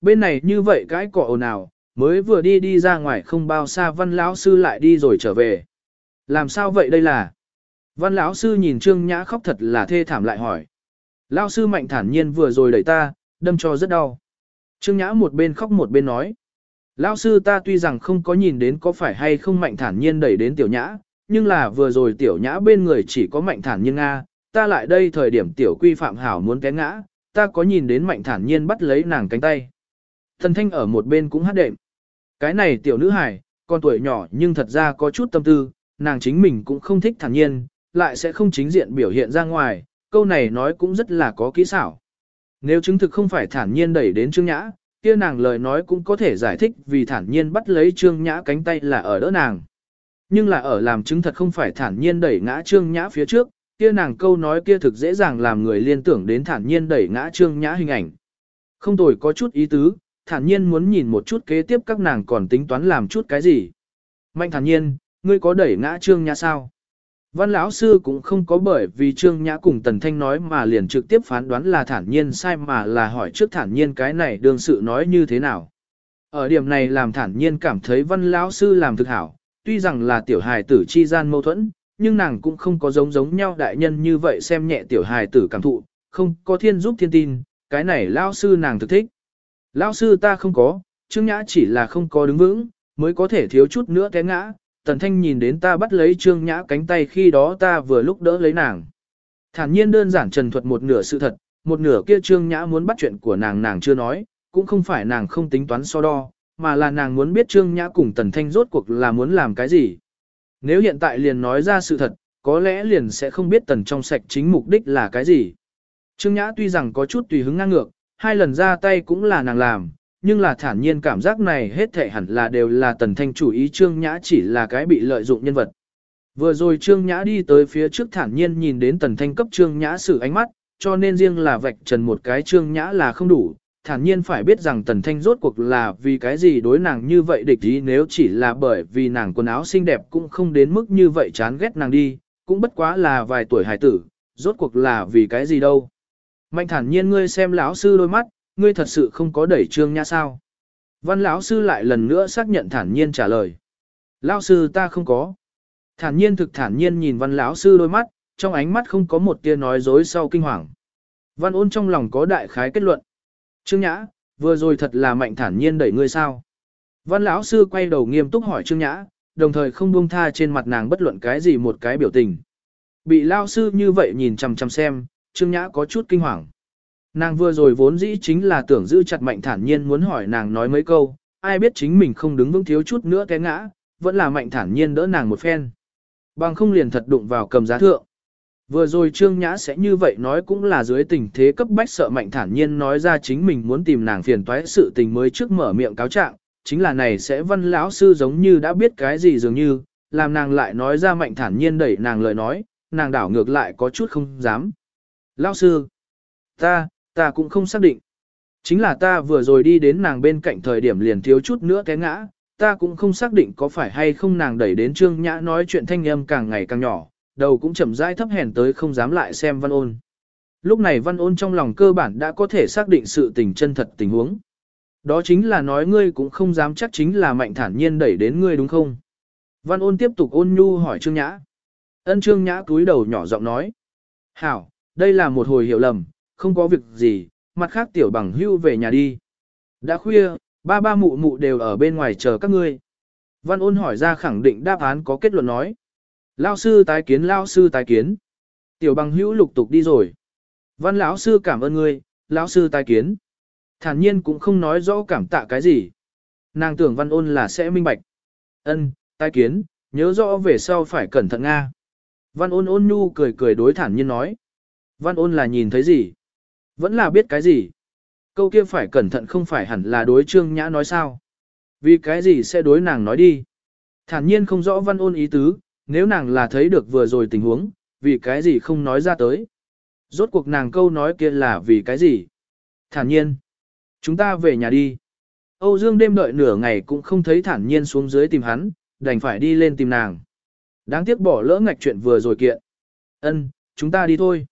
bên này như vậy cái cỏ ồn ào, mới vừa đi đi ra ngoài không bao xa văn lão sư lại đi rồi trở về. Làm sao vậy đây là? Văn lão sư nhìn Trương Nhã khóc thật là thê thảm lại hỏi. Lão sư mạnh thản nhiên vừa rồi đẩy ta, đâm cho rất đau. Trương Nhã một bên khóc một bên nói. Lão sư ta tuy rằng không có nhìn đến có phải hay không mạnh thản nhiên đẩy đến tiểu nhã, nhưng là vừa rồi tiểu nhã bên người chỉ có mạnh thản nhiên Nga, ta lại đây thời điểm tiểu quy phạm hảo muốn té ngã, ta có nhìn đến mạnh thản nhiên bắt lấy nàng cánh tay. Thần thanh ở một bên cũng hát đệm. Cái này tiểu nữ hài, con tuổi nhỏ nhưng thật ra có chút tâm tư, nàng chính mình cũng không thích thản nhiên, lại sẽ không chính diện biểu hiện ra ngoài, câu này nói cũng rất là có kỹ xảo. Nếu chứng thực không phải thản nhiên đẩy đến Trương Nhã, kia nàng lời nói cũng có thể giải thích vì thản nhiên bắt lấy Trương Nhã cánh tay là ở đỡ nàng. Nhưng là ở làm chứng thật không phải thản nhiên đẩy ngã Trương Nhã phía trước, kia nàng câu nói kia thực dễ dàng làm người liên tưởng đến thản nhiên đẩy ngã Trương Nhã hình ảnh. Không tồi có chút ý tứ, thản nhiên muốn nhìn một chút kế tiếp các nàng còn tính toán làm chút cái gì. Mạnh thản nhiên, ngươi có đẩy ngã Trương Nhã sao? Văn lão sư cũng không có bởi vì Trương Nhã cùng Tần Thanh nói mà liền trực tiếp phán đoán là thản nhiên sai mà là hỏi trước thản nhiên cái này đương sự nói như thế nào. Ở điểm này làm thản nhiên cảm thấy văn lão sư làm thực hảo, tuy rằng là tiểu hài tử chi gian mâu thuẫn, nhưng nàng cũng không có giống giống nhau đại nhân như vậy xem nhẹ tiểu hài tử cảm thụ, không có thiên giúp thiên tin, cái này lão sư nàng thực thích. Lão sư ta không có, Trương Nhã chỉ là không có đứng vững, mới có thể thiếu chút nữa té ngã, Tần Thanh nhìn đến ta bắt lấy Trương Nhã cánh tay khi đó ta vừa lúc đỡ lấy nàng. Thản nhiên đơn giản trần thuật một nửa sự thật, một nửa kia Trương Nhã muốn bắt chuyện của nàng nàng chưa nói, cũng không phải nàng không tính toán so đo, mà là nàng muốn biết Trương Nhã cùng Tần Thanh rốt cuộc là muốn làm cái gì. Nếu hiện tại liền nói ra sự thật, có lẽ liền sẽ không biết Tần trong sạch chính mục đích là cái gì. Trương Nhã tuy rằng có chút tùy hứng ngang ngược, hai lần ra tay cũng là nàng làm, nhưng là thản nhiên cảm giác này hết thệ hẳn là đều là tần thanh chủ ý Trương Nhã chỉ là cái bị lợi dụng nhân vật. Vừa rồi Trương Nhã đi tới phía trước thản nhiên nhìn đến tần thanh cấp Trương Nhã xử ánh mắt, cho nên riêng là vạch trần một cái Trương Nhã là không đủ. Thản nhiên phải biết rằng tần thanh rốt cuộc là vì cái gì đối nàng như vậy địch ý nếu chỉ là bởi vì nàng quần áo xinh đẹp cũng không đến mức như vậy chán ghét nàng đi, cũng bất quá là vài tuổi hài tử, rốt cuộc là vì cái gì đâu. Mạnh thản nhiên ngươi xem lão sư đôi mắt, ngươi thật sự không có đẩy trương nhã sao? Văn lão sư lại lần nữa xác nhận thản nhiên trả lời. Lão sư ta không có. Thản nhiên thực thản nhiên nhìn văn lão sư đôi mắt, trong ánh mắt không có một tia nói dối sau kinh hoàng. Văn ôn trong lòng có đại khái kết luận. Trương nhã, vừa rồi thật là mạnh thản nhiên đẩy ngươi sao? Văn lão sư quay đầu nghiêm túc hỏi Trương nhã, đồng thời không buông tha trên mặt nàng bất luận cái gì một cái biểu tình. Bị lão sư như vậy nhìn chằm chằm xem, Trương nhã có chút kinh hoàng. Nàng vừa rồi vốn dĩ chính là tưởng giữ chặt mạnh thản nhiên muốn hỏi nàng nói mấy câu, ai biết chính mình không đứng vững thiếu chút nữa té ngã, vẫn là mạnh thản nhiên đỡ nàng một phen. Bằng không liền thật đụng vào cầm giá thượng. Vừa rồi Trương Nhã sẽ như vậy nói cũng là dưới tình thế cấp bách sợ mạnh thản nhiên nói ra chính mình muốn tìm nàng phiền toái sự tình mới trước mở miệng cáo trạng, chính là này sẽ văn lão sư giống như đã biết cái gì dường như, làm nàng lại nói ra mạnh thản nhiên đẩy nàng lời nói, nàng đảo ngược lại có chút không dám. Lão sư, ta, Ta cũng không xác định. Chính là ta vừa rồi đi đến nàng bên cạnh thời điểm liền thiếu chút nữa té ngã, ta cũng không xác định có phải hay không nàng đẩy đến Trương Nhã nói chuyện thanh âm càng ngày càng nhỏ, đầu cũng chậm rãi thấp hèn tới không dám lại xem văn ôn. Lúc này văn ôn trong lòng cơ bản đã có thể xác định sự tình chân thật tình huống. Đó chính là nói ngươi cũng không dám chắc chính là mạnh thản nhiên đẩy đến ngươi đúng không? Văn ôn tiếp tục ôn nhu hỏi Trương Nhã. Ân Trương Nhã cúi đầu nhỏ giọng nói. Hảo, đây là một hồi hiểu lầm, không có việc gì, mặt khác tiểu bằng hưu về nhà đi. Đã khuya, ba ba mụ mụ đều ở bên ngoài chờ các ngươi. Văn ôn hỏi ra khẳng định đáp án có kết luận nói. Lao sư tái kiến lao sư tái kiến. Tiểu bằng hữu lục tục đi rồi. Văn lão sư cảm ơn ngươi, lão sư tái kiến. Thản nhiên cũng không nói rõ cảm tạ cái gì. Nàng tưởng văn ôn là sẽ minh bạch. Ân, tái kiến, nhớ rõ về sau phải cẩn thận Nga. Văn ôn ôn nhu cười cười đối thản nhiên nói. Văn ôn là nhìn thấy gì? Vẫn là biết cái gì? Câu kia phải cẩn thận không phải hẳn là đối trương nhã nói sao? Vì cái gì sẽ đối nàng nói đi? Thản nhiên không rõ văn ôn ý tứ, nếu nàng là thấy được vừa rồi tình huống, vì cái gì không nói ra tới? Rốt cuộc nàng câu nói kia là vì cái gì? Thản nhiên. Chúng ta về nhà đi. Âu Dương đêm đợi nửa ngày cũng không thấy thản nhiên xuống dưới tìm hắn, đành phải đi lên tìm nàng. Đáng tiếc bỏ lỡ ngạch chuyện vừa rồi kiện. Ân, chúng ta đi thôi.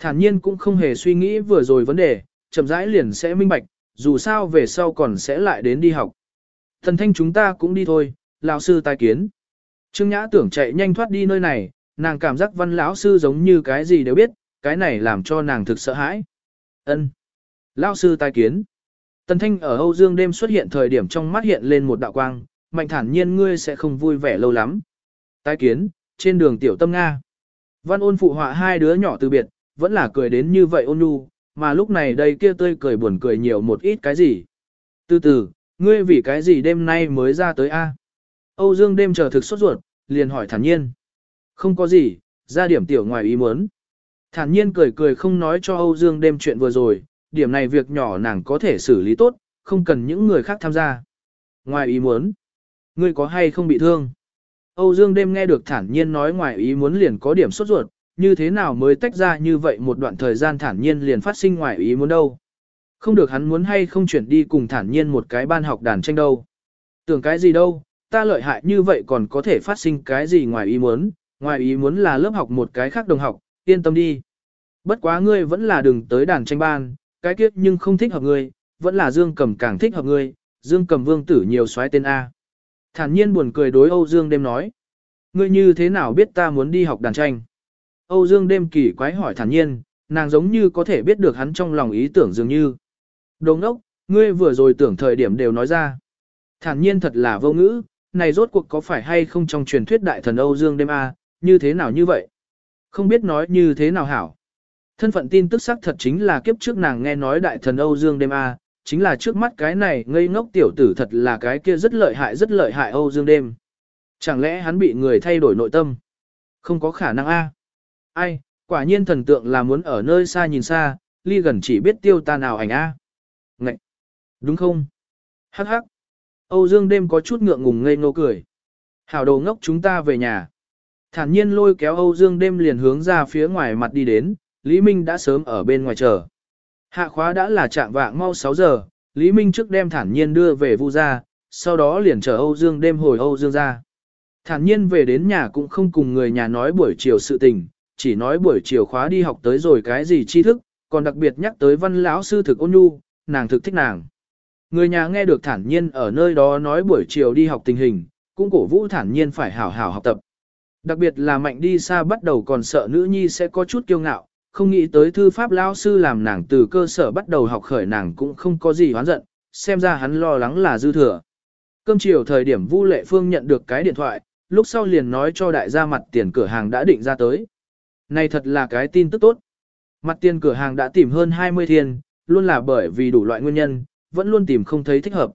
Thản nhiên cũng không hề suy nghĩ vừa rồi vấn đề, chậm rãi liền sẽ minh bạch, dù sao về sau còn sẽ lại đến đi học. Thần thanh chúng ta cũng đi thôi, lão sư tai kiến. Trương Nhã tưởng chạy nhanh thoát đi nơi này, nàng cảm giác văn lão sư giống như cái gì đều biết, cái này làm cho nàng thực sợ hãi. Ân, Lão sư tai kiến. Tần Thanh ở Âu Dương đêm xuất hiện thời điểm trong mắt hiện lên một đạo quang, mạnh thản nhiên ngươi sẽ không vui vẻ lâu lắm. Tai kiến, trên đường tiểu tâm Nga. Văn ôn phụ họa hai đứa nhỏ từ biệt, vẫn là cười đến như vậy ôn nhu, mà lúc này đây kia tươi cười buồn cười nhiều một ít cái gì. Từ từ, ngươi vì cái gì đêm nay mới ra tới a? Âu Dương đêm chờ thực sốt ruột, liền hỏi thản nhiên. Không có gì, ra điểm tiểu ngoài ý muốn. Thản nhiên cười cười không nói cho Âu Dương đêm chuyện vừa rồi, điểm này việc nhỏ nàng có thể xử lý tốt, không cần những người khác tham gia. Ngoài ý muốn, ngươi có hay không bị thương? Âu Dương đêm nghe được thản nhiên nói ngoài ý muốn liền có điểm sốt ruột, như thế nào mới tách ra như vậy một đoạn thời gian thản nhiên liền phát sinh ngoài ý muốn đâu. Không được hắn muốn hay không chuyển đi cùng thản nhiên một cái ban học đàn tranh đâu. Tưởng cái gì đâu, ta lợi hại như vậy còn có thể phát sinh cái gì ngoài ý muốn, ngoài ý muốn là lớp học một cái khác đồng học, yên tâm đi. Bất quá ngươi vẫn là đừng tới đàn tranh ban, cái kiếp nhưng không thích hợp ngươi, vẫn là Dương Cầm càng thích hợp ngươi, Dương Cầm vương tử nhiều xoáy tên A. Thản nhiên buồn cười đối Âu Dương đêm nói. Ngươi như thế nào biết ta muốn đi học đàn tranh? Âu Dương đêm kỳ quái hỏi thản nhiên, nàng giống như có thể biết được hắn trong lòng ý tưởng dường như. Đồ ngốc, ngươi vừa rồi tưởng thời điểm đều nói ra. Thản nhiên thật là vô ngữ, này rốt cuộc có phải hay không trong truyền thuyết đại thần Âu Dương đêm A, như thế nào như vậy? Không biết nói như thế nào hảo. Thân phận tin tức xác thật chính là kiếp trước nàng nghe nói đại thần Âu Dương đêm A, chính là trước mắt cái này ngây ngốc tiểu tử thật là cái kia rất lợi hại rất lợi hại Âu Dương đêm. Chẳng lẽ hắn bị người thay đổi nội tâm? Không có khả năng A. Ai, quả nhiên thần tượng là muốn ở nơi xa nhìn xa, ly gần chỉ biết tiêu ta nào ảnh A. Ngậy! Đúng không? Hắc hắc! Âu Dương đêm có chút ngượng ngùng ngây ngô cười. Hảo đồ ngốc chúng ta về nhà. Thản nhiên lôi kéo Âu Dương đêm liền hướng ra phía ngoài mặt đi đến, Lý Minh đã sớm ở bên ngoài chờ. Hạ khóa đã là trạng vạng mau 6 giờ, Lý Minh trước đem thản nhiên đưa về vu gia, sau đó liền chờ Âu Dương đêm hồi Âu Dương ra. Thản nhiên về đến nhà cũng không cùng người nhà nói buổi chiều sự tình, chỉ nói buổi chiều khóa đi học tới rồi cái gì tri thức, còn đặc biệt nhắc tới văn lão sư thực ôn nhu, nàng thực thích nàng. Người nhà nghe được thản nhiên ở nơi đó nói buổi chiều đi học tình hình, cũng cổ vũ thản nhiên phải hảo hảo học tập. Đặc biệt là mạnh đi xa bắt đầu còn sợ nữ nhi sẽ có chút kiêu ngạo, không nghĩ tới thư pháp lão sư làm nàng từ cơ sở bắt đầu học khởi nàng cũng không có gì hoán giận, xem ra hắn lo lắng là dư thừa. Cơm chiều thời điểm Vu Lệ Phương nhận được cái điện thoại, lúc sau liền nói cho đại gia mặt tiền cửa hàng đã định ra tới. Này thật là cái tin tức tốt. Mặt tiền cửa hàng đã tìm hơn 20 thiên, luôn là bởi vì đủ loại nguyên nhân, vẫn luôn tìm không thấy thích hợp.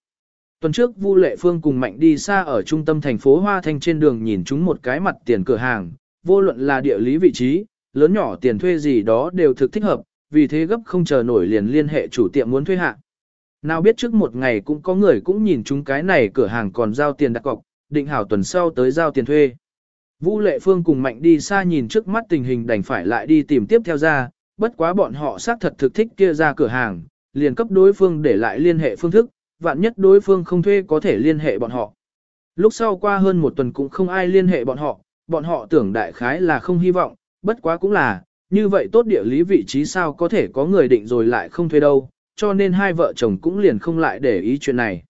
Tuần trước Vu Lệ Phương cùng Mạnh đi xa ở trung tâm thành phố Hoa Thanh trên đường nhìn chúng một cái mặt tiền cửa hàng, vô luận là địa lý vị trí, lớn nhỏ tiền thuê gì đó đều thực thích hợp, vì thế gấp không chờ nổi liền liên hệ chủ tiệm muốn thuê hạ. Nào biết trước một ngày cũng có người cũng nhìn chúng cái này cửa hàng còn giao tiền đặt cọc, định hảo tuần sau tới giao tiền thuê. Vũ Lệ Phương cùng Mạnh đi xa nhìn trước mắt tình hình đành phải lại đi tìm tiếp theo ra, bất quá bọn họ xác thật thực thích kia ra cửa hàng, liền cấp đối phương để lại liên hệ phương thức, vạn nhất đối phương không thuê có thể liên hệ bọn họ. Lúc sau qua hơn một tuần cũng không ai liên hệ bọn họ, bọn họ tưởng đại khái là không hy vọng, bất quá cũng là, như vậy tốt địa lý vị trí sao có thể có người định rồi lại không thuê đâu, cho nên hai vợ chồng cũng liền không lại để ý chuyện này.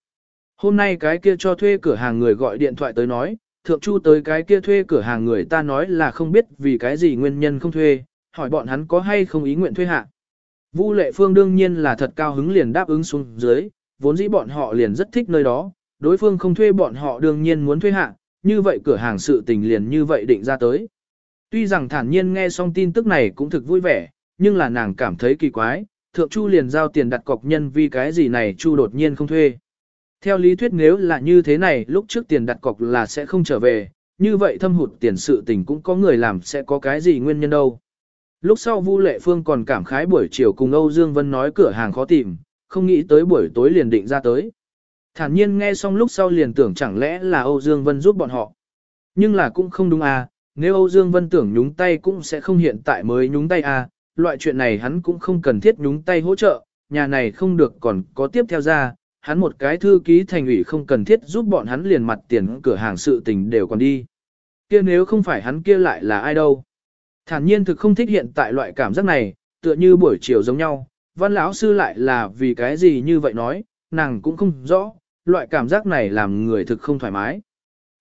Hôm nay cái kia cho thuê cửa hàng người gọi điện thoại tới nói, thượng chu tới cái kia thuê cửa hàng người ta nói là không biết vì cái gì nguyên nhân không thuê, hỏi bọn hắn có hay không ý nguyện thuê hạ. Vu lệ phương đương nhiên là thật cao hứng liền đáp ứng xuống dưới, vốn dĩ bọn họ liền rất thích nơi đó, đối phương không thuê bọn họ đương nhiên muốn thuê hạ, như vậy cửa hàng sự tình liền như vậy định ra tới. Tuy rằng thản nhiên nghe xong tin tức này cũng thực vui vẻ, nhưng là nàng cảm thấy kỳ quái, thượng chu liền giao tiền đặt cọc nhân vì cái gì này chu đột nhiên không thuê. Theo lý thuyết nếu là như thế này lúc trước tiền đặt cọc là sẽ không trở về, như vậy thâm hụt tiền sự tình cũng có người làm sẽ có cái gì nguyên nhân đâu. Lúc sau Vu Lệ Phương còn cảm khái buổi chiều cùng Âu Dương Vân nói cửa hàng khó tìm, không nghĩ tới buổi tối liền định ra tới. Thản nhiên nghe xong lúc sau liền tưởng chẳng lẽ là Âu Dương Vân giúp bọn họ. Nhưng là cũng không đúng à, nếu Âu Dương Vân tưởng nhúng tay cũng sẽ không hiện tại mới nhúng tay à, loại chuyện này hắn cũng không cần thiết nhúng tay hỗ trợ, nhà này không được còn có tiếp theo ra, hắn một cái thư ký thành ủy không cần thiết giúp bọn hắn liền mặt tiền cửa hàng sự tình đều còn đi. Kia nếu không phải hắn kia lại là ai đâu. Thản nhiên thực không thích hiện tại loại cảm giác này, tựa như buổi chiều giống nhau, văn lão sư lại là vì cái gì như vậy nói, nàng cũng không rõ, loại cảm giác này làm người thực không thoải mái.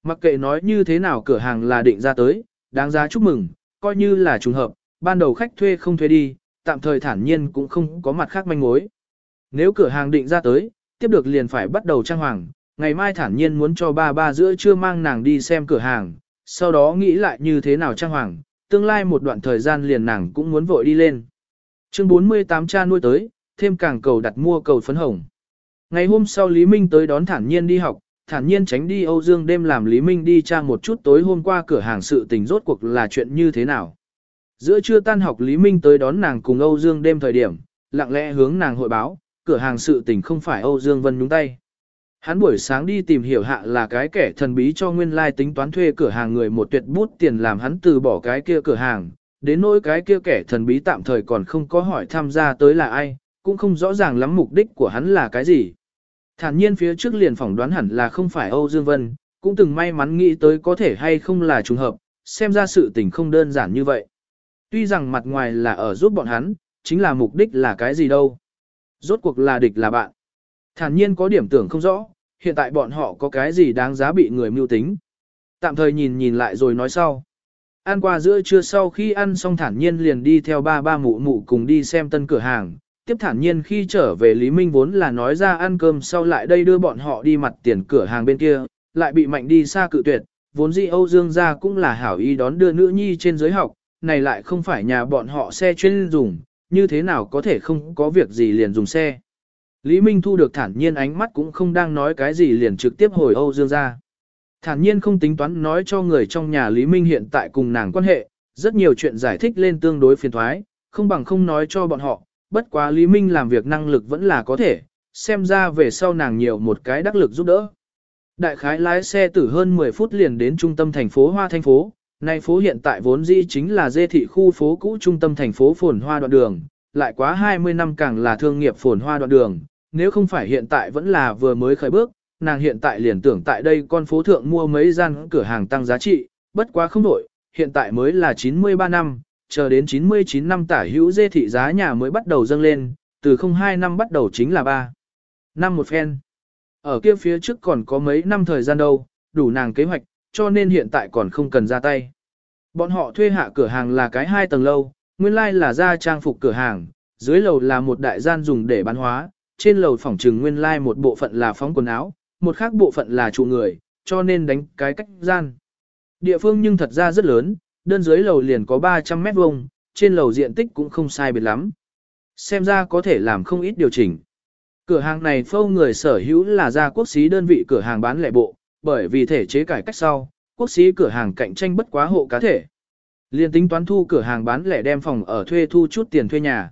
Mặc kệ nói như thế nào cửa hàng là định ra tới, đáng giá chúc mừng, coi như là trùng hợp, ban đầu khách thuê không thuê đi, tạm thời thản nhiên cũng không có mặt khác manh mối. Nếu cửa hàng định ra tới, tiếp được liền phải bắt đầu trang hoàng, ngày mai thản nhiên muốn cho ba ba giữa trưa mang nàng đi xem cửa hàng, sau đó nghĩ lại như thế nào trang hoàng, tương lai một đoạn thời gian liền nàng cũng muốn vội đi lên. Chương 48 cha nuôi tới, thêm càng cầu đặt mua cầu phấn hồng. Ngày hôm sau Lý Minh tới đón thản nhiên đi học, thản nhiên tránh đi Âu Dương đêm làm Lý Minh đi tra một chút tối hôm qua cửa hàng sự tình rốt cuộc là chuyện như thế nào. Giữa trưa tan học Lý Minh tới đón nàng cùng Âu Dương đêm thời điểm, lặng lẽ hướng nàng hội báo, cửa hàng sự tình không phải Âu Dương Vân nhúng tay. Hắn buổi sáng đi tìm hiểu hạ là cái kẻ thần bí cho nguyên lai tính toán thuê cửa hàng người một tuyệt bút tiền làm hắn từ bỏ cái kia cửa hàng, đến nỗi cái kia kẻ thần bí tạm thời còn không có hỏi tham gia tới là ai, cũng không rõ ràng lắm mục đích của hắn là cái gì. Thản nhiên phía trước liền phỏng đoán hẳn là không phải Âu Dương Vân, cũng từng may mắn nghĩ tới có thể hay không là trùng hợp, xem ra sự tình không đơn giản như vậy. Tuy rằng mặt ngoài là ở giúp bọn hắn, chính là mục đích là cái gì đâu. Rốt cuộc là địch là bạn. Thản nhiên có điểm tưởng không rõ, hiện tại bọn họ có cái gì đáng giá bị người mưu tính. Tạm thời nhìn nhìn lại rồi nói sau. Ăn qua giữa trưa sau khi ăn xong thản nhiên liền đi theo ba ba mụ mụ cùng đi xem tân cửa hàng. Tiếp thản nhiên khi trở về Lý Minh vốn là nói ra ăn cơm sau lại đây đưa bọn họ đi mặt tiền cửa hàng bên kia, lại bị mạnh đi xa cự tuyệt, vốn dĩ Âu Dương gia cũng là hảo ý đón đưa nữ nhi trên giới học, này lại không phải nhà bọn họ xe chuyên dùng, như thế nào có thể không có việc gì liền dùng xe. Lý Minh thu được thản nhiên ánh mắt cũng không đang nói cái gì liền trực tiếp hồi Âu Dương ra. Thản nhiên không tính toán nói cho người trong nhà Lý Minh hiện tại cùng nàng quan hệ, rất nhiều chuyện giải thích lên tương đối phiền thoái, không bằng không nói cho bọn họ, bất quá Lý Minh làm việc năng lực vẫn là có thể, xem ra về sau nàng nhiều một cái đắc lực giúp đỡ. Đại khái lái xe từ hơn 10 phút liền đến trung tâm thành phố Hoa Thanh phố, nay phố hiện tại vốn dĩ chính là dê thị khu phố cũ trung tâm thành phố phồn hoa đoạn đường, lại quá 20 năm càng là thương nghiệp phồn hoa đoạn đường, nếu không phải hiện tại vẫn là vừa mới khởi bước, nàng hiện tại liền tưởng tại đây con phố thượng mua mấy gian cửa hàng tăng giá trị, bất quá không đổi, hiện tại mới là 93 năm, chờ đến 99 năm tả hữu dê thị giá nhà mới bắt đầu dâng lên, từ 02 năm bắt đầu chính là 3 năm một phen. Ở kia phía trước còn có mấy năm thời gian đâu, đủ nàng kế hoạch, cho nên hiện tại còn không cần ra tay. Bọn họ thuê hạ cửa hàng là cái hai tầng lâu, nguyên lai like là ra trang phục cửa hàng, dưới lầu là một đại gian dùng để bán hóa, trên lầu phòng trừng nguyên lai like một bộ phận là phóng quần áo, một khác bộ phận là trụ người, cho nên đánh cái cách gian. Địa phương nhưng thật ra rất lớn, đơn dưới lầu liền có 300 mét vuông, trên lầu diện tích cũng không sai biệt lắm. Xem ra có thể làm không ít điều chỉnh. Cửa hàng này phâu người sở hữu là gia quốc xí đơn vị cửa hàng bán lẻ bộ, bởi vì thể chế cải cách sau, quốc sĩ cửa hàng cạnh tranh bất quá hộ cá thể. Liên tính toán thu cửa hàng bán lẻ đem phòng ở thuê thu chút tiền thuê nhà.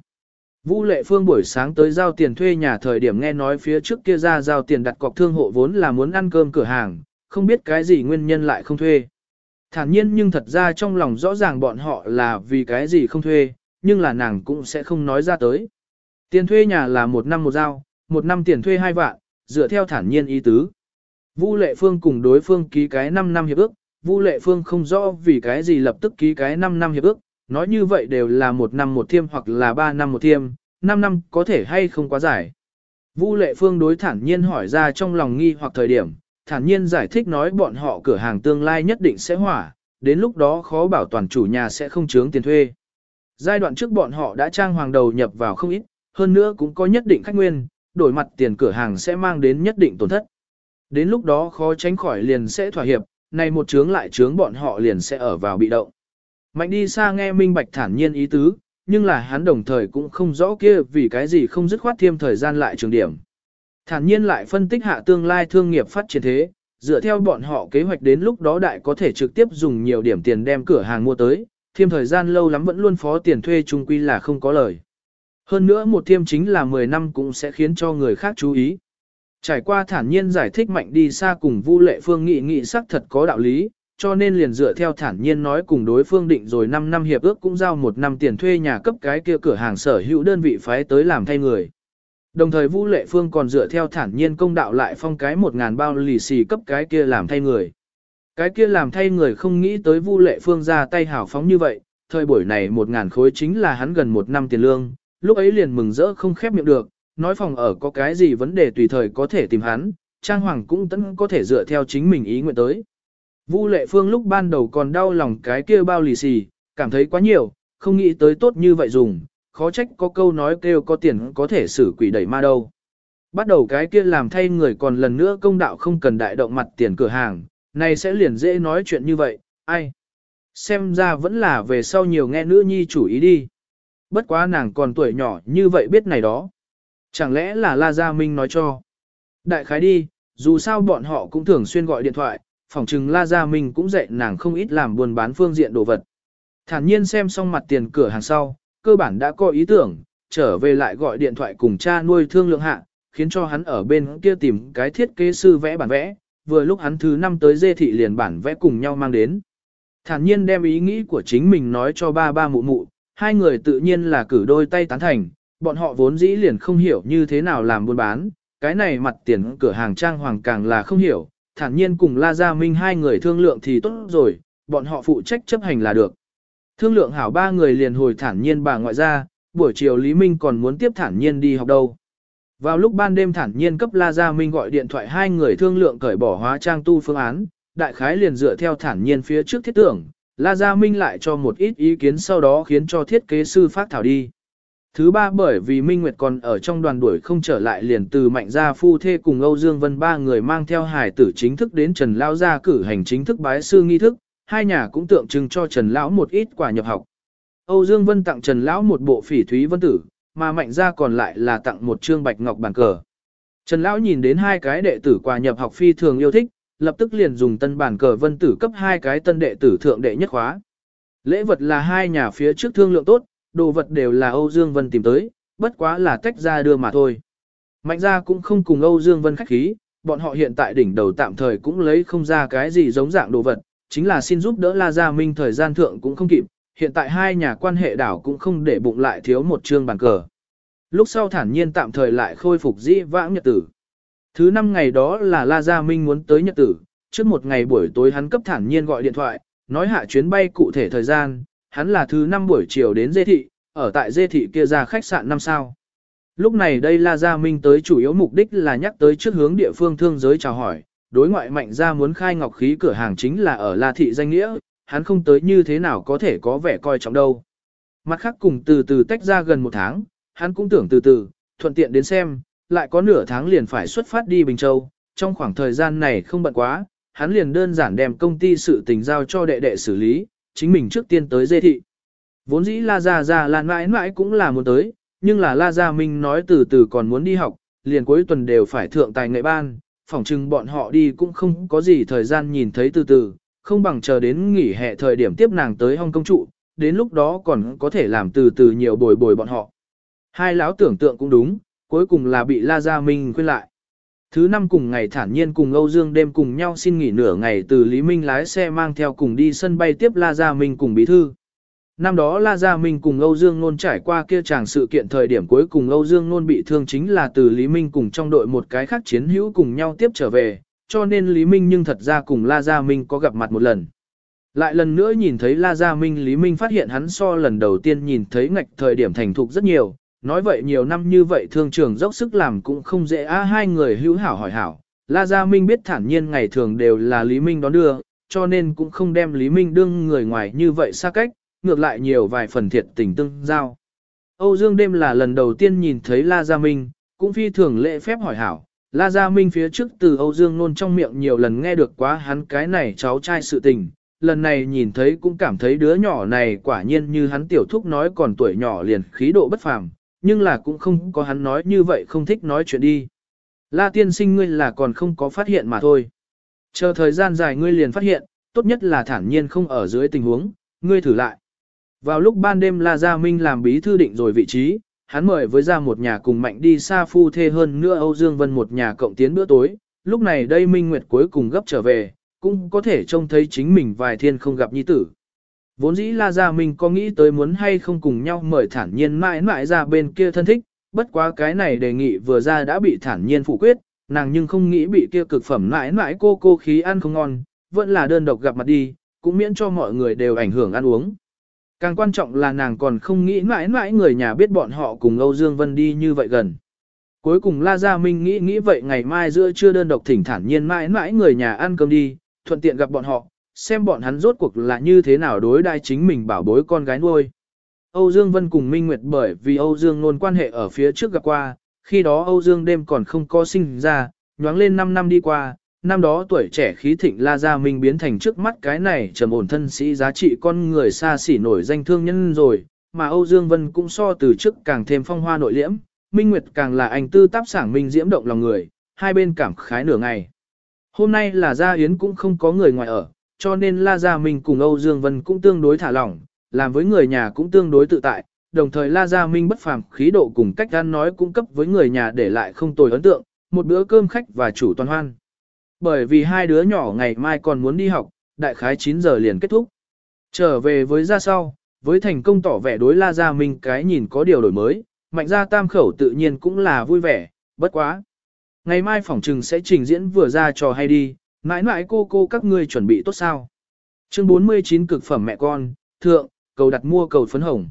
Vũ Lệ Phương buổi sáng tới giao tiền thuê nhà thời điểm nghe nói phía trước kia ra giao tiền đặt cọc thương hộ vốn là muốn ăn cơm cửa hàng, không biết cái gì nguyên nhân lại không thuê. Thản nhiên nhưng thật ra trong lòng rõ ràng bọn họ là vì cái gì không thuê, nhưng là nàng cũng sẽ không nói ra tới. Tiền thuê nhà là một năm một giao, một năm tiền thuê hai vạn, dựa theo thản nhiên ý tứ. Vu Lệ Phương cùng đối phương ký cái 5 năm hiệp ước, Vu Lệ Phương không rõ vì cái gì lập tức ký cái 5 năm hiệp ước, nói như vậy đều là một năm một thiêm hoặc là ba năm một thiêm, 5 năm có thể hay không quá dài. Vu Lệ Phương đối thản nhiên hỏi ra trong lòng nghi hoặc thời điểm, thản nhiên giải thích nói bọn họ cửa hàng tương lai nhất định sẽ hỏa, đến lúc đó khó bảo toàn chủ nhà sẽ không chướng tiền thuê. Giai đoạn trước bọn họ đã trang hoàng đầu nhập vào không ít, hơn nữa cũng có nhất định khách nguyên, đổi mặt tiền cửa hàng sẽ mang đến nhất định tổn thất. Đến lúc đó khó tránh khỏi liền sẽ thỏa hiệp, này một chướng lại chướng bọn họ liền sẽ ở vào bị động. Mạnh đi xa nghe minh bạch thản nhiên ý tứ, nhưng là hắn đồng thời cũng không rõ kia vì cái gì không dứt khoát thêm thời gian lại trường điểm. Thản nhiên lại phân tích hạ tương lai thương nghiệp phát triển thế, dựa theo bọn họ kế hoạch đến lúc đó đại có thể trực tiếp dùng nhiều điểm tiền đem cửa hàng mua tới, thêm thời gian lâu lắm vẫn luôn phó tiền thuê chung quy là không có lời. Hơn nữa một thêm chính là 10 năm cũng sẽ khiến cho người khác chú ý. Trải qua thản nhiên giải thích mạnh đi xa cùng Vu Lệ Phương nghị nghị sắc thật có đạo lý, cho nên liền dựa theo thản nhiên nói cùng đối phương định rồi 5 năm hiệp ước cũng giao một năm tiền thuê nhà cấp cái kia cửa hàng sở hữu đơn vị phái tới làm thay người. Đồng thời Vu Lệ Phương còn dựa theo thản nhiên công đạo lại phong cái 1000 bao lì xì cấp cái kia làm thay người. Cái kia làm thay người không nghĩ tới Vu Lệ Phương ra tay hảo phóng như vậy, thời buổi này 1000 khối chính là hắn gần một năm tiền lương, lúc ấy liền mừng rỡ không khép miệng được, nói phòng ở có cái gì vấn đề tùy thời có thể tìm hắn, Trang Hoàng cũng tẫn có thể dựa theo chính mình ý nguyện tới. Vu Lệ Phương lúc ban đầu còn đau lòng cái kia bao lì xì, cảm thấy quá nhiều, không nghĩ tới tốt như vậy dùng, khó trách có câu nói kêu có tiền có thể xử quỷ đẩy ma đâu. Bắt đầu cái kia làm thay người còn lần nữa công đạo không cần đại động mặt tiền cửa hàng, này sẽ liền dễ nói chuyện như vậy, ai. Xem ra vẫn là về sau nhiều nghe nữ nhi chủ ý đi. Bất quá nàng còn tuổi nhỏ như vậy biết này đó. Chẳng lẽ là La Gia Minh nói cho. Đại khái đi, dù sao bọn họ cũng thường xuyên gọi điện thoại, phỏng chừng La Gia Minh cũng dạy nàng không ít làm buôn bán phương diện đồ vật. Thản nhiên xem xong mặt tiền cửa hàng sau, cơ bản đã có ý tưởng, trở về lại gọi điện thoại cùng cha nuôi thương lượng hạ, khiến cho hắn ở bên kia tìm cái thiết kế sư vẽ bản vẽ, vừa lúc hắn thứ năm tới dê thị liền bản vẽ cùng nhau mang đến. Thản nhiên đem ý nghĩ của chính mình nói cho ba ba mụ mụ, hai người tự nhiên là cử đôi tay tán thành, bọn họ vốn dĩ liền không hiểu như thế nào làm buôn bán, cái này mặt tiền cửa hàng trang hoàng càng là không hiểu, thản nhiên cùng La Gia Minh hai người thương lượng thì tốt rồi, bọn họ phụ trách chấp hành là được. Thương lượng hảo ba người liền hồi thản nhiên bà ngoại ra, buổi chiều Lý Minh còn muốn tiếp thản nhiên đi học đâu. Vào lúc ban đêm thản nhiên cấp La Gia Minh gọi điện thoại hai người thương lượng cởi bỏ hóa trang tu phương án, đại khái liền dựa theo thản nhiên phía trước thiết tưởng, La Gia Minh lại cho một ít ý kiến sau đó khiến cho thiết kế sư phát thảo đi. Thứ ba bởi vì Minh Nguyệt còn ở trong đoàn đuổi không trở lại liền từ mạnh gia phu thê cùng Âu Dương Vân ba người mang theo hải tử chính thức đến Trần Lão gia cử hành chính thức bái sư nghi thức, hai nhà cũng tượng trưng cho Trần Lão một ít quả nhập học. Âu Dương Vân tặng Trần Lão một bộ phỉ thúy vân tử, mà mạnh gia còn lại là tặng một trương bạch ngọc bàn cờ. Trần Lão nhìn đến hai cái đệ tử quà nhập học phi thường yêu thích, lập tức liền dùng tân bản cờ vân tử cấp hai cái tân đệ tử thượng đệ nhất khóa. Lễ vật là hai nhà phía trước thương lượng tốt, đồ vật đều là Âu Dương Vân tìm tới, bất quá là tách ra đưa mà thôi. Mạnh gia cũng không cùng Âu Dương Vân khách khí, bọn họ hiện tại đỉnh đầu tạm thời cũng lấy không ra cái gì giống dạng đồ vật, chính là xin giúp đỡ La Gia Minh thời gian thượng cũng không kịp, hiện tại hai nhà quan hệ đảo cũng không để bụng lại thiếu một chương bàn cờ. Lúc sau thản nhiên tạm thời lại khôi phục dĩ vãng nhật tử. Thứ năm ngày đó là La Gia Minh muốn tới nhật tử, trước một ngày buổi tối hắn cấp thản nhiên gọi điện thoại, nói hạ chuyến bay cụ thể thời gian, hắn là thứ năm buổi chiều đến dê thị, ở tại dê thị kia ra khách sạn năm sao. Lúc này đây La Gia Minh tới chủ yếu mục đích là nhắc tới trước hướng địa phương thương giới chào hỏi, đối ngoại mạnh ra muốn khai ngọc khí cửa hàng chính là ở La Thị danh nghĩa, hắn không tới như thế nào có thể có vẻ coi trọng đâu. Mặt khác cùng từ từ tách ra gần một tháng, hắn cũng tưởng từ từ, thuận tiện đến xem, lại có nửa tháng liền phải xuất phát đi Bình Châu, trong khoảng thời gian này không bận quá, hắn liền đơn giản đem công ty sự tình giao cho đệ đệ xử lý, chính mình trước tiên tới dê thị. Vốn dĩ La Gia Gia là mãi mãi cũng là muốn tới, nhưng là La Gia Minh nói từ từ còn muốn đi học, liền cuối tuần đều phải thượng tài nghệ ban, phỏng chừng bọn họ đi cũng không có gì thời gian nhìn thấy từ từ, không bằng chờ đến nghỉ hè thời điểm tiếp nàng tới Hong Công trụ, đến lúc đó còn có thể làm từ từ nhiều bồi bồi bọn họ. Hai lão tưởng tượng cũng đúng, cuối cùng là bị La Gia Minh khuyên lại. Thứ năm cùng ngày thản nhiên cùng Âu Dương đêm cùng nhau xin nghỉ nửa ngày từ Lý Minh lái xe mang theo cùng đi sân bay tiếp La Gia Minh cùng bí thư. Năm đó La Gia Minh cùng Âu Dương Nôn trải qua kia chàng sự kiện thời điểm cuối cùng Âu Dương Nôn bị thương chính là từ Lý Minh cùng trong đội một cái khác chiến hữu cùng nhau tiếp trở về, cho nên Lý Minh nhưng thật ra cùng La Gia Minh có gặp mặt một lần. Lại lần nữa nhìn thấy La Gia Minh Lý Minh phát hiện hắn so lần đầu tiên nhìn thấy ngạch thời điểm thành thục rất nhiều, nói vậy nhiều năm như vậy thương trường dốc sức làm cũng không dễ à hai người hữu hảo hỏi hảo. La Gia Minh biết thản nhiên ngày thường đều là Lý Minh đón đưa, cho nên cũng không đem Lý Minh đương người ngoài như vậy xa cách, ngược lại nhiều vài phần thiệt tình tương giao. Âu Dương đêm là lần đầu tiên nhìn thấy La Gia Minh, cũng phi thường lễ phép hỏi hảo. La Gia Minh phía trước từ Âu Dương nôn trong miệng nhiều lần nghe được quá hắn cái này cháu trai sự tình, lần này nhìn thấy cũng cảm thấy đứa nhỏ này quả nhiên như hắn tiểu thúc nói còn tuổi nhỏ liền khí độ bất phàm, nhưng là cũng không có hắn nói như vậy không thích nói chuyện đi. La tiên sinh ngươi là còn không có phát hiện mà thôi. Chờ thời gian dài ngươi liền phát hiện, tốt nhất là thản nhiên không ở dưới tình huống, ngươi thử lại. Vào lúc ban đêm La Gia Minh làm bí thư định rồi vị trí, hắn mời với ra một nhà cùng mạnh đi xa phu thê hơn nữa Âu Dương Vân một nhà cộng tiến bữa tối. Lúc này đây Minh Nguyệt cuối cùng gấp trở về, cũng có thể trông thấy chính mình vài thiên không gặp nhi tử. Vốn dĩ La Gia Minh có nghĩ tới muốn hay không cùng nhau mời thản nhiên mãi mãi ra bên kia thân thích, bất quá cái này đề nghị vừa ra đã bị thản nhiên phủ quyết, nàng nhưng không nghĩ bị kia cực phẩm mãi mãi cô cô khí ăn không ngon, vẫn là đơn độc gặp mặt đi, cũng miễn cho mọi người đều ảnh hưởng ăn uống. Càng quan trọng là nàng còn không nghĩ mãi mãi người nhà biết bọn họ cùng Âu Dương Vân đi như vậy gần. Cuối cùng La Gia Minh nghĩ nghĩ vậy ngày mai giữa trưa đơn độc thỉnh thản nhiên mãi mãi người nhà ăn cơm đi, thuận tiện gặp bọn họ, xem bọn hắn rốt cuộc là như thế nào đối đai chính mình bảo bối con gái nuôi. Âu Dương Vân cùng Minh Nguyệt bởi vì Âu Dương luôn quan hệ ở phía trước gặp qua, khi đó Âu Dương đêm còn không có sinh ra, nhoáng lên 5 năm đi qua, năm đó tuổi trẻ khí thịnh La Gia Minh biến thành trước mắt cái này trầm ổn thân sĩ giá trị con người xa xỉ nổi danh thương nhân rồi, mà Âu Dương Vân cũng so từ trước càng thêm phong hoa nội liễm, Minh Nguyệt càng là anh tư táp sảng minh diễm động lòng người, hai bên cảm khái nửa ngày. Hôm nay là Gia Yến cũng không có người ngoài ở, cho nên La Gia Minh cùng Âu Dương Vân cũng tương đối thả lỏng, làm với người nhà cũng tương đối tự tại, đồng thời La Gia Minh bất phàm khí độ cùng cách ăn nói cung cấp với người nhà để lại không tồi ấn tượng, một bữa cơm khách và chủ toàn hoan. Bởi vì hai đứa nhỏ ngày mai còn muốn đi học, đại khái 9 giờ liền kết thúc. Trở về với ra sau, với thành công tỏ vẻ đối La Gia Minh cái nhìn có điều đổi mới, mạnh gia tam khẩu tự nhiên cũng là vui vẻ, bất quá. Ngày mai phỏng trừng sẽ trình diễn vừa ra trò hay đi, mãi mãi cô cô các ngươi chuẩn bị tốt sao. Chương 49 cực phẩm mẹ con, thượng, cầu đặt mua cầu phấn hồng.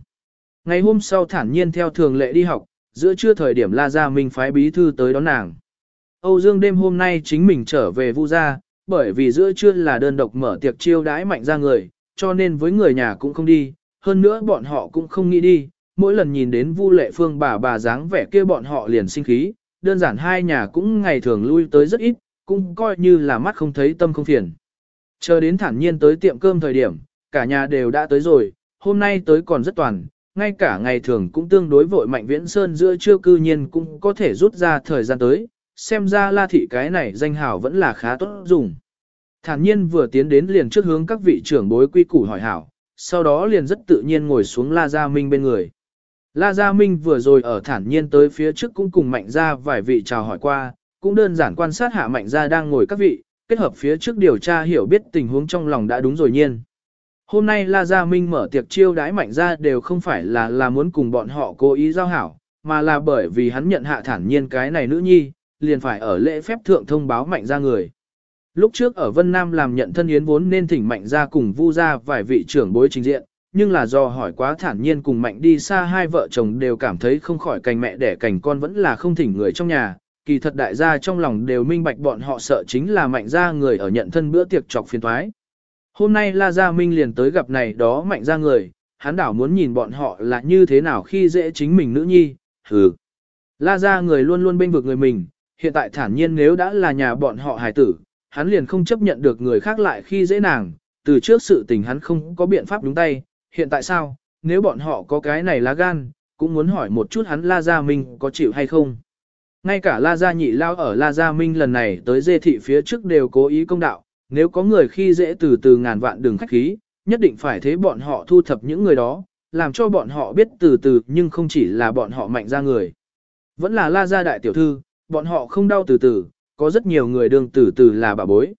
Ngày hôm sau thản nhiên theo thường lệ đi học, giữa trưa thời điểm La Gia Minh phái bí thư tới đón nàng. Âu Dương đêm hôm nay chính mình trở về Vu gia, bởi vì giữa trưa là đơn độc mở tiệc chiêu đãi mạnh ra người, cho nên với người nhà cũng không đi, hơn nữa bọn họ cũng không nghĩ đi, mỗi lần nhìn đến Vu Lệ Phương bà bà dáng vẻ kia bọn họ liền sinh khí, đơn giản hai nhà cũng ngày thường lui tới rất ít, cũng coi như là mắt không thấy tâm không phiền. Chờ đến thản nhiên tới tiệm cơm thời điểm, cả nhà đều đã tới rồi, hôm nay tới còn rất toàn, ngay cả ngày thường cũng tương đối vội mạnh viễn sơn giữa trưa cư nhiên cũng có thể rút ra thời gian tới, xem ra la thị cái này danh hào vẫn là khá tốt dùng. Thản nhiên vừa tiến đến liền trước hướng các vị trưởng bối quy củ hỏi hảo, sau đó liền rất tự nhiên ngồi xuống La Gia Minh bên người. La Gia Minh vừa rồi ở thản nhiên tới phía trước cũng cùng Mạnh Gia vài vị chào hỏi qua, cũng đơn giản quan sát hạ Mạnh Gia đang ngồi các vị, kết hợp phía trước điều tra hiểu biết tình huống trong lòng đã đúng rồi nhiên. Hôm nay La Gia Minh mở tiệc chiêu đãi Mạnh Gia đều không phải là là muốn cùng bọn họ cố ý giao hảo, mà là bởi vì hắn nhận hạ thản nhiên cái này nữ nhi, liền phải ở lễ phép thượng thông báo Mạnh Gia người. Lúc trước ở Vân Nam làm nhận thân yến vốn nên thỉnh Mạnh Gia cùng Vu Gia vài vị trưởng bối trình diện, nhưng là do hỏi quá thản nhiên cùng mạnh đi xa hai vợ chồng đều cảm thấy không khỏi cành mẹ đẻ cành con vẫn là không thỉnh người trong nhà, kỳ thật đại gia trong lòng đều minh bạch bọn họ sợ chính là mạnh gia người ở nhận thân bữa tiệc chọc phiền thoái. Hôm nay La Gia Minh liền tới gặp này đó mạnh gia người, hắn đảo muốn nhìn bọn họ là như thế nào khi dễ chính mình nữ nhi, hừ. La Gia người luôn luôn bên vực người mình, hiện tại thản nhiên nếu đã là nhà bọn họ hài tử, hắn liền không chấp nhận được người khác lại khi dễ nàng, từ trước sự tình hắn không có biện pháp đúng tay, hiện tại sao, nếu bọn họ có cái này lá gan, cũng muốn hỏi một chút hắn La Gia Minh có chịu hay không. Ngay cả La Gia Nhị Lao ở La Gia Minh lần này tới dê thị phía trước đều cố ý công đạo, nếu có người khi dễ từ từ ngàn vạn đường khách khí, nhất định phải thế bọn họ thu thập những người đó, làm cho bọn họ biết từ từ nhưng không chỉ là bọn họ mạnh ra người. Vẫn là La Gia Đại Tiểu Thư, bọn họ không đau từ từ, có rất nhiều người đường từ từ là bà bối.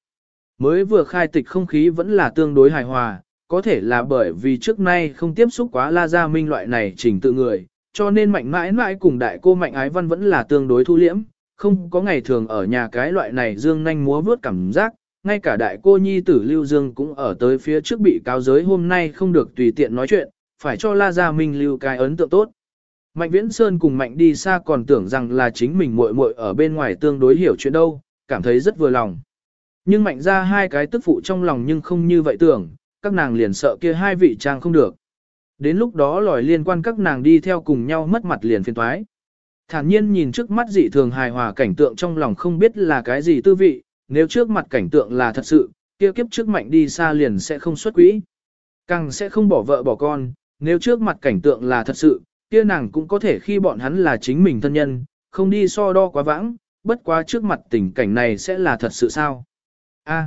Mới vừa khai tịch không khí vẫn là tương đối hài hòa, có thể là bởi vì trước nay không tiếp xúc quá La Gia Minh loại này trình tự người, cho nên mạnh mãi mãi cùng đại cô mạnh ái văn vẫn là tương đối thu liễm, không có ngày thường ở nhà cái loại này dương nhanh múa vướt cảm giác, ngay cả đại cô nhi tử Lưu Dương cũng ở tới phía trước bị cáo giới hôm nay không được tùy tiện nói chuyện, phải cho La Gia Minh lưu cái ấn tượng tốt. Mạnh Viễn Sơn cùng Mạnh đi xa còn tưởng rằng là chính mình muội muội ở bên ngoài tương đối hiểu chuyện đâu, cảm thấy rất vừa lòng. Nhưng Mạnh ra hai cái tức phụ trong lòng nhưng không như vậy tưởng, các nàng liền sợ kia hai vị trang không được. Đến lúc đó lòi liên quan các nàng đi theo cùng nhau mất mặt liền phiền thoái. Thản nhiên nhìn trước mắt dị thường hài hòa cảnh tượng trong lòng không biết là cái gì tư vị, nếu trước mặt cảnh tượng là thật sự, kia kiếp trước mạnh đi xa liền sẽ không xuất quỹ. Càng sẽ không bỏ vợ bỏ con, nếu trước mặt cảnh tượng là thật sự, kia nàng cũng có thể khi bọn hắn là chính mình thân nhân, không đi so đo quá vãng, bất quá trước mặt tình cảnh này sẽ là thật sự sao? A.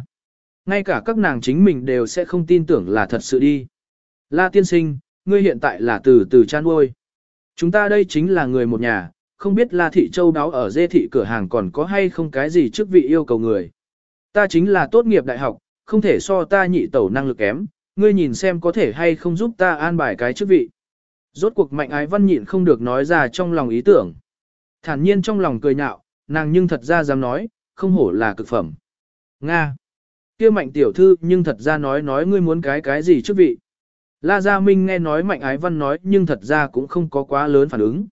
Ngay cả các nàng chính mình đều sẽ không tin tưởng là thật sự đi. La tiên sinh, ngươi hiện tại là từ từ chan nuôi. Chúng ta đây chính là người một nhà, không biết La Thị Châu đáo ở dê thị cửa hàng còn có hay không cái gì chức vị yêu cầu người. Ta chính là tốt nghiệp đại học, không thể so ta nhị tẩu năng lực kém, ngươi nhìn xem có thể hay không giúp ta an bài cái chức vị. Rốt cuộc mạnh ái văn nhịn không được nói ra trong lòng ý tưởng. Thản nhiên trong lòng cười nhạo, nàng nhưng thật ra dám nói, không hổ là cực phẩm. Nga. kia mạnh tiểu thư nhưng thật ra nói nói ngươi muốn cái cái gì chức vị. La Gia Minh nghe nói Mạnh Ái Văn nói nhưng thật ra cũng không có quá lớn phản ứng.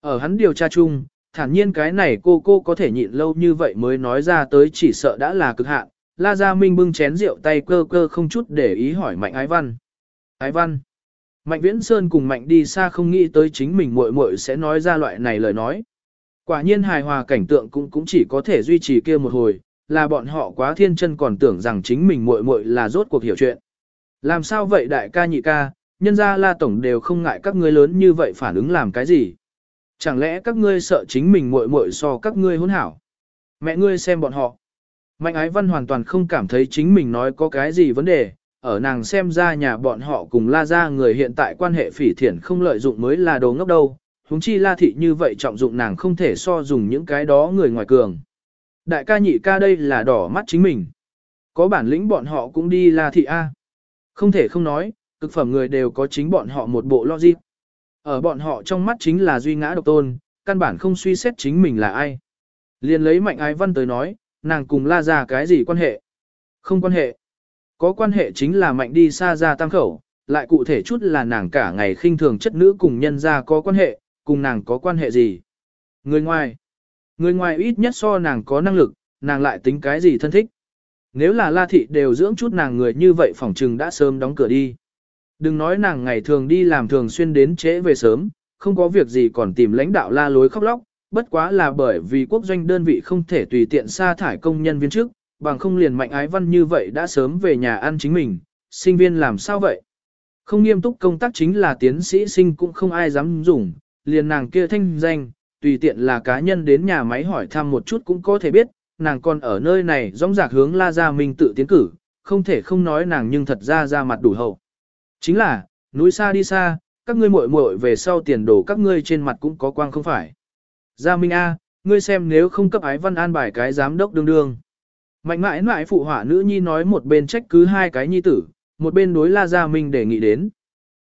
Ở hắn điều tra chung, thản nhiên cái này cô cô có thể nhịn lâu như vậy mới nói ra tới chỉ sợ đã là cực hạn. La Gia Minh bưng chén rượu tay cơ cơ không chút để ý hỏi Mạnh Ái Văn. Ái Văn. Mạnh Viễn Sơn cùng Mạnh đi xa không nghĩ tới chính mình muội muội sẽ nói ra loại này lời nói. Quả nhiên hài hòa cảnh tượng cũng cũng chỉ có thể duy trì kia một hồi, là bọn họ quá thiên chân còn tưởng rằng chính mình muội muội là rốt cuộc hiểu chuyện. Làm sao vậy đại ca nhị ca, nhân gia la tổng đều không ngại các ngươi lớn như vậy phản ứng làm cái gì? Chẳng lẽ các ngươi sợ chính mình muội muội so các ngươi hỗn hảo? Mẹ ngươi xem bọn họ. Mạnh ái văn hoàn toàn không cảm thấy chính mình nói có cái gì vấn đề, ở nàng xem ra nhà bọn họ cùng la ra người hiện tại quan hệ phỉ thiện không lợi dụng mới là đồ ngốc đâu, huống chi la thị như vậy trọng dụng nàng không thể so dùng những cái đó người ngoài cường. Đại ca nhị ca đây là đỏ mắt chính mình. Có bản lĩnh bọn họ cũng đi la thị A. Không thể không nói, cực phẩm người đều có chính bọn họ một bộ logic. Ở bọn họ trong mắt chính là duy ngã độc tôn, căn bản không suy xét chính mình là ai. Liên lấy mạnh ái văn tới nói, nàng cùng la ra cái gì quan hệ? Không quan hệ. Có quan hệ chính là mạnh đi xa ra tam khẩu, lại cụ thể chút là nàng cả ngày khinh thường chất nữ cùng nhân ra có quan hệ, cùng nàng có quan hệ gì. Người ngoài. Người ngoài ít nhất so nàng có năng lực, nàng lại tính cái gì thân thích. Nếu là la thị đều dưỡng chút nàng người như vậy phỏng trừng đã sớm đóng cửa đi. Đừng nói nàng ngày thường đi làm thường xuyên đến trễ về sớm, không có việc gì còn tìm lãnh đạo la lối khóc lóc, bất quá là bởi vì quốc doanh đơn vị không thể tùy tiện sa thải công nhân viên trước, bằng không liền mạnh ái văn như vậy đã sớm về nhà ăn chính mình, sinh viên làm sao vậy? Không nghiêm túc công tác chính là tiến sĩ sinh cũng không ai dám dùng, liền nàng kia thanh danh, tùy tiện là cá nhân đến nhà máy hỏi thăm một chút cũng có thể biết, nàng còn ở nơi này rõng rạc hướng La Gia Minh tự tiến cử, không thể không nói nàng nhưng thật ra ra mặt đủ hậu. Chính là, núi xa đi xa, các ngươi muội muội về sau tiền đồ các ngươi trên mặt cũng có quang không phải. Gia Minh A, ngươi xem nếu không cấp ái văn an bài cái giám đốc đương đương. Mạnh mãi mãi phụ họa nữ nhi nói một bên trách cứ hai cái nhi tử, một bên đối La Gia Minh để nghĩ đến.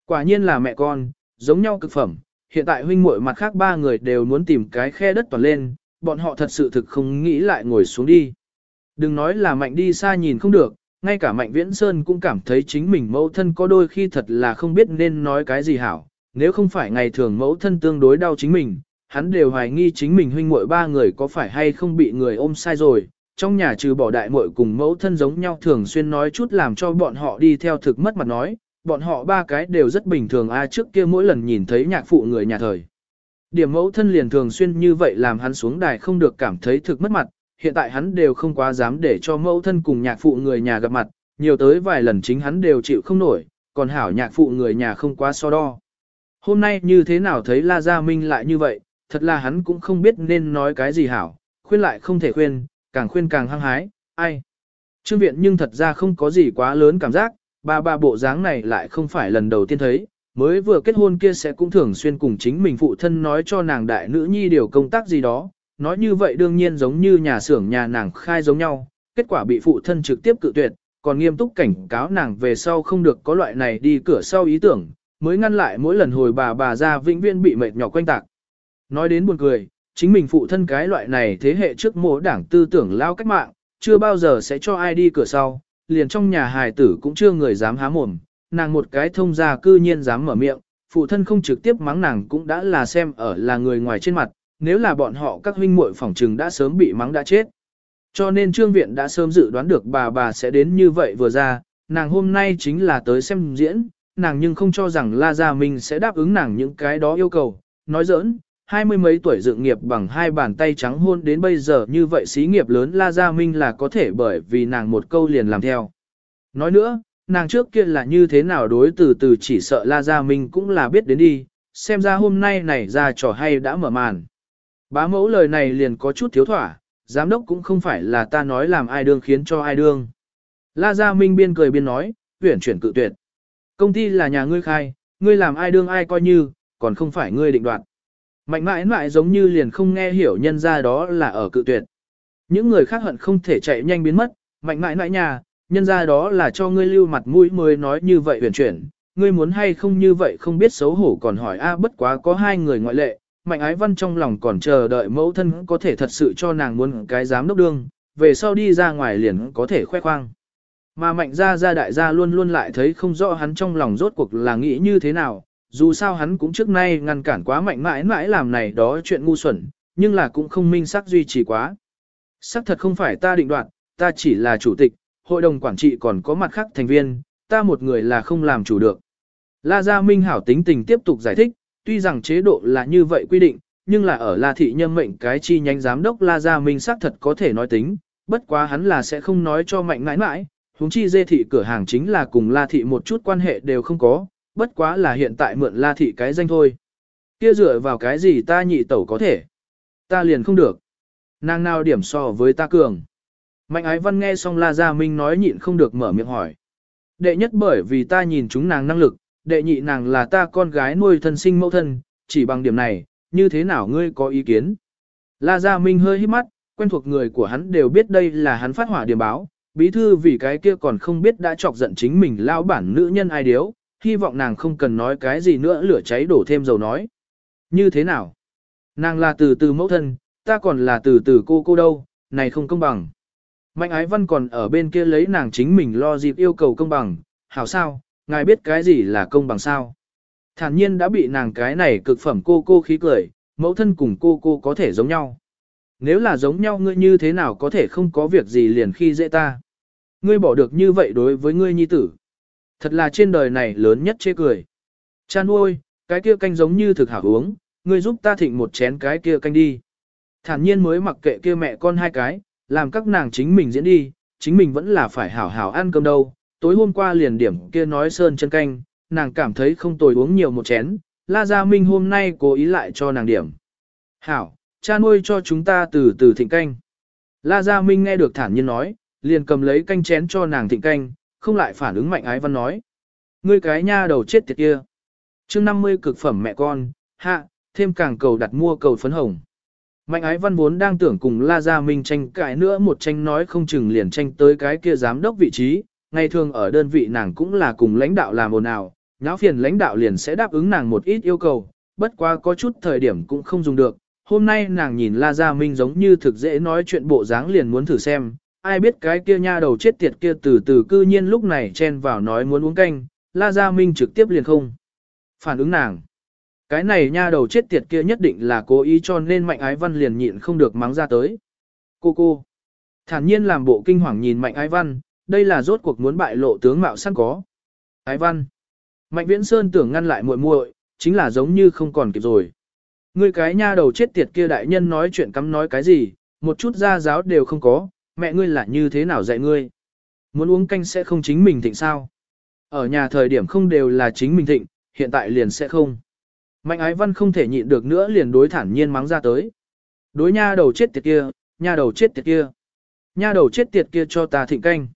Quả nhiên là mẹ con, giống nhau cực phẩm, hiện tại huynh muội mặt khác ba người đều muốn tìm cái khe đất toàn lên, bọn họ thật sự thực không nghĩ lại ngồi xuống đi. Đừng nói là mạnh đi xa nhìn không được, ngay cả mạnh viễn sơn cũng cảm thấy chính mình mẫu thân có đôi khi thật là không biết nên nói cái gì hảo, nếu không phải ngày thường mẫu thân tương đối đau chính mình, hắn đều hoài nghi chính mình huynh muội ba người có phải hay không bị người ôm sai rồi, trong nhà trừ bỏ đại muội cùng mẫu thân giống nhau thường xuyên nói chút làm cho bọn họ đi theo thực mất mặt nói, bọn họ ba cái đều rất bình thường a trước kia mỗi lần nhìn thấy nhạc phụ người nhà thời. Điểm mẫu thân liền thường xuyên như vậy làm hắn xuống đài không được cảm thấy thực mất mặt, hiện tại hắn đều không quá dám để cho mẫu thân cùng nhạc phụ người nhà gặp mặt, nhiều tới vài lần chính hắn đều chịu không nổi, còn hảo nhạc phụ người nhà không quá so đo. Hôm nay như thế nào thấy La Gia Minh lại như vậy, thật là hắn cũng không biết nên nói cái gì hảo, khuyên lại không thể khuyên, càng khuyên càng hăng hái, ai. Trương viện nhưng thật ra không có gì quá lớn cảm giác, ba ba bộ dáng này lại không phải lần đầu tiên thấy, mới vừa kết hôn kia sẽ cũng thường xuyên cùng chính mình phụ thân nói cho nàng đại nữ nhi điều công tác gì đó, nói như vậy đương nhiên giống như nhà xưởng nhà nàng khai giống nhau, kết quả bị phụ thân trực tiếp cự tuyệt, còn nghiêm túc cảnh cáo nàng về sau không được có loại này đi cửa sau ý tưởng, mới ngăn lại mỗi lần hồi bà bà ra vĩnh viễn bị mệt nhọc quanh tạc. Nói đến buồn cười, chính mình phụ thân cái loại này thế hệ trước mộ đảng tư tưởng lao cách mạng, chưa bao giờ sẽ cho ai đi cửa sau, liền trong nhà hài tử cũng chưa người dám há mồm, nàng một cái thông gia cư nhiên dám mở miệng, phụ thân không trực tiếp mắng nàng cũng đã là xem ở là người ngoài trên mặt, nếu là bọn họ các huynh muội phỏng trừng đã sớm bị mắng đã chết. Cho nên trương viện đã sớm dự đoán được bà bà sẽ đến như vậy vừa ra, nàng hôm nay chính là tới xem diễn, nàng nhưng không cho rằng La Gia Minh sẽ đáp ứng nàng những cái đó yêu cầu, nói giỡn, hai mươi mấy tuổi dựng nghiệp bằng hai bàn tay trắng hôn đến bây giờ như vậy xí nghiệp lớn La Gia Minh là có thể bởi vì nàng một câu liền làm theo. Nói nữa, nàng trước kia là như thế nào đối từ từ chỉ sợ La Gia Minh cũng là biết đến đi, xem ra hôm nay này ra trò hay đã mở màn. Bá mẫu lời này liền có chút thiếu thỏa, giám đốc cũng không phải là ta nói làm ai đương khiến cho ai đương. La Gia Minh biên cười biên nói, tuyển chuyển cự tuyệt. Công ty là nhà ngươi khai, ngươi làm ai đương ai coi như, còn không phải ngươi định đoạt. Mạnh mãi mãi giống như liền không nghe hiểu nhân ra đó là ở cự tuyệt. Những người khác hận không thể chạy nhanh biến mất, mạnh mãi mãi nhà, nhân ra đó là cho ngươi lưu mặt mũi mới nói như vậy huyền chuyển, ngươi muốn hay không như vậy không biết xấu hổ còn hỏi a bất quá có hai người ngoại lệ, mạnh ái văn trong lòng còn chờ đợi mẫu thân có thể thật sự cho nàng muốn cái giám đốc đương, về sau đi ra ngoài liền có thể khoe khoang. Mà mạnh ra ra đại gia luôn luôn lại thấy không rõ hắn trong lòng rốt cuộc là nghĩ như thế nào, dù sao hắn cũng trước nay ngăn cản quá mạnh mãi mãi làm này đó chuyện ngu xuẩn, nhưng là cũng không minh xác duy trì quá. Sắc thật không phải ta định đoạt, ta chỉ là chủ tịch, hội đồng quản trị còn có mặt khác thành viên, ta một người là không làm chủ được. La Gia Minh hảo tính tình tiếp tục giải thích, tuy rằng chế độ là như vậy quy định, nhưng là ở La Thị Nhâm mệnh cái chi nhánh giám đốc La Gia Minh xác thật có thể nói tính, bất quá hắn là sẽ không nói cho mạnh mãi mãi, huống chi dê thị cửa hàng chính là cùng La Thị một chút quan hệ đều không có, bất quá là hiện tại mượn La Thị cái danh thôi. Kia dựa vào cái gì ta nhị tẩu có thể? Ta liền không được. Nàng nào điểm so với ta cường. Mạnh ái văn nghe xong La Gia Minh nói nhịn không được mở miệng hỏi. Đệ nhất bởi vì ta nhìn chúng nàng năng lực, đệ nhị nàng là ta con gái nuôi thân sinh mẫu thân, chỉ bằng điểm này, như thế nào ngươi có ý kiến? La Gia Minh hơi hít mắt, quen thuộc người của hắn đều biết đây là hắn phát hỏa điểm báo, bí thư vì cái kia còn không biết đã chọc giận chính mình lao bản nữ nhân ai điếu, hy vọng nàng không cần nói cái gì nữa lửa cháy đổ thêm dầu nói. Như thế nào? Nàng là từ từ mẫu thân, ta còn là từ từ cô cô đâu, này không công bằng. Mạnh ái văn còn ở bên kia lấy nàng chính mình lo dịp yêu cầu công bằng, hảo sao, ngài biết cái gì là công bằng sao. Thản nhiên đã bị nàng cái này cực phẩm cô cô khí cười, mẫu thân cùng cô cô có thể giống nhau. Nếu là giống nhau ngươi như thế nào có thể không có việc gì liền khi dễ ta. Ngươi bỏ được như vậy đối với ngươi nhi tử. Thật là trên đời này lớn nhất chê cười. Chan ôi, cái kia canh giống như thực hảo uống, ngươi giúp ta thịnh một chén cái kia canh đi. Thản nhiên mới mặc kệ kia mẹ con hai cái, làm các nàng chính mình diễn đi, chính mình vẫn là phải hảo hảo ăn cơm đâu. Tối hôm qua liền điểm kia nói sơn chân canh, nàng cảm thấy không tồi uống nhiều một chén, La Gia Minh hôm nay cố ý lại cho nàng điểm. Hảo, cha nuôi cho chúng ta từ từ thịnh canh. La Gia Minh nghe được thản nhiên nói, liền cầm lấy canh chén cho nàng thịnh canh, không lại phản ứng mạnh ái văn nói. Ngươi cái nha đầu chết tiệt kia. chương 50 cực phẩm mẹ con, hạ, thêm càng cầu đặt mua cầu phấn hồng. Mạnh ái văn vốn đang tưởng cùng La Gia Minh tranh cãi nữa một tranh nói không chừng liền tranh tới cái kia giám đốc vị trí, ngày thường ở đơn vị nàng cũng là cùng lãnh đạo làm ồn ào, nháo phiền lãnh đạo liền sẽ đáp ứng nàng một ít yêu cầu, bất quá có chút thời điểm cũng không dùng được. Hôm nay nàng nhìn La Gia Minh giống như thực dễ nói chuyện bộ dáng liền muốn thử xem, ai biết cái kia nha đầu chết tiệt kia từ từ cư nhiên lúc này chen vào nói muốn uống canh, La Gia Minh trực tiếp liền không. Phản ứng nàng. Cái này nha đầu chết tiệt kia nhất định là cố ý cho nên mạnh ái văn liền nhịn không được mắng ra tới. Cô cô. Thản nhiên làm bộ kinh hoàng nhìn mạnh ái văn, đây là rốt cuộc muốn bại lộ tướng mạo sẵn có. Ái văn. Mạnh viễn sơn tưởng ngăn lại muội muội, chính là giống như không còn kịp rồi. Ngươi cái nha đầu chết tiệt kia đại nhân nói chuyện cắm nói cái gì, một chút gia giáo đều không có, mẹ ngươi là như thế nào dạy ngươi. Muốn uống canh sẽ không chính mình thịnh sao. Ở nhà thời điểm không đều là chính mình thịnh, hiện tại liền sẽ không. Mạnh ái văn không thể nhịn được nữa liền đối thản nhiên mắng ra tới. Đối nha đầu chết tiệt kia, nha đầu chết tiệt kia. Nha đầu chết tiệt kia cho ta thịnh canh.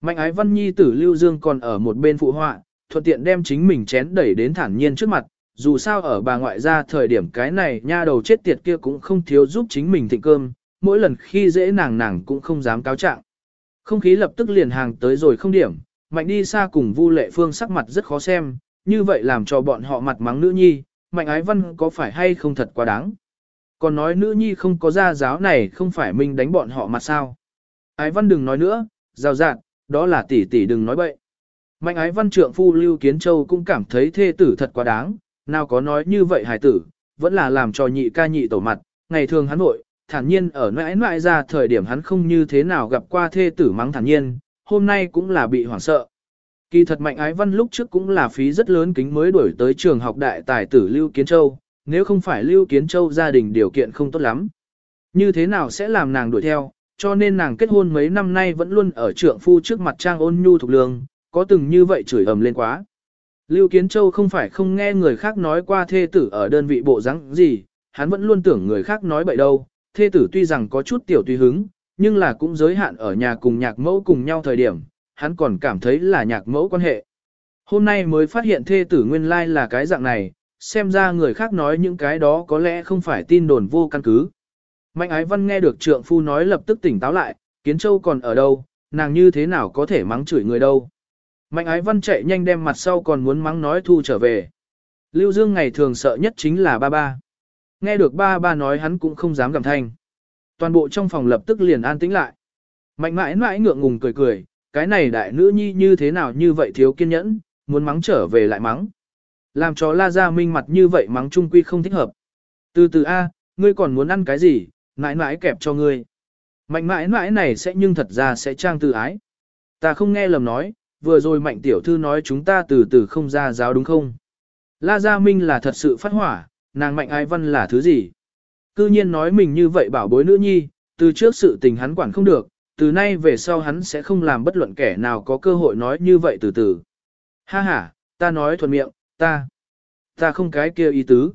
Mạnh ái văn nhi tử Lưu Dương còn ở một bên phụ họa, thuận tiện đem chính mình chén đẩy đến thản nhiên trước mặt. Dù sao ở bà ngoại gia thời điểm cái này nha đầu chết tiệt kia cũng không thiếu giúp chính mình thịnh cơm, mỗi lần khi dễ nàng nàng cũng không dám cáo trạng. Không khí lập tức liền hàng tới rồi không điểm, mạnh đi xa cùng Vu Lệ Phương sắc mặt rất khó xem, như vậy làm cho bọn họ mặt mắng nữ nhi, mạnh ái văn có phải hay không thật quá đáng. Còn nói nữ nhi không có gia giáo này không phải mình đánh bọn họ mặt sao. Ái văn đừng nói nữa, rào rạt, đó là tỷ tỷ đừng nói bậy. Mạnh ái văn trượng phu Lưu Kiến Châu cũng cảm thấy thê tử thật quá đáng, nào có nói như vậy hài tử, vẫn là làm cho nhị ca nhị tổ mặt, ngày thường hắn nội, thản nhiên ở mãi ngoại ra thời điểm hắn không như thế nào gặp qua thê tử mắng thản nhiên, hôm nay cũng là bị hoảng sợ. Kỳ thật mạnh ái văn lúc trước cũng là phí rất lớn kính mới đuổi tới trường học đại tài tử Lưu Kiến Châu, nếu không phải Lưu Kiến Châu gia đình điều kiện không tốt lắm. Như thế nào sẽ làm nàng đuổi theo, cho nên nàng kết hôn mấy năm nay vẫn luôn ở trượng phu trước mặt trang ôn nhu thuộc lương, có từng như vậy chửi ầm lên quá. Lưu Kiến Châu không phải không nghe người khác nói qua thê tử ở đơn vị bộ rắn gì, hắn vẫn luôn tưởng người khác nói bậy đâu, thê tử tuy rằng có chút tiểu tùy hứng, nhưng là cũng giới hạn ở nhà cùng nhạc mẫu cùng nhau thời điểm, hắn còn cảm thấy là nhạc mẫu quan hệ. Hôm nay mới phát hiện thê tử nguyên lai là cái dạng này, xem ra người khác nói những cái đó có lẽ không phải tin đồn vô căn cứ. Mạnh ái văn nghe được trượng phu nói lập tức tỉnh táo lại, kiến châu còn ở đâu, nàng như thế nào có thể mắng chửi người đâu. Mạnh ái văn chạy nhanh đem mặt sau còn muốn mắng nói thu trở về. Lưu Dương ngày thường sợ nhất chính là ba ba. Nghe được ba ba nói hắn cũng không dám gầm thanh. Toàn bộ trong phòng lập tức liền an tĩnh lại. Mạnh mãi mãi ngượng ngùng cười cười, cái này đại nữ nhi như thế nào như vậy thiếu kiên nhẫn, muốn mắng trở về lại mắng. Làm cho La Gia Minh mặt như vậy mắng trung quy không thích hợp. Từ từ A, ngươi còn muốn ăn cái gì, mãi mãi kẹp cho ngươi. Mạnh mãi mãi này sẽ nhưng thật ra sẽ trang từ ái. Ta không nghe lầm nói, vừa rồi mạnh tiểu thư nói chúng ta từ từ không ra giáo đúng không? La Gia Minh là thật sự phát hỏa, nàng mạnh ái văn là thứ gì? Cư nhiên nói mình như vậy bảo bối nữ nhi, từ trước sự tình hắn quản không được, từ nay về sau hắn sẽ không làm bất luận kẻ nào có cơ hội nói như vậy từ từ. Ha ha, ta nói thuận miệng, ta, ta không cái kia ý tứ.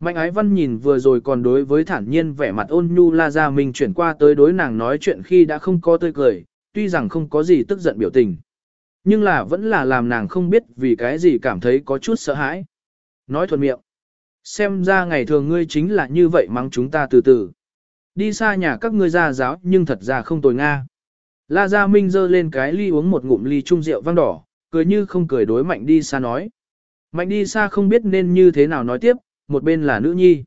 Mạnh ái văn nhìn vừa rồi còn đối với thản nhiên vẻ mặt ôn nhu la ra mình chuyển qua tới đối nàng nói chuyện khi đã không có tươi cười, tuy rằng không có gì tức giận biểu tình. Nhưng là vẫn là làm nàng không biết vì cái gì cảm thấy có chút sợ hãi. Nói thuận miệng. Xem ra ngày thường ngươi chính là như vậy mắng chúng ta từ từ. Đi xa nhà các ngươi ra giáo nhưng thật ra không tồi Nga. La Gia Minh giơ lên cái ly uống một ngụm ly trung rượu vang đỏ, cười như không cười đối mạnh đi xa nói. Mạnh đi xa không biết nên như thế nào nói tiếp, một bên là nữ nhi,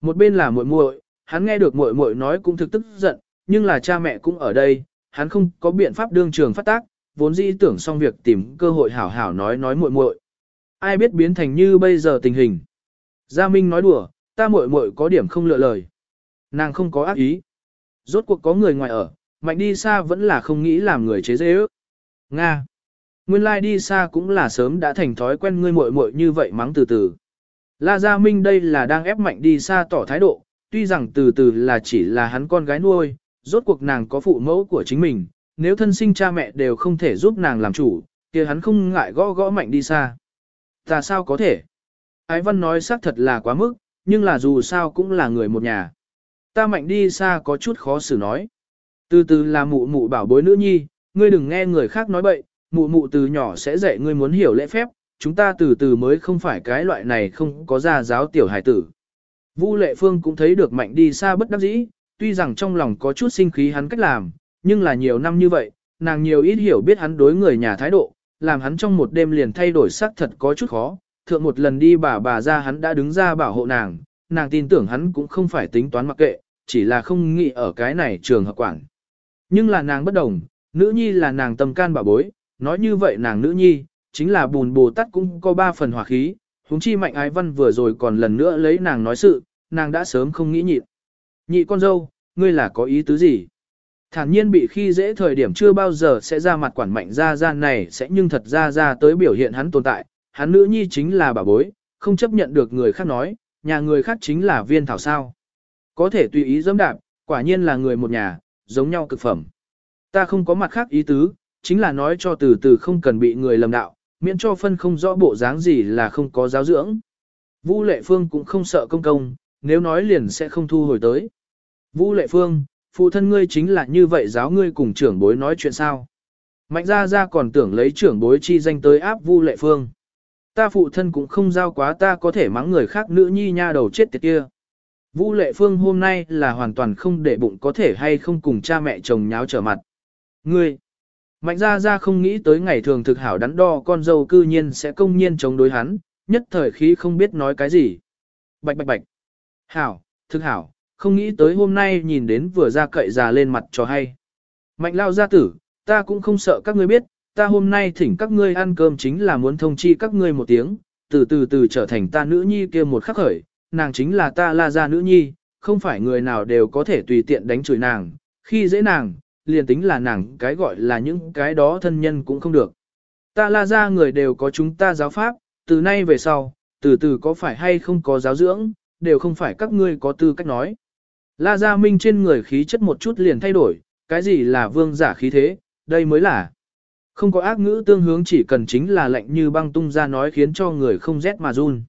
một bên là muội muội, hắn nghe được muội muội nói cũng thực tức giận, nhưng là cha mẹ cũng ở đây, hắn không có biện pháp đương trường phát tác, vốn dĩ tưởng xong việc tìm cơ hội hảo hảo nói nói muội muội. Ai biết biến thành như bây giờ tình hình. Gia Minh nói đùa, ta muội muội có điểm không lựa lời. Nàng không có ác ý. Rốt cuộc có người ngoài ở, mạnh đi xa vẫn là không nghĩ làm người chế dễ ước. Nga. Nguyên lai like đi xa cũng là sớm đã thành thói quen ngươi muội muội như vậy mắng từ từ. La Gia Minh đây là đang ép mạnh đi xa tỏ thái độ, tuy rằng từ từ là chỉ là hắn con gái nuôi, rốt cuộc nàng có phụ mẫu của chính mình, nếu thân sinh cha mẹ đều không thể giúp nàng làm chủ, kia hắn không ngại gõ gõ mạnh đi xa. Ta sao có thể? Ái Văn nói xác thật là quá mức, nhưng là dù sao cũng là người một nhà. Ta mạnh đi xa có chút khó xử nói. Từ từ là mụ mụ bảo bối nữ nhi, ngươi đừng nghe người khác nói bậy, mụ mụ từ nhỏ sẽ dạy ngươi muốn hiểu lễ phép, chúng ta từ từ mới không phải cái loại này không có gia giáo tiểu hải tử. Vu lệ phương cũng thấy được mạnh đi xa bất đắc dĩ, tuy rằng trong lòng có chút sinh khí hắn cách làm, nhưng là nhiều năm như vậy, nàng nhiều ít hiểu biết hắn đối người nhà thái độ, làm hắn trong một đêm liền thay đổi sắc thật có chút khó, thượng một lần đi bà bà ra hắn đã đứng ra bảo hộ nàng, nàng tin tưởng hắn cũng không phải tính toán mặc kệ, chỉ là không nghĩ ở cái này trường hợp quản. Nhưng là nàng bất đồng, nữ nhi là nàng tâm can bảo bối, nói như vậy nàng nữ nhi, chính là bùn bồ tát cũng có ba phần hỏa khí, huống chi mạnh ái văn vừa rồi còn lần nữa lấy nàng nói sự, nàng đã sớm không nghĩ nhịn. Nhị con dâu, ngươi là có ý tứ gì? Thản nhiên bị khi dễ thời điểm chưa bao giờ sẽ ra mặt quản mạnh ra ra này sẽ nhưng thật ra ra tới biểu hiện hắn tồn tại, hắn nữ nhi chính là bà bối, không chấp nhận được người khác nói, nhà người khác chính là viên thảo sao. Có thể tùy ý dẫm đạp, quả nhiên là người một nhà, giống nhau cực phẩm. Ta không có mặt khác ý tứ, chính là nói cho từ từ không cần bị người lầm đạo, miễn cho phân không rõ bộ dáng gì là không có giáo dưỡng. Vũ Lệ Phương cũng không sợ công công, nếu nói liền sẽ không thu hồi tới. Vũ Lệ Phương, phụ thân ngươi chính là như vậy giáo ngươi cùng trưởng bối nói chuyện sao. Mạnh ra ra còn tưởng lấy trưởng bối chi danh tới áp Vu Lệ Phương. Ta phụ thân cũng không giao quá ta có thể mắng người khác nữ nhi nha đầu chết tiệt kia. Vũ Lệ Phương hôm nay là hoàn toàn không để bụng có thể hay không cùng cha mẹ chồng nháo trở mặt. Ngươi, mạnh gia gia không nghĩ tới ngày thường thực hảo đắn đo con dâu cư nhiên sẽ công nhiên chống đối hắn, nhất thời khí không biết nói cái gì. Bạch bạch bạch. Hảo, thực hảo, không nghĩ tới hôm nay nhìn đến vừa ra cậy già lên mặt cho hay. Mạnh lao gia tử, ta cũng không sợ các ngươi biết, ta hôm nay thỉnh các ngươi ăn cơm chính là muốn thông chi các ngươi một tiếng, từ từ từ trở thành ta nữ nhi kia một khắc khởi, nàng chính là ta la gia nữ nhi, không phải người nào đều có thể tùy tiện đánh chửi nàng, khi dễ nàng, liền tính là nàng cái gọi là những cái đó thân nhân cũng không được. Ta la gia người đều có chúng ta giáo pháp, từ nay về sau, từ từ có phải hay không có giáo dưỡng, đều không phải các ngươi có tư cách nói. La Gia Minh trên người khí chất một chút liền thay đổi, cái gì là vương giả khí thế, đây mới là. Không có ác ngữ tương hướng chỉ cần chính là lệnh như băng tung ra nói khiến cho người không rét mà run.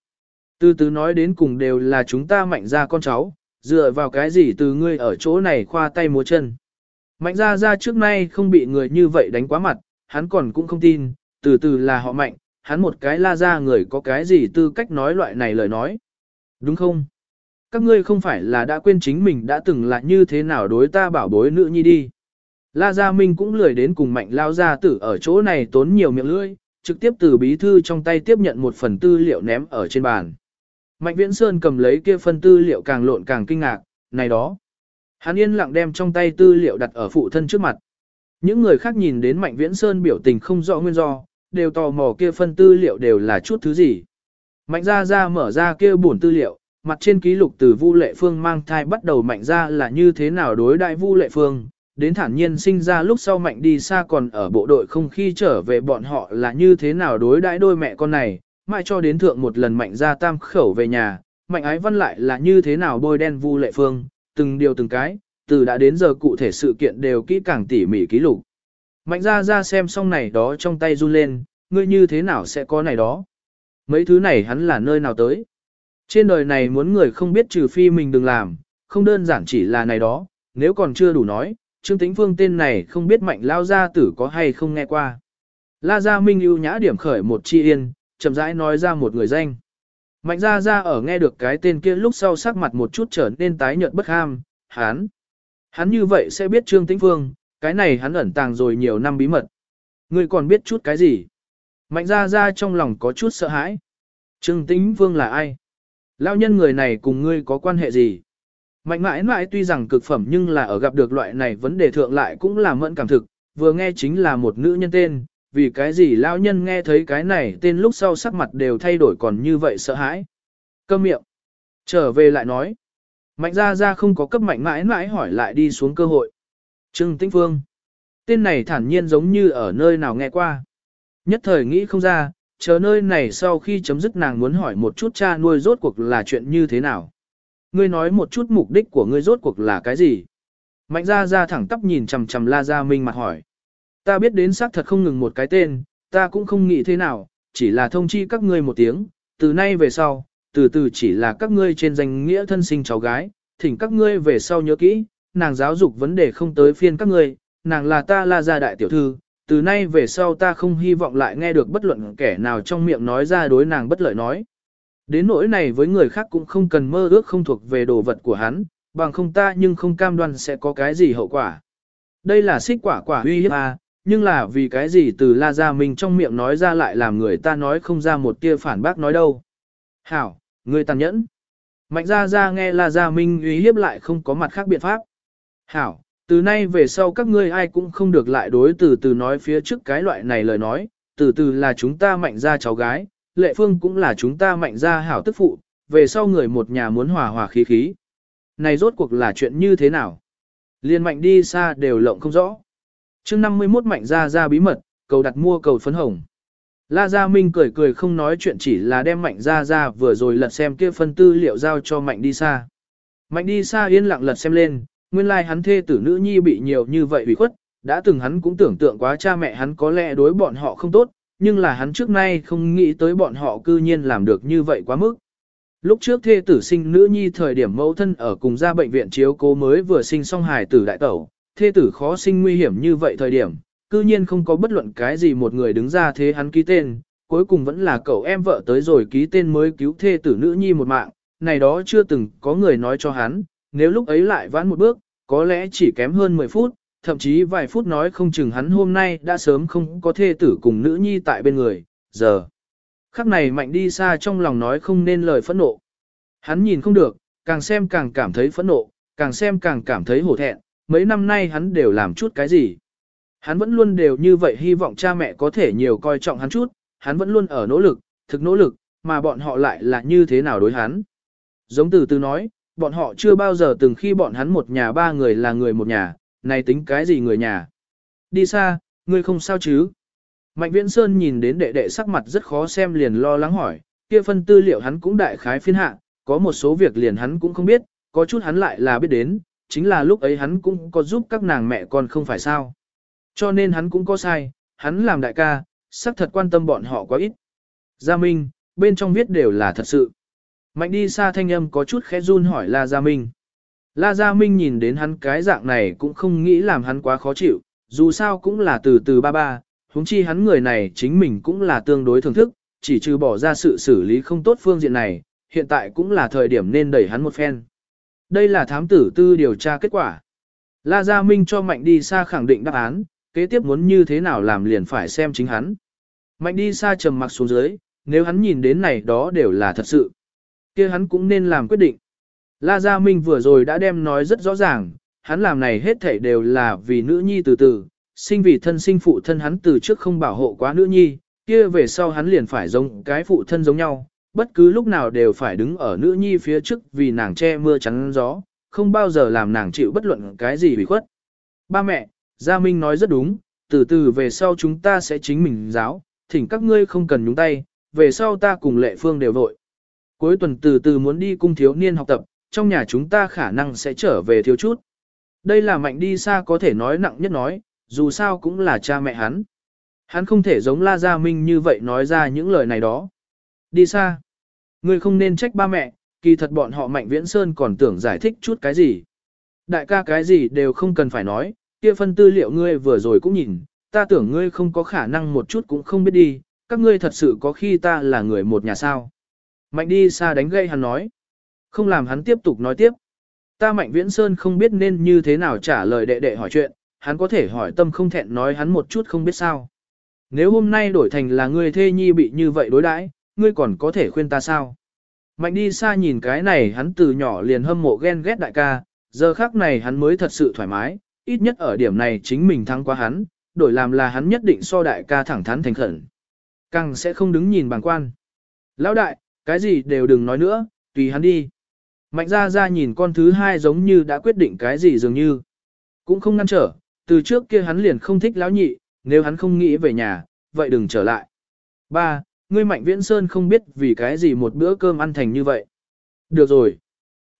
Từ từ nói đến cùng đều là chúng ta mạnh ra con cháu, dựa vào cái gì từ ngươi ở chỗ này khoa tay múa chân. Mạnh ra ra trước nay không bị người như vậy đánh quá mặt, hắn còn cũng không tin, từ từ là họ mạnh, hắn một cái la ra người có cái gì tư cách nói loại này lời nói. Đúng không? Các ngươi không phải là đã quên chính mình đã từng là như thế nào đối ta bảo bối nữ nhi đi. La Gia Minh cũng lười đến cùng mạnh lao gia tử ở chỗ này tốn nhiều miệng lưỡi, trực tiếp từ bí thư trong tay tiếp nhận một phần tư liệu ném ở trên bàn. Mạnh Viễn Sơn cầm lấy kia phần tư liệu càng lộn càng kinh ngạc, này đó. Hắn yên lặng đem trong tay tư liệu đặt ở phụ thân trước mặt. Những người khác nhìn đến Mạnh Viễn Sơn biểu tình không rõ nguyên do, đều tò mò kia phân tư liệu đều là chút thứ gì. Mạnh gia gia mở ra kia bổn tư liệu, mặt trên ký lục từ Vu Lệ Phương mang thai bắt đầu mạnh gia là như thế nào đối đại Vu Lệ Phương, đến thản nhiên sinh ra lúc sau mạnh đi xa còn ở bộ đội không khi trở về bọn họ là như thế nào đối đãi đôi mẹ con này, mãi cho đến thượng một lần mạnh ra tam khẩu về nhà, mạnh ái văn lại là như thế nào bôi đen Vu Lệ Phương, từng điều từng cái, từ đã đến giờ cụ thể sự kiện đều kỹ càng tỉ mỉ ký lục. Mạnh ra ra xem xong này đó trong tay run lên, ngươi như thế nào sẽ có này đó. Mấy thứ này hắn là nơi nào tới. Trên đời này muốn người không biết trừ phi mình đừng làm, không đơn giản chỉ là này đó, nếu còn chưa đủ nói, Trương Tĩnh Phương tên này không biết mạnh lao gia tử có hay không nghe qua. La Gia Minh ưu nhã điểm khởi một chi yên, chậm rãi nói ra một người danh. Mạnh Gia Gia ở nghe được cái tên kia lúc sau sắc mặt một chút trở nên tái nhợt bất ham, hắn. Hắn như vậy sẽ biết Trương Tĩnh Phương, cái này hắn ẩn tàng rồi nhiều năm bí mật. Ngươi còn biết chút cái gì? Mạnh Gia Gia trong lòng có chút sợ hãi. Trương Tĩnh Phương là ai? Lão nhân người này cùng ngươi có quan hệ gì? Mạnh mãi mãi tuy rằng cực phẩm nhưng là ở gặp được loại này vấn đề thượng lại cũng là mẫn cảm thực, vừa nghe chính là một nữ nhân tên, vì cái gì lão nhân nghe thấy cái này tên lúc sau sắc mặt đều thay đổi còn như vậy sợ hãi. Câm miệng. Trở về lại nói. Mạnh ra ra không có cấp mạnh mãi mãi hỏi lại đi xuống cơ hội. Trương Tĩnh Phương. Tên này thản nhiên giống như ở nơi nào nghe qua. Nhất thời nghĩ không ra, chờ nơi này sau khi chấm dứt nàng muốn hỏi một chút cha nuôi rốt cuộc là chuyện như thế nào. Ngươi nói một chút mục đích của ngươi rốt cuộc là cái gì? Mạnh ra ra thẳng tắp nhìn chằm chằm la gia minh mặt hỏi. Ta biết đến xác thật không ngừng một cái tên, ta cũng không nghĩ thế nào, chỉ là thông chi các ngươi một tiếng, từ nay về sau, từ từ chỉ là các ngươi trên danh nghĩa thân sinh cháu gái, thỉnh các ngươi về sau nhớ kỹ, nàng giáo dục vấn đề không tới phiên các ngươi, nàng là ta la gia đại tiểu thư, từ nay về sau ta không hy vọng lại nghe được bất luận kẻ nào trong miệng nói ra đối nàng bất lợi nói. Đến nỗi này với người khác cũng không cần mơ ước không thuộc về đồ vật của hắn, bằng không ta nhưng không cam đoan sẽ có cái gì hậu quả. Đây là xích quả quả uy hiếp à, nhưng là vì cái gì từ La Gia Minh trong miệng nói ra lại làm người ta nói không ra một tia phản bác nói đâu. Hảo, người tàn nhẫn. Mạnh Gia Gia nghe La Gia Minh uy hiếp lại không có mặt khác biện pháp. Hảo, từ nay về sau các ngươi ai cũng không được lại đối từ từ nói phía trước cái loại này lời nói, từ từ là chúng ta mạnh ra cháu gái, lệ phương cũng là chúng ta mạnh ra hảo tức phụ, về sau người một nhà muốn hòa hòa khí khí. Này rốt cuộc là chuyện như thế nào? Liên mạnh đi xa đều lộng không rõ. chương 51 mạnh ra ra bí mật, cầu đặt mua cầu phấn hồng. La Gia Minh cười cười không nói chuyện chỉ là đem mạnh ra ra vừa rồi lật xem kia phân tư liệu giao cho mạnh đi xa. Mạnh đi xa yên lặng lật xem lên, nguyên lai like hắn thê tử nữ nhi bị nhiều như vậy ủy khuất, đã từng hắn cũng tưởng tượng quá cha mẹ hắn có lẽ đối bọn họ không tốt, nhưng là hắn trước nay không nghĩ tới bọn họ cư nhiên làm được như vậy quá mức. Lúc trước thê tử sinh nữ nhi thời điểm mẫu thân ở cùng ra bệnh viện chiếu cố mới vừa sinh xong hài tử đại tẩu, thê tử khó sinh nguy hiểm như vậy thời điểm, cư nhiên không có bất luận cái gì một người đứng ra thế hắn ký tên, cuối cùng vẫn là cậu em vợ tới rồi ký tên mới cứu thê tử nữ nhi một mạng, này đó chưa từng có người nói cho hắn, nếu lúc ấy lại vãn một bước, có lẽ chỉ kém hơn 10 phút, thậm chí vài phút nói không chừng hắn hôm nay đã sớm không có thê tử cùng nữ nhi tại bên người, giờ. Khắc này mạnh đi xa trong lòng nói không nên lời phẫn nộ. Hắn nhìn không được, càng xem càng cảm thấy phẫn nộ, càng xem càng cảm thấy hổ thẹn, mấy năm nay hắn đều làm chút cái gì. Hắn vẫn luôn đều như vậy hy vọng cha mẹ có thể nhiều coi trọng hắn chút, hắn vẫn luôn ở nỗ lực, thực nỗ lực, mà bọn họ lại là như thế nào đối hắn. Giống từ từ nói, bọn họ chưa bao giờ từng khi bọn hắn một nhà ba người là người một nhà, này tính cái gì người nhà. Đi xa, ngươi không sao chứ? Mạnh Viễn Sơn nhìn đến đệ đệ sắc mặt rất khó xem liền lo lắng hỏi, kia phân tư liệu hắn cũng đại khái phiên hạ, có một số việc liền hắn cũng không biết, có chút hắn lại là biết đến, chính là lúc ấy hắn cũng có giúp các nàng mẹ con không phải sao. Cho nên hắn cũng có sai, hắn làm đại ca, sắc thật quan tâm bọn họ quá ít. Gia Minh, bên trong viết đều là thật sự. Mạnh đi xa thanh âm có chút khẽ run hỏi là Gia Minh. La Gia Minh nhìn đến hắn cái dạng này cũng không nghĩ làm hắn quá khó chịu, dù sao cũng là từ từ ba ba, huống chi hắn người này chính mình cũng là tương đối thưởng thức, chỉ trừ bỏ ra sự xử lý không tốt phương diện này, hiện tại cũng là thời điểm nên đẩy hắn một phen. Đây là thám tử tư điều tra kết quả. La Gia Minh cho Mạnh đi xa khẳng định đáp án, kế tiếp muốn như thế nào làm liền phải xem chính hắn. Mạnh đi xa trầm mặc xuống dưới, nếu hắn nhìn đến này đó đều là thật sự kia hắn cũng nên làm quyết định. La Gia Minh vừa rồi đã đem nói rất rõ ràng, hắn làm này hết thảy đều là vì nữ nhi từ từ, sinh vì thân sinh phụ thân hắn từ trước không bảo hộ quá nữ nhi, kia về sau hắn liền phải giống cái phụ thân giống nhau, bất cứ lúc nào đều phải đứng ở nữ nhi phía trước vì nàng che mưa chắn gió, không bao giờ làm nàng chịu bất luận cái gì bị khuất. Ba mẹ, Gia Minh nói rất đúng, từ từ về sau chúng ta sẽ chính mình giáo, thỉnh các ngươi không cần nhúng tay, về sau ta cùng lệ phương đều vội. Cuối tuần từ từ muốn đi cung thiếu niên học tập, trong nhà chúng ta khả năng sẽ trở về thiếu chút. Đây là mạnh đi xa có thể nói nặng nhất nói, dù sao cũng là cha mẹ hắn. Hắn không thể giống La Gia Minh như vậy nói ra những lời này đó. Đi xa. Ngươi không nên trách ba mẹ, kỳ thật bọn họ Mạnh Viễn Sơn còn tưởng giải thích chút cái gì. Đại ca cái gì đều không cần phải nói, kia phân tư liệu ngươi vừa rồi cũng nhìn, ta tưởng ngươi không có khả năng một chút cũng không biết đi, các ngươi thật sự có khi ta là người một nhà sao. Mạnh đi xa đánh gây hắn nói. Không làm hắn tiếp tục nói tiếp. Ta Mạnh Viễn Sơn không biết nên như thế nào trả lời đệ đệ hỏi chuyện, hắn có thể hỏi tâm không thẹn nói hắn một chút không biết sao. Nếu hôm nay đổi thành là ngươi thê nhi bị như vậy đối đãi, ngươi còn có thể khuyên ta sao? Mạnh đi xa nhìn cái này hắn từ nhỏ liền hâm mộ ghen ghét đại ca, giờ khác này hắn mới thật sự thoải mái, ít nhất ở điểm này chính mình thắng qua hắn, đổi làm là hắn nhất định so đại ca thẳng thắn thành khẩn. Càng sẽ không đứng nhìn bằng quan. Lão đại, cái gì đều đừng nói nữa, tùy hắn đi. Mạnh ra ra nhìn con thứ hai giống như đã quyết định cái gì dường như. Cũng không ngăn trở, từ trước kia hắn liền không thích lão nhị, nếu hắn không nghĩ về nhà, vậy đừng trở lại. Ba, ngươi Mạnh Viễn Sơn không biết vì cái gì một bữa cơm ăn thành như vậy. Được rồi.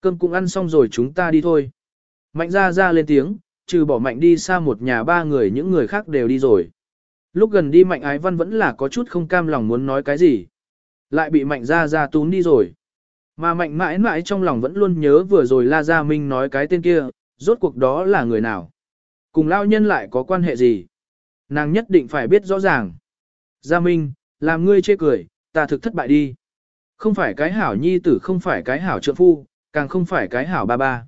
Cơm cũng ăn xong rồi chúng ta đi thôi. Mạnh ra ra lên tiếng, trừ bỏ Mạnh đi xa một nhà ba người những người khác đều đi rồi. Lúc gần đi Mạnh Ái Văn vẫn là có chút không cam lòng muốn nói cái gì. Lại bị Mạnh ra ra tún đi rồi. Mà Mạnh mãi mãi trong lòng vẫn luôn nhớ vừa rồi La Gia Minh nói cái tên kia, rốt cuộc đó là người nào. Cùng lao nhân lại có quan hệ gì? Nàng nhất định phải biết rõ ràng. Gia Minh, làm ngươi chê cười, ta thực thất bại đi. Không phải cái hảo nhi tử không phải cái hảo trợ phu, càng không phải cái hảo ba ba.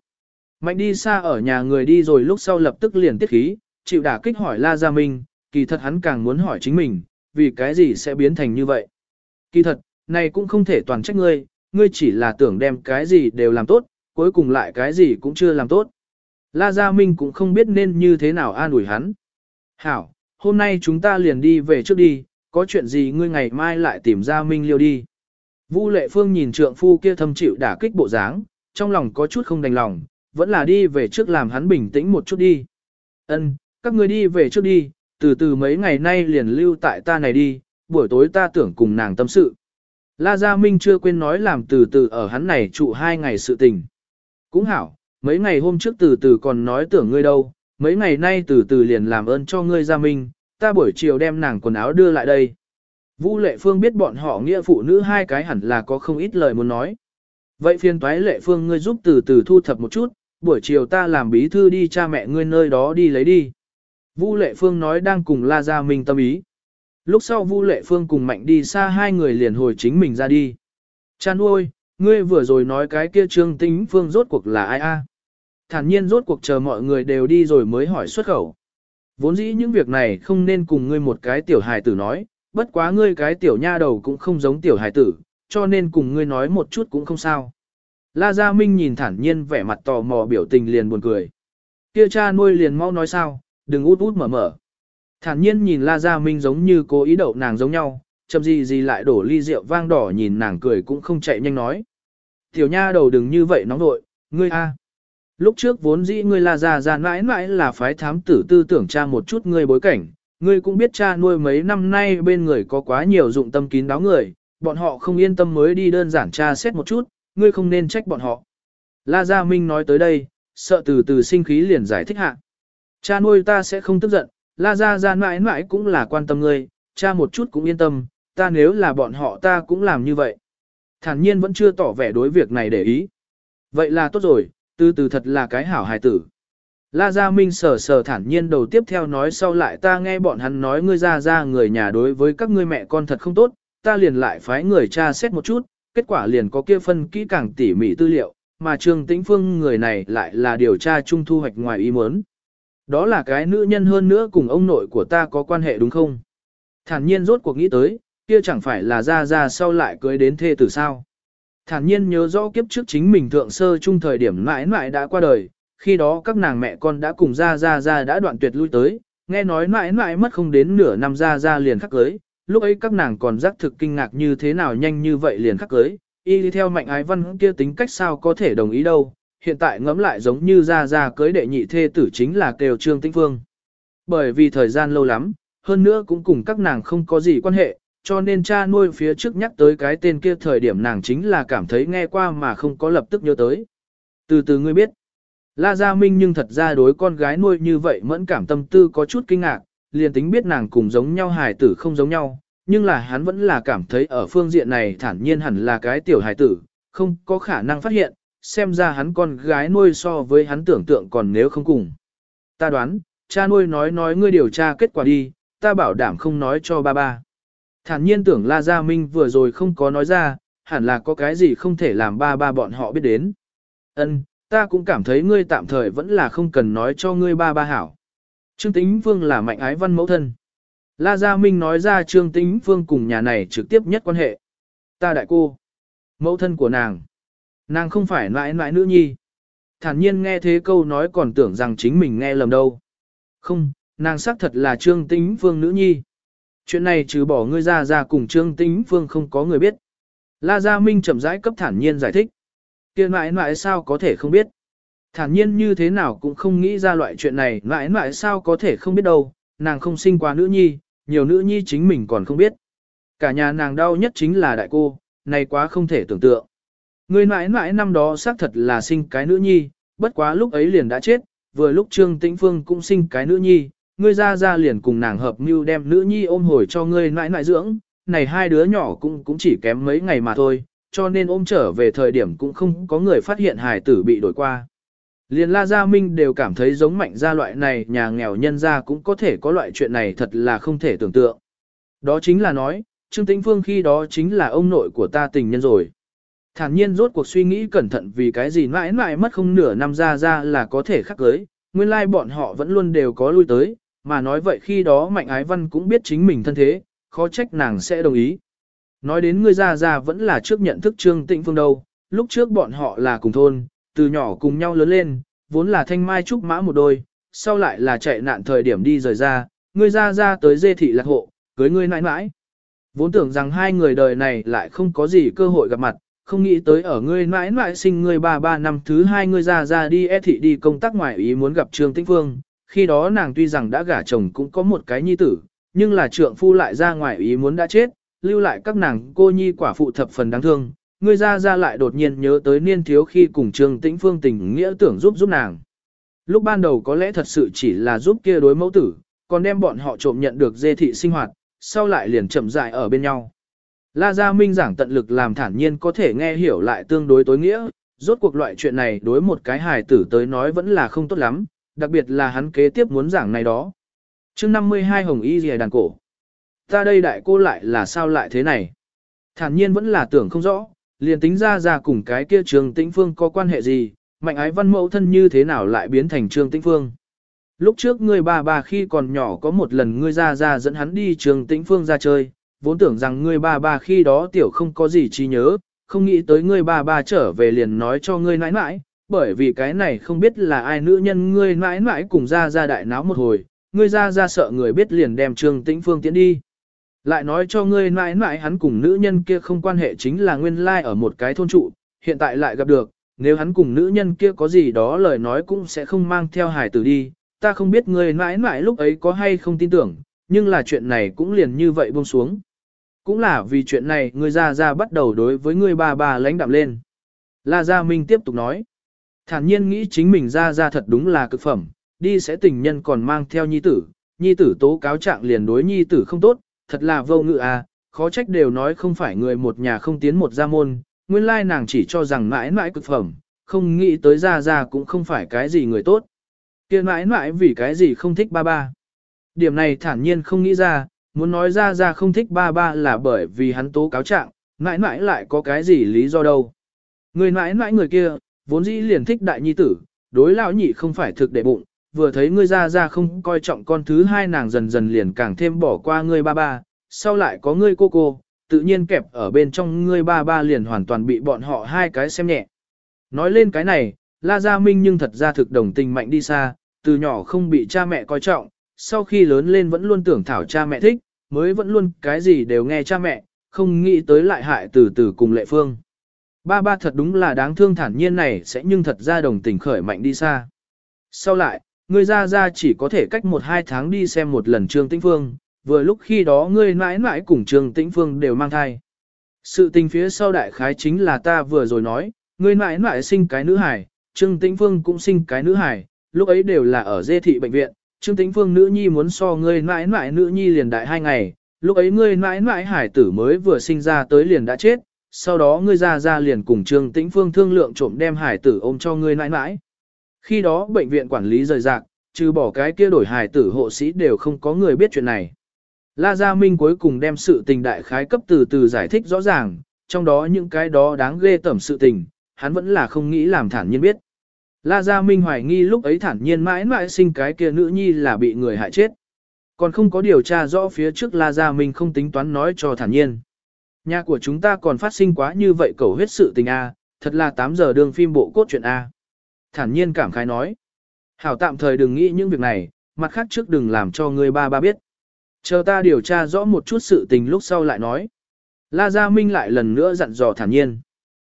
Mạnh đi xa ở nhà người đi rồi lúc sau lập tức liền tiết khí, chịu đả kích hỏi La Gia Minh, kỳ thật hắn càng muốn hỏi chính mình, vì cái gì sẽ biến thành như vậy. Kỳ thật, này cũng không thể toàn trách ngươi, ngươi chỉ là tưởng đem cái gì đều làm tốt, cuối cùng lại cái gì cũng chưa làm tốt. La Gia Minh cũng không biết nên như thế nào an ủi hắn. Hảo, hôm nay chúng ta liền đi về trước đi, có chuyện gì ngươi ngày mai lại tìm Gia Minh Liêu đi. Vu Lệ Phương nhìn trượng phu kia thâm chịu đả kích bộ dáng, trong lòng có chút không đành lòng, vẫn là đi về trước làm hắn bình tĩnh một chút đi. Ân, các ngươi đi về trước đi, từ từ mấy ngày nay liền lưu tại ta này đi, buổi tối ta tưởng cùng nàng tâm sự. La Gia Minh chưa quên nói làm từ từ ở hắn này trụ hai ngày sự tình. Cũng hảo, mấy ngày hôm trước từ từ còn nói tưởng ngươi đâu, mấy ngày nay từ từ liền làm ơn cho ngươi Gia Minh, ta buổi chiều đem nàng quần áo đưa lại đây. Vũ Lệ Phương biết bọn họ nghĩa phụ nữ hai cái hẳn là có không ít lời muốn nói. Vậy phiền toái Lệ Phương ngươi giúp từ từ thu thập một chút, buổi chiều ta làm bí thư đi cha mẹ ngươi nơi đó đi lấy đi. Vũ Lệ Phương nói đang cùng La Gia Minh tâm ý. Lúc sau Vu Lệ Phương cùng Mạnh đi xa hai người liền hồi chính mình ra đi. Cha nuôi, ngươi vừa rồi nói cái kia Trương Tĩnh Phương rốt cuộc là ai a? Thản nhiên rốt cuộc chờ mọi người đều đi rồi mới hỏi xuất khẩu. Vốn dĩ những việc này không nên cùng ngươi một cái tiểu hài tử nói, bất quá ngươi cái tiểu nha đầu cũng không giống tiểu hài tử, cho nên cùng ngươi nói một chút cũng không sao. La Gia Minh nhìn thản nhiên vẻ mặt tò mò biểu tình liền buồn cười. Kia cha nuôi liền mau nói sao, đừng út út mở mở. Thản nhiên nhìn La Gia Minh giống như cố ý đậu nàng giống nhau, chậm gì gì lại đổ ly rượu vang đỏ nhìn nàng cười cũng không chạy nhanh nói. Tiểu nha đầu đừng như vậy nóng nội, ngươi a. Lúc trước vốn dĩ ngươi La Gia Gia mãi mãi là phái thám tử tư tưởng cha một chút ngươi bối cảnh, ngươi cũng biết cha nuôi mấy năm nay bên người có quá nhiều dụng tâm kín đáo người, bọn họ không yên tâm mới đi đơn giản tra xét một chút, ngươi không nên trách bọn họ. La Gia Minh nói tới đây, sợ từ từ sinh khí liền giải thích hạ. Cha nuôi ta sẽ không tức giận, La Gia ra mãi mãi cũng là quan tâm ngươi, cha một chút cũng yên tâm, ta nếu là bọn họ ta cũng làm như vậy. Thản nhiên vẫn chưa tỏ vẻ đối việc này để ý. Vậy là tốt rồi, từ từ thật là cái hảo hài tử. La Gia Minh sờ sờ thản nhiên đầu tiếp theo nói sau lại ta nghe bọn hắn nói ngươi ra ra người nhà đối với các ngươi mẹ con thật không tốt, ta liền lại phái người cha xét một chút, kết quả liền có kia phân kỹ càng tỉ mỉ tư liệu, mà Trương Tĩnh Phương người này lại là điều tra trung thu hoạch ngoài ý muốn. Đó là cái nữ nhân hơn nữa cùng ông nội của ta có quan hệ đúng không? Thản nhiên rốt cuộc nghĩ tới, kia chẳng phải là ra ra sau lại cưới đến thê tử sao. Thản nhiên nhớ rõ kiếp trước chính mình thượng sơ chung thời điểm mãi mãi đã qua đời, khi đó các nàng mẹ con đã cùng ra ra ra đã đoạn tuyệt lui tới, nghe nói mãi mãi mất không đến nửa năm ra ra liền khắc cưới, lúc ấy các nàng còn giác thực kinh ngạc như thế nào nhanh như vậy liền khắc cưới, y đi theo mạnh ái văn kia tính cách sao có thể đồng ý đâu, hiện tại ngẫm lại giống như ra ra cưới đệ nhị thê tử chính là kêu trương tĩnh phương. Bởi vì thời gian lâu lắm, hơn nữa cũng cùng các nàng không có gì quan hệ, cho nên cha nuôi phía trước nhắc tới cái tên kia thời điểm nàng chính là cảm thấy nghe qua mà không có lập tức nhớ tới. Từ từ ngươi biết, La Gia Minh nhưng thật ra đối con gái nuôi như vậy mẫn cảm tâm tư có chút kinh ngạc, liền tính biết nàng cùng giống nhau hài tử không giống nhau, nhưng là hắn vẫn là cảm thấy ở phương diện này thản nhiên hẳn là cái tiểu hài tử, không có khả năng phát hiện, xem ra hắn con gái nuôi so với hắn tưởng tượng còn nếu không cùng. Ta đoán, cha nuôi nói nói ngươi điều tra kết quả đi, ta bảo đảm không nói cho ba ba. Thản nhiên tưởng La Gia Minh vừa rồi không có nói ra, hẳn là có cái gì không thể làm ba ba bọn họ biết đến. Ân, ta cũng cảm thấy ngươi tạm thời vẫn là không cần nói cho ngươi ba ba hảo. Trương Tĩnh Vương là mạnh ái văn mẫu thân. La Gia Minh nói ra Trương Tĩnh Vương cùng nhà này trực tiếp nhất quan hệ. Ta đại cô, mẫu thân của nàng. Nàng không phải nãi nãi nữ nhi. Thản nhiên nghe thế câu nói còn tưởng rằng chính mình nghe lầm đâu. Không, nàng xác thật là Trương Tĩnh Phương nữ nhi. Chuyện này trừ bỏ ngươi ra ra cùng Trương Tĩnh Phương không có người biết. La Gia Minh chậm rãi cấp thản nhiên giải thích. Kia mãi mãi sao có thể không biết. Thản nhiên như thế nào cũng không nghĩ ra loại chuyện này, mãi mãi sao có thể không biết đâu, nàng không sinh qua nữ nhi, nhiều nữ nhi chính mình còn không biết. Cả nhà nàng đau nhất chính là đại cô, này quá không thể tưởng tượng. Người mãi mãi năm đó xác thật là sinh cái nữ nhi, bất quá lúc ấy liền đã chết, vừa lúc Trương Tĩnh Phương cũng sinh cái nữ nhi, ngươi ra ra liền cùng nàng hợp mưu đem nữ nhi ôm hồi cho ngươi mãi mãi dưỡng, này hai đứa nhỏ cũng cũng chỉ kém mấy ngày mà thôi, cho nên ôm trở về thời điểm cũng không có người phát hiện hài tử bị đổi qua. Liền La Gia Minh đều cảm thấy giống mạnh gia loại này nhà nghèo nhân gia cũng có thể có loại chuyện này thật là không thể tưởng tượng. Đó chính là nói, Trương Tĩnh Phương khi đó chính là ông nội của ta tình nhân rồi. Thản nhiên rốt cuộc suy nghĩ cẩn thận vì cái gì mãi mãi mất không nửa năm ra ra là có thể khắc cưới, nguyên lai like bọn họ vẫn luôn đều có lui tới, mà nói vậy khi đó Mạnh Ái Văn cũng biết chính mình thân thế, khó trách nàng sẽ đồng ý. Nói đến ngươi ra ra vẫn là trước nhận thức Trương tịnh Phương đâu, lúc trước bọn họ là cùng thôn, từ nhỏ cùng nhau lớn lên, vốn là thanh mai trúc mã một đôi, sau lại là chạy nạn thời điểm đi rời ra, ngươi ra ra tới dê thị lạc hộ, cưới ngươi nãi nãi. Vốn tưởng rằng hai người đời này lại không có gì cơ hội gặp mặt, không nghĩ tới ở ngươi mãi mãi sinh ngươi ba ba năm thứ hai ngươi ra ra đi e thị đi công tác ngoài ý muốn gặp Trương Tĩnh Phương, khi đó nàng tuy rằng đã gả chồng cũng có một cái nhi tử, nhưng là trượng phu lại ra ngoài ý muốn đã chết, lưu lại các nàng cô nhi quả phụ thập phần đáng thương, ngươi ra ra lại đột nhiên nhớ tới niên thiếu khi cùng Trương Tĩnh Phương tình nghĩa tưởng giúp giúp nàng. Lúc ban đầu có lẽ thật sự chỉ là giúp kia đối mẫu tử, còn đem bọn họ trộm nhận được dê thị sinh hoạt, sau lại liền chậm dại ở bên nhau. La Gia Minh giảng tận lực làm thản nhiên có thể nghe hiểu lại tương đối tối nghĩa, rốt cuộc loại chuyện này đối một cái hài tử tới nói vẫn là không tốt lắm, đặc biệt là hắn kế tiếp muốn giảng này đó. chương 52 Hồng Y Dì đàn cổ. Ta đây đại cô lại là sao lại thế này? Thản nhiên vẫn là tưởng không rõ, liền tính ra ra cùng cái kia trường tĩnh phương có quan hệ gì, mạnh ái văn mẫu thân như thế nào lại biến thành trường tĩnh phương. Lúc trước ngươi bà bà khi còn nhỏ có một lần ngươi ra ra dẫn hắn đi trường tĩnh phương ra chơi, vốn tưởng rằng ngươi ba ba khi đó tiểu không có gì trí nhớ, không nghĩ tới ngươi ba ba trở về liền nói cho ngươi nãi nãi, bởi vì cái này không biết là ai nữ nhân ngươi nãi nãi cùng ra ra đại náo một hồi, ngươi ra ra sợ người biết liền đem Trương Tĩnh Phương tiến đi. Lại nói cho ngươi nãi nãi hắn cùng nữ nhân kia không quan hệ chính là nguyên lai ở một cái thôn trụ, hiện tại lại gặp được, nếu hắn cùng nữ nhân kia có gì đó lời nói cũng sẽ không mang theo hải tử đi, ta không biết ngươi nãi nãi lúc ấy có hay không tin tưởng, nhưng là chuyện này cũng liền như vậy buông xuống. Cũng là vì chuyện này ngươi ra ra bắt đầu đối với ngươi ba ba lãnh đạm lên. La Gia Minh tiếp tục nói. Thản nhiên nghĩ chính mình ra ra thật đúng là cực phẩm, đi sẽ tình nhân còn mang theo nhi tử, nhi tử tố cáo trạng liền đối nhi tử không tốt, thật là vô ngự à, khó trách đều nói không phải người một nhà không tiến một gia môn, nguyên lai nàng chỉ cho rằng mãi mãi cực phẩm, không nghĩ tới ra ra cũng không phải cái gì người tốt. kia mãi mãi vì cái gì không thích ba ba. Điểm này thản nhiên không nghĩ ra, muốn nói ra ra không thích ba ba là bởi vì hắn tố cáo trạng, mãi mãi lại có cái gì lý do đâu. Người mãi mãi người kia, vốn dĩ liền thích đại nhi tử, đối lão nhị không phải thực để bụng, vừa thấy ngươi ra ra không coi trọng con thứ hai nàng dần dần liền càng thêm bỏ qua ngươi ba ba, sau lại có ngươi cô cô, tự nhiên kẹp ở bên trong ngươi ba ba liền hoàn toàn bị bọn họ hai cái xem nhẹ. Nói lên cái này, La Gia Minh nhưng thật ra thực đồng tình mạnh đi xa, từ nhỏ không bị cha mẹ coi trọng, sau khi lớn lên vẫn luôn tưởng thảo cha mẹ thích, mới vẫn luôn cái gì đều nghe cha mẹ, không nghĩ tới lại hại từ từ cùng lệ phương. Ba ba thật đúng là đáng thương thản nhiên này sẽ nhưng thật ra đồng tình khởi mạnh đi xa. Sau lại, ngươi ra ra chỉ có thể cách một hai tháng đi xem một lần Trương Tĩnh Phương, vừa lúc khi đó ngươi mãi mãi cùng Trương Tĩnh Phương đều mang thai. Sự tình phía sau đại khái chính là ta vừa rồi nói, ngươi mãi mãi sinh cái nữ hài, Trương Tĩnh Phương cũng sinh cái nữ hài, lúc ấy đều là ở dê thị bệnh viện, Trương Tĩnh Phương nữ nhi muốn so ngươi mãi mãi nữ nhi liền đại hai ngày, lúc ấy ngươi mãi mãi hải tử mới vừa sinh ra tới liền đã chết, sau đó ngươi ra ra liền cùng Trương Tĩnh Phương thương lượng trộm đem hải tử ôm cho ngươi mãi mãi. Khi đó bệnh viện quản lý rời rạc, trừ bỏ cái kia đổi hải tử hộ sĩ đều không có người biết chuyện này. La Gia Minh cuối cùng đem sự tình đại khái cấp từ từ giải thích rõ ràng, trong đó những cái đó đáng ghê tẩm sự tình, hắn vẫn là không nghĩ làm thản nhiên biết. La Gia Minh hoài nghi lúc ấy thản nhiên mãi mãi sinh cái kia nữ nhi là bị người hại chết. Còn không có điều tra rõ phía trước La Gia Minh không tính toán nói cho thản nhiên. Nhà của chúng ta còn phát sinh quá như vậy cầu huyết sự tình A, thật là 8 giờ đường phim bộ cốt truyện A. Thản nhiên cảm khái nói. Hảo tạm thời đừng nghĩ những việc này, mặt khác trước đừng làm cho người ba ba biết. Chờ ta điều tra rõ một chút sự tình lúc sau lại nói. La Gia Minh lại lần nữa dặn dò thản nhiên.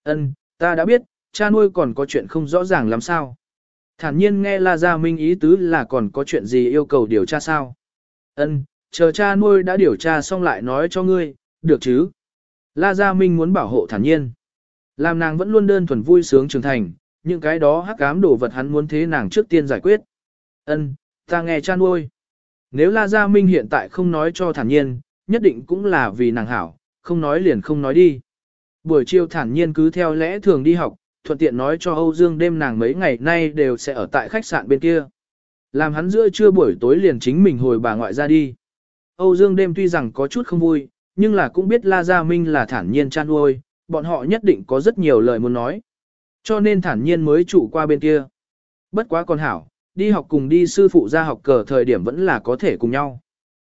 Ân, ta đã biết, cha nuôi còn có chuyện không rõ ràng làm sao. Thản nhiên nghe La Gia Minh ý tứ là còn có chuyện gì yêu cầu điều tra sao. Ân, chờ cha nuôi đã điều tra xong lại nói cho ngươi, được chứ. La Gia Minh muốn bảo hộ thản nhiên. Làm nàng vẫn luôn đơn thuần vui sướng trưởng thành, những cái đó hắc ám đồ vật hắn muốn thế nàng trước tiên giải quyết. Ân, ta nghe cha nuôi. Nếu La Gia Minh hiện tại không nói cho thản nhiên, nhất định cũng là vì nàng hảo, không nói liền không nói đi. Buổi chiều thản nhiên cứ theo lẽ thường đi học, thuận tiện nói cho Âu Dương đêm nàng mấy ngày nay đều sẽ ở tại khách sạn bên kia. Làm hắn giữa trưa buổi tối liền chính mình hồi bà ngoại ra đi. Âu Dương đêm tuy rằng có chút không vui, nhưng là cũng biết La Gia Minh là thản nhiên chan uôi, bọn họ nhất định có rất nhiều lời muốn nói. Cho nên thản nhiên mới trụ qua bên kia. Bất quá còn hảo, đi học cùng đi sư phụ ra học cờ thời điểm vẫn là có thể cùng nhau.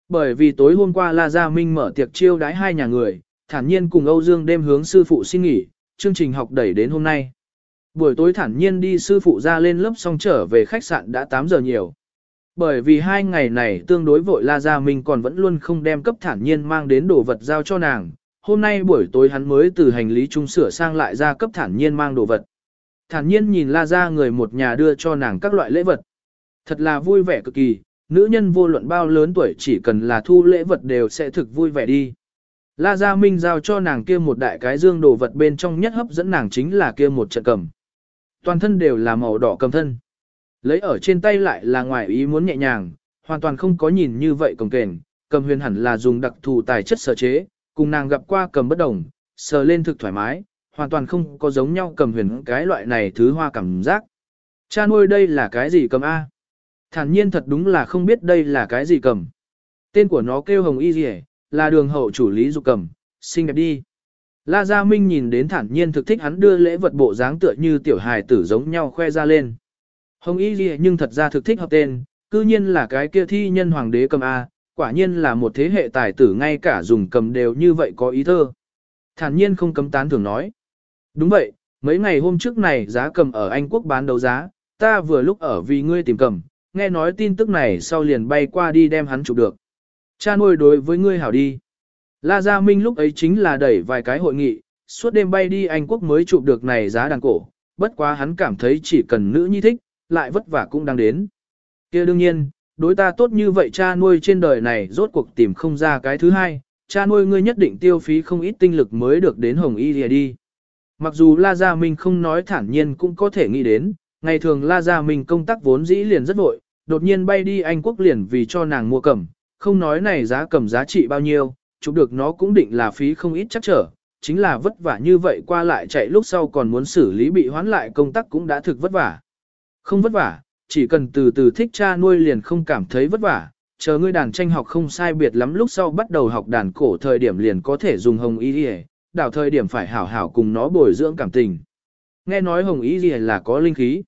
Bởi vì tối hôm qua La Gia Minh mở tiệc chiêu đái hai nhà người, thản nhiên cùng Âu Dương đêm hướng sư phụ xin nghỉ, chương trình học đẩy đến hôm nay. Buổi tối thản nhiên đi sư phụ ra lên lớp xong trở về khách sạn đã 8 giờ nhiều. Bởi vì hai ngày này tương đối vội La Gia Minh còn vẫn luôn không đem cấp thản nhiên mang đến đồ vật giao cho nàng. Hôm nay buổi tối hắn mới từ hành lý trung sửa sang lại ra cấp thản nhiên mang đồ vật. Thản nhiên nhìn La Gia người một nhà đưa cho nàng các loại lễ vật. Thật là vui vẻ cực kỳ, nữ nhân vô luận bao lớn tuổi chỉ cần là thu lễ vật đều sẽ thực vui vẻ đi. La Gia Minh giao cho nàng kia một đại cái dương đồ vật bên trong nhất hấp dẫn nàng chính là kia một trận cầm. Toàn thân đều là màu đỏ cầm thân. Lấy ở trên tay lại là ngoài ý muốn nhẹ nhàng, hoàn toàn không có nhìn như vậy cồng kềnh, cầm huyền hẳn là dùng đặc thù tài chất sở chế, cùng nàng gặp qua cầm bất đồng, sờ lên thực thoải mái, hoàn toàn không có giống nhau cầm huyền cái loại này thứ hoa cảm giác. Cha nuôi đây là cái gì cầm A? Thản nhiên thật đúng là không biết đây là cái gì cầm. Tên của nó kêu Hồng Y gì là đường hậu chủ lý dục cầm, xinh đẹp đi. La Gia Minh nhìn đến thản nhiên thực thích hắn đưa lễ vật bộ dáng tựa như tiểu hài tử giống nhau khoe ra lên. Hồng Y Ghi nhưng thật ra thực thích hợp tên, cư nhiên là cái kia thi nhân hoàng đế cầm A, quả nhiên là một thế hệ tài tử ngay cả dùng cầm đều như vậy có ý thơ. Thản nhiên không cấm tán thường nói. Đúng vậy, mấy ngày hôm trước này giá cầm ở Anh Quốc bán đấu giá, ta vừa lúc ở vì ngươi tìm cầm, nghe nói tin tức này sau liền bay qua đi đem hắn chụp được. Cha nuôi đối với ngươi hảo đi. La Gia Minh lúc ấy chính là đẩy vài cái hội nghị, suốt đêm bay đi Anh Quốc mới chụp được này giá đàn cổ, bất quá hắn cảm thấy chỉ cần nữ nhi thích, lại vất vả cũng đang đến. kia đương nhiên, đối ta tốt như vậy cha nuôi trên đời này rốt cuộc tìm không ra cái thứ hai, cha nuôi ngươi nhất định tiêu phí không ít tinh lực mới được đến Hồng Y Lìa đi. Mặc dù La Gia Minh không nói thản nhiên cũng có thể nghĩ đến, ngày thường La Gia Minh công tác vốn dĩ liền rất vội, đột nhiên bay đi Anh Quốc liền vì cho nàng mua cẩm, không nói này giá cẩm giá trị bao nhiêu, chụp được nó cũng định là phí không ít chắc trở, chính là vất vả như vậy qua lại chạy lúc sau còn muốn xử lý bị hoán lại công tác cũng đã thực vất vả. Không vất vả, chỉ cần từ từ thích cha nuôi liền không cảm thấy vất vả, chờ ngươi đàn tranh học không sai biệt lắm lúc sau bắt đầu học đàn cổ thời điểm liền có thể dùng hồng y đi đảo thời điểm phải hảo hảo cùng nó bồi dưỡng cảm tình. Nghe nói hồng y gì là có linh khí.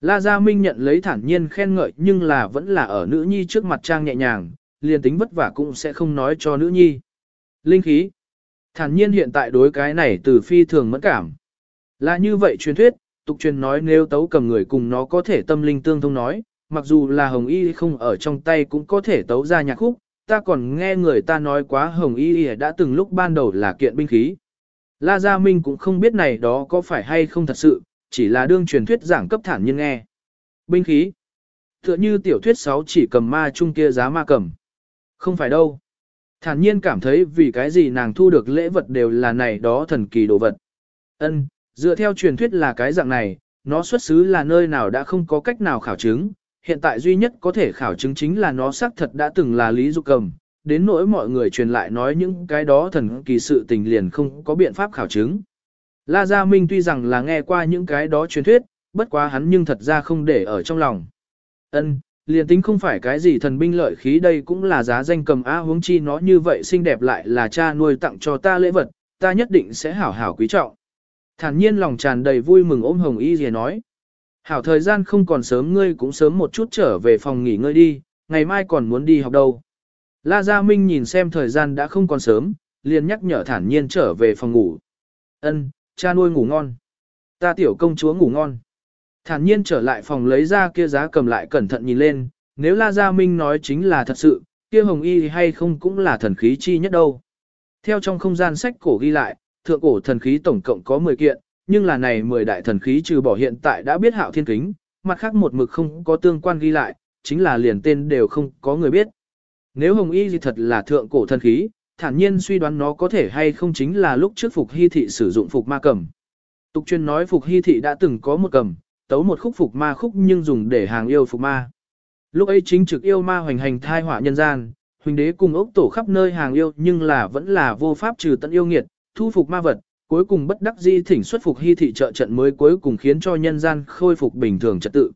La Gia Minh nhận lấy thản nhiên khen ngợi nhưng là vẫn là ở nữ nhi trước mặt trang nhẹ nhàng, liền tính vất vả cũng sẽ không nói cho nữ nhi. Linh khí. Thản nhiên hiện tại đối cái này từ phi thường mẫn cảm. Là như vậy truyền thuyết, tục truyền nói nếu tấu cầm người cùng nó có thể tâm linh tương thông nói, mặc dù là hồng y không ở trong tay cũng có thể tấu ra nhạc khúc, ta còn nghe người ta nói quá hồng y đã từng lúc ban đầu là kiện binh khí. La Gia Minh cũng không biết này đó có phải hay không thật sự, chỉ là đương truyền thuyết giảng cấp thản nhiên nghe. Binh khí. Tựa như tiểu thuyết 6 chỉ cầm ma chung kia giá ma cầm. Không phải đâu. Thản nhiên cảm thấy vì cái gì nàng thu được lễ vật đều là này đó thần kỳ đồ vật. Ân, dựa theo truyền thuyết là cái dạng này, nó xuất xứ là nơi nào đã không có cách nào khảo chứng, hiện tại duy nhất có thể khảo chứng chính là nó xác thật đã từng là Lý Dục Cầm, đến nỗi mọi người truyền lại nói những cái đó thần kỳ sự tình liền không có biện pháp khảo chứng. La Gia Minh tuy rằng là nghe qua những cái đó truyền thuyết, bất quá hắn nhưng thật ra không để ở trong lòng. Ân, liền tính không phải cái gì thần binh lợi khí đây cũng là giá danh cầm A huống chi nó như vậy xinh đẹp lại là cha nuôi tặng cho ta lễ vật, ta nhất định sẽ hảo hảo quý trọng. Thản nhiên lòng tràn đầy vui mừng ôm hồng y gì nói. Hảo thời gian không còn sớm ngươi cũng sớm một chút trở về phòng nghỉ ngơi đi, ngày mai còn muốn đi học đâu. La Gia Minh nhìn xem thời gian đã không còn sớm, liền nhắc nhở thản nhiên trở về phòng ngủ. Ân, cha nuôi ngủ ngon. Ta tiểu công chúa ngủ ngon. Thản nhiên trở lại phòng lấy ra kia giá cầm lại cẩn thận nhìn lên, nếu La Gia Minh nói chính là thật sự, kia hồng y hay không cũng là thần khí chi nhất đâu. Theo trong không gian sách cổ ghi lại, thượng cổ thần khí tổng cộng có 10 kiện, nhưng là này 10 đại thần khí trừ bỏ hiện tại đã biết hạo thiên kính, mặt khác một mực không có tương quan ghi lại, chính là liền tên đều không có người biết. Nếu hồng y gì thật là thượng cổ thần khí, thản nhiên suy đoán nó có thể hay không chính là lúc trước phục hy thị sử dụng phục ma cầm. Tục chuyên nói phục hy thị đã từng có một cầm, tấu một khúc phục ma khúc nhưng dùng để hàng yêu phục ma. Lúc ấy chính trực yêu ma hoành hành thai họa nhân gian, huỳnh đế cùng ốc tổ khắp nơi hàng yêu nhưng là vẫn là vô pháp trừ tận yêu nghiệt, thu phục ma vật, cuối cùng bất đắc di thỉnh xuất phục hy thị trợ trận mới cuối cùng khiến cho nhân gian khôi phục bình thường trật tự.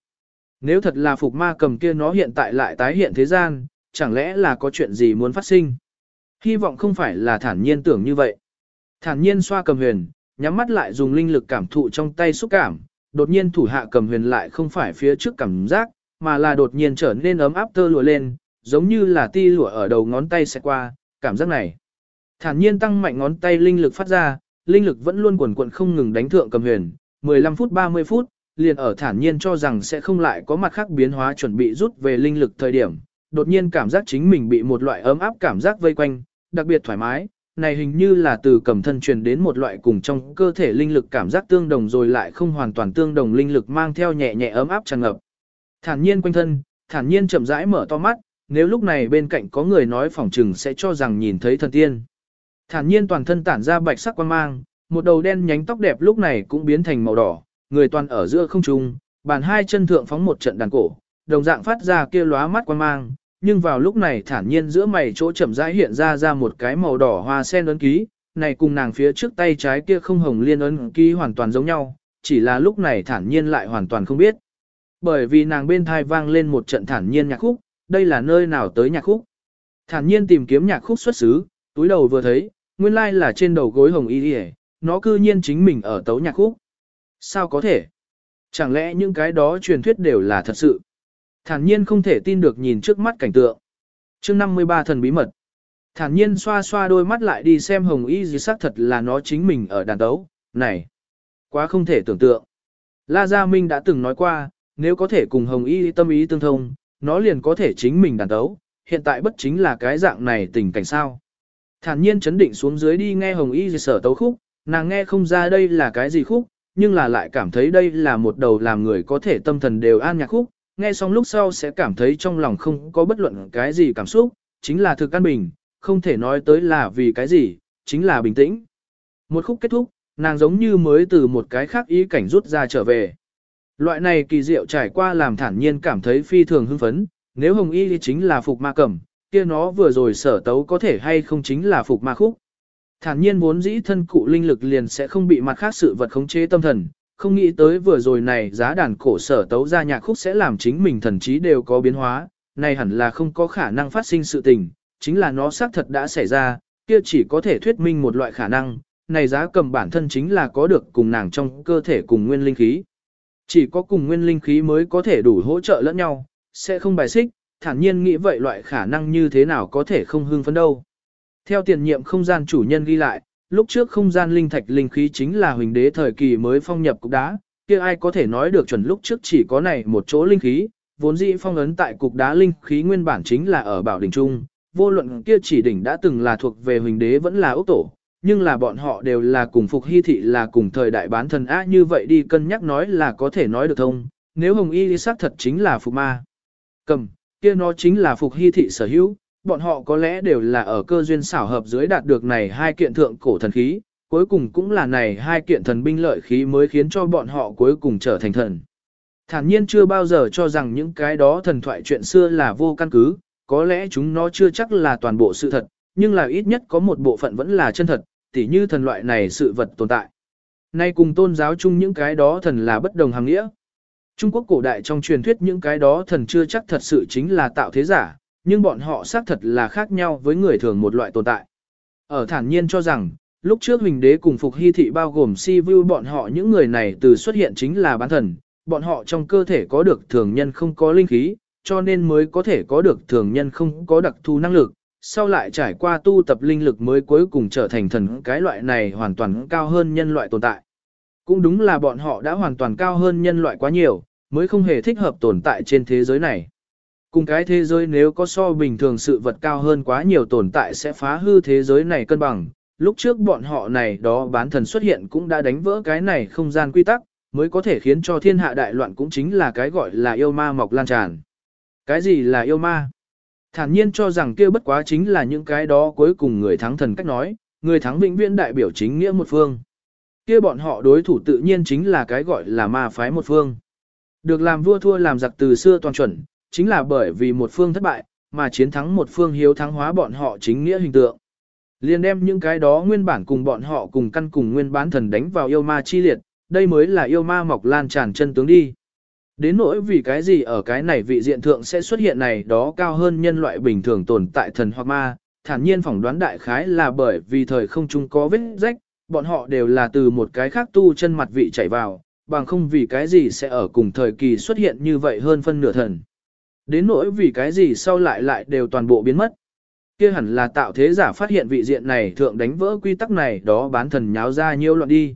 Nếu thật là phục ma cầm kia nó hiện tại lại tái hiện thế gian, chẳng lẽ là có chuyện gì muốn phát sinh? Hy vọng không phải là thản nhiên tưởng như vậy. Thản nhiên xoa cầm huyền, nhắm mắt lại dùng linh lực cảm thụ trong tay xúc cảm, đột nhiên thủ hạ cầm huyền lại không phải phía trước cảm giác, mà là đột nhiên trở nên ấm áp tơ lụa lên, giống như là ti lụa ở đầu ngón tay sẽ qua, cảm giác này. Thản nhiên tăng mạnh ngón tay linh lực phát ra, linh lực vẫn luôn quần quần không ngừng đánh thượng cầm huyền, 15 phút 30 phút, liền ở thản nhiên cho rằng sẽ không lại có mặt khác biến hóa chuẩn bị rút về linh lực thời điểm, đột nhiên cảm giác chính mình bị một loại ấm áp cảm giác vây quanh, đặc biệt thoải mái, này hình như là từ cầm thân truyền đến một loại cùng trong cơ thể linh lực cảm giác tương đồng rồi lại không hoàn toàn tương đồng linh lực mang theo nhẹ nhẹ ấm áp tràn ngập. Thản nhiên quanh thân, thản nhiên chậm rãi mở to mắt, nếu lúc này bên cạnh có người nói phỏng trừng sẽ cho rằng nhìn thấy thần tiên. Thản nhiên toàn thân tản ra bạch sắc quang mang, một đầu đen nhánh tóc đẹp lúc này cũng biến thành màu đỏ, người toàn ở giữa không trung, bàn hai chân thượng phóng một trận đàn cổ, đồng dạng phát ra kia lóa mắt quang mang, nhưng vào lúc này thản nhiên giữa mày chỗ chậm rãi hiện ra ra một cái màu đỏ hoa sen ấn ký, này cùng nàng phía trước tay trái kia không hồng liên ấn ký hoàn toàn giống nhau, chỉ là lúc này thản nhiên lại hoàn toàn không biết. Bởi vì nàng bên thai vang lên một trận thản nhiên nhạc khúc, đây là nơi nào tới nhạc khúc. Thản nhiên tìm kiếm nhạc khúc xuất xứ, túi đầu vừa thấy, nguyên lai là trên đầu gối hồng y đi nó cư nhiên chính mình ở tấu nhạc khúc. Sao có thể? Chẳng lẽ những cái đó truyền thuyết đều là thật sự? Thản nhiên không thể tin được nhìn trước mắt cảnh tượng. chương 53 thần bí mật. Thản nhiên xoa xoa đôi mắt lại đi xem hồng y gì xác thật là nó chính mình ở đàn đấu. Này! Quá không thể tưởng tượng. La Gia Minh đã từng nói qua, nếu có thể cùng hồng y tâm ý tương thông, nó liền có thể chính mình đàn đấu. Hiện tại bất chính là cái dạng này tình cảnh sao. Thản nhiên chấn định xuống dưới đi nghe hồng y sở tấu khúc, nàng nghe không ra đây là cái gì khúc, nhưng là lại cảm thấy đây là một đầu làm người có thể tâm thần đều an nhạc khúc, nghe xong lúc sau sẽ cảm thấy trong lòng không có bất luận cái gì cảm xúc, chính là thực an bình, không thể nói tới là vì cái gì, chính là bình tĩnh. Một khúc kết thúc, nàng giống như mới từ một cái khác ý cảnh rút ra trở về. Loại này kỳ diệu trải qua làm thản nhiên cảm thấy phi thường hưng phấn, nếu hồng y chính là phục ma cẩm, kia nó vừa rồi sở tấu có thể hay không chính là phục ma khúc. Thản nhiên vốn dĩ thân cụ linh lực liền sẽ không bị mặt khác sự vật khống chế tâm thần, không nghĩ tới vừa rồi này giá đàn cổ sở tấu ra nhạc khúc sẽ làm chính mình thần trí đều có biến hóa, này hẳn là không có khả năng phát sinh sự tình, chính là nó xác thật đã xảy ra, kia chỉ có thể thuyết minh một loại khả năng, này giá cầm bản thân chính là có được cùng nàng trong cơ thể cùng nguyên linh khí. Chỉ có cùng nguyên linh khí mới có thể đủ hỗ trợ lẫn nhau, sẽ không bài xích, thản nhiên nghĩ vậy loại khả năng như thế nào có thể không hưng phấn đâu. Theo tiền nhiệm không gian chủ nhân ghi lại, lúc trước không gian linh thạch linh khí chính là huỳnh đế thời kỳ mới phong nhập cục đá, kia ai có thể nói được chuẩn lúc trước chỉ có này một chỗ linh khí, vốn dĩ phong ấn tại cục đá linh khí nguyên bản chính là ở bảo đỉnh trung, vô luận kia chỉ đỉnh đã từng là thuộc về huỳnh đế vẫn là ốc tổ, nhưng là bọn họ đều là cùng phục hy thị là cùng thời đại bán thần á như vậy đi cân nhắc nói là có thể nói được thông, nếu hồng y xác thật chính là phục ma. Cầm, kia nó chính là phục hy thị sở hữu, bọn họ có lẽ đều là ở cơ duyên xảo hợp dưới đạt được này hai kiện thượng cổ thần khí, cuối cùng cũng là này hai kiện thần binh lợi khí mới khiến cho bọn họ cuối cùng trở thành thần. Thản nhiên chưa bao giờ cho rằng những cái đó thần thoại chuyện xưa là vô căn cứ, có lẽ chúng nó chưa chắc là toàn bộ sự thật, nhưng là ít nhất có một bộ phận vẫn là chân thật, tỉ như thần loại này sự vật tồn tại. Nay cùng tôn giáo chung những cái đó thần là bất đồng hàng nghĩa. Trung Quốc cổ đại trong truyền thuyết những cái đó thần chưa chắc thật sự chính là tạo thế giả, nhưng bọn họ xác thật là khác nhau với người thường một loại tồn tại. Ở thản nhiên cho rằng, lúc trước Huỳnh Đế cùng Phục Hy Thị bao gồm si vu bọn họ những người này từ xuất hiện chính là bán thần, bọn họ trong cơ thể có được thường nhân không có linh khí, cho nên mới có thể có được thường nhân không có đặc thù năng lực, sau lại trải qua tu tập linh lực mới cuối cùng trở thành thần cái loại này hoàn toàn cao hơn nhân loại tồn tại. Cũng đúng là bọn họ đã hoàn toàn cao hơn nhân loại quá nhiều, mới không hề thích hợp tồn tại trên thế giới này. Cùng cái thế giới nếu có so bình thường sự vật cao hơn quá nhiều tồn tại sẽ phá hư thế giới này cân bằng. Lúc trước bọn họ này đó bán thần xuất hiện cũng đã đánh vỡ cái này không gian quy tắc, mới có thể khiến cho thiên hạ đại loạn cũng chính là cái gọi là yêu ma mọc lan tràn. Cái gì là yêu ma? Thản nhiên cho rằng kia bất quá chính là những cái đó cuối cùng người thắng thần cách nói, người thắng vĩnh viễn đại biểu chính nghĩa một phương. Kia bọn họ đối thủ tự nhiên chính là cái gọi là ma phái một phương. Được làm vua thua làm giặc từ xưa toàn chuẩn, chính là bởi vì một phương thất bại, mà chiến thắng một phương hiếu thắng hóa bọn họ chính nghĩa hình tượng. Liên đem những cái đó nguyên bản cùng bọn họ cùng căn cùng nguyên bán thần đánh vào yêu ma chi liệt, đây mới là yêu ma mọc lan tràn chân tướng đi. Đến nỗi vì cái gì ở cái này vị diện thượng sẽ xuất hiện này đó cao hơn nhân loại bình thường tồn tại thần hoặc ma, thản nhiên phỏng đoán đại khái là bởi vì thời không chung có vết rách, bọn họ đều là từ một cái khác tu chân mặt vị chảy vào, bằng không vì cái gì sẽ ở cùng thời kỳ xuất hiện như vậy hơn phân nửa thần. Đến nỗi vì cái gì sau lại lại đều toàn bộ biến mất. kia hẳn là tạo thế giả phát hiện vị diện này thượng đánh vỡ quy tắc này đó bán thần nháo ra nhiều loạn đi.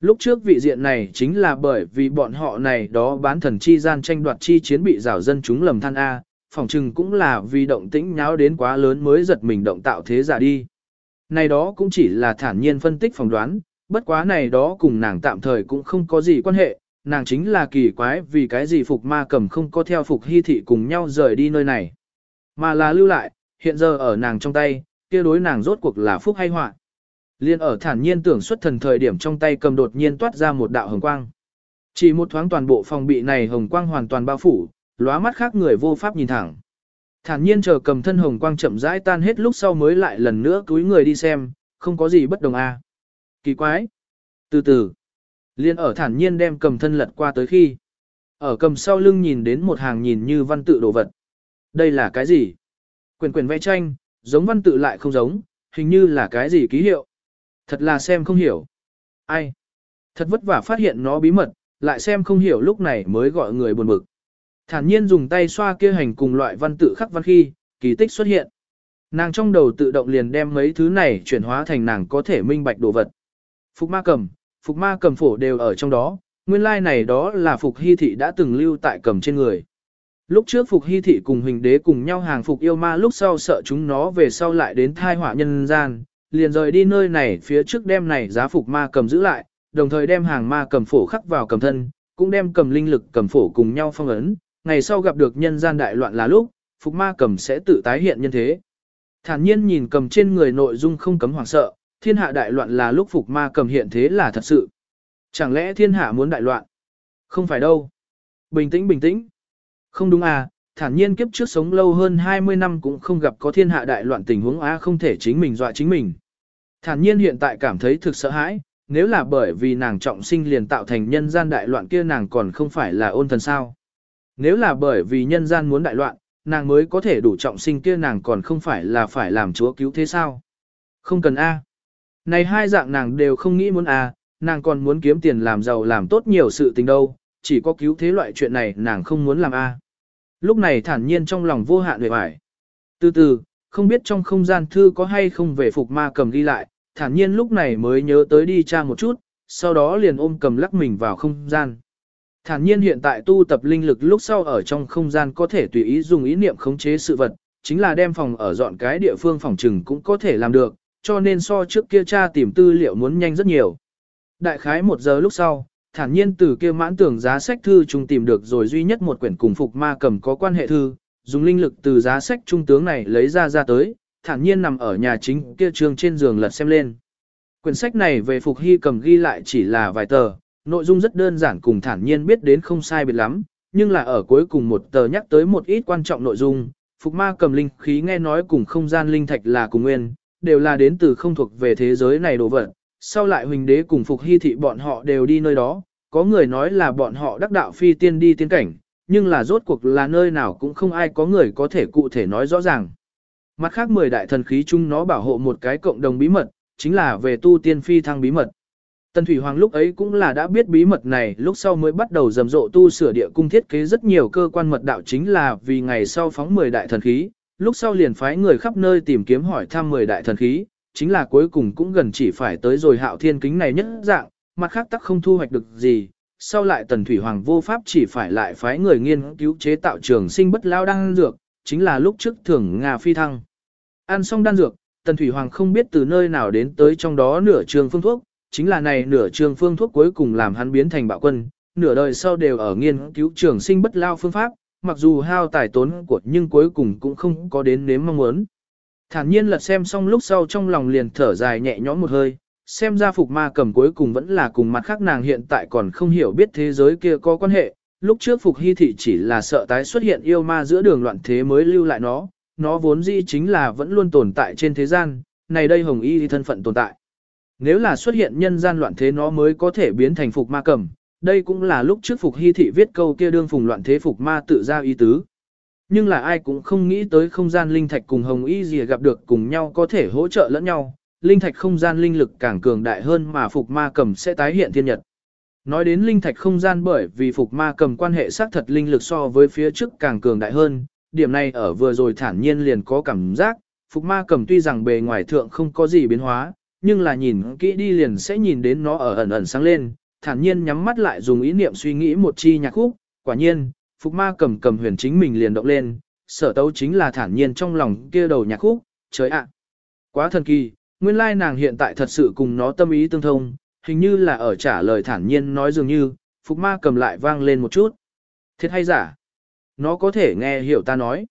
Lúc trước vị diện này chính là bởi vì bọn họ này đó bán thần chi gian tranh đoạt chi chiến bị rào dân chúng lầm than A, phòng trừng cũng là vì động tĩnh nháo đến quá lớn mới giật mình động tạo thế giả đi. Này đó cũng chỉ là thản nhiên phân tích phỏng đoán, bất quá này đó cùng nàng tạm thời cũng không có gì quan hệ, nàng chính là kỳ quái vì cái gì phục ma cầm không có theo phục hy thị cùng nhau rời đi nơi này. Mà là lưu lại, hiện giờ ở nàng trong tay, kia đối nàng rốt cuộc là phúc hay họa. Liên ở thản nhiên tưởng xuất thần thời điểm trong tay cầm đột nhiên toát ra một đạo hồng quang. Chỉ một thoáng toàn bộ phòng bị này hồng quang hoàn toàn bao phủ, lóa mắt khác người vô pháp nhìn thẳng. Thản nhiên chờ cầm thân hồng quang chậm rãi tan hết lúc sau mới lại lần nữa túi người đi xem, không có gì bất đồng a. À. Kỳ quái. Từ từ. Liên ở thản nhiên đem cầm thân lật qua tới khi. Ở cầm sau lưng nhìn đến một hàng nhìn như văn tự đồ vật. Đây là cái gì? Quyền quyền vẽ tranh, giống văn tự lại không giống, hình như là cái gì ký hiệu. Thật là xem không hiểu. Ai? Thật vất vả phát hiện nó bí mật, lại xem không hiểu lúc này mới gọi người buồn bực. Thản nhiên dùng tay xoa kia hành cùng loại văn tự khắc văn khi, kỳ tích xuất hiện. Nàng trong đầu tự động liền đem mấy thứ này chuyển hóa thành nàng có thể minh bạch đồ vật. Phục ma cầm, phục ma cầm phổ đều ở trong đó, nguyên lai like này đó là phục hy thị đã từng lưu tại cầm trên người. Lúc trước phục hy thị cùng huỳnh đế cùng nhau hàng phục yêu ma lúc sau sợ chúng nó về sau lại đến thai họa nhân gian, liền rời đi nơi này phía trước đem này giá phục ma cầm giữ lại, đồng thời đem hàng ma cầm phổ khắc vào cầm thân, cũng đem cầm linh lực cầm phổ cùng nhau phong ấn, ngày sau gặp được nhân gian đại loạn là lúc, phục ma cầm sẽ tự tái hiện nhân thế. Thản nhiên nhìn cầm trên người nội dung không cấm hoảng sợ, thiên hạ đại loạn là lúc phục ma cầm hiện thế là thật sự. Chẳng lẽ thiên hạ muốn đại loạn? Không phải đâu. Bình tĩnh bình tĩnh. Không đúng à, thản nhiên kiếp trước sống lâu hơn 20 năm cũng không gặp có thiên hạ đại loạn tình huống á không thể chính mình dọa chính mình. Thản nhiên hiện tại cảm thấy thực sợ hãi, nếu là bởi vì nàng trọng sinh liền tạo thành nhân gian đại loạn kia nàng còn không phải là ôn thần sao. Nếu là bởi vì nhân gian muốn đại loạn, nàng mới có thể đủ trọng sinh kia nàng còn không phải là phải làm chúa cứu thế sao. Không cần A. Này hai dạng nàng đều không nghĩ muốn A, nàng còn muốn kiếm tiền làm giàu làm tốt nhiều sự tình đâu, chỉ có cứu thế loại chuyện này nàng không muốn làm A. Lúc này thản nhiên trong lòng vô hạn về vải. Từ từ, không biết trong không gian thư có hay không về phục ma cầm ghi lại, thản nhiên lúc này mới nhớ tới đi tra một chút, sau đó liền ôm cầm lắc mình vào không gian. Thản nhiên hiện tại tu tập linh lực lúc sau ở trong không gian có thể tùy ý dùng ý niệm khống chế sự vật, chính là đem phòng ở dọn cái địa phương phòng trừng cũng có thể làm được, cho nên so trước kia cha tìm tư liệu muốn nhanh rất nhiều. Đại khái một giờ lúc sau, thản nhiên từ kia mãn tưởng giá sách thư trung tìm được rồi duy nhất một quyển cùng phục ma cầm có quan hệ thư, dùng linh lực từ giá sách trung tướng này lấy ra ra tới, thản nhiên nằm ở nhà chính kia trường trên giường lật xem lên. Quyển sách này về phục hy cầm ghi lại chỉ là vài tờ, nội dung rất đơn giản cùng thản nhiên biết đến không sai biệt lắm, nhưng là ở cuối cùng một tờ nhắc tới một ít quan trọng nội dung, phục ma cầm linh khí nghe nói cùng không gian linh thạch là cùng nguyên, đều là đến từ không thuộc về thế giới này đồ vật. Sau lại huỳnh đế cùng phục hy thị bọn họ đều đi nơi đó, có người nói là bọn họ đắc đạo phi tiên đi tiên cảnh, nhưng là rốt cuộc là nơi nào cũng không ai có người có thể cụ thể nói rõ ràng. Mặt khác 10 đại thần khí chung nó bảo hộ một cái cộng đồng bí mật, chính là về tu tiên phi thăng bí mật. Tần Thủy Hoàng lúc ấy cũng là đã biết bí mật này lúc sau mới bắt đầu rầm rộ tu sửa địa cung thiết kế rất nhiều cơ quan mật đạo chính là vì ngày sau phóng 10 đại thần khí, lúc sau liền phái người khắp nơi tìm kiếm hỏi thăm 10 đại thần khí, chính là cuối cùng cũng gần chỉ phải tới rồi hạo thiên kính này nhất dạng, mặt khác tắc không thu hoạch được gì. Sau lại Tần Thủy Hoàng vô pháp chỉ phải lại phái người nghiên cứu chế tạo trường sinh bất lao đan dược, chính là lúc trước thưởng Nga phi thăng. Ăn xong đan dược, Tần Thủy Hoàng không biết từ nơi nào đến tới trong đó nửa trường phương thuốc, chính là này nửa trường phương thuốc cuối cùng làm hắn biến thành bạo quân, nửa đời sau đều ở nghiên cứu trường sinh bất lao phương pháp, mặc dù hao tài tốn của nhưng cuối cùng cũng không có đến nếm mong muốn. Thản nhiên lật xem xong lúc sau trong lòng liền thở dài nhẹ nhõm một hơi, xem ra phục ma cầm cuối cùng vẫn là cùng mặt khác nàng hiện tại còn không hiểu biết thế giới kia có quan hệ. Lúc trước phục hy thị chỉ là sợ tái xuất hiện yêu ma giữa đường loạn thế mới lưu lại nó, nó vốn dĩ chính là vẫn luôn tồn tại trên thế gian, này đây hồng y thì thân phận tồn tại. Nếu là xuất hiện nhân gian loạn thế nó mới có thể biến thành phục ma cầm, đây cũng là lúc trước phục hy thị viết câu kia đương phùng loạn thế phục ma tự ra ý tứ. Nhưng là ai cũng không nghĩ tới không gian linh thạch cùng hồng y gì gặp được cùng nhau có thể hỗ trợ lẫn nhau, linh thạch không gian linh lực càng cường đại hơn mà phục ma cầm sẽ tái hiện thiên nhật. Nói đến linh thạch không gian bởi vì phục ma cầm quan hệ xác thật linh lực so với phía trước càng cường đại hơn, điểm này ở vừa rồi thản nhiên liền có cảm giác, phục ma cầm tuy rằng bề ngoài thượng không có gì biến hóa, nhưng là nhìn kỹ đi liền sẽ nhìn đến nó ở ẩn ẩn sáng lên, thản nhiên nhắm mắt lại dùng ý niệm suy nghĩ một chi nhạc khúc, quả nhiên, phục ma cầm cầm huyền chính mình liền động lên, sở tấu chính là thản nhiên trong lòng kia đầu nhạc khúc, trời ạ, quá thần kỳ, nguyên lai nàng hiện tại thật sự cùng nó tâm ý tương thông, hình như là ở trả lời thản nhiên nói dường như, phục ma cầm lại vang lên một chút. Thiệt hay giả? Nó có thể nghe hiểu ta nói.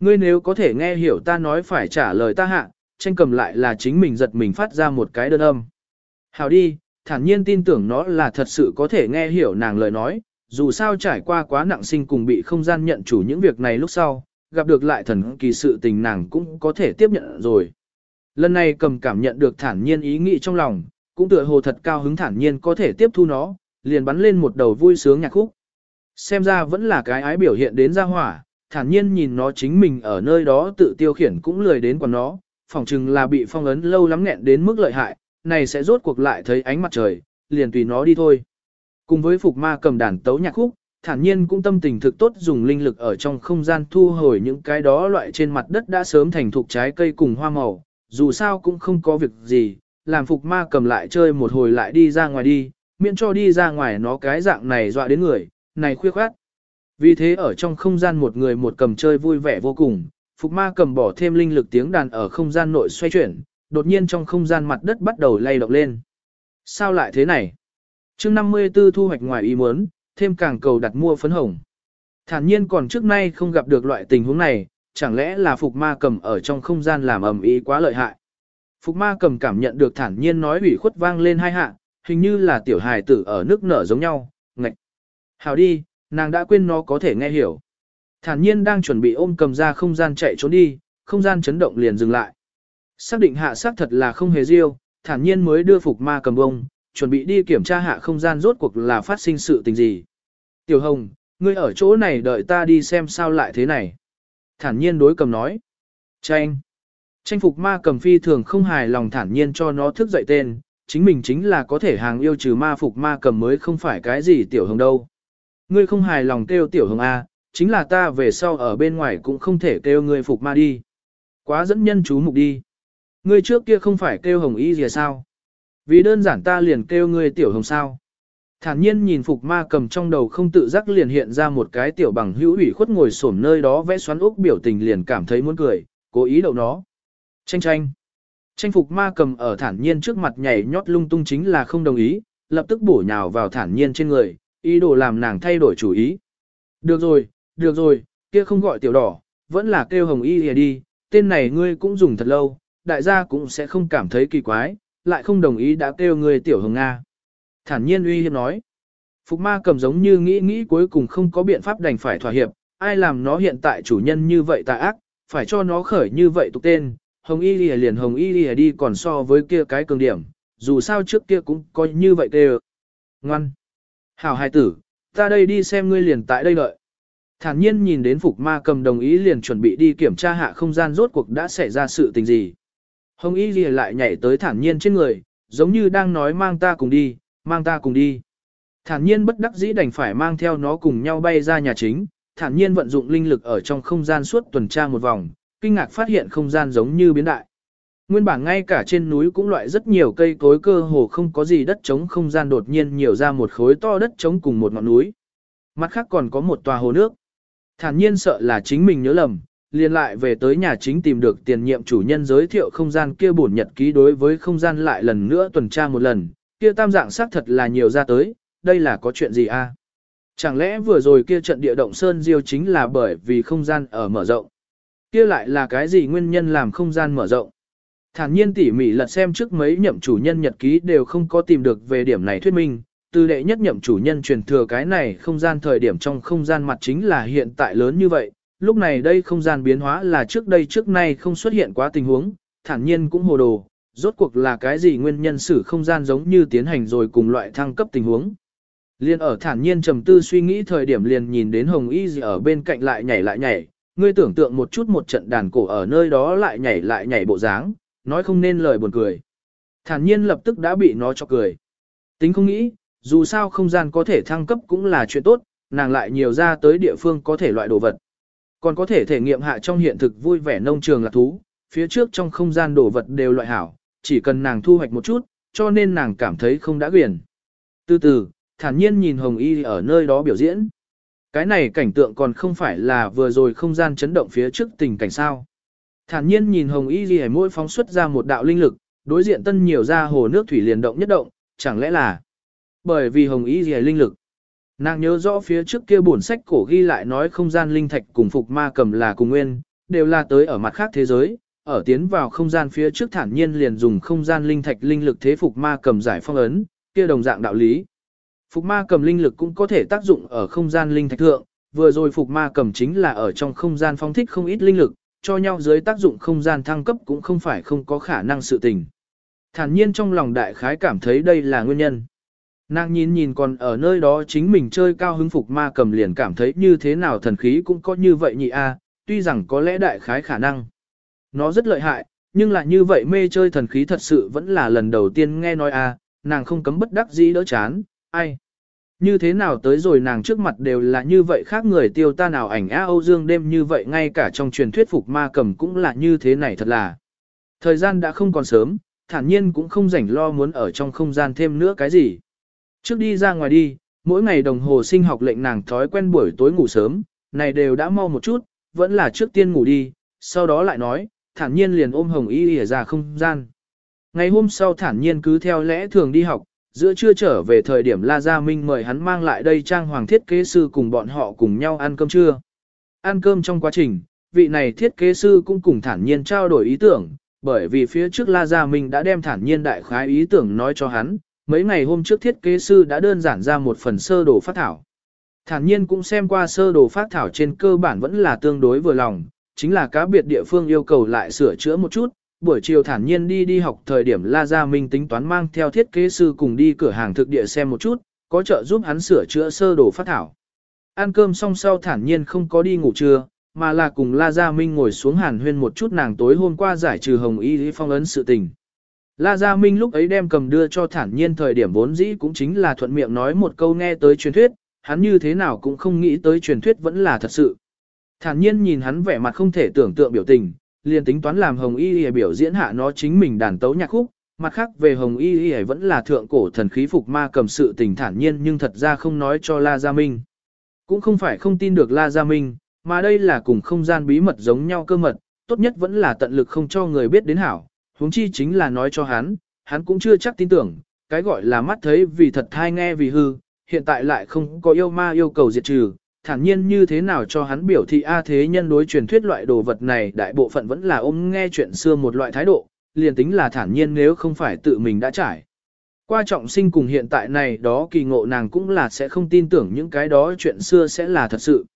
Ngươi nếu có thể nghe hiểu ta nói phải trả lời ta hạ, tranh cầm lại là chính mình giật mình phát ra một cái đơn âm. Hảo đi, thản nhiên tin tưởng nó là thật sự có thể nghe hiểu nàng lời nói, dù sao trải qua quá nặng sinh cùng bị không gian nhận chủ những việc này lúc sau, gặp được lại thần kỳ sự tình nàng cũng có thể tiếp nhận rồi. Lần này cầm cảm nhận được thản nhiên ý nghĩ trong lòng, cũng tựa hồ thật cao hứng thản nhiên có thể tiếp thu nó, liền bắn lên một đầu vui sướng nhạc khúc. Xem ra vẫn là cái ái biểu hiện đến ra hỏa, thản nhiên nhìn nó chính mình ở nơi đó tự tiêu khiển cũng lười đến còn nó, phỏng chừng là bị phong ấn lâu lắm nghẹn đến mức lợi hại, này sẽ rốt cuộc lại thấy ánh mặt trời, liền tùy nó đi thôi. Cùng với phục ma cầm đàn tấu nhạc khúc, thản nhiên cũng tâm tình thực tốt dùng linh lực ở trong không gian thu hồi những cái đó loại trên mặt đất đã sớm thành thục trái cây cùng hoa màu, dù sao cũng không có việc gì, làm phục ma cầm lại chơi một hồi lại đi ra ngoài đi, miễn cho đi ra ngoài nó cái dạng này dọa đến người, này khuya khoát. Vì thế ở trong không gian một người một cầm chơi vui vẻ vô cùng, Phục ma cầm bỏ thêm linh lực tiếng đàn ở không gian nội xoay chuyển, đột nhiên trong không gian mặt đất bắt đầu lay động lên. Sao lại thế này? chương 54 thu hoạch ngoài ý muốn, thêm càng cầu đặt mua phấn hồng. Thản nhiên còn trước nay không gặp được loại tình huống này, chẳng lẽ là Phục ma cầm ở trong không gian làm ầm ý quá lợi hại. Phục ma cầm cảm nhận được thản nhiên nói ủy khuất vang lên hai hạ, hình như là tiểu hài tử ở nước nở giống nhau, ngạch. Hào đi, nàng đã quên nó có thể nghe hiểu. Thản nhiên đang chuẩn bị ôm cầm ra không gian chạy trốn đi, không gian chấn động liền dừng lại. Xác định hạ xác thật là không hề riêu, thản nhiên mới đưa phục ma cầm bông, chuẩn bị đi kiểm tra hạ không gian rốt cuộc là phát sinh sự tình gì. Tiểu Hồng, ngươi ở chỗ này đợi ta đi xem sao lại thế này. Thản nhiên đối cầm nói. Tranh. Tranh phục ma cầm phi thường không hài lòng thản nhiên cho nó thức dậy tên, chính mình chính là có thể hàng yêu trừ ma phục ma cầm mới không phải cái gì Tiểu Hồng đâu. Ngươi không hài lòng kêu Tiểu Hồng A, chính là ta về sau ở bên ngoài cũng không thể kêu ngươi phục ma đi. Quá dẫn nhân chú mục đi. Ngươi trước kia không phải kêu hồng y gì sao? Vì đơn giản ta liền kêu ngươi tiểu hồng sao. Thản nhiên nhìn phục ma cầm trong đầu không tự giác liền hiện ra một cái tiểu bằng hữu ủy khuất ngồi xổm nơi đó vẽ xoắn ốc biểu tình liền cảm thấy muốn cười, cố ý đậu nó. Tranh tranh. Tranh phục ma cầm ở thản nhiên trước mặt nhảy nhót lung tung chính là không đồng ý, lập tức bổ nhào vào thản nhiên trên người, ý đồ làm nàng thay đổi chủ ý. Được rồi, được rồi, kia không gọi tiểu đỏ, vẫn là kêu hồng y lìa đi, tên này ngươi cũng dùng thật lâu, đại gia cũng sẽ không cảm thấy kỳ quái, lại không đồng ý đã kêu người tiểu hồng Nga. Thản nhiên uy hiếp nói. Phục ma cầm giống như nghĩ nghĩ cuối cùng không có biện pháp đành phải thỏa hiệp, ai làm nó hiện tại chủ nhân như vậy tà ác, phải cho nó khởi như vậy tục tên, hồng y lìa liền hồng y lìa đi còn so với kia cái cường điểm, dù sao trước kia cũng có như vậy tê Ngoan. Hảo hài tử, ta đây đi xem ngươi liền tại đây đợi. Thản nhiên nhìn đến Phục Ma cầm đồng ý liền chuẩn bị đi kiểm tra hạ không gian rốt cuộc đã xảy ra sự tình gì. Hồng Y Lìa lại nhảy tới thản nhiên trên người, giống như đang nói mang ta cùng đi, mang ta cùng đi. Thản nhiên bất đắc dĩ đành phải mang theo nó cùng nhau bay ra nhà chính, thản nhiên vận dụng linh lực ở trong không gian suốt tuần tra một vòng, kinh ngạc phát hiện không gian giống như biến đại. Nguyên bản ngay cả trên núi cũng loại rất nhiều cây cối cơ hồ không có gì đất trống không gian đột nhiên nhiều ra một khối to đất trống cùng một ngọn núi. Mặt khác còn có một tòa hồ nước. Thản nhiên sợ là chính mình nhớ lầm, liền lại về tới nhà chính tìm được tiền nhiệm chủ nhân giới thiệu không gian kia bổn nhật ký đối với không gian lại lần nữa tuần tra một lần, kia tam dạng xác thật là nhiều ra tới, đây là có chuyện gì a? Chẳng lẽ vừa rồi kia trận địa động sơn diêu chính là bởi vì không gian ở mở rộng? Kia lại là cái gì nguyên nhân làm không gian mở rộng? Thản nhiên tỉ mỉ lật xem trước mấy nhậm chủ nhân nhật ký đều không có tìm được về điểm này thuyết minh, từ đệ nhất nhậm chủ nhân truyền thừa cái này không gian thời điểm trong không gian mặt chính là hiện tại lớn như vậy, lúc này đây không gian biến hóa là trước đây trước nay không xuất hiện quá tình huống, thản nhiên cũng hồ đồ, rốt cuộc là cái gì nguyên nhân sử không gian giống như tiến hành rồi cùng loại thăng cấp tình huống. Liên ở thản nhiên trầm tư suy nghĩ thời điểm liền nhìn đến Hồng Y gì ở bên cạnh lại nhảy lại nhảy, ngươi tưởng tượng một chút một trận đàn cổ ở nơi đó lại nhảy lại nhảy bộ dáng, nói không nên lời buồn cười. Thản nhiên lập tức đã bị nó cho cười. Tính không nghĩ, dù sao không gian có thể thăng cấp cũng là chuyện tốt, nàng lại nhiều ra tới địa phương có thể loại đồ vật. Còn có thể thể nghiệm hạ trong hiện thực vui vẻ nông trường là thú, phía trước trong không gian đồ vật đều loại hảo, chỉ cần nàng thu hoạch một chút, cho nên nàng cảm thấy không đã quyền. Từ từ, thản nhiên nhìn Hồng Y ở nơi đó biểu diễn. Cái này cảnh tượng còn không phải là vừa rồi không gian chấn động phía trước tình cảnh sao. Thản nhiên nhìn Hồng Y Ghi mỗi phóng xuất ra một đạo linh lực, đối diện tân nhiều ra hồ nước thủy liền động nhất động, chẳng lẽ là bởi vì Hồng Y Ghi linh lực. Nàng nhớ rõ phía trước kia bổn sách cổ ghi lại nói không gian linh thạch cùng phục ma cầm là cùng nguyên, đều là tới ở mặt khác thế giới, ở tiến vào không gian phía trước thản nhiên liền dùng không gian linh thạch linh lực thế phục ma cầm giải phong ấn, kia đồng dạng đạo lý. Phục ma cầm linh lực cũng có thể tác dụng ở không gian linh thạch thượng, vừa rồi phục ma cầm chính là ở trong không gian phong thích không ít linh lực, cho nhau dưới tác dụng không gian thăng cấp cũng không phải không có khả năng sự tình. Thản nhiên trong lòng đại khái cảm thấy đây là nguyên nhân. Nàng nhìn nhìn còn ở nơi đó chính mình chơi cao hứng phục ma cầm liền cảm thấy như thế nào thần khí cũng có như vậy nhị a, à, tuy rằng có lẽ đại khái khả năng. Nó rất lợi hại, nhưng là như vậy mê chơi thần khí thật sự vẫn là lần đầu tiên nghe nói a, à, nàng không cấm bất đắc dĩ đỡ chán, ai. Như thế nào tới rồi nàng trước mặt đều là như vậy khác người tiêu ta nào ảnh A Âu Dương đêm như vậy ngay cả trong truyền thuyết phục ma cầm cũng là như thế này thật là. Thời gian đã không còn sớm, thản nhiên cũng không rảnh lo muốn ở trong không gian thêm nữa cái gì. Trước đi ra ngoài đi, mỗi ngày đồng hồ sinh học lệnh nàng thói quen buổi tối ngủ sớm, này đều đã mau một chút, vẫn là trước tiên ngủ đi, sau đó lại nói, thản nhiên liền ôm hồng y ỉa ra không gian. Ngày hôm sau thản nhiên cứ theo lẽ thường đi học, giữa trưa trở về thời điểm La Gia Minh mời hắn mang lại đây trang hoàng thiết kế sư cùng bọn họ cùng nhau ăn cơm trưa. Ăn cơm trong quá trình, vị này thiết kế sư cũng cùng thản nhiên trao đổi ý tưởng, bởi vì phía trước La Gia Minh đã đem thản nhiên đại khái ý tưởng nói cho hắn, mấy ngày hôm trước thiết kế sư đã đơn giản ra một phần sơ đồ phát thảo. Thản nhiên cũng xem qua sơ đồ phát thảo trên cơ bản vẫn là tương đối vừa lòng, chính là cá biệt địa phương yêu cầu lại sửa chữa một chút. Buổi chiều thản nhiên đi đi học thời điểm La Gia Minh tính toán mang theo thiết kế sư cùng đi cửa hàng thực địa xem một chút, có trợ giúp hắn sửa chữa sơ đồ phát thảo. Ăn cơm xong sau thản nhiên không có đi ngủ trưa, mà là cùng La Gia Minh ngồi xuống hàn huyên một chút nàng tối hôm qua giải trừ hồng y phong ấn sự tình. La Gia Minh lúc ấy đem cầm đưa cho thản nhiên thời điểm vốn dĩ cũng chính là thuận miệng nói một câu nghe tới truyền thuyết, hắn như thế nào cũng không nghĩ tới truyền thuyết vẫn là thật sự. Thản nhiên nhìn hắn vẻ mặt không thể tưởng tượng biểu tình, liền tính toán làm hồng y Y biểu diễn hạ nó chính mình đàn tấu nhạc khúc, mặt khác về Hồng Y Y vẫn là thượng cổ thần khí phục ma cầm sự tình thản nhiên nhưng thật ra không nói cho La Gia Minh. Cũng không phải không tin được La Gia Minh, mà đây là cùng không gian bí mật giống nhau cơ mật, tốt nhất vẫn là tận lực không cho người biết đến hảo, huống chi chính là nói cho hắn, hắn cũng chưa chắc tin tưởng, cái gọi là mắt thấy vì thật thai nghe vì hư, hiện tại lại không có yêu ma yêu cầu diệt trừ, thản nhiên như thế nào cho hắn biểu thị A thế nhân đối truyền thuyết loại đồ vật này đại bộ phận vẫn là ôm nghe chuyện xưa một loại thái độ, liền tính là thản nhiên nếu không phải tự mình đã trải. Qua trọng sinh cùng hiện tại này đó kỳ ngộ nàng cũng là sẽ không tin tưởng những cái đó chuyện xưa sẽ là thật sự.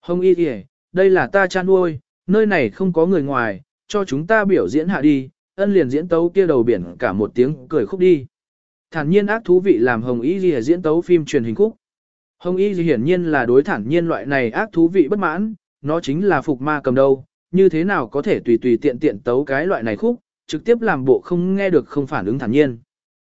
Hồng y kìa, đây là ta cha nuôi, nơi này không có người ngoài, cho chúng ta biểu diễn hạ đi, ân liền diễn tấu kia đầu biển cả một tiếng cười khúc đi. Thản nhiên ác thú vị làm Hồng y Ghi diễn tấu phim truyền hình khúc. Hồng y hiển nhiên là đối thản nhiên loại này ác thú vị bất mãn, nó chính là phục ma cầm đầu. như thế nào có thể tùy tùy tiện tiện tấu cái loại này khúc, trực tiếp làm bộ không nghe được không phản ứng thản nhiên.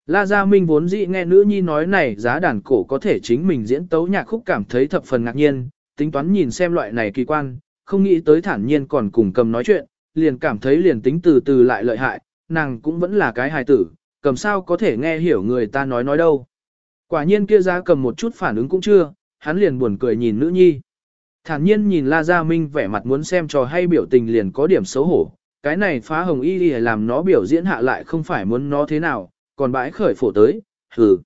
La Gia Minh vốn dĩ nghe nữ nhi nói này giá đàn cổ có thể chính mình diễn tấu nhạc khúc cảm thấy thập phần ngạc nhiên, tính toán nhìn xem loại này kỳ quan, không nghĩ tới thản nhiên còn cùng cầm nói chuyện, liền cảm thấy liền tính từ từ lại lợi hại, nàng cũng vẫn là cái hài tử, cầm sao có thể nghe hiểu người ta nói nói đâu. Quả nhiên kia ra cầm một chút phản ứng cũng chưa, hắn liền buồn cười nhìn nữ nhi. Thản nhiên nhìn La Gia Minh vẻ mặt muốn xem trò hay biểu tình liền có điểm xấu hổ, cái này phá hồng y đi làm nó biểu diễn hạ lại không phải muốn nó thế nào, còn bãi khởi phổ tới, hừ.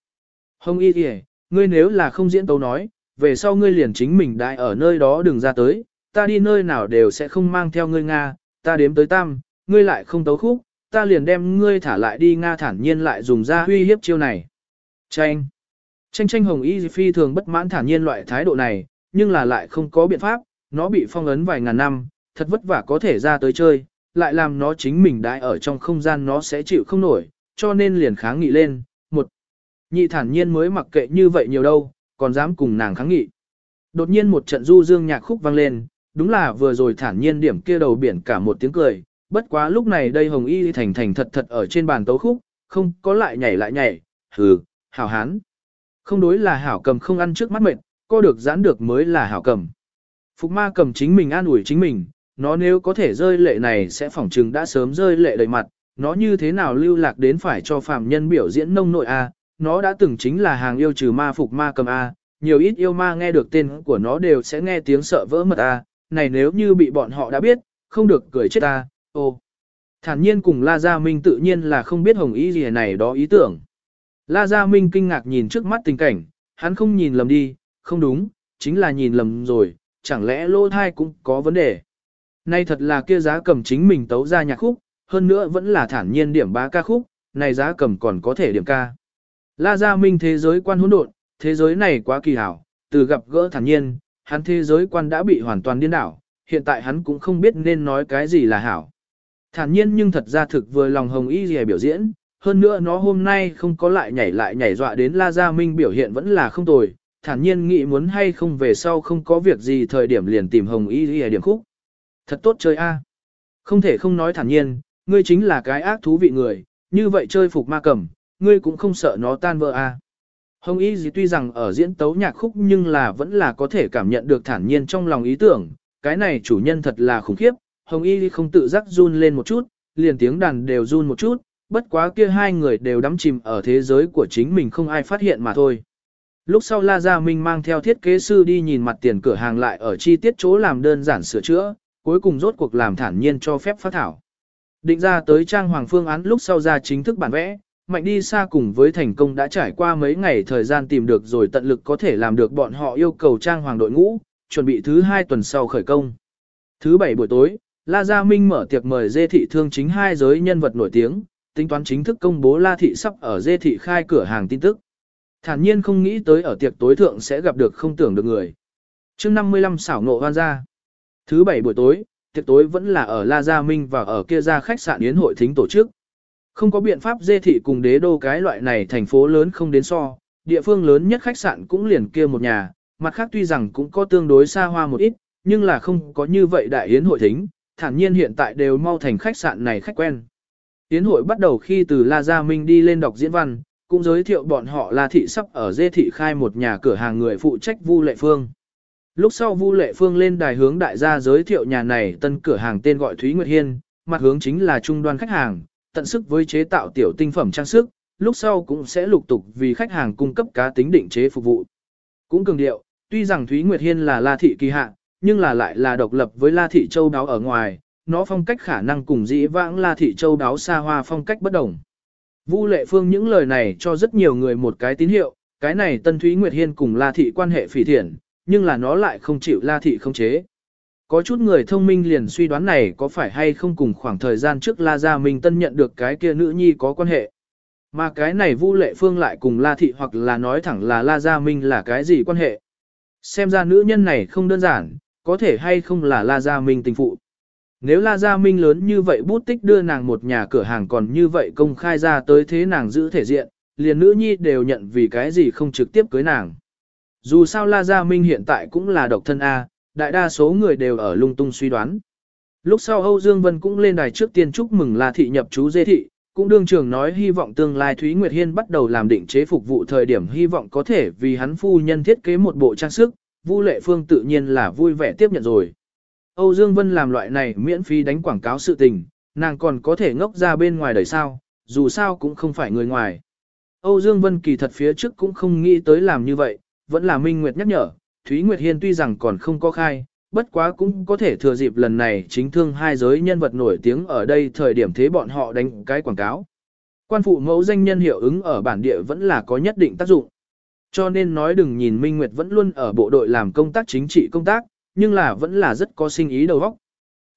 Hồng y đi ngươi nếu là không diễn tấu nói, về sau ngươi liền chính mình đại ở nơi đó đừng ra tới, ta đi nơi nào đều sẽ không mang theo ngươi Nga, ta đếm tới tam, ngươi lại không tấu khúc, ta liền đem ngươi thả lại đi Nga thản nhiên lại dùng ra huy hiếp chiêu này. Tranh. Tranh tranh hồng y phi thường bất mãn thản nhiên loại thái độ này, nhưng là lại không có biện pháp, nó bị phong ấn vài ngàn năm, thật vất vả có thể ra tới chơi, lại làm nó chính mình đại ở trong không gian nó sẽ chịu không nổi, cho nên liền kháng nghị lên, một. Nhị thản nhiên mới mặc kệ như vậy nhiều đâu, còn dám cùng nàng kháng nghị. Đột nhiên một trận du dương nhạc khúc vang lên, đúng là vừa rồi thản nhiên điểm kia đầu biển cả một tiếng cười, bất quá lúc này đây hồng y thành thành thật thật ở trên bàn tấu khúc, không có lại nhảy lại nhảy, hừ, hảo hán. Không đối là hảo cầm không ăn trước mắt mệt, co được giãn được mới là hảo cầm. Phục ma cầm chính mình an ủi chính mình, nó nếu có thể rơi lệ này sẽ phỏng chừng đã sớm rơi lệ đầy mặt, nó như thế nào lưu lạc đến phải cho phàm nhân biểu diễn nông nội A, nó đã từng chính là hàng yêu trừ ma phục ma cầm A, nhiều ít yêu ma nghe được tên của nó đều sẽ nghe tiếng sợ vỡ mật A, này nếu như bị bọn họ đã biết, không được cười chết ta, ô. Thản nhiên cùng La Gia Minh tự nhiên là không biết hồng ý gì này đó ý tưởng. La Gia Minh kinh ngạc nhìn trước mắt tình cảnh, hắn không nhìn lầm đi, không đúng, chính là nhìn lầm rồi, chẳng lẽ lô thai cũng có vấn đề. Nay thật là kia giá cầm chính mình tấu ra nhạc khúc, hơn nữa vẫn là thản nhiên điểm ba ca khúc, này giá cầm còn có thể điểm ca. La Gia Minh thế giới quan hỗn độn, thế giới này quá kỳ hảo, từ gặp gỡ thản nhiên, hắn thế giới quan đã bị hoàn toàn điên đảo, hiện tại hắn cũng không biết nên nói cái gì là hảo. Thản nhiên nhưng thật ra thực vừa lòng hồng y gì biểu diễn, hơn nữa nó hôm nay không có lại nhảy lại nhảy dọa đến La Gia Minh biểu hiện vẫn là không tồi, thản nhiên nghĩ muốn hay không về sau không có việc gì thời điểm liền tìm hồng y gì điểm khúc. Thật tốt chơi a. À. Không thể không nói thản nhiên, ngươi chính là cái ác thú vị người, như vậy chơi phục ma cầm, ngươi cũng không sợ nó tan vỡ a. À. Hồng Y gì tuy rằng ở diễn tấu nhạc khúc nhưng là vẫn là có thể cảm nhận được thản nhiên trong lòng ý tưởng, cái này chủ nhân thật là khủng khiếp, Hồng Y không tự giác run lên một chút, liền tiếng đàn đều run một chút, bất quá kia hai người đều đắm chìm ở thế giới của chính mình không ai phát hiện mà thôi. Lúc sau La Gia Minh mang theo thiết kế sư đi nhìn mặt tiền cửa hàng lại ở chi tiết chỗ làm đơn giản sửa chữa, cuối cùng rốt cuộc làm thản nhiên cho phép phát thảo. Định ra tới trang hoàng phương án lúc sau ra chính thức bản vẽ, mạnh đi xa cùng với thành công đã trải qua mấy ngày thời gian tìm được rồi tận lực có thể làm được bọn họ yêu cầu trang hoàng đội ngũ, chuẩn bị thứ hai tuần sau khởi công. Thứ bảy buổi tối, La Gia Minh mở tiệc mời dê thị thương chính hai giới nhân vật nổi tiếng, tính toán chính thức công bố La Thị sắp ở dê thị khai cửa hàng tin tức. Thản nhiên không nghĩ tới ở tiệc tối thượng sẽ gặp được không tưởng được người. Trước 55 xảo ngộ hoan gia. Thứ bảy buổi tối, tiệc tối vẫn là ở La Gia Minh và ở kia ra khách sạn yến hội thính tổ chức. Không có biện pháp dê thị cùng đế đô cái loại này thành phố lớn không đến so, địa phương lớn nhất khách sạn cũng liền kia một nhà, mặt khác tuy rằng cũng có tương đối xa hoa một ít, nhưng là không có như vậy đại yến hội thính, thản nhiên hiện tại đều mau thành khách sạn này khách quen. Yến hội bắt đầu khi từ La Gia Minh đi lên đọc diễn văn, cũng giới thiệu bọn họ La Thị sắp ở dê thị khai một nhà cửa hàng người phụ trách Vu Lệ Phương. Lúc sau Vu Lệ Phương lên đài hướng đại gia giới thiệu nhà này tân cửa hàng tên gọi Thúy Nguyệt Hiên, mặt hướng chính là trung đoan khách hàng, tận sức với chế tạo tiểu tinh phẩm trang sức, lúc sau cũng sẽ lục tục vì khách hàng cung cấp cá tính định chế phục vụ. Cũng cường điệu, tuy rằng Thúy Nguyệt Hiên là La Thị kỳ hạ, nhưng là lại là độc lập với La Thị Châu Đáo ở ngoài, nó phong cách khả năng cùng dĩ vãng La Thị Châu Đáo xa hoa phong cách bất đồng. Vu Lệ Phương những lời này cho rất nhiều người một cái tín hiệu, cái này Tân Thúy Nguyệt Hiên cùng La Thị quan hệ phỉ thiện, nhưng là nó lại không chịu La Thị không chế. Có chút người thông minh liền suy đoán này có phải hay không cùng khoảng thời gian trước La Gia Minh Tân nhận được cái kia nữ nhi có quan hệ. Mà cái này Vu Lệ Phương lại cùng La Thị hoặc là nói thẳng là La Gia Minh là cái gì quan hệ. Xem ra nữ nhân này không đơn giản, có thể hay không là La Gia Minh tình phụ. Nếu La Gia Minh lớn như vậy bút tích đưa nàng một nhà cửa hàng còn như vậy công khai ra tới thế nàng giữ thể diện, liền nữ nhi đều nhận vì cái gì không trực tiếp cưới nàng. Dù sao La Gia Minh hiện tại cũng là độc thân A, đại đa số người đều ở lung tung suy đoán. Lúc sau Âu Dương Vân cũng lên đài trước tiên chúc mừng La Thị nhập chú dê thị, cũng đương trường nói hy vọng tương lai Thúy Nguyệt Hiên bắt đầu làm định chế phục vụ thời điểm hy vọng có thể vì hắn phu nhân thiết kế một bộ trang sức, Vu Lệ Phương tự nhiên là vui vẻ tiếp nhận rồi. Âu Dương Vân làm loại này miễn phí đánh quảng cáo sự tình, nàng còn có thể ngốc ra bên ngoài đời sao, dù sao cũng không phải người ngoài. Âu Dương Vân kỳ thật phía trước cũng không nghĩ tới làm như vậy, vẫn là Minh Nguyệt nhắc nhở, Thúy Nguyệt Hiên tuy rằng còn không có khai, bất quá cũng có thể thừa dịp lần này chính thương hai giới nhân vật nổi tiếng ở đây thời điểm thế bọn họ đánh cái quảng cáo. Quan phụ mẫu danh nhân hiệu ứng ở bản địa vẫn là có nhất định tác dụng. Cho nên nói đừng nhìn Minh Nguyệt vẫn luôn ở bộ đội làm công tác chính trị công tác, nhưng là vẫn là rất có sinh ý đầu óc.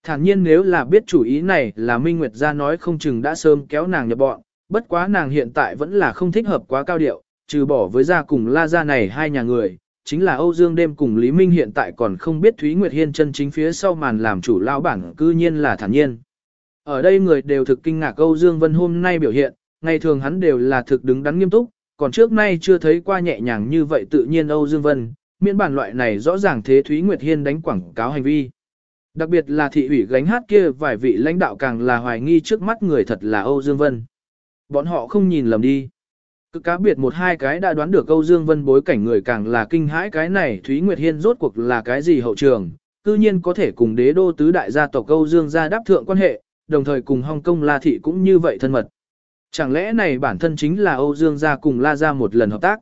Thản nhiên nếu là biết chủ ý này là Minh Nguyệt ra nói không chừng đã sớm kéo nàng nhập bọn, bất quá nàng hiện tại vẫn là không thích hợp quá cao điệu, trừ bỏ với gia cùng la gia này hai nhà người, chính là Âu Dương đêm cùng Lý Minh hiện tại còn không biết Thúy Nguyệt Hiên chân chính phía sau màn làm chủ lao bản cư nhiên là thản nhiên. Ở đây người đều thực kinh ngạc Âu Dương Vân hôm nay biểu hiện, ngày thường hắn đều là thực đứng đắn nghiêm túc, còn trước nay chưa thấy qua nhẹ nhàng như vậy tự nhiên Âu Dương Vân, miễn bản loại này rõ ràng thế Thúy Nguyệt Hiên đánh quảng cáo hành vi. Đặc biệt là thị ủy gánh hát kia vài vị lãnh đạo càng là hoài nghi trước mắt người thật là Âu Dương Vân. Bọn họ không nhìn lầm đi. Cực cá biệt một hai cái đã đoán được câu Dương Vân bối cảnh người càng là kinh hãi cái này Thúy Nguyệt Hiên rốt cuộc là cái gì hậu trường, cư nhiên có thể cùng đế đô tứ đại gia tộc Câu Dương gia đáp thượng quan hệ, đồng thời cùng Hong Kong La Thị cũng như vậy thân mật. Chẳng lẽ này bản thân chính là Âu Dương gia cùng La gia một lần hợp tác?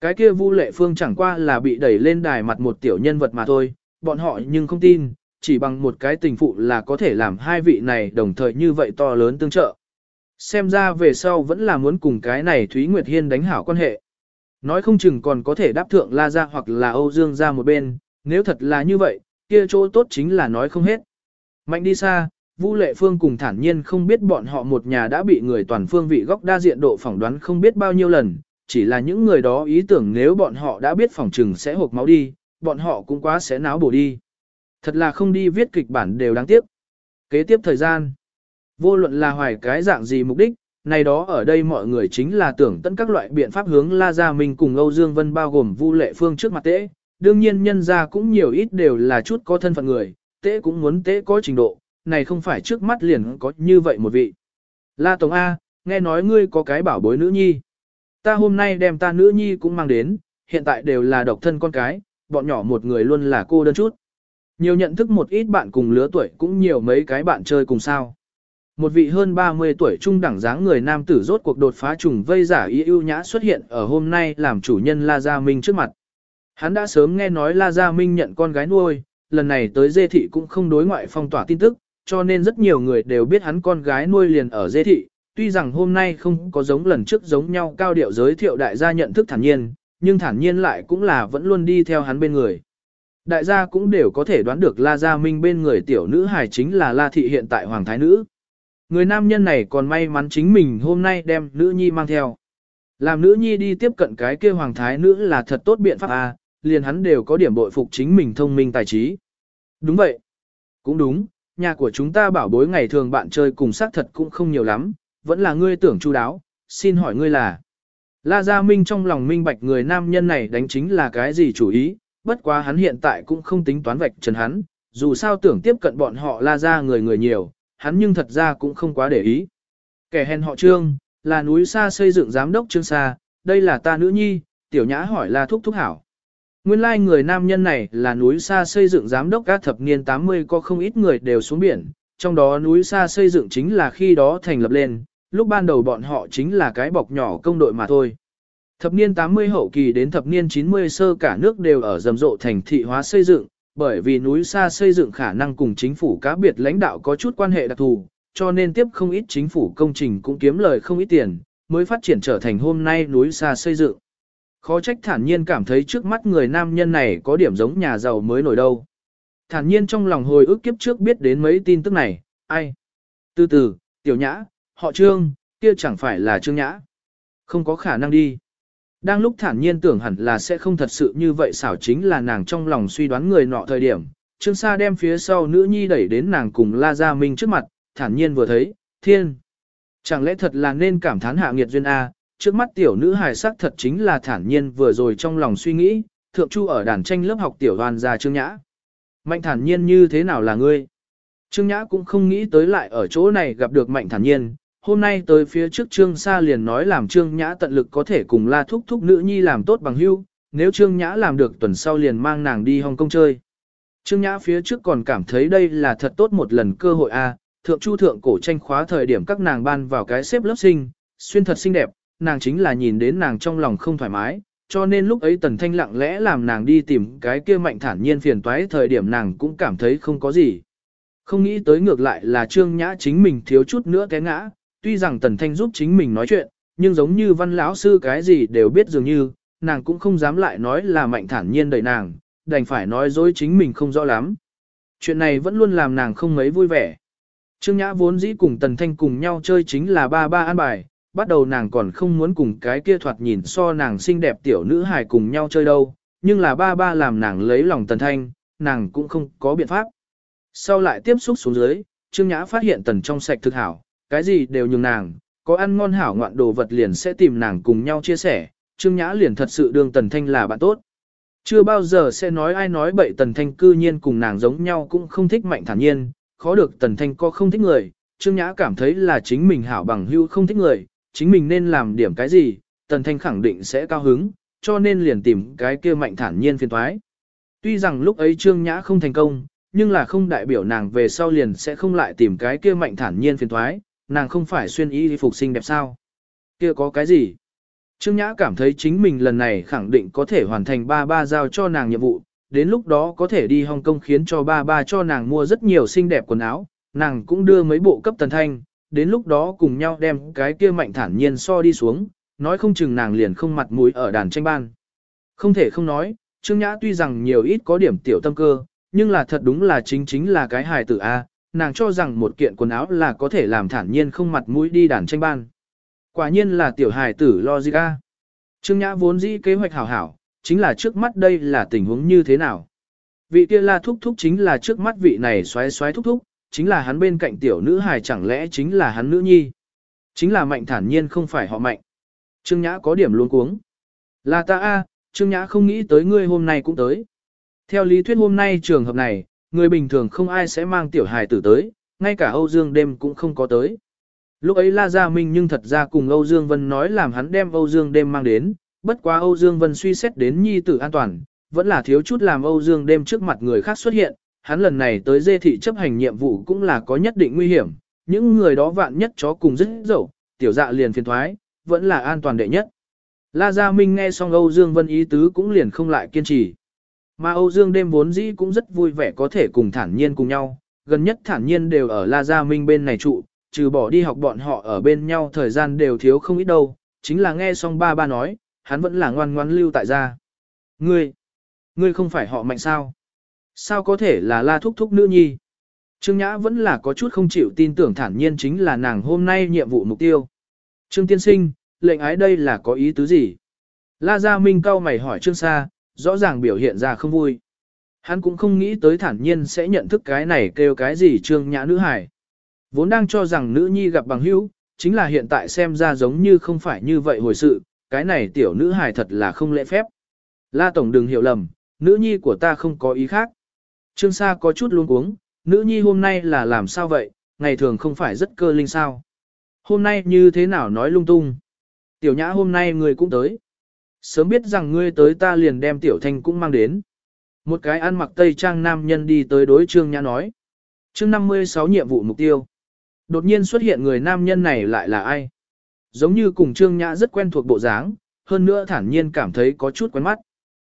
Cái kia Vu Lệ Phương chẳng qua là bị đẩy lên đài mặt một tiểu nhân vật mà thôi, bọn họ nhưng không tin, chỉ bằng một cái tình phụ là có thể làm hai vị này đồng thời như vậy to lớn tương trợ. Xem ra về sau vẫn là muốn cùng cái này Thúy Nguyệt Hiên đánh hảo quan hệ. Nói không chừng còn có thể đáp thượng La ra hoặc là Âu Dương ra một bên, nếu thật là như vậy, kia chỗ tốt chính là nói không hết. Mạnh đi xa, Vu Lệ Phương cùng thản nhiên không biết bọn họ một nhà đã bị người toàn phương vị góc đa diện độ phỏng đoán không biết bao nhiêu lần, chỉ là những người đó ý tưởng nếu bọn họ đã biết phỏng trừng sẽ hộp máu đi, bọn họ cũng quá sẽ náo bổ đi. Thật là không đi viết kịch bản đều đáng tiếc. Kế tiếp thời gian, vô luận là hoài cái dạng gì mục đích, này đó ở đây mọi người chính là tưởng tận các loại biện pháp hướng La Gia Minh cùng Âu Dương Vân bao gồm Vu Lệ Phương trước mặt tế. Đương nhiên nhân gia cũng nhiều ít đều là chút có thân phận người, tế cũng muốn tế có trình độ, này không phải trước mắt liền có như vậy một vị. La Tổng A, nghe nói ngươi có cái bảo bối nữ nhi. Ta hôm nay đem ta nữ nhi cũng mang đến, hiện tại đều là độc thân con cái, bọn nhỏ một người luôn là cô đơn chút. Nhiều nhận thức một ít bạn cùng lứa tuổi cũng nhiều mấy cái bạn chơi cùng sao. Một vị hơn 30 tuổi trung đẳng dáng người nam tử rốt cuộc đột phá trùng vây giả y ưu nhã xuất hiện ở hôm nay làm chủ nhân La Gia Minh trước mặt. Hắn đã sớm nghe nói La Gia Minh nhận con gái nuôi, lần này tới dê thị cũng không đối ngoại phong tỏa tin tức, cho nên rất nhiều người đều biết hắn con gái nuôi liền ở dê thị. Tuy rằng hôm nay không có giống lần trước giống nhau cao điệu giới thiệu đại gia nhận thức thản nhiên, nhưng thản nhiên lại cũng là vẫn luôn đi theo hắn bên người. Đại gia cũng đều có thể đoán được La Gia Minh bên người tiểu nữ hài chính là La Thị hiện tại Hoàng Thái Nữ. Người nam nhân này còn may mắn chính mình hôm nay đem nữ nhi mang theo. Làm nữ nhi đi tiếp cận cái kia Hoàng Thái Nữ là thật tốt biện pháp à, liền hắn đều có điểm bội phục chính mình thông minh tài trí. Đúng vậy. Cũng đúng, nhà của chúng ta bảo bối ngày thường bạn chơi cùng xác thật cũng không nhiều lắm, vẫn là ngươi tưởng chu đáo, xin hỏi ngươi là. La Gia Minh trong lòng minh bạch người nam nhân này đánh chính là cái gì chủ ý, bất quá hắn hiện tại cũng không tính toán vạch trần hắn, dù sao tưởng tiếp cận bọn họ La Gia người người nhiều, hắn nhưng thật ra cũng không quá để ý. Kẻ hèn họ trương, là núi xa xây dựng giám đốc trương xa, đây là ta nữ nhi, tiểu nhã hỏi là thúc thúc hảo. Nguyên lai like người nam nhân này là núi xa xây dựng giám đốc các thập niên 80 có không ít người đều xuống biển, trong đó núi xa xây dựng chính là khi đó thành lập lên, lúc ban đầu bọn họ chính là cái bọc nhỏ công đội mà thôi. Thập niên 80 hậu kỳ đến thập niên 90 sơ cả nước đều ở rầm rộ thành thị hóa xây dựng, bởi vì núi xa xây dựng khả năng cùng chính phủ cá biệt lãnh đạo có chút quan hệ đặc thù, cho nên tiếp không ít chính phủ công trình cũng kiếm lời không ít tiền, mới phát triển trở thành hôm nay núi xa xây dựng. Khó trách thản nhiên cảm thấy trước mắt người nam nhân này có điểm giống nhà giàu mới nổi đâu. Thản nhiên trong lòng hồi ức kiếp trước biết đến mấy tin tức này, ai? Từ từ, tiểu nhã, họ trương, kia chẳng phải là trương nhã. Không có khả năng đi. Đang lúc thản nhiên tưởng hẳn là sẽ không thật sự như vậy xảo chính là nàng trong lòng suy đoán người nọ thời điểm. Trương Sa đem phía sau nữ nhi đẩy đến nàng cùng La Gia Minh trước mặt, thản nhiên vừa thấy, thiên. Chẳng lẽ thật là nên cảm thán hạ nghiệt duyên A, trước mắt tiểu nữ hài sắc thật chính là thản nhiên vừa rồi trong lòng suy nghĩ, thượng chu ở đàn tranh lớp học tiểu đoàn gia Trương Nhã. Mạnh thản nhiên như thế nào là ngươi? Trương Nhã cũng không nghĩ tới lại ở chỗ này gặp được mạnh thản nhiên, hôm nay tới phía trước Trương Sa liền nói làm Trương Nhã tận lực có thể cùng la thúc thúc nữ nhi làm tốt bằng hưu, nếu Trương Nhã làm được tuần sau liền mang nàng đi Hồng Kông chơi. Trương Nhã phía trước còn cảm thấy đây là thật tốt một lần cơ hội a. thượng chu thượng cổ tranh khóa thời điểm các nàng ban vào cái xếp lớp sinh, xuyên thật xinh đẹp, nàng chính là nhìn đến nàng trong lòng không thoải mái, cho nên lúc ấy Tần Thanh lặng lẽ làm nàng đi tìm cái kia mạnh thản nhiên phiền toái thời điểm nàng cũng cảm thấy không có gì. Không nghĩ tới ngược lại là Trương Nhã chính mình thiếu chút nữa té ngã, tuy rằng Tần Thanh giúp chính mình nói chuyện, nhưng giống như văn lão sư cái gì đều biết dường như, nàng cũng không dám lại nói là mạnh thản nhiên đẩy nàng, đành phải nói dối chính mình không rõ lắm. Chuyện này vẫn luôn làm nàng không mấy vui vẻ. Trương Nhã vốn dĩ cùng Tần Thanh cùng nhau chơi chính là ba ba an bài, bắt đầu nàng còn không muốn cùng cái kia thoạt nhìn so nàng xinh đẹp tiểu nữ hài cùng nhau chơi đâu, nhưng là ba ba làm nàng lấy lòng Tần Thanh, nàng cũng không có biện pháp. Sau lại tiếp xúc xuống dưới, Trương Nhã phát hiện Tần trong sạch thực hảo, cái gì đều nhường nàng, có ăn ngon hảo ngoạn đồ vật liền sẽ tìm nàng cùng nhau chia sẻ, Trương Nhã liền thật sự đương Tần Thanh là bạn tốt. Chưa bao giờ sẽ nói ai nói bậy Tần Thanh cư nhiên cùng nàng giống nhau cũng không thích mạnh thản nhiên, khó được Tần Thanh có không thích người, Trương Nhã cảm thấy là chính mình hảo bằng hữu không thích người, chính mình nên làm điểm cái gì, Tần Thanh khẳng định sẽ cao hứng, cho nên liền tìm cái kia mạnh thản nhiên phiền thoái. Tuy rằng lúc ấy Trương Nhã không thành công, nhưng là không đại biểu nàng về sau liền sẽ không lại tìm cái kia mạnh thản nhiên phiền thoái, nàng không phải xuyên y phục xinh đẹp sao. Kia có cái gì? Trương Nhã cảm thấy chính mình lần này khẳng định có thể hoàn thành ba ba giao cho nàng nhiệm vụ, đến lúc đó có thể đi Hong Kong khiến cho ba ba cho nàng mua rất nhiều xinh đẹp quần áo, nàng cũng đưa mấy bộ cấp tần thanh, đến lúc đó cùng nhau đem cái kia mạnh thản nhiên so đi xuống, nói không chừng nàng liền không mặt mũi ở đàn tranh ban. Không thể không nói, Trương Nhã tuy rằng nhiều ít có điểm tiểu tâm cơ, nhưng là thật đúng là chính chính là cái hài tử A, nàng cho rằng một kiện quần áo là có thể làm thản nhiên không mặt mũi đi đàn tranh ban. Quả nhiên là tiểu hài tử Logica. Trương Nhã vốn dĩ kế hoạch hảo hảo, chính là trước mắt đây là tình huống như thế nào. Vị kia la thúc thúc chính là trước mắt vị này xoáy xoáy thúc thúc, chính là hắn bên cạnh tiểu nữ hài chẳng lẽ chính là hắn nữ nhi. Chính là mạnh thản nhiên không phải họ mạnh. Trương Nhã có điểm luôn cuống. Là ta a, Trương Nhã không nghĩ tới ngươi hôm nay cũng tới. Theo lý thuyết hôm nay trường hợp này, người bình thường không ai sẽ mang tiểu hài tử tới, ngay cả Âu Dương đêm cũng không có tới. Lúc ấy La Gia Minh nhưng thật ra cùng Âu Dương Vân nói làm hắn đem Âu Dương đêm mang đến, bất quá Âu Dương Vân suy xét đến nhi tử an toàn, vẫn là thiếu chút làm Âu Dương đêm trước mặt người khác xuất hiện, hắn lần này tới dê thị chấp hành nhiệm vụ cũng là có nhất định nguy hiểm, những người đó vạn nhất chó cùng rất dẫu, tiểu dạ liền phiền thoái, vẫn là an toàn đệ nhất. La Gia Minh nghe xong Âu Dương Vân ý tứ cũng liền không lại kiên trì. Mà Âu Dương đêm vốn dĩ cũng rất vui vẻ có thể cùng thản nhiên cùng nhau, gần nhất thản nhiên đều ở La Gia Minh bên này trụ, trừ bỏ đi học bọn họ ở bên nhau thời gian đều thiếu không ít đâu, chính là nghe xong ba ba nói, hắn vẫn là ngoan ngoan lưu tại gia. Ngươi, ngươi không phải họ mạnh sao? Sao có thể là la thúc thúc nữ nhi? Trương Nhã vẫn là có chút không chịu tin tưởng thản nhiên chính là nàng hôm nay nhiệm vụ mục tiêu. Trương Tiên Sinh, lệnh ái đây là có ý tứ gì? La Gia Minh cao mày hỏi Trương Sa, rõ ràng biểu hiện ra không vui. Hắn cũng không nghĩ tới thản nhiên sẽ nhận thức cái này kêu cái gì Trương Nhã nữ hải. Vốn đang cho rằng nữ nhi gặp bằng hữu, chính là hiện tại xem ra giống như không phải như vậy hồi sự, cái này tiểu nữ hài thật là không lễ phép. La Tổng đừng hiểu lầm, nữ nhi của ta không có ý khác. Trương Sa có chút luống cuống, nữ nhi hôm nay là làm sao vậy, ngày thường không phải rất cơ linh sao. Hôm nay như thế nào nói lung tung. Tiểu nhã hôm nay người cũng tới. Sớm biết rằng ngươi tới ta liền đem tiểu thanh cũng mang đến. Một cái ăn mặc tây trang nam nhân đi tới đối trương nhã nói. chương 56 nhiệm vụ mục tiêu. Đột nhiên xuất hiện người nam nhân này lại là ai? Giống như cùng Trương Nhã rất quen thuộc bộ dáng, hơn nữa thản nhiên cảm thấy có chút quen mắt.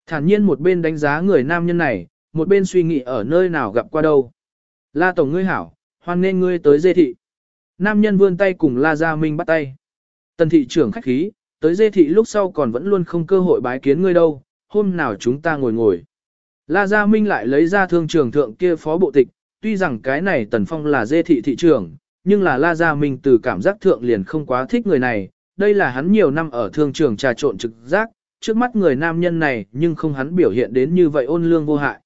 Thản nhiên một bên đánh giá người nam nhân này, một bên suy nghĩ ở nơi nào gặp qua đâu. La Tổng ngươi hảo, hoan nên ngươi tới dê thị. Nam nhân vươn tay cùng La Gia Minh bắt tay. Tần thị trưởng khách khí, tới dê thị lúc sau còn vẫn luôn không cơ hội bái kiến ngươi đâu, hôm nào chúng ta ngồi ngồi. La Gia Minh lại lấy ra thương trường thượng kia phó bộ tịch, tuy rằng cái này Tần Phong là dê thị thị trưởng, nhưng là La Gia Minh từ cảm giác thượng liền không quá thích người này, đây là hắn nhiều năm ở thương trường trà trộn trực giác, trước mắt người nam nhân này nhưng không hắn biểu hiện đến như vậy ôn lương vô hại.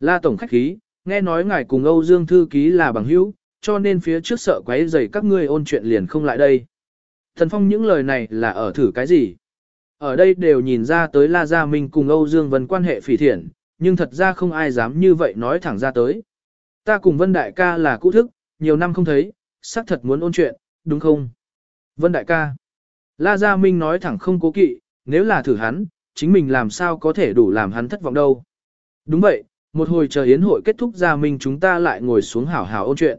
La Tổng khách khí, nghe nói ngài cùng Âu Dương Thư Ký là bằng hữu, cho nên phía trước sợ quấy rầy các ngươi ôn chuyện liền không lại đây. Thần Phong những lời này là ở thử cái gì? Ở đây đều nhìn ra tới La Gia Minh cùng Âu Dương Vân quan hệ phỉ thiện, nhưng thật ra không ai dám như vậy nói thẳng ra tới. Ta cùng Vân Đại ca là cũ thức, nhiều năm không thấy, xác thật muốn ôn chuyện, đúng không? Vân Đại ca. La Gia Minh nói thẳng không cố kỵ, nếu là thử hắn, chính mình làm sao có thể đủ làm hắn thất vọng đâu. Đúng vậy, một hồi chờ yến hội kết thúc Gia Minh chúng ta lại ngồi xuống hảo hảo ôn chuyện.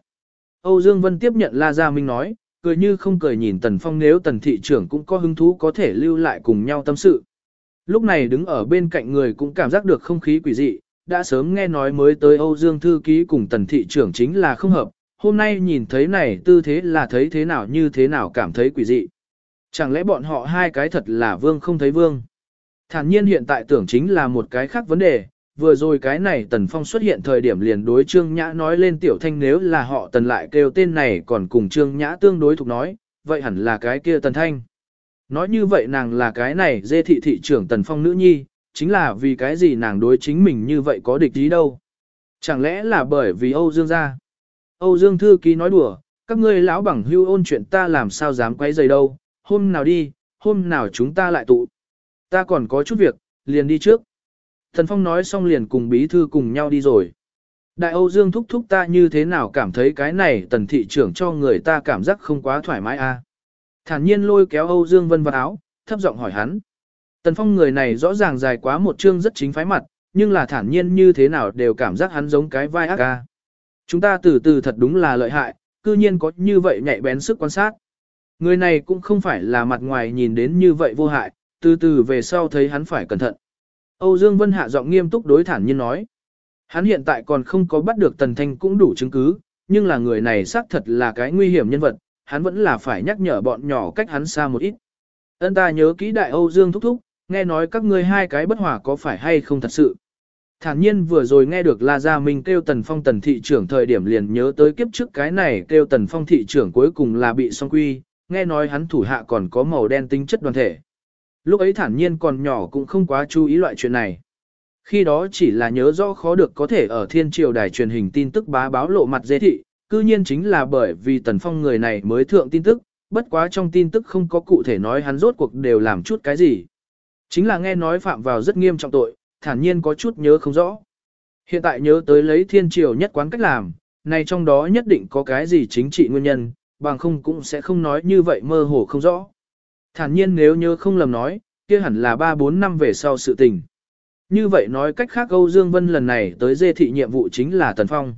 Âu Dương Vân tiếp nhận La Gia Minh nói, cười như không cười nhìn Tần Phong nếu Tần thị trưởng cũng có hứng thú có thể lưu lại cùng nhau tâm sự. Lúc này đứng ở bên cạnh người cũng cảm giác được không khí quỷ dị, đã sớm nghe nói mới tới Âu Dương Thư Ký cùng Tần thị trưởng chính là không hợp, hôm nay nhìn thấy này tư thế là thấy thế nào như thế nào cảm thấy quỷ dị. Chẳng lẽ bọn họ hai cái thật là vương không thấy vương? Thản nhiên hiện tại tưởng chính là một cái khác vấn đề, vừa rồi cái này Tần Phong xuất hiện thời điểm liền đối Trương Nhã nói lên tiểu thanh nếu là họ Tần lại kêu tên này còn cùng Trương Nhã tương đối thuộc nói, vậy hẳn là cái kia Tần Thanh. Nói như vậy nàng là cái này dê thị thị trưởng Tần Phong nữ nhi, chính là vì cái gì nàng đối chính mình như vậy có địch ý đâu. Chẳng lẽ là bởi vì Âu Dương gia? Âu Dương Thư Ký nói đùa, các ngươi lão bằng hưu ôn chuyện ta làm sao dám quấy rầy đâu, hôm nào đi, hôm nào chúng ta lại tụ. Ta còn có chút việc, liền đi trước. Thần Phong nói xong liền cùng bí thư cùng nhau đi rồi. Đại Âu Dương thúc thúc ta như thế nào cảm thấy cái này tần thị trưởng cho người ta cảm giác không quá thoải mái a. À? Thản nhiên lôi kéo Âu Dương Vân vào áo, thấp giọng hỏi hắn. Tần Phong người này rõ ràng dài quá một chương rất chính phái mặt, nhưng là thản nhiên như thế nào đều cảm giác hắn giống cái vai ác ca. Chúng ta từ từ thật đúng là lợi hại, cư nhiên có như vậy nhạy bén sức quan sát. Người này cũng không phải là mặt ngoài nhìn đến như vậy vô hại, từ từ về sau thấy hắn phải cẩn thận. Âu Dương Vân hạ giọng nghiêm túc đối thản nhiên nói. Hắn hiện tại còn không có bắt được Tần Thanh cũng đủ chứng cứ, nhưng là người này xác thật là cái nguy hiểm nhân vật, hắn vẫn là phải nhắc nhở bọn nhỏ cách hắn xa một ít. Ân ta nhớ kỹ đại Âu Dương thúc thúc, nghe nói các ngươi hai cái bất hòa có phải hay không thật sự. Thản nhiên vừa rồi nghe được La Gia Minh kêu Tần Phong Tần thị trưởng thời điểm liền nhớ tới kiếp trước cái này kêu Tần Phong thị trưởng cuối cùng là bị song quy, nghe nói hắn thủ hạ còn có màu đen tính chất đoàn thể. Lúc ấy thản nhiên còn nhỏ cũng không quá chú ý loại chuyện này. Khi đó chỉ là nhớ rõ khó được có thể ở thiên triều đài truyền hình tin tức bá báo lộ mặt dễ thị, cư nhiên chính là bởi vì Tần Phong người này mới thượng tin tức, bất quá trong tin tức không có cụ thể nói hắn rốt cuộc đều làm chút cái gì. Chính là nghe nói phạm vào rất nghiêm trọng tội, thản nhiên có chút nhớ không rõ. Hiện tại nhớ tới lấy thiên triều nhất quán cách làm, này trong đó nhất định có cái gì chính trị nguyên nhân, bằng không cũng sẽ không nói như vậy mơ hồ không rõ. Thản nhiên nếu nhớ không lầm nói, kia hẳn là 3-4 năm về sau sự tình. Như vậy nói cách khác Âu Dương Vân lần này tới dê thị nhiệm vụ chính là Tần Phong.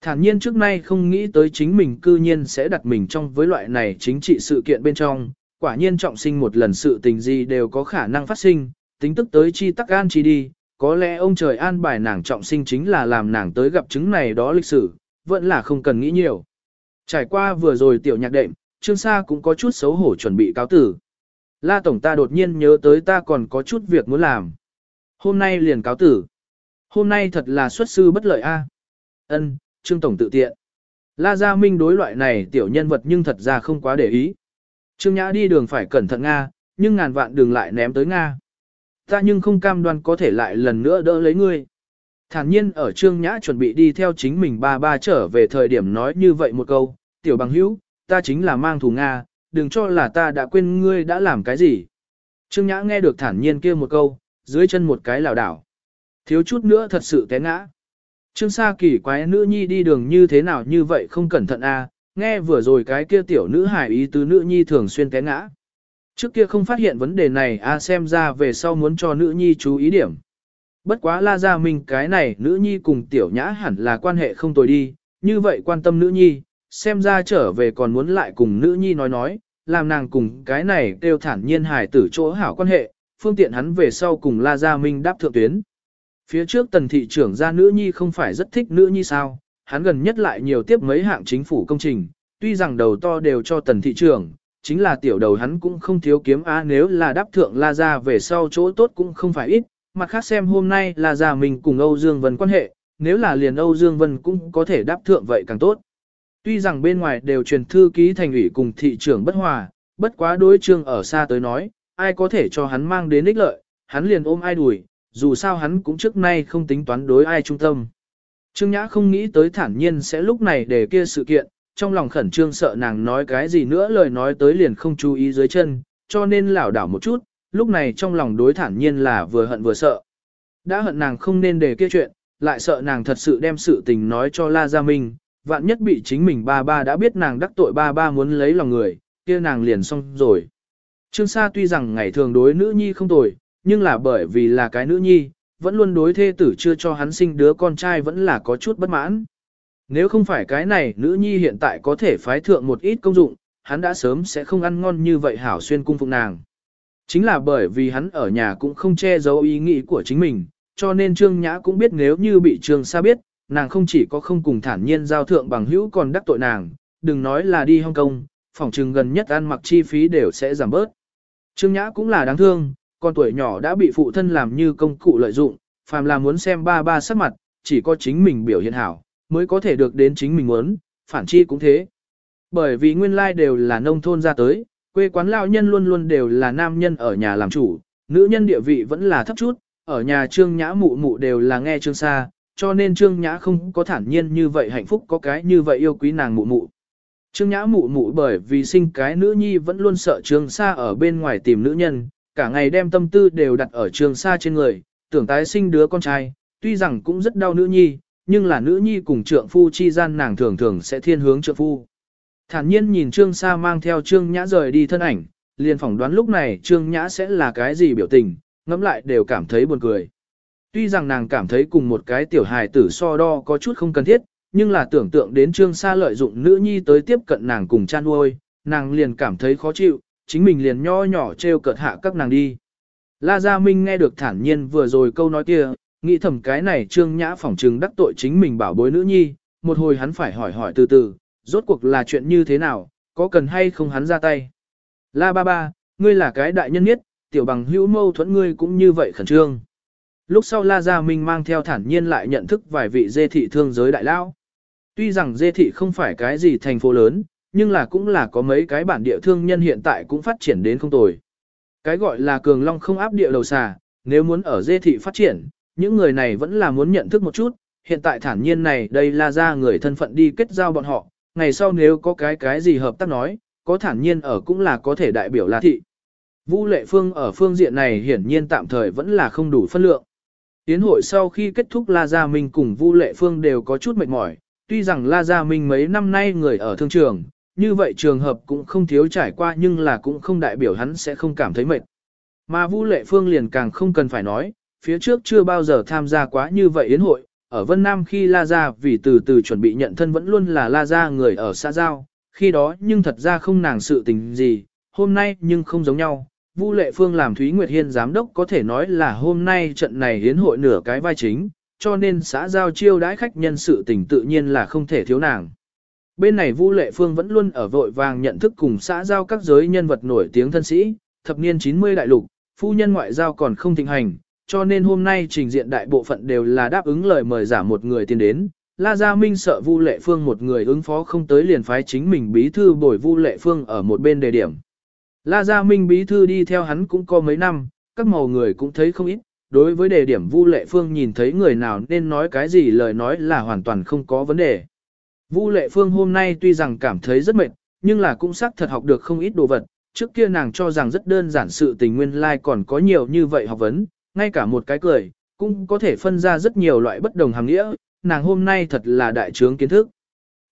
Thản nhiên trước nay không nghĩ tới chính mình cư nhiên sẽ đặt mình trong với loại này chính trị sự kiện bên trong, quả nhiên trọng sinh một lần sự tình gì đều có khả năng phát sinh, tính tức tới chi tắc an chi đi, có lẽ ông trời an bài nàng trọng sinh chính là làm nàng tới gặp chứng này đó lịch sử, vẫn là không cần nghĩ nhiều. Trải qua vừa rồi tiểu nhạc đệm, Trương Sa cũng có chút xấu hổ chuẩn bị cáo tử. La Tổng ta đột nhiên nhớ tới ta còn có chút việc muốn làm. Hôm nay liền cáo tử. Hôm nay thật là xuất sư bất lợi a. Ân, Trương Tổng tự tiện. La Gia Minh đối loại này tiểu nhân vật nhưng thật ra không quá để ý. Trương Nhã đi đường phải cẩn thận Nga, nhưng ngàn vạn đường lại ném tới Nga. Ta nhưng không cam đoan có thể lại lần nữa đỡ lấy ngươi. Thản nhiên ở Trương Nhã chuẩn bị đi theo chính mình ba ba trở về thời điểm nói như vậy một câu, tiểu bằng hữu, ta chính là mang thù Nga, đừng cho là ta đã quên ngươi đã làm cái gì. Trương Nhã nghe được thản nhiên kia một câu, dưới chân một cái lảo đảo. Thiếu chút nữa thật sự té ngã. Trương Sa kỳ quái nữ nhi đi đường như thế nào như vậy không cẩn thận a, à, nghe vừa rồi cái kia tiểu nữ hải ý tứ nữ nhi thường xuyên té ngã. Trước kia không phát hiện vấn đề này a à xem ra về sau muốn cho nữ nhi chú ý điểm. Bất quá la ra mình cái này nữ nhi cùng tiểu nhã hẳn là quan hệ không tồi đi, như vậy quan tâm nữ nhi, xem ra trở về còn muốn lại cùng nữ nhi nói nói, làm nàng cùng cái này đều thản nhiên hài tử chỗ hảo quan hệ, phương tiện hắn về sau cùng La Gia Minh đáp thượng tuyến. Phía trước tần thị trưởng gia nữ nhi không phải rất thích nữ nhi sao, hắn gần nhất lại nhiều tiếp mấy hạng chính phủ công trình, tuy rằng đầu to đều cho tần thị trưởng, chính là tiểu đầu hắn cũng không thiếu kiếm á nếu là đáp thượng La Gia về sau chỗ tốt cũng không phải ít, mặt khác xem hôm nay La Gia mình cùng Âu Dương Vân quan hệ, nếu là liền Âu Dương Vân cũng có thể đáp thượng vậy càng tốt. Tuy rằng bên ngoài đều truyền thư ký thành ủy cùng thị trưởng bất hòa, bất quá đối trương ở xa tới nói, ai có thể cho hắn mang đến ích lợi, hắn liền ôm ai đuổi, dù sao hắn cũng trước nay không tính toán đối ai trung tâm. Trương Nhã không nghĩ tới thản nhiên sẽ lúc này để kia sự kiện, trong lòng khẩn trương sợ nàng nói cái gì nữa lời nói tới liền không chú ý dưới chân, cho nên lảo đảo một chút, lúc này trong lòng đối thản nhiên là vừa hận vừa sợ. Đã hận nàng không nên để kia chuyện, lại sợ nàng thật sự đem sự tình nói cho La Gia Minh, vạn nhất bị chính mình ba ba đã biết nàng đắc tội ba ba muốn lấy lòng người, kia nàng liền xong rồi. Trương Sa tuy rằng ngày thường đối nữ nhi không tồi, nhưng là bởi vì là cái nữ nhi, vẫn luôn đối thê tử chưa cho hắn sinh đứa con trai vẫn là có chút bất mãn. Nếu không phải cái này nữ nhi hiện tại có thể phái thượng một ít công dụng, hắn đã sớm sẽ không ăn ngon như vậy hảo xuyên cung phụng nàng. Chính là bởi vì hắn ở nhà cũng không che giấu ý nghĩ của chính mình, cho nên Trương Nhã cũng biết nếu như bị Trương Sa biết, nàng không chỉ có không cùng thản nhiên giao thượng bằng hữu còn đắc tội nàng, đừng nói là đi Hong Kong, phòng trừng gần nhất ăn mặc chi phí đều sẽ giảm bớt. Trương Nhã cũng là đáng thương, con tuổi nhỏ đã bị phụ thân làm như công cụ lợi dụng, phàm là muốn xem ba ba sắc mặt, chỉ có chính mình biểu hiện hảo, mới có thể được đến chính mình muốn, phản chi cũng thế. Bởi vì nguyên lai đều là nông thôn ra tới, quê quán lao nhân luôn luôn đều là nam nhân ở nhà làm chủ, nữ nhân địa vị vẫn là thấp chút, ở nhà trương nhã mụ mụ đều là nghe trương xa, cho nên trương nhã không có thản nhiên như vậy hạnh phúc có cái như vậy yêu quý nàng mụ mụ. Trương nhã mụ mụ bởi vì sinh cái nữ nhi vẫn luôn sợ trương sa ở bên ngoài tìm nữ nhân, cả ngày đem tâm tư đều đặt ở trương sa trên người, tưởng tái sinh đứa con trai, tuy rằng cũng rất đau nữ nhi, nhưng là nữ nhi cùng trượng phu chi gian nàng thường thường sẽ thiên hướng trượng phu. Thản nhiên nhìn Trương Sa mang theo Trương Nhã rời đi thân ảnh, liền phỏng đoán lúc này Trương Nhã sẽ là cái gì biểu tình, ngẫm lại đều cảm thấy buồn cười. Tuy rằng nàng cảm thấy cùng một cái tiểu hài tử so đo có chút không cần thiết, nhưng là tưởng tượng đến Trương Sa lợi dụng nữ nhi tới tiếp cận nàng cùng chan nuôi, nàng liền cảm thấy khó chịu, chính mình liền nho nhỏ treo cợt hạ các nàng đi. La Gia Minh nghe được thản nhiên vừa rồi câu nói kia, nghĩ thầm cái này Trương Nhã phỏng trừng đắc tội chính mình bảo bối nữ nhi, một hồi hắn phải hỏi hỏi từ từ, rốt cuộc là chuyện như thế nào, có cần hay không hắn ra tay. La ba ba, ngươi là cái đại nhân nhất, tiểu bằng hữu mâu thuẫn ngươi cũng như vậy khẩn trương. Lúc sau La Gia Minh mang theo thản nhiên lại nhận thức vài vị dê thị thương giới đại lao. Tuy rằng dê thị không phải cái gì thành phố lớn, nhưng là cũng là có mấy cái bản địa thương nhân hiện tại cũng phát triển đến không tồi. Cái gọi là cường long không áp địa đầu xà, nếu muốn ở dê thị phát triển, những người này vẫn là muốn nhận thức một chút, hiện tại thản nhiên này đây là ra người thân phận đi kết giao bọn họ, ngày sau nếu có cái cái gì hợp tác nói, có thản nhiên ở cũng là có thể đại biểu La Thị. Vũ Lệ Phương ở phương diện này hiển nhiên tạm thời vẫn là không đủ phân lượng. Tiến hội sau khi kết thúc La Gia Minh cùng Vu Lệ Phương đều có chút mệt mỏi, tuy rằng La Gia Minh mấy năm nay người ở thương trường, như vậy trường hợp cũng không thiếu trải qua nhưng là cũng không đại biểu hắn sẽ không cảm thấy mệt. Mà Vu Lệ Phương liền càng không cần phải nói, phía trước chưa bao giờ tham gia quá như vậy yến hội, ở Vân Nam khi La Gia vì từ từ chuẩn bị nhận thân vẫn luôn là La Gia người ở xã Giao, khi đó nhưng thật ra không nàng sự tình gì, hôm nay nhưng không giống nhau. Vu Lệ Phương làm Thúy Nguyệt Hiên giám đốc có thể nói là hôm nay trận này hiến hội nửa cái vai chính, cho nên xã giao chiêu đãi khách nhân sự tình tự nhiên là không thể thiếu nàng. Bên này Vu Lệ Phương vẫn luôn ở vội vàng nhận thức cùng xã giao các giới nhân vật nổi tiếng thân sĩ, thập niên 90 đại lục, phu nhân ngoại giao còn không thịnh hành, cho nên hôm nay trình diện đại bộ phận đều là đáp ứng lời mời giả một người tiến đến. La Gia Minh sợ Vu Lệ Phương một người ứng phó không tới liền phái chính mình bí thư bồi Vu Lệ Phương ở một bên đề điểm. La Gia Minh bí thư đi theo hắn cũng có mấy năm, các màu người cũng thấy không ít, đối với đề điểm Vu Lệ Phương nhìn thấy người nào nên nói cái gì lời nói là hoàn toàn không có vấn đề. Vu Lệ Phương hôm nay tuy rằng cảm thấy rất mệt, nhưng là cũng xác thật học được không ít đồ vật, trước kia nàng cho rằng rất đơn giản sự tình nguyên lai like còn có nhiều như vậy học vấn, ngay cả một cái cười, cũng có thể phân ra rất nhiều loại bất đồng hàng nghĩa, nàng hôm nay thật là đại trướng kiến thức.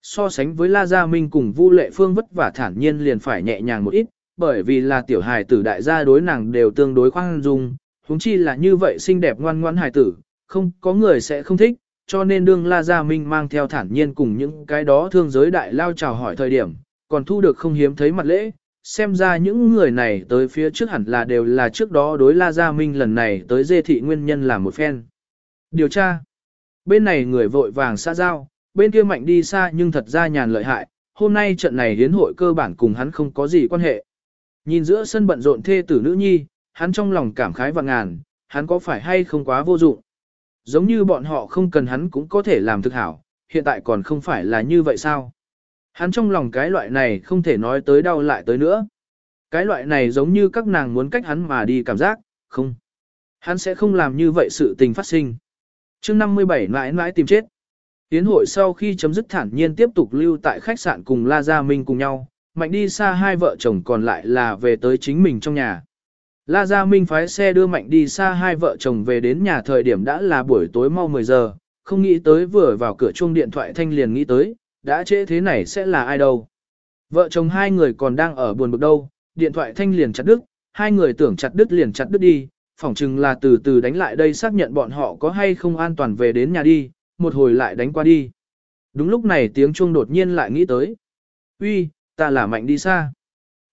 So sánh với La Gia Minh cùng Vu Lệ Phương vất vả thản nhiên liền phải nhẹ nhàng một ít, bởi vì là tiểu hài tử đại gia đối nàng đều tương đối khoan dung, huống chi là như vậy xinh đẹp ngoan ngoãn hài tử, không có người sẽ không thích, cho nên đương La Gia Minh mang theo thản nhiên cùng những cái đó thương giới đại lao chào hỏi thời điểm, còn thu được không hiếm thấy mặt lễ, xem ra những người này tới phía trước hẳn là đều là trước đó đối La Gia Minh lần này tới dê thị nguyên nhân là một phen. Điều tra. Bên này người vội vàng xa giao, bên kia mạnh đi xa nhưng thật ra nhàn lợi hại, hôm nay trận này hiến hội cơ bản cùng hắn không có gì quan hệ. Nhìn giữa sân bận rộn thê tử nữ nhi, hắn trong lòng cảm khái và ngàn, hắn có phải hay không quá vô dụng. Giống như bọn họ không cần hắn cũng có thể làm thực hảo, hiện tại còn không phải là như vậy sao? Hắn trong lòng cái loại này không thể nói tới đau lại tới nữa. Cái loại này giống như các nàng muốn cách hắn mà đi cảm giác, không. Hắn sẽ không làm như vậy sự tình phát sinh. chương 57 mãi mãi tìm chết. Tiến hội sau khi chấm dứt thản nhiên tiếp tục lưu tại khách sạn cùng La Gia Minh cùng nhau, mạnh đi xa hai vợ chồng còn lại là về tới chính mình trong nhà. La Gia Minh phái xe đưa mạnh đi xa hai vợ chồng về đến nhà thời điểm đã là buổi tối mau 10 giờ, không nghĩ tới vừa vào cửa chuông điện thoại thanh liền nghĩ tới, đã trễ thế này sẽ là ai đâu. Vợ chồng hai người còn đang ở buồn bực đâu, điện thoại thanh liền chặt đứt, hai người tưởng chặt đứt liền chặt đứt đi, phỏng chừng là từ từ đánh lại đây xác nhận bọn họ có hay không an toàn về đến nhà đi, một hồi lại đánh qua đi. Đúng lúc này tiếng chuông đột nhiên lại nghĩ tới. Uy, ta là Mạnh đi xa.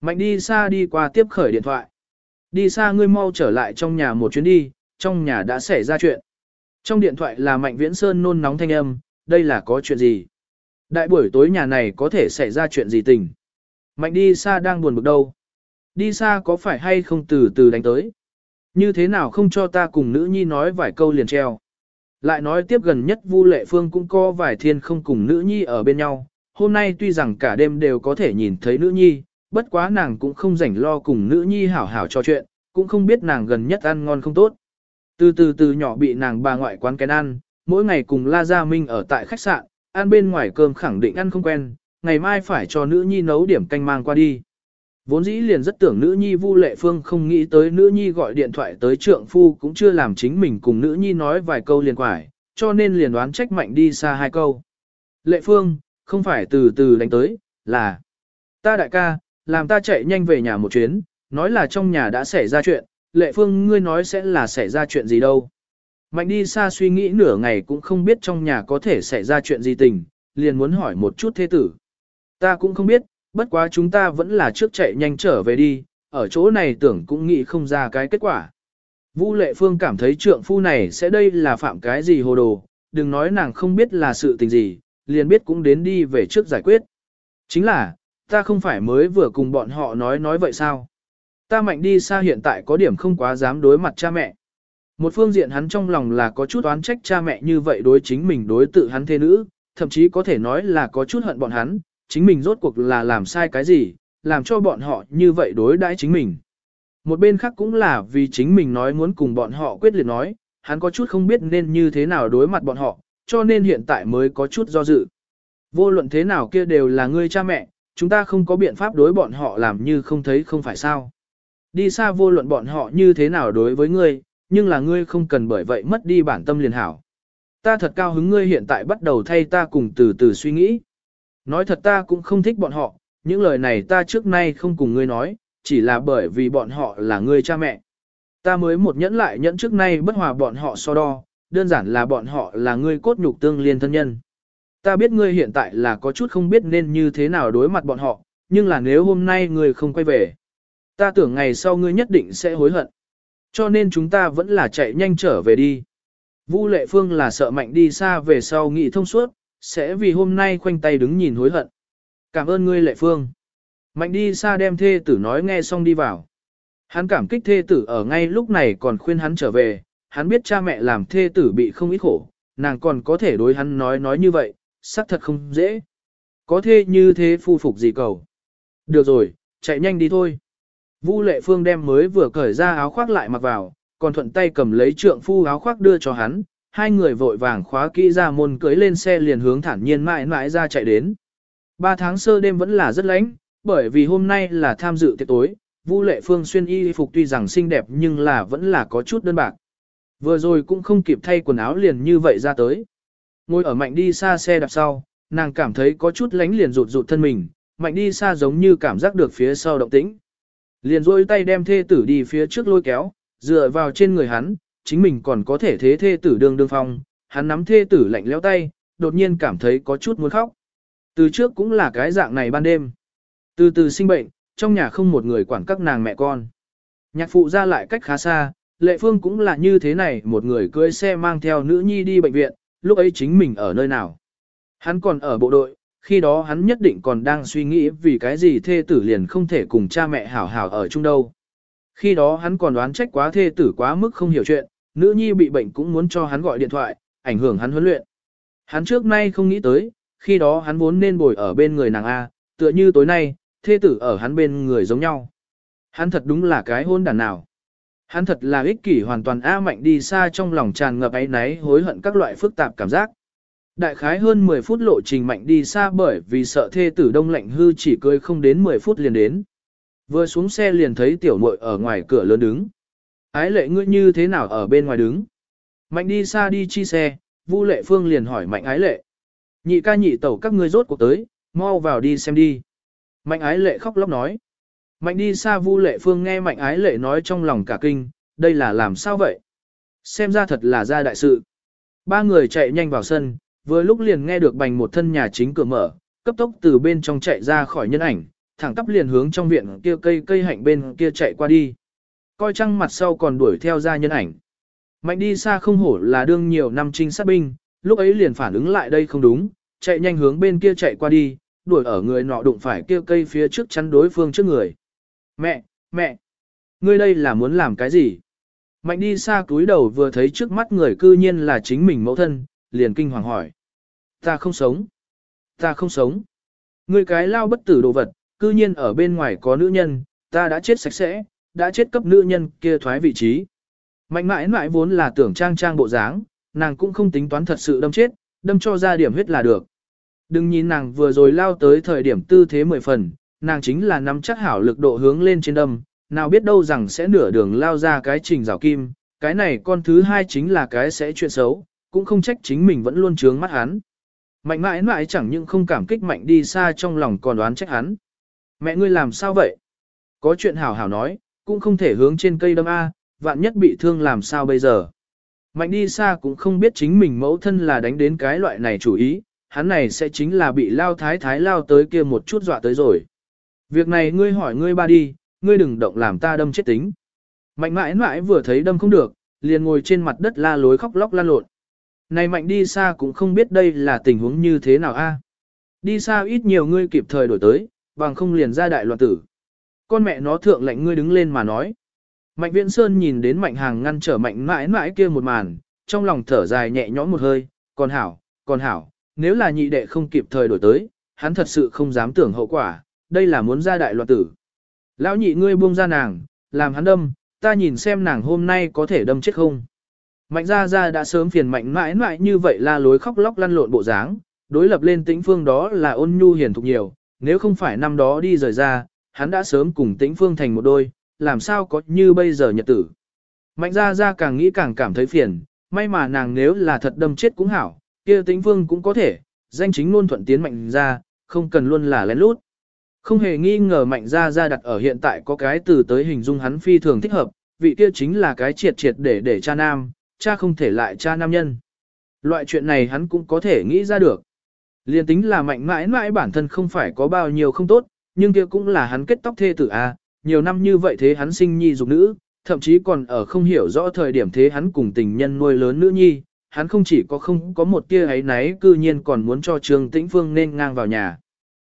Mạnh đi xa đi qua tiếp khởi điện thoại. Đi xa ngươi mau trở lại trong nhà một chuyến đi, trong nhà đã xảy ra chuyện. Trong điện thoại là Mạnh Viễn Sơn nôn nóng thanh âm, đây là có chuyện gì? Đại buổi tối nhà này có thể xảy ra chuyện gì tình? Mạnh đi xa đang buồn bực đâu? Đi xa có phải hay không từ từ đánh tới? Như thế nào không cho ta cùng nữ nhi nói vài câu liền treo? Lại nói tiếp gần nhất Vu Lệ Phương cũng có vài thiên không cùng nữ nhi ở bên nhau, hôm nay tuy rằng cả đêm đều có thể nhìn thấy nữ nhi, bất quá nàng cũng không rảnh lo cùng nữ nhi hảo hảo trò chuyện, cũng không biết nàng gần nhất ăn ngon không tốt. Từ từ từ nhỏ bị nàng bà ngoại quán kén ăn, mỗi ngày cùng La Gia Minh ở tại khách sạn, ăn bên ngoài cơm khẳng định ăn không quen, ngày mai phải cho nữ nhi nấu điểm canh mang qua đi. Vốn dĩ liền rất tưởng nữ nhi Vu Lệ Phương không nghĩ tới nữ nhi gọi điện thoại tới trượng phu cũng chưa làm chính mình cùng nữ nhi nói vài câu liền quải, cho nên liền đoán trách mạnh đi xa hai câu. Lệ Phương, không phải từ từ đánh tới, là ta đại ca, làm ta chạy nhanh về nhà một chuyến, nói là trong nhà đã xảy ra chuyện, Lệ Phương ngươi nói sẽ là xảy ra chuyện gì đâu. Mạnh đi xa suy nghĩ nửa ngày cũng không biết trong nhà có thể xảy ra chuyện gì tình, liền muốn hỏi một chút thế tử. Ta cũng không biết, bất quá chúng ta vẫn là trước chạy nhanh trở về đi, ở chỗ này tưởng cũng nghĩ không ra cái kết quả. Vũ Lệ Phương cảm thấy trượng phu này sẽ đây là phạm cái gì hồ đồ, đừng nói nàng không biết là sự tình gì, liền biết cũng đến đi về trước giải quyết. Chính là, ta không phải mới vừa cùng bọn họ nói nói vậy sao? Ta mạnh đi xa hiện tại có điểm không quá dám đối mặt cha mẹ. Một phương diện hắn trong lòng là có chút oán trách cha mẹ như vậy đối chính mình đối tự hắn thế nữ, thậm chí có thể nói là có chút hận bọn hắn, chính mình rốt cuộc là làm sai cái gì, làm cho bọn họ như vậy đối đãi chính mình. Một bên khác cũng là vì chính mình nói muốn cùng bọn họ quyết liệt nói, hắn có chút không biết nên như thế nào đối mặt bọn họ, cho nên hiện tại mới có chút do dự. Vô luận thế nào kia đều là ngươi cha mẹ, chúng ta không có biện pháp đối bọn họ làm như không thấy không phải sao. Đi xa vô luận bọn họ như thế nào đối với ngươi, nhưng là ngươi không cần bởi vậy mất đi bản tâm liền hảo. Ta thật cao hứng ngươi hiện tại bắt đầu thay ta cùng từ từ suy nghĩ. Nói thật ta cũng không thích bọn họ, những lời này ta trước nay không cùng ngươi nói, chỉ là bởi vì bọn họ là ngươi cha mẹ. Ta mới một nhẫn lại nhẫn trước nay bất hòa bọn họ so đo, đơn giản là bọn họ là ngươi cốt nhục tương liên thân nhân. Ta biết ngươi hiện tại là có chút không biết nên như thế nào đối mặt bọn họ, nhưng là nếu hôm nay ngươi không quay về, ta tưởng ngày sau ngươi nhất định sẽ hối hận. Cho nên chúng ta vẫn là chạy nhanh trở về đi. Vu Lệ Phương là sợ mạnh đi xa về sau nghị thông suốt, sẽ vì hôm nay khoanh tay đứng nhìn hối hận. Cảm ơn ngươi Lệ Phương. Mạnh đi xa đem thê tử nói nghe xong đi vào. Hắn cảm kích thê tử ở ngay lúc này còn khuyên hắn trở về, hắn biết cha mẹ làm thê tử bị không ít khổ, nàng còn có thể đối hắn nói nói như vậy, xác thật không dễ. Có thê như thế phu phục gì cầu. Được rồi, chạy nhanh đi thôi. Vu Lệ Phương đem mới vừa cởi ra áo khoác lại mặc vào, còn thuận tay cầm lấy trượng phu áo khoác đưa cho hắn, hai người vội vàng khóa kỹ ra môn cưới lên xe liền hướng thản nhiên mãi mãi ra chạy đến. Ba tháng sơ đêm vẫn là rất lạnh, bởi vì hôm nay là tham dự tiệc tối, Vu Lệ Phương xuyên y phục tuy rằng xinh đẹp nhưng là vẫn là có chút đơn bạc. Vừa rồi cũng không kịp thay quần áo liền như vậy ra tới. Ngồi ở mạnh đi xa xe đạp sau, nàng cảm thấy có chút lánh liền rụt rụt thân mình, mạnh đi xa giống như cảm giác được phía sau động tĩnh. Liền rôi tay đem thê tử đi phía trước lôi kéo, dựa vào trên người hắn, chính mình còn có thể thế thê tử đương đương phong, hắn nắm thê tử lạnh lẽo tay, đột nhiên cảm thấy có chút muốn khóc. Từ trước cũng là cái dạng này ban đêm. Từ từ sinh bệnh, trong nhà không một người quản các nàng mẹ con. Nhạc phụ ra lại cách khá xa, lệ phương cũng là như thế này một người cưỡi xe mang theo nữ nhi đi bệnh viện, lúc ấy chính mình ở nơi nào. Hắn còn ở bộ đội, khi đó hắn nhất định còn đang suy nghĩ vì cái gì thê tử liền không thể cùng cha mẹ hảo hảo ở chung đâu. Khi đó hắn còn đoán trách quá thê tử quá mức không hiểu chuyện, nữ nhi bị bệnh cũng muốn cho hắn gọi điện thoại, ảnh hưởng hắn huấn luyện. Hắn trước nay không nghĩ tới, khi đó hắn vốn nên bồi ở bên người nàng A, tựa như tối nay, thê tử ở hắn bên người giống nhau. Hắn thật đúng là cái hôn đàn nào. Hắn thật là ích kỷ hoàn toàn A mạnh đi xa trong lòng tràn ngập ấy náy hối hận các loại phức tạp cảm giác. Đại khái hơn 10 phút lộ trình mạnh đi xa bởi vì sợ thê tử đông lạnh hư chỉ cười không đến 10 phút liền đến. Vừa xuống xe liền thấy tiểu muội ở ngoài cửa lớn đứng. Ái lệ ngươi như thế nào ở bên ngoài đứng? Mạnh đi xa đi chi xe, Vu lệ phương liền hỏi mạnh ái lệ. Nhị ca nhị tẩu các ngươi rốt cuộc tới, mau vào đi xem đi. Mạnh ái lệ khóc lóc nói. Mạnh đi xa Vu lệ phương nghe mạnh ái lệ nói trong lòng cả kinh, đây là làm sao vậy? Xem ra thật là ra đại sự. Ba người chạy nhanh vào sân, vừa lúc liền nghe được bành một thân nhà chính cửa mở, cấp tốc từ bên trong chạy ra khỏi nhân ảnh, thẳng tắp liền hướng trong viện kia cây cây hạnh bên kia chạy qua đi. Coi trăng mặt sau còn đuổi theo ra nhân ảnh. Mạnh đi xa không hổ là đương nhiều năm trinh sát binh, lúc ấy liền phản ứng lại đây không đúng, chạy nhanh hướng bên kia chạy qua đi, đuổi ở người nọ đụng phải kia cây phía trước chắn đối phương trước người. Mẹ, mẹ, ngươi đây là muốn làm cái gì? Mạnh đi xa túi đầu vừa thấy trước mắt người cư nhiên là chính mình mẫu thân, liền kinh hoàng hỏi. Ta không sống. Ta không sống. Ngươi cái lao bất tử đồ vật, cư nhiên ở bên ngoài có nữ nhân, ta đã chết sạch sẽ, đã chết cấp nữ nhân kia thoái vị trí. Mạnh mãi mãi vốn là tưởng trang trang bộ dáng, nàng cũng không tính toán thật sự đâm chết, đâm cho ra điểm huyết là được. Đừng nhìn nàng vừa rồi lao tới thời điểm tư thế mười phần, nàng chính là nắm chắc hảo lực độ hướng lên trên đâm, nào biết đâu rằng sẽ nửa đường lao ra cái trình rào kim, cái này con thứ hai chính là cái sẽ chuyện xấu, cũng không trách chính mình vẫn luôn trướng mắt hắn. Mạnh mãi mãi chẳng những không cảm kích mạnh đi xa trong lòng còn đoán trách hắn. Mẹ ngươi làm sao vậy? Có chuyện hảo hảo nói, cũng không thể hướng trên cây đâm A, vạn nhất bị thương làm sao bây giờ. Mạnh đi xa cũng không biết chính mình mẫu thân là đánh đến cái loại này chủ ý, hắn này sẽ chính là bị lao thái thái lao tới kia một chút dọa tới rồi. Việc này ngươi hỏi ngươi ba đi, ngươi đừng động làm ta đâm chết tính. Mạnh mãi mãi vừa thấy đâm không được, liền ngồi trên mặt đất la lối khóc lóc lan lộn. Này mạnh đi xa cũng không biết đây là tình huống như thế nào a. Đi xa ít nhiều ngươi kịp thời đổi tới, bằng không liền ra đại loạn tử. Con mẹ nó thượng lệnh ngươi đứng lên mà nói. Mạnh viễn sơn nhìn đến mạnh hàng ngăn trở mạnh mãi mãi kia một màn, trong lòng thở dài nhẹ nhõm một hơi, còn hảo, còn hảo, nếu là nhị đệ không kịp thời đổi tới, hắn thật sự không dám tưởng hậu quả, đây là muốn ra đại loạn tử. Lão nhị ngươi buông ra nàng, làm hắn đâm, ta nhìn xem nàng hôm nay có thể đâm chết không. Mạnh ra ra đã sớm phiền mạnh mãi mãi như vậy la lối khóc lóc lăn lộn bộ dáng, đối lập lên tĩnh phương đó là ôn nhu hiền thục nhiều, nếu không phải năm đó đi rời ra, hắn đã sớm cùng tĩnh phương thành một đôi, làm sao có như bây giờ nhật tử. Mạnh ra ra càng nghĩ càng cảm thấy phiền, may mà nàng nếu là thật đâm chết cũng hảo, kia tĩnh phương cũng có thể, danh chính luôn thuận tiến mạnh ra, không cần luôn là lén lút. Không hề nghi ngờ mạnh ra ra đặt ở hiện tại có cái từ tới hình dung hắn phi thường thích hợp, vị kia chính là cái triệt triệt để để cha nam, cha không thể lại cha nam nhân. Loại chuyện này hắn cũng có thể nghĩ ra được. Liên tính là mạnh mãi mãi bản thân không phải có bao nhiêu không tốt, nhưng kia cũng là hắn kết tóc thê tử A, nhiều năm như vậy thế hắn sinh nhi dục nữ, thậm chí còn ở không hiểu rõ thời điểm thế hắn cùng tình nhân nuôi lớn nữ nhi, hắn không chỉ có không có một tia ấy náy cư nhiên còn muốn cho Trương Tĩnh Phương nên ngang vào nhà.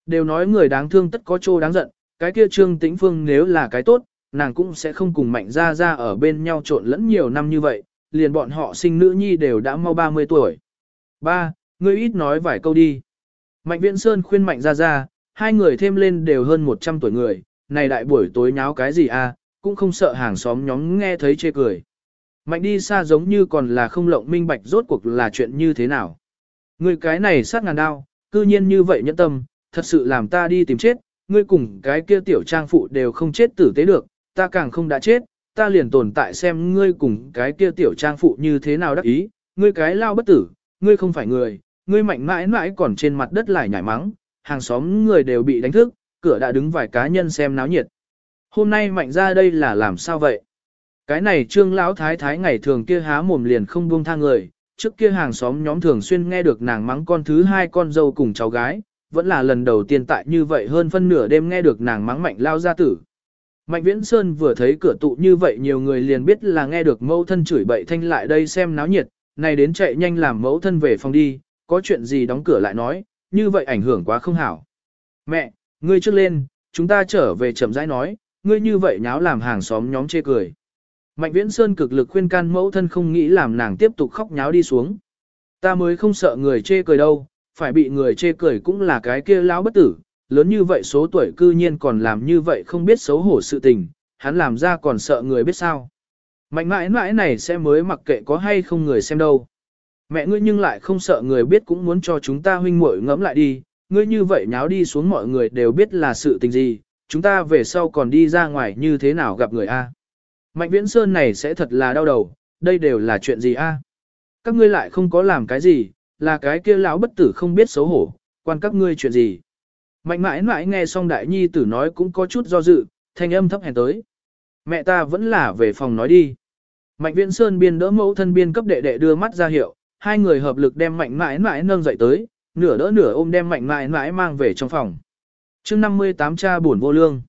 Đều nói người đáng thương tất có chỗ đáng giận, cái kia Trương Tĩnh Phương nếu là cái tốt, nàng cũng sẽ không cùng mạnh gia gia ở bên nhau trộn lẫn nhiều năm như vậy, liền bọn họ sinh nữ nhi đều đã mau 30 tuổi. Ba, ngươi ít nói vài câu đi. Mạnh Viễn Sơn khuyên mạnh gia gia hai người thêm lên đều hơn 100 tuổi người, này đại buổi tối nháo cái gì à, cũng không sợ hàng xóm nhóm nghe thấy chê cười. Mạnh đi xa giống như còn là không lộng minh bạch rốt cuộc là chuyện như thế nào. người cái này sát ngàn đao, cư nhiên như vậy nhẫn tâm, thật sự làm ta đi tìm chết, ngươi cùng cái kia tiểu trang phụ đều không chết tử tế được, ta càng không đã chết, ta liền tồn tại xem ngươi cùng cái kia tiểu trang phụ như thế nào đắc ý, ngươi cái lao bất tử, ngươi không phải người, ngươi mạnh mãi mãi còn trên mặt đất lại nhảy mắng, hàng xóm người đều bị đánh thức, cửa đã đứng vài cá nhân xem náo nhiệt. Hôm nay mạnh ra đây là làm sao vậy? Cái này trương lão thái thái ngày thường kia há mồm liền không buông tha người, trước kia hàng xóm nhóm thường xuyên nghe được nàng mắng con thứ hai con dâu cùng cháu gái, vẫn là lần đầu tiên tại như vậy hơn phân nửa đêm nghe được nàng mắng mạnh lao gia tử. Mạnh Viễn Sơn vừa thấy cửa tụ như vậy nhiều người liền biết là nghe được mẫu thân chửi bậy thanh lại đây xem náo nhiệt, này đến chạy nhanh làm mẫu thân về phòng đi, có chuyện gì đóng cửa lại nói, như vậy ảnh hưởng quá không hảo. Mẹ, ngươi trước lên, chúng ta trở về chậm rãi nói, ngươi như vậy nháo làm hàng xóm nhóm chê cười. Mạnh Viễn Sơn cực lực khuyên can mẫu thân không nghĩ làm nàng tiếp tục khóc nháo đi xuống. Ta mới không sợ người chê cười đâu, phải bị người chê cười cũng là cái kia lão bất tử, lớn như vậy số tuổi cư nhiên còn làm như vậy không biết xấu hổ sự tình, hắn làm ra còn sợ người biết sao. Mạnh mãi mãi này sẽ mới mặc kệ có hay không người xem đâu. Mẹ ngươi nhưng lại không sợ người biết cũng muốn cho chúng ta huynh muội ngẫm lại đi, ngươi như vậy nháo đi xuống mọi người đều biết là sự tình gì, chúng ta về sau còn đi ra ngoài như thế nào gặp người a? Mạnh viễn sơn này sẽ thật là đau đầu, đây đều là chuyện gì a? Các ngươi lại không có làm cái gì, là cái kia lão bất tử không biết xấu hổ, quan các ngươi chuyện gì. Mạnh mãi mãi nghe xong đại nhi tử nói cũng có chút do dự, thanh âm thấp hèn tới. Mẹ ta vẫn là về phòng nói đi. Mạnh viễn sơn biên đỡ mẫu thân biên cấp đệ đệ đưa mắt ra hiệu, hai người hợp lực đem mạnh mãi mãi nâng dậy tới, nửa đỡ nửa ôm đem mạnh mãi mãi mang về trong phòng. chương 58 cha buồn vô lương.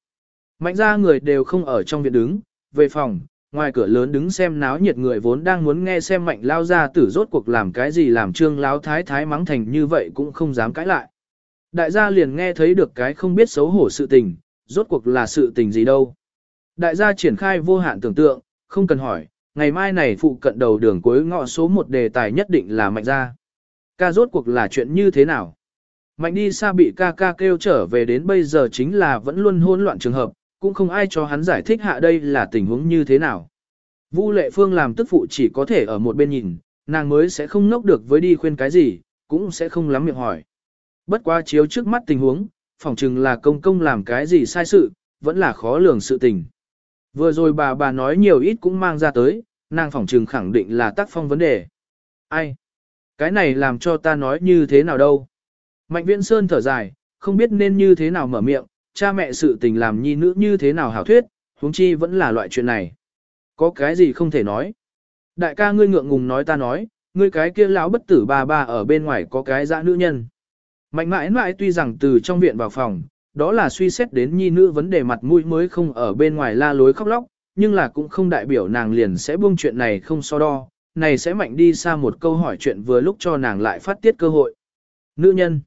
Mạnh ra người đều không ở trong viện đứng, về phòng, ngoài cửa lớn đứng xem náo nhiệt người vốn đang muốn nghe xem mạnh lao ra tử rốt cuộc làm cái gì làm trương láo thái thái mắng thành như vậy cũng không dám cãi lại. Đại gia liền nghe thấy được cái không biết xấu hổ sự tình, rốt cuộc là sự tình gì đâu. Đại gia triển khai vô hạn tưởng tượng, không cần hỏi, ngày mai này phụ cận đầu đường cuối ngõ số một đề tài nhất định là mạnh gia. Ca rốt cuộc là chuyện như thế nào? Mạnh đi xa bị ca ca kêu trở về đến bây giờ chính là vẫn luôn hỗn loạn trường hợp, cũng không ai cho hắn giải thích hạ đây là tình huống như thế nào. Vu lệ phương làm tức phụ chỉ có thể ở một bên nhìn, nàng mới sẽ không nốc được với đi khuyên cái gì, cũng sẽ không lắm miệng hỏi. Bất quá chiếu trước mắt tình huống, phỏng chừng là công công làm cái gì sai sự, vẫn là khó lường sự tình. Vừa rồi bà bà nói nhiều ít cũng mang ra tới, nàng phỏng chừng khẳng định là tác phong vấn đề. Ai? Cái này làm cho ta nói như thế nào đâu? Mạnh viễn sơn thở dài, không biết nên như thế nào mở miệng, cha mẹ sự tình làm nhi nữ như thế nào hảo thuyết, huống chi vẫn là loại chuyện này. Có cái gì không thể nói? Đại ca ngươi ngượng ngùng nói ta nói, ngươi cái kia lão bất tử ba ba ở bên ngoài có cái dã nữ nhân. Mạnh mãi mãi tuy rằng từ trong viện vào phòng, đó là suy xét đến nhi nữ vấn đề mặt mũi mới không ở bên ngoài la lối khóc lóc, nhưng là cũng không đại biểu nàng liền sẽ buông chuyện này không so đo, này sẽ mạnh đi xa một câu hỏi chuyện vừa lúc cho nàng lại phát tiết cơ hội. Nữ nhân,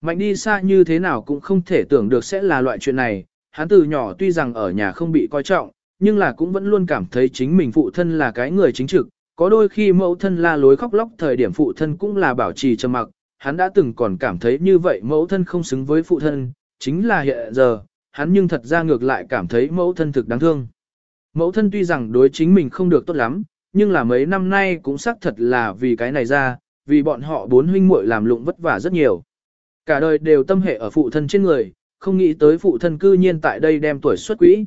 mạnh đi xa như thế nào cũng không thể tưởng được sẽ là loại chuyện này, hắn từ nhỏ tuy rằng ở nhà không bị coi trọng, nhưng là cũng vẫn luôn cảm thấy chính mình phụ thân là cái người chính trực, có đôi khi mẫu thân la lối khóc lóc thời điểm phụ thân cũng là bảo trì trầm mặc, hắn đã từng còn cảm thấy như vậy mẫu thân không xứng với phụ thân, chính là hiện giờ, hắn nhưng thật ra ngược lại cảm thấy mẫu thân thực đáng thương. Mẫu thân tuy rằng đối chính mình không được tốt lắm, nhưng là mấy năm nay cũng xác thật là vì cái này ra, vì bọn họ bốn huynh muội làm lụng vất vả rất nhiều. Cả đời đều tâm hệ ở phụ thân trên người, không nghĩ tới phụ thân cư nhiên tại đây đem tuổi xuất quỹ.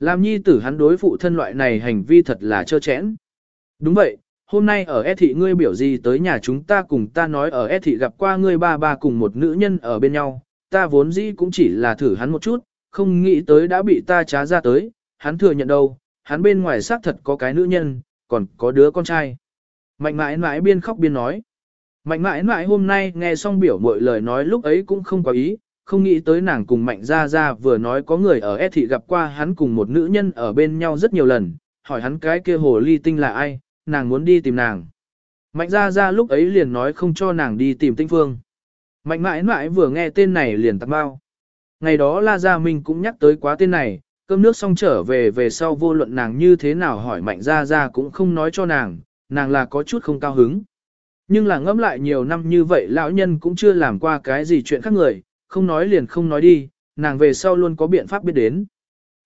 Làm nhi tử hắn đối phụ thân loại này hành vi thật là trơ chẽn. Đúng vậy, hôm nay ở E thị ngươi biểu gì tới nhà chúng ta cùng ta nói ở E thị gặp qua ngươi ba ba cùng một nữ nhân ở bên nhau, ta vốn dĩ cũng chỉ là thử hắn một chút, không nghĩ tới đã bị ta trá ra tới, hắn thừa nhận đâu, hắn bên ngoài xác thật có cái nữ nhân, còn có đứa con trai. Mạnh mãi mãi biên khóc biên nói. Mạnh mãi mãi hôm nay nghe xong biểu mọi lời nói lúc ấy cũng không có ý, không nghĩ tới nàng cùng mạnh ra ra vừa nói có người ở E thị gặp qua hắn cùng một nữ nhân ở bên nhau rất nhiều lần, hỏi hắn cái kia hồ ly tinh là ai, nàng muốn đi tìm nàng. Mạnh ra ra lúc ấy liền nói không cho nàng đi tìm tinh phương. Mạnh mãi mãi vừa nghe tên này liền tặng bao. Ngày đó La Gia Minh cũng nhắc tới quá tên này, cơm nước xong trở về về sau vô luận nàng như thế nào hỏi mạnh ra ra cũng không nói cho nàng, nàng là có chút không cao hứng. Nhưng là ngẫm lại nhiều năm như vậy lão nhân cũng chưa làm qua cái gì chuyện khác người, không nói liền không nói đi, nàng về sau luôn có biện pháp biết đến.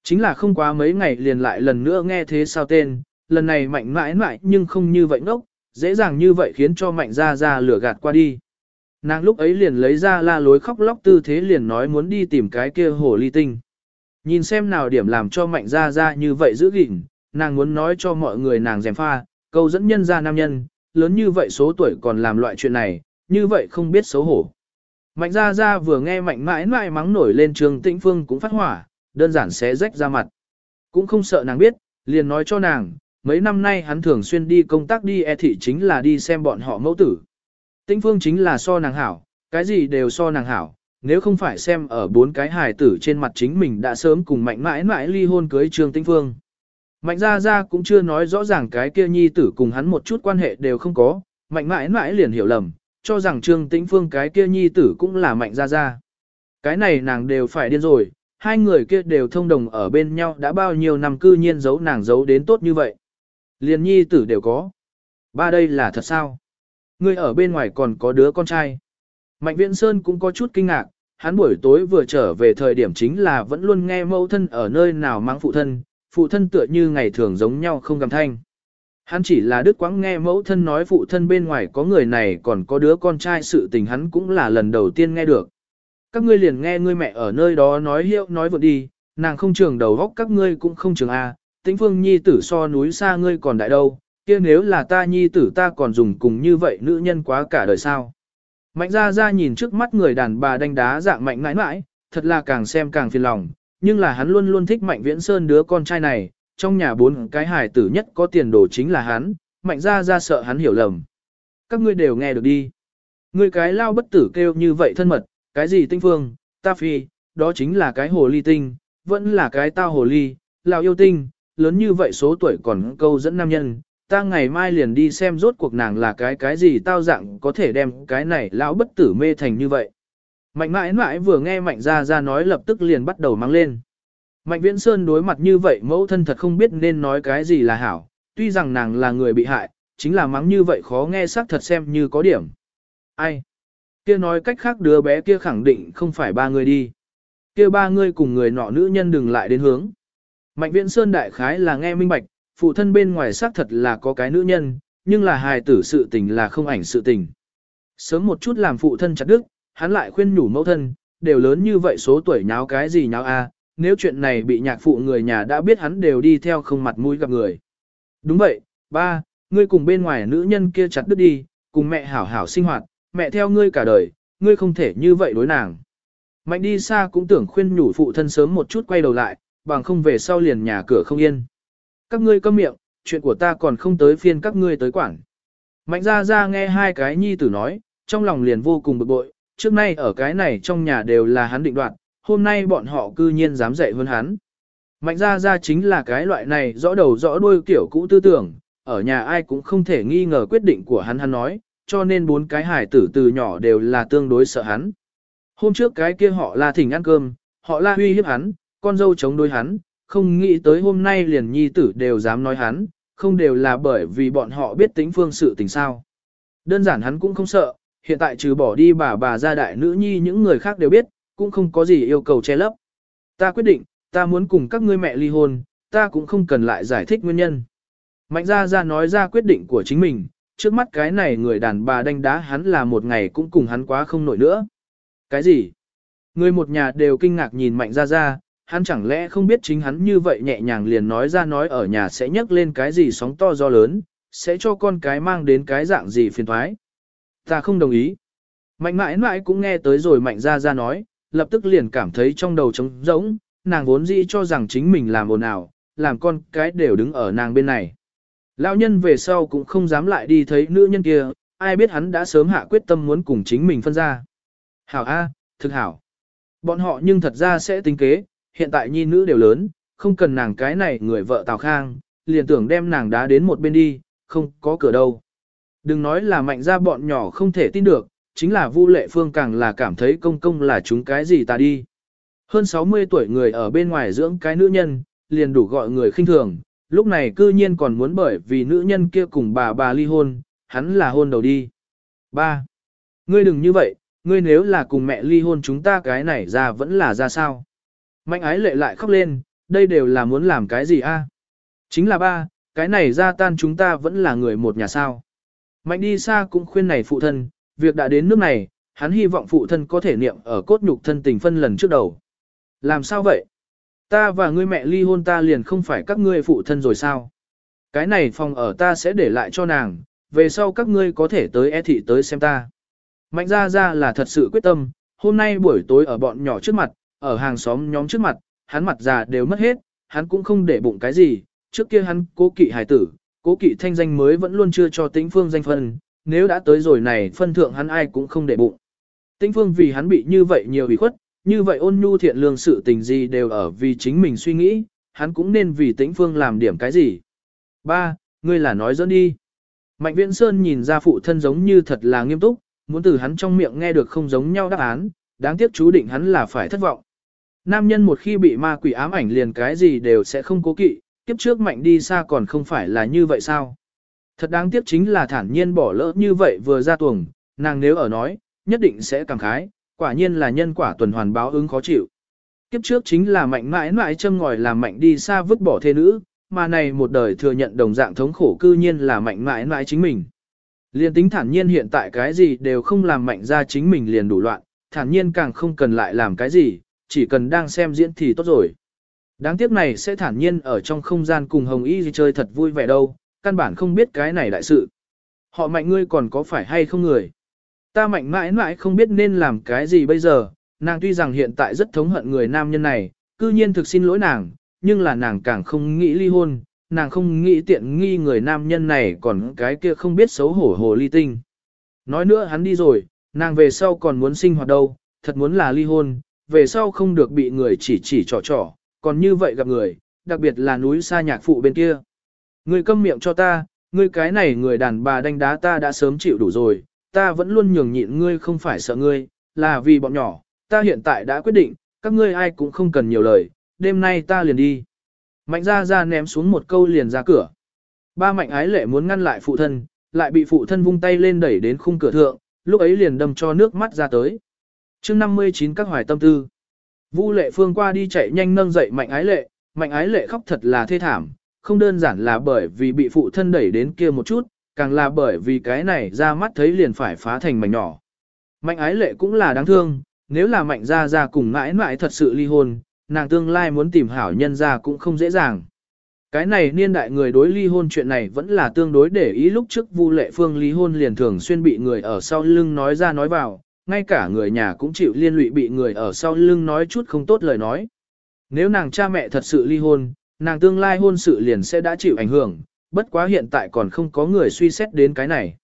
Chính là không quá mấy ngày liền lại lần nữa nghe thế sao tên, lần này mạnh mãi mãi nhưng không như vậy ngốc, dễ dàng như vậy khiến cho mạnh ra ra lửa gạt qua đi. Nàng lúc ấy liền lấy ra la lối khóc lóc tư thế liền nói muốn đi tìm cái kia hồ ly tinh. Nhìn xem nào điểm làm cho mạnh ra ra như vậy giữ gìn, nàng muốn nói cho mọi người nàng dèm pha, câu dẫn nhân ra nam nhân, lớn như vậy số tuổi còn làm loại chuyện này, như vậy không biết xấu hổ. Mạnh ra ra vừa nghe mạnh mãi mãi mắng nổi lên trường tĩnh phương cũng phát hỏa, đơn giản xé rách ra mặt. Cũng không sợ nàng biết, liền nói cho nàng, mấy năm nay hắn thường xuyên đi công tác đi e thị chính là đi xem bọn họ mẫu tử. Tĩnh phương chính là so nàng hảo, cái gì đều so nàng hảo, nếu không phải xem ở bốn cái hài tử trên mặt chính mình đã sớm cùng mạnh mãi mãi ly hôn cưới Trương Tĩnh Phương. Mạnh Gia Gia cũng chưa nói rõ ràng cái kia nhi tử cùng hắn một chút quan hệ đều không có, mạnh mãi mãi liền hiểu lầm, cho rằng Trương Tĩnh Phương cái kia nhi tử cũng là mạnh Gia Gia, Cái này nàng đều phải điên rồi, hai người kia đều thông đồng ở bên nhau đã bao nhiêu năm cư nhiên giấu nàng giấu đến tốt như vậy. Liền nhi tử đều có. Ba đây là thật sao? Ngươi ở bên ngoài còn có đứa con trai. Mạnh Viễn Sơn cũng có chút kinh ngạc, hắn buổi tối vừa trở về thời điểm chính là vẫn luôn nghe mẫu thân ở nơi nào mang phụ thân, phụ thân tựa như ngày thường giống nhau không gầm thanh. Hắn chỉ là đứt quãng nghe mẫu thân nói phụ thân bên ngoài có người này còn có đứa con trai sự tình hắn cũng là lần đầu tiên nghe được. Các ngươi liền nghe ngươi mẹ ở nơi đó nói hiệu nói vượt đi, nàng không trường đầu góc các ngươi cũng không trường A, tĩnh phương nhi tử so núi xa ngươi còn đại đâu, kia nếu là ta nhi tử ta còn dùng cùng như vậy nữ nhân quá cả đời sao. Mạnh ra ra nhìn trước mắt người đàn bà đánh đá dạng mạnh mãi mãi, thật là càng xem càng phiền lòng, nhưng là hắn luôn luôn thích mạnh viễn sơn đứa con trai này, trong nhà bốn cái hài tử nhất có tiền đồ chính là hắn, mạnh ra ra sợ hắn hiểu lầm. Các ngươi đều nghe được đi. Ngươi cái lao bất tử kêu như vậy thân mật, cái gì tinh phương, ta phi, đó chính là cái hồ ly tinh, vẫn là cái tao hồ ly, lao yêu tinh, lớn như vậy số tuổi còn câu dẫn nam nhân, ta ngày mai liền đi xem rốt cuộc nàng là cái cái gì tao dạng có thể đem cái này lão bất tử mê thành như vậy. Mạnh mãi mãi vừa nghe mạnh ra ra nói lập tức liền bắt đầu mang lên. Mạnh viễn sơn đối mặt như vậy mẫu thân thật không biết nên nói cái gì là hảo, tuy rằng nàng là người bị hại, chính là mắng như vậy khó nghe xác thật xem như có điểm. Ai? Kia nói cách khác đứa bé kia khẳng định không phải ba người đi. Kia ba người cùng người nọ nữ nhân đừng lại đến hướng. Mạnh viễn sơn đại khái là nghe minh bạch, phụ thân bên ngoài xác thật là có cái nữ nhân, nhưng là hài tử sự tình là không ảnh sự tình. Sớm một chút làm phụ thân chặt đức, hắn lại khuyên nhủ mẫu thân, đều lớn như vậy số tuổi nháo cái gì nháo a, nếu chuyện này bị nhạc phụ người nhà đã biết hắn đều đi theo không mặt mũi gặp người. Đúng vậy, ba, ngươi cùng bên ngoài nữ nhân kia chặt đứt đi, cùng mẹ hảo hảo sinh hoạt, mẹ theo ngươi cả đời, ngươi không thể như vậy đối nàng. Mạnh đi xa cũng tưởng khuyên nhủ phụ thân sớm một chút quay đầu lại, bằng không về sau liền nhà cửa không yên. Các ngươi câm miệng, chuyện của ta còn không tới phiên các ngươi tới quản. Mạnh ra ra nghe hai cái nhi tử nói, trong lòng liền vô cùng bực bội, trước nay ở cái này trong nhà đều là hắn định đoạt, hôm nay bọn họ cư nhiên dám dạy hơn hắn. Mạnh ra ra chính là cái loại này rõ đầu rõ đuôi kiểu cũ tư tưởng, ở nhà ai cũng không thể nghi ngờ quyết định của hắn hắn nói, cho nên bốn cái hải tử từ nhỏ đều là tương đối sợ hắn. Hôm trước cái kia họ la thỉnh ăn cơm, họ la huy hiếp hắn, con dâu chống đối hắn, không nghĩ tới hôm nay liền nhi tử đều dám nói hắn, không đều là bởi vì bọn họ biết tính phương sự tình sao. Đơn giản hắn cũng không sợ, hiện tại trừ bỏ đi bà bà gia đại nữ nhi những người khác đều biết, cũng không có gì yêu cầu che lấp. Ta quyết định, ta muốn cùng các ngươi mẹ ly hôn, ta cũng không cần lại giải thích nguyên nhân. Mạnh ra ra nói ra quyết định của chính mình, trước mắt cái này người đàn bà đánh đá hắn là một ngày cũng cùng hắn quá không nổi nữa. Cái gì? Người một nhà đều kinh ngạc nhìn mạnh ra ra, hắn chẳng lẽ không biết chính hắn như vậy nhẹ nhàng liền nói ra nói ở nhà sẽ nhấc lên cái gì sóng to do lớn, sẽ cho con cái mang đến cái dạng gì phiền thoái. Ta không đồng ý. Mạnh mãi mãi cũng nghe tới rồi mạnh ra ra nói, lập tức liền cảm thấy trong đầu trống rỗng, nàng vốn dĩ cho rằng chính mình làm ồn ào, làm con cái đều đứng ở nàng bên này. Lão nhân về sau cũng không dám lại đi thấy nữ nhân kia, ai biết hắn đã sớm hạ quyết tâm muốn cùng chính mình phân ra. Hảo A, thực hảo. Bọn họ nhưng thật ra sẽ tính kế, hiện tại nhi nữ đều lớn, không cần nàng cái này người vợ Tào Khang, liền tưởng đem nàng đá đến một bên đi, không có cửa đâu. Đừng nói là mạnh ra bọn nhỏ không thể tin được, chính là Vu Lệ Phương càng là cảm thấy công công là chúng cái gì ta đi. Hơn 60 tuổi người ở bên ngoài dưỡng cái nữ nhân, liền đủ gọi người khinh thường, lúc này cư nhiên còn muốn bởi vì nữ nhân kia cùng bà bà ly hôn, hắn là hôn đầu đi. 3. Ngươi đừng như vậy, ngươi nếu là cùng mẹ ly hôn chúng ta cái này ra vẫn là ra sao. Mạnh ái lệ lại khóc lên, đây đều là muốn làm cái gì a? Chính là ba, cái này ra tan chúng ta vẫn là người một nhà sao. Mạnh đi xa cũng khuyên này phụ thân, việc đã đến nước này, hắn hy vọng phụ thân có thể niệm ở cốt nhục thân tình phân lần trước đầu. Làm sao vậy? Ta và ngươi mẹ ly hôn ta liền không phải các ngươi phụ thân rồi sao? Cái này phòng ở ta sẽ để lại cho nàng, về sau các ngươi có thể tới e thị tới xem ta. Mạnh ra ra là thật sự quyết tâm, hôm nay buổi tối ở bọn nhỏ trước mặt, ở hàng xóm nhóm trước mặt, hắn mặt già đều mất hết, hắn cũng không để bụng cái gì, trước kia hắn cố kỵ hài tử, cố kỵ thanh danh mới vẫn luôn chưa cho tĩnh phương danh phân, nếu đã tới rồi này phân thượng hắn ai cũng không để bụng. Tĩnh phương vì hắn bị như vậy nhiều bị khuất, như vậy ôn nhu thiện lương sự tình gì đều ở vì chính mình suy nghĩ, hắn cũng nên vì tĩnh phương làm điểm cái gì. Ba, ngươi là nói dẫn đi. Mạnh viễn sơn nhìn ra phụ thân giống như thật là nghiêm túc, muốn từ hắn trong miệng nghe được không giống nhau đáp án, đáng tiếc chú định hắn là phải thất vọng. Nam nhân một khi bị ma quỷ ám ảnh liền cái gì đều sẽ không cố kỵ, kiếp trước mạnh đi xa còn không phải là như vậy sao? Thật đáng tiếc chính là thản nhiên bỏ lỡ như vậy vừa ra tuồng, nàng nếu ở nói, nhất định sẽ cảm khái, quả nhiên là nhân quả tuần hoàn báo ứng khó chịu. Kiếp trước chính là mạnh mãi mãi châm ngòi làm mạnh đi xa vứt bỏ thế nữ, mà này một đời thừa nhận đồng dạng thống khổ cư nhiên là mạnh mãi mãi chính mình. Liên tính thản nhiên hiện tại cái gì đều không làm mạnh ra chính mình liền đủ loạn, thản nhiên càng không cần lại làm cái gì, chỉ cần đang xem diễn thì tốt rồi. Đáng tiếc này sẽ thản nhiên ở trong không gian cùng Hồng Y chơi thật vui vẻ đâu, căn bản không biết cái này đại sự. Họ mạnh ngươi còn có phải hay không người? Ta mạnh mãi mãi không biết nên làm cái gì bây giờ, nàng tuy rằng hiện tại rất thống hận người nam nhân này, cư nhiên thực xin lỗi nàng, nhưng là nàng càng không nghĩ ly hôn, nàng không nghĩ tiện nghi người nam nhân này còn cái kia không biết xấu hổ hồ ly tinh. Nói nữa hắn đi rồi, nàng về sau còn muốn sinh hoạt đâu, thật muốn là ly hôn, về sau không được bị người chỉ chỉ trò trò, còn như vậy gặp người, đặc biệt là núi xa nhạc phụ bên kia. Ngươi câm miệng cho ta, ngươi cái này người đàn bà đánh đá ta đã sớm chịu đủ rồi, ta vẫn luôn nhường nhịn ngươi không phải sợ ngươi, là vì bọn nhỏ, ta hiện tại đã quyết định, các ngươi ai cũng không cần nhiều lời, đêm nay ta liền đi. Mạnh ra ra ném xuống một câu liền ra cửa. Ba mạnh ái lệ muốn ngăn lại phụ thân, lại bị phụ thân vung tay lên đẩy đến khung cửa thượng, lúc ấy liền đâm cho nước mắt ra tới. chương 59 các hoài tâm tư. Vu lệ phương qua đi chạy nhanh nâng dậy mạnh ái lệ, mạnh ái lệ khóc thật là thê thảm, không đơn giản là bởi vì bị phụ thân đẩy đến kia một chút, càng là bởi vì cái này ra mắt thấy liền phải phá thành mảnh nhỏ. Mạnh ái lệ cũng là đáng thương, nếu là mạnh ra ra cùng mãi mãi thật sự ly hôn, nàng tương lai muốn tìm hảo nhân ra cũng không dễ dàng. Cái này niên đại người đối ly hôn chuyện này vẫn là tương đối để ý lúc trước Vu Lệ Phương ly hôn liền thường xuyên bị người ở sau lưng nói ra nói vào, ngay cả người nhà cũng chịu liên lụy bị người ở sau lưng nói chút không tốt lời nói. Nếu nàng cha mẹ thật sự ly hôn, nàng tương lai hôn sự liền sẽ đã chịu ảnh hưởng, bất quá hiện tại còn không có người suy xét đến cái này.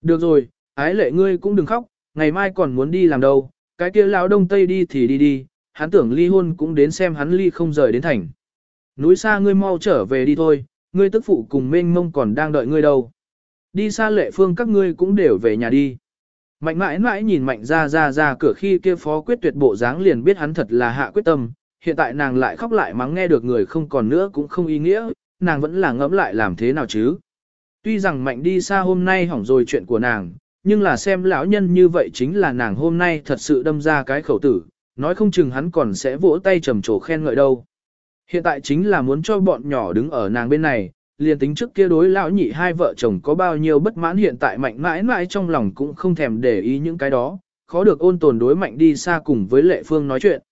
Được rồi, ái lệ ngươi cũng đừng khóc, ngày mai còn muốn đi làm đâu, cái kia lão đông tây đi thì đi đi, hắn tưởng ly hôn cũng đến xem hắn ly không rời đến thành. Núi xa ngươi mau trở về đi thôi, ngươi tức phụ cùng mênh mông còn đang đợi ngươi đâu. Đi xa lệ phương các ngươi cũng đều về nhà đi. Mạnh mãi mãi nhìn mạnh ra ra ra cửa khi kia phó quyết tuyệt bộ dáng liền biết hắn thật là hạ quyết tâm, hiện tại nàng lại khóc lại mắng nghe được người không còn nữa cũng không ý nghĩa, nàng vẫn là ngẫm lại làm thế nào chứ. Tuy rằng mạnh đi xa hôm nay hỏng rồi chuyện của nàng, nhưng là xem lão nhân như vậy chính là nàng hôm nay thật sự đâm ra cái khẩu tử, nói không chừng hắn còn sẽ vỗ tay trầm trồ khen ngợi đâu. Hiện tại chính là muốn cho bọn nhỏ đứng ở nàng bên này, liền tính trước kia đối lão nhị hai vợ chồng có bao nhiêu bất mãn hiện tại mạnh mãi mãi trong lòng cũng không thèm để ý những cái đó, khó được ôn tồn đối mạnh đi xa cùng với lệ phương nói chuyện.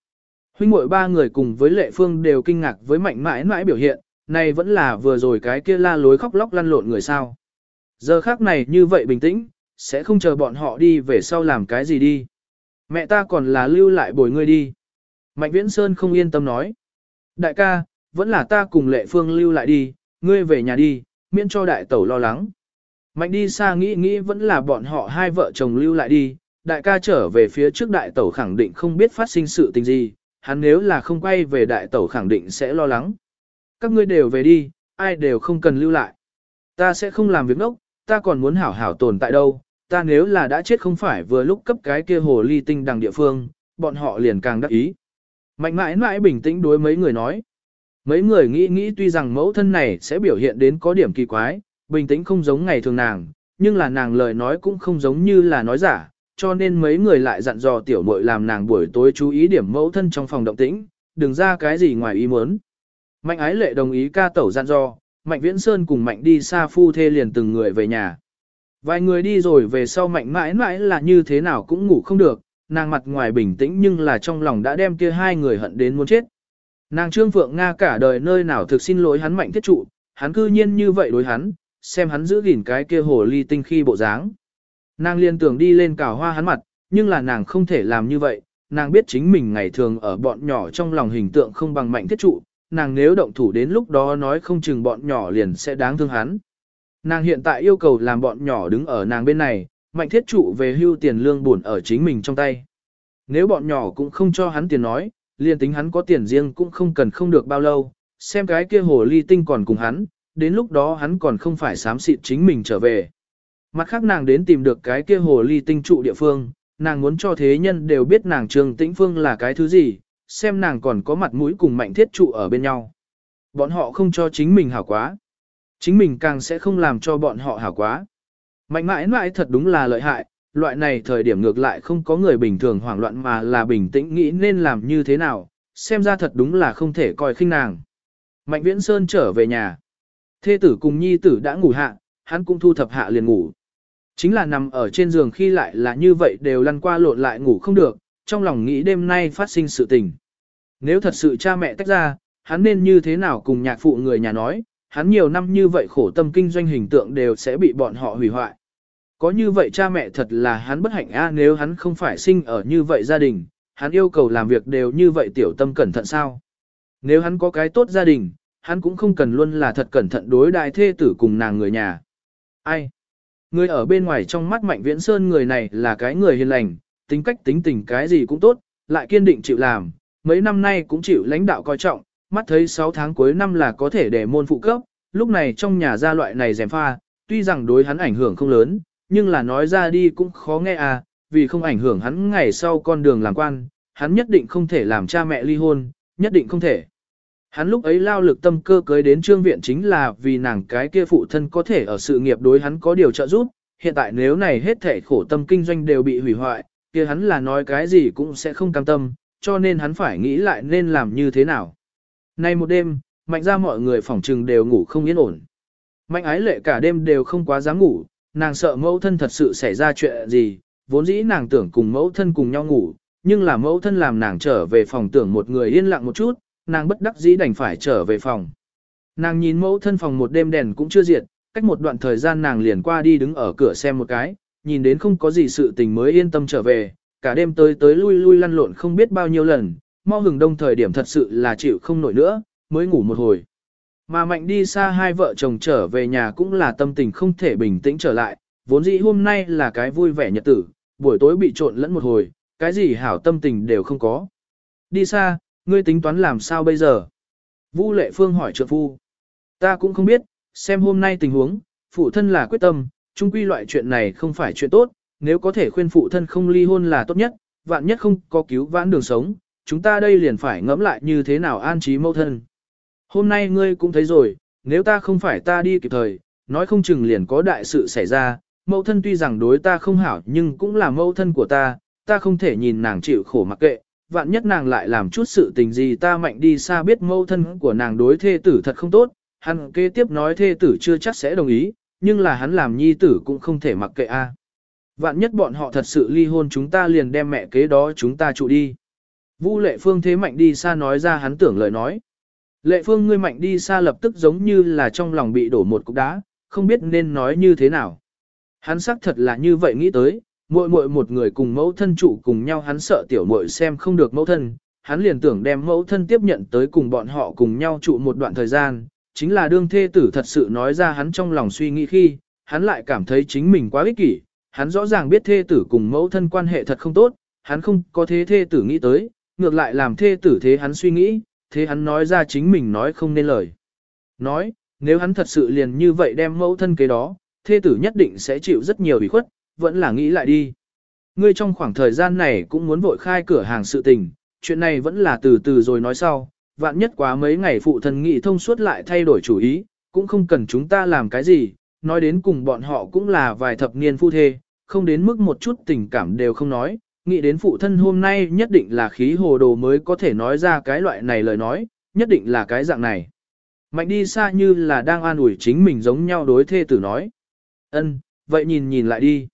Huynh muội ba người cùng với lệ phương đều kinh ngạc với mạnh mãi mãi biểu hiện, này vẫn là vừa rồi cái kia la lối khóc lóc lăn lộn người sao. Giờ khác này như vậy bình tĩnh, sẽ không chờ bọn họ đi về sau làm cái gì đi. Mẹ ta còn là lưu lại bồi ngươi đi. Mạnh Viễn Sơn không yên tâm nói. Đại ca, vẫn là ta cùng lệ phương lưu lại đi, ngươi về nhà đi, miễn cho đại tẩu lo lắng. Mạnh đi xa nghĩ nghĩ vẫn là bọn họ hai vợ chồng lưu lại đi, đại ca trở về phía trước đại tẩu khẳng định không biết phát sinh sự tình gì, hắn nếu là không quay về đại tẩu khẳng định sẽ lo lắng. Các ngươi đều về đi, ai đều không cần lưu lại. Ta sẽ không làm việc nốc, ta còn muốn hảo hảo tồn tại đâu, ta nếu là đã chết không phải vừa lúc cấp cái kia hồ ly tinh đằng địa phương, bọn họ liền càng đắc ý. Mạnh mãi mãi bình tĩnh đối mấy người nói. Mấy người nghĩ nghĩ tuy rằng mẫu thân này sẽ biểu hiện đến có điểm kỳ quái, bình tĩnh không giống ngày thường nàng, nhưng là nàng lời nói cũng không giống như là nói giả, cho nên mấy người lại dặn dò tiểu muội làm nàng buổi tối chú ý điểm mẫu thân trong phòng động tĩnh, đừng ra cái gì ngoài ý muốn. Mạnh ái lệ đồng ý ca tẩu dặn dò, Mạnh Viễn Sơn cùng Mạnh đi xa phu thê liền từng người về nhà. Vài người đi rồi về sau Mạnh mãi mãi là như thế nào cũng ngủ không được, nàng mặt ngoài bình tĩnh nhưng là trong lòng đã đem kia hai người hận đến muốn chết. Nàng Trương Phượng Nga cả đời nơi nào thực xin lỗi hắn mạnh thiết trụ, hắn cư nhiên như vậy đối hắn, xem hắn giữ gìn cái kia hồ ly tinh khi bộ dáng. Nàng liên tưởng đi lên cào hoa hắn mặt, nhưng là nàng không thể làm như vậy, nàng biết chính mình ngày thường ở bọn nhỏ trong lòng hình tượng không bằng mạnh thiết trụ, nàng nếu động thủ đến lúc đó nói không chừng bọn nhỏ liền sẽ đáng thương hắn. Nàng hiện tại yêu cầu làm bọn nhỏ đứng ở nàng bên này, mạnh thiết trụ về hưu tiền lương buồn ở chính mình trong tay. Nếu bọn nhỏ cũng không cho hắn tiền nói, liền tính hắn có tiền riêng cũng không cần không được bao lâu, xem cái kia hồ ly tinh còn cùng hắn, đến lúc đó hắn còn không phải xám xịt chính mình trở về. Mặt khác nàng đến tìm được cái kia hồ ly tinh trụ địa phương, nàng muốn cho thế nhân đều biết nàng Trương Tĩnh Phương là cái thứ gì, xem nàng còn có mặt mũi cùng mạnh thiết trụ ở bên nhau. Bọn họ không cho chính mình hảo quá. Chính mình càng sẽ không làm cho bọn họ hảo quá. Mạnh mãi mãi thật đúng là lợi hại, loại này thời điểm ngược lại không có người bình thường hoảng loạn mà là bình tĩnh nghĩ nên làm như thế nào, xem ra thật đúng là không thể coi khinh nàng. Mạnh Viễn Sơn trở về nhà. Thê tử cùng nhi tử đã ngủ hạ, hắn cũng thu thập hạ liền ngủ. Chính là nằm ở trên giường khi lại là như vậy đều lăn qua lộn lại ngủ không được, trong lòng nghĩ đêm nay phát sinh sự tình. Nếu thật sự cha mẹ tách ra, hắn nên như thế nào cùng nhạc phụ người nhà nói, hắn nhiều năm như vậy khổ tâm kinh doanh hình tượng đều sẽ bị bọn họ hủy hoại. Có như vậy cha mẹ thật là hắn bất hạnh a nếu hắn không phải sinh ở như vậy gia đình, hắn yêu cầu làm việc đều như vậy tiểu tâm cẩn thận sao. Nếu hắn có cái tốt gia đình, hắn cũng không cần luôn là thật cẩn thận đối đại thê tử cùng nàng người nhà. Ai? Người ở bên ngoài trong mắt Mạnh Viễn Sơn người này là cái người hiền lành, tính cách tính tình cái gì cũng tốt, lại kiên định chịu làm, mấy năm nay cũng chịu lãnh đạo coi trọng, mắt thấy 6 tháng cuối năm là có thể để môn phụ cấp, lúc này trong nhà gia loại này dèm pha, tuy rằng đối hắn ảnh hưởng không lớn, nhưng là nói ra đi cũng khó nghe à, vì không ảnh hưởng hắn ngày sau con đường làm quan, hắn nhất định không thể làm cha mẹ ly hôn, nhất định không thể. Hắn lúc ấy lao lực tâm cơ cưới đến trương viện chính là vì nàng cái kia phụ thân có thể ở sự nghiệp đối hắn có điều trợ giúp, hiện tại nếu này hết thể khổ tâm kinh doanh đều bị hủy hoại, kia hắn là nói cái gì cũng sẽ không cam tâm, cho nên hắn phải nghĩ lại nên làm như thế nào. Nay một đêm, mạnh ra mọi người phòng trừng đều ngủ không yên ổn. Mạnh ái lệ cả đêm đều không quá dám ngủ, nàng sợ mẫu thân thật sự xảy ra chuyện gì, vốn dĩ nàng tưởng cùng mẫu thân cùng nhau ngủ, nhưng là mẫu thân làm nàng trở về phòng tưởng một người yên lặng một chút, nàng bất đắc dĩ đành phải trở về phòng. Nàng nhìn mẫu thân phòng một đêm đèn cũng chưa diệt, cách một đoạn thời gian nàng liền qua đi đứng ở cửa xem một cái, nhìn đến không có gì sự tình mới yên tâm trở về, cả đêm tới tới lui lui lăn lộn không biết bao nhiêu lần, mau hừng đông thời điểm thật sự là chịu không nổi nữa, mới ngủ một hồi. Mà mạnh đi xa hai vợ chồng trở về nhà cũng là tâm tình không thể bình tĩnh trở lại, vốn dĩ hôm nay là cái vui vẻ nhật tử, buổi tối bị trộn lẫn một hồi, cái gì hảo tâm tình đều không có. Đi xa, ngươi tính toán làm sao bây giờ? Vu Lệ Phương hỏi trượng phu. Ta cũng không biết, xem hôm nay tình huống, phụ thân là quyết tâm, chung quy loại chuyện này không phải chuyện tốt, nếu có thể khuyên phụ thân không ly hôn là tốt nhất, vạn nhất không có cứu vãn đường sống, chúng ta đây liền phải ngẫm lại như thế nào an trí mâu thân. Hôm nay ngươi cũng thấy rồi, nếu ta không phải ta đi kịp thời, nói không chừng liền có đại sự xảy ra, mẫu thân tuy rằng đối ta không hảo nhưng cũng là mẫu thân của ta, ta không thể nhìn nàng chịu khổ mặc kệ, vạn nhất nàng lại làm chút sự tình gì ta mạnh đi xa biết mẫu thân của nàng đối thê tử thật không tốt, hắn kế tiếp nói thê tử chưa chắc sẽ đồng ý, nhưng là hắn làm nhi tử cũng không thể mặc kệ a. À. Vạn nhất bọn họ thật sự ly hôn chúng ta liền đem mẹ kế đó chúng ta trụ đi. Vu lệ phương thế mạnh đi xa nói ra hắn tưởng lời nói. Lệ phương ngươi mạnh đi xa lập tức giống như là trong lòng bị đổ một cục đá, không biết nên nói như thế nào. Hắn xác thật là như vậy nghĩ tới, muội muội một người cùng mẫu thân trụ cùng nhau hắn sợ tiểu muội xem không được mẫu thân, hắn liền tưởng đem mẫu thân tiếp nhận tới cùng bọn họ cùng nhau trụ một đoạn thời gian, chính là đương thê tử thật sự nói ra hắn trong lòng suy nghĩ khi, hắn lại cảm thấy chính mình quá ích kỷ, hắn rõ ràng biết thê tử cùng mẫu thân quan hệ thật không tốt, hắn không có thế thê tử nghĩ tới, ngược lại làm thê tử thế hắn suy nghĩ, thế hắn nói ra chính mình nói không nên lời. Nói, nếu hắn thật sự liền như vậy đem mẫu thân kế đó, thê tử nhất định sẽ chịu rất nhiều ủy khuất, vẫn là nghĩ lại đi. Ngươi trong khoảng thời gian này cũng muốn vội khai cửa hàng sự tình, chuyện này vẫn là từ từ rồi nói sau, vạn nhất quá mấy ngày phụ thân nghị thông suốt lại thay đổi chủ ý, cũng không cần chúng ta làm cái gì, nói đến cùng bọn họ cũng là vài thập niên phu thê, không đến mức một chút tình cảm đều không nói, nghĩ đến phụ thân hôm nay nhất định là khí hồ đồ mới có thể nói ra cái loại này lời nói, nhất định là cái dạng này. Mạnh đi xa như là đang an ủi chính mình giống nhau đối thê tử nói. ân vậy nhìn nhìn lại đi.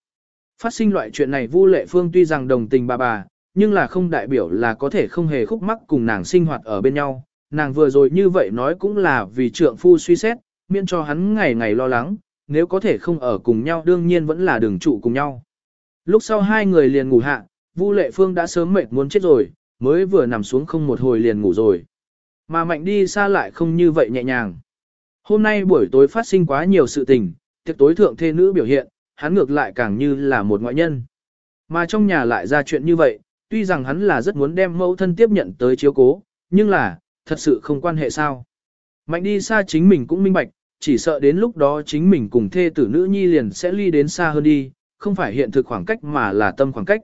Phát sinh loại chuyện này Vu Lệ Phương tuy rằng đồng tình bà bà, nhưng là không đại biểu là có thể không hề khúc mắc cùng nàng sinh hoạt ở bên nhau. Nàng vừa rồi như vậy nói cũng là vì trượng phu suy xét, miễn cho hắn ngày ngày lo lắng, nếu có thể không ở cùng nhau đương nhiên vẫn là đường trụ cùng nhau. Lúc sau hai người liền ngủ hạ, Vu Lệ Phương đã sớm mệt muốn chết rồi, mới vừa nằm xuống không một hồi liền ngủ rồi. Mà mạnh đi xa lại không như vậy nhẹ nhàng. Hôm nay buổi tối phát sinh quá nhiều sự tình, tiệc tối thượng thê nữ biểu hiện, hắn ngược lại càng như là một ngoại nhân. Mà trong nhà lại ra chuyện như vậy, tuy rằng hắn là rất muốn đem mẫu thân tiếp nhận tới chiếu cố, nhưng là, thật sự không quan hệ sao. Mạnh đi xa chính mình cũng minh bạch, chỉ sợ đến lúc đó chính mình cùng thê tử nữ nhi liền sẽ ly đến xa hơn đi, không phải hiện thực khoảng cách mà là tâm khoảng cách.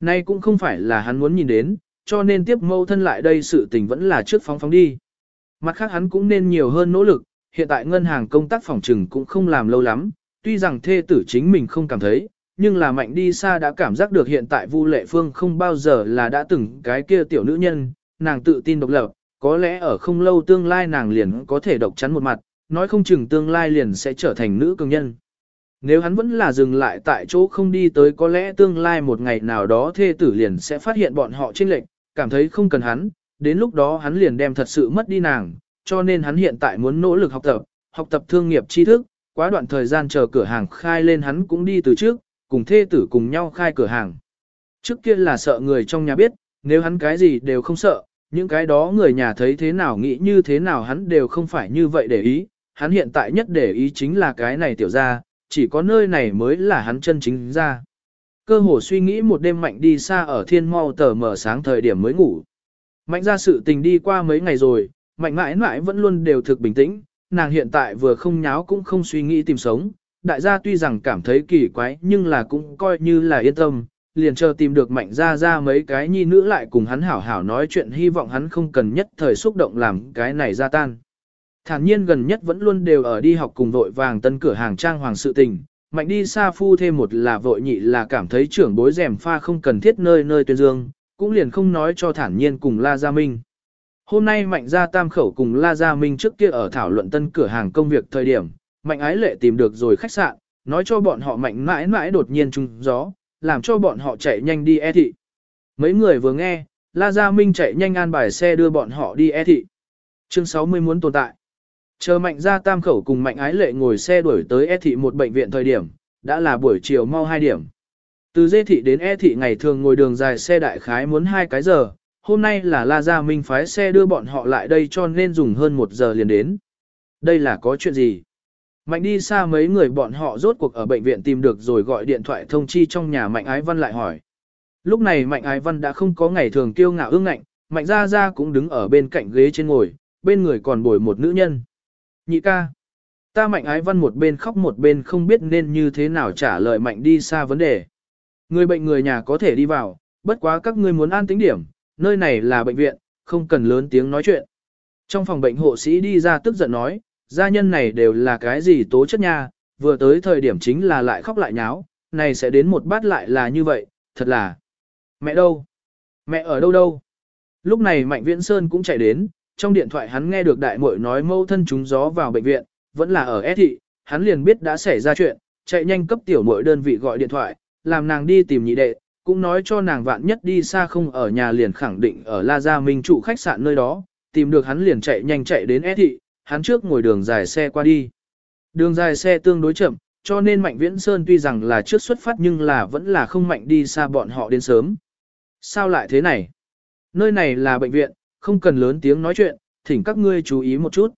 Nay cũng không phải là hắn muốn nhìn đến, cho nên tiếp mâu thân lại đây sự tình vẫn là trước phóng phóng đi. Mặt khác hắn cũng nên nhiều hơn nỗ lực, hiện tại ngân hàng công tác phòng trừng cũng không làm lâu lắm, tuy rằng thê tử chính mình không cảm thấy, nhưng là mạnh đi xa đã cảm giác được hiện tại Vu Lệ Phương không bao giờ là đã từng cái kia tiểu nữ nhân, nàng tự tin độc lập, có lẽ ở không lâu tương lai nàng liền có thể độc chắn một mặt, nói không chừng tương lai liền sẽ trở thành nữ cường nhân. Nếu hắn vẫn là dừng lại tại chỗ không đi tới có lẽ tương lai một ngày nào đó thê tử liền sẽ phát hiện bọn họ chênh lệch, cảm thấy không cần hắn, đến lúc đó hắn liền đem thật sự mất đi nàng, cho nên hắn hiện tại muốn nỗ lực học tập, học tập thương nghiệp tri thức, quá đoạn thời gian chờ cửa hàng khai lên hắn cũng đi từ trước, cùng thê tử cùng nhau khai cửa hàng. Trước kia là sợ người trong nhà biết, nếu hắn cái gì đều không sợ, những cái đó người nhà thấy thế nào nghĩ như thế nào hắn đều không phải như vậy để ý, hắn hiện tại nhất để ý chính là cái này tiểu ra, chỉ có nơi này mới là hắn chân chính ra. Cơ hồ suy nghĩ một đêm mạnh đi xa ở thiên mau tờ mở sáng thời điểm mới ngủ. Mạnh ra sự tình đi qua mấy ngày rồi, mạnh mãi mãi vẫn luôn đều thực bình tĩnh, nàng hiện tại vừa không nháo cũng không suy nghĩ tìm sống. Đại gia tuy rằng cảm thấy kỳ quái nhưng là cũng coi như là yên tâm, liền chờ tìm được mạnh ra ra mấy cái nhi nữ lại cùng hắn hảo hảo nói chuyện hy vọng hắn không cần nhất thời xúc động làm cái này ra tan. Thản nhiên gần nhất vẫn luôn đều ở đi học cùng vội vàng tân cửa hàng trang hoàng sự tình, mạnh đi xa phu thêm một là vội nhị là cảm thấy trưởng bối rèm pha không cần thiết nơi nơi tuyên dương, cũng liền không nói cho thản nhiên cùng La Gia Minh. Hôm nay mạnh gia tam khẩu cùng La Gia Minh trước kia ở thảo luận tân cửa hàng công việc thời điểm, mạnh ái lệ tìm được rồi khách sạn, nói cho bọn họ mạnh mãi mãi đột nhiên trúng gió, làm cho bọn họ chạy nhanh đi e thị. Mấy người vừa nghe, La Gia Minh chạy nhanh an bài xe đưa bọn họ đi e thị. Chương 60 muốn tồn tại. Chờ mạnh ra tam khẩu cùng mạnh ái lệ ngồi xe đuổi tới E thị một bệnh viện thời điểm, đã là buổi chiều mau 2 điểm. Từ dê thị đến E thị ngày thường ngồi đường dài xe đại khái muốn 2 cái giờ, hôm nay là La Gia Minh phái xe đưa bọn họ lại đây cho nên dùng hơn 1 giờ liền đến. Đây là có chuyện gì? Mạnh đi xa mấy người bọn họ rốt cuộc ở bệnh viện tìm được rồi gọi điện thoại thông chi trong nhà Mạnh Ái Văn lại hỏi. Lúc này Mạnh Ái Văn đã không có ngày thường kiêu ngạo ương ngạnh, Mạnh Gia Gia cũng đứng ở bên cạnh ghế trên ngồi, bên người còn bồi một nữ nhân. Nhị ca. Ta mạnh ái văn một bên khóc một bên không biết nên như thế nào trả lời mạnh đi xa vấn đề. Người bệnh người nhà có thể đi vào, bất quá các ngươi muốn an tính điểm, nơi này là bệnh viện, không cần lớn tiếng nói chuyện. Trong phòng bệnh hộ sĩ đi ra tức giận nói, gia nhân này đều là cái gì tố chất nha, vừa tới thời điểm chính là lại khóc lại nháo, này sẽ đến một bát lại là như vậy, thật là. Mẹ đâu? Mẹ ở đâu đâu? Lúc này Mạnh Viễn Sơn cũng chạy đến, trong điện thoại hắn nghe được đại muội nói mâu thân chúng gió vào bệnh viện, vẫn là ở S thị, hắn liền biết đã xảy ra chuyện, chạy nhanh cấp tiểu muội đơn vị gọi điện thoại, làm nàng đi tìm nhị đệ, cũng nói cho nàng vạn nhất đi xa không ở nhà liền khẳng định ở La Gia Minh trụ khách sạn nơi đó, tìm được hắn liền chạy nhanh chạy đến S thị, hắn trước ngồi đường dài xe qua đi. Đường dài xe tương đối chậm, cho nên Mạnh Viễn Sơn tuy rằng là trước xuất phát nhưng là vẫn là không mạnh đi xa bọn họ đến sớm. Sao lại thế này? Nơi này là bệnh viện, không cần lớn tiếng nói chuyện, thỉnh các ngươi chú ý một chút.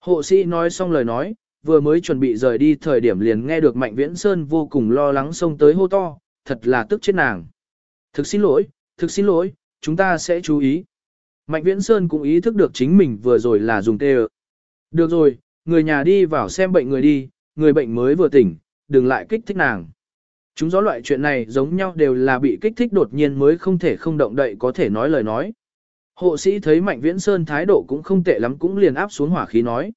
Hộ sĩ nói xong lời nói, vừa mới chuẩn bị rời đi thời điểm liền nghe được Mạnh Viễn Sơn vô cùng lo lắng xông tới hô to, thật là tức chết nàng. Thực xin lỗi, thực xin lỗi, chúng ta sẽ chú ý. Mạnh Viễn Sơn cũng ý thức được chính mình vừa rồi là dùng tê Được rồi, người nhà đi vào xem bệnh người đi, người bệnh mới vừa tỉnh, đừng lại kích thích nàng. Chúng gió loại chuyện này giống nhau đều là bị kích thích đột nhiên mới không thể không động đậy có thể nói lời nói. Hộ sĩ thấy Mạnh Viễn Sơn thái độ cũng không tệ lắm cũng liền áp xuống hỏa khí nói.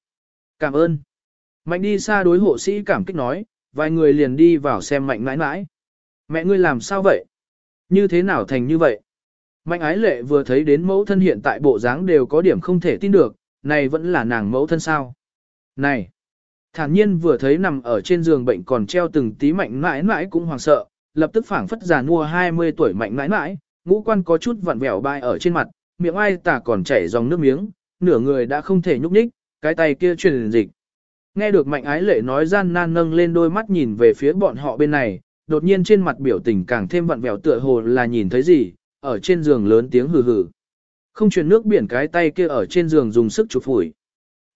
Cảm ơn. Mạnh đi xa đối hộ sĩ cảm kích nói, vài người liền đi vào xem Mạnh mãi mãi. Mẹ ngươi làm sao vậy? Như thế nào thành như vậy? Mạnh ái lệ vừa thấy đến mẫu thân hiện tại bộ dáng đều có điểm không thể tin được, này vẫn là nàng mẫu thân sao? Này! Thản nhiên vừa thấy nằm ở trên giường bệnh còn treo từng tí mạnh mãi mãi cũng hoàng sợ, lập tức phảng phất già mua 20 tuổi mạnh mãi mãi, ngũ quan có chút vặn vẹo bay ở trên mặt, miệng ai tả còn chảy dòng nước miếng, nửa người đã không thể nhúc nhích, cái tay kia truyền dịch. Nghe được mạnh ái lệ nói gian nan nâng lên đôi mắt nhìn về phía bọn họ bên này, đột nhiên trên mặt biểu tình càng thêm vặn vẹo tựa hồ là nhìn thấy gì, ở trên giường lớn tiếng hừ hừ. Không truyền nước biển cái tay kia ở trên giường dùng sức chụp phủi.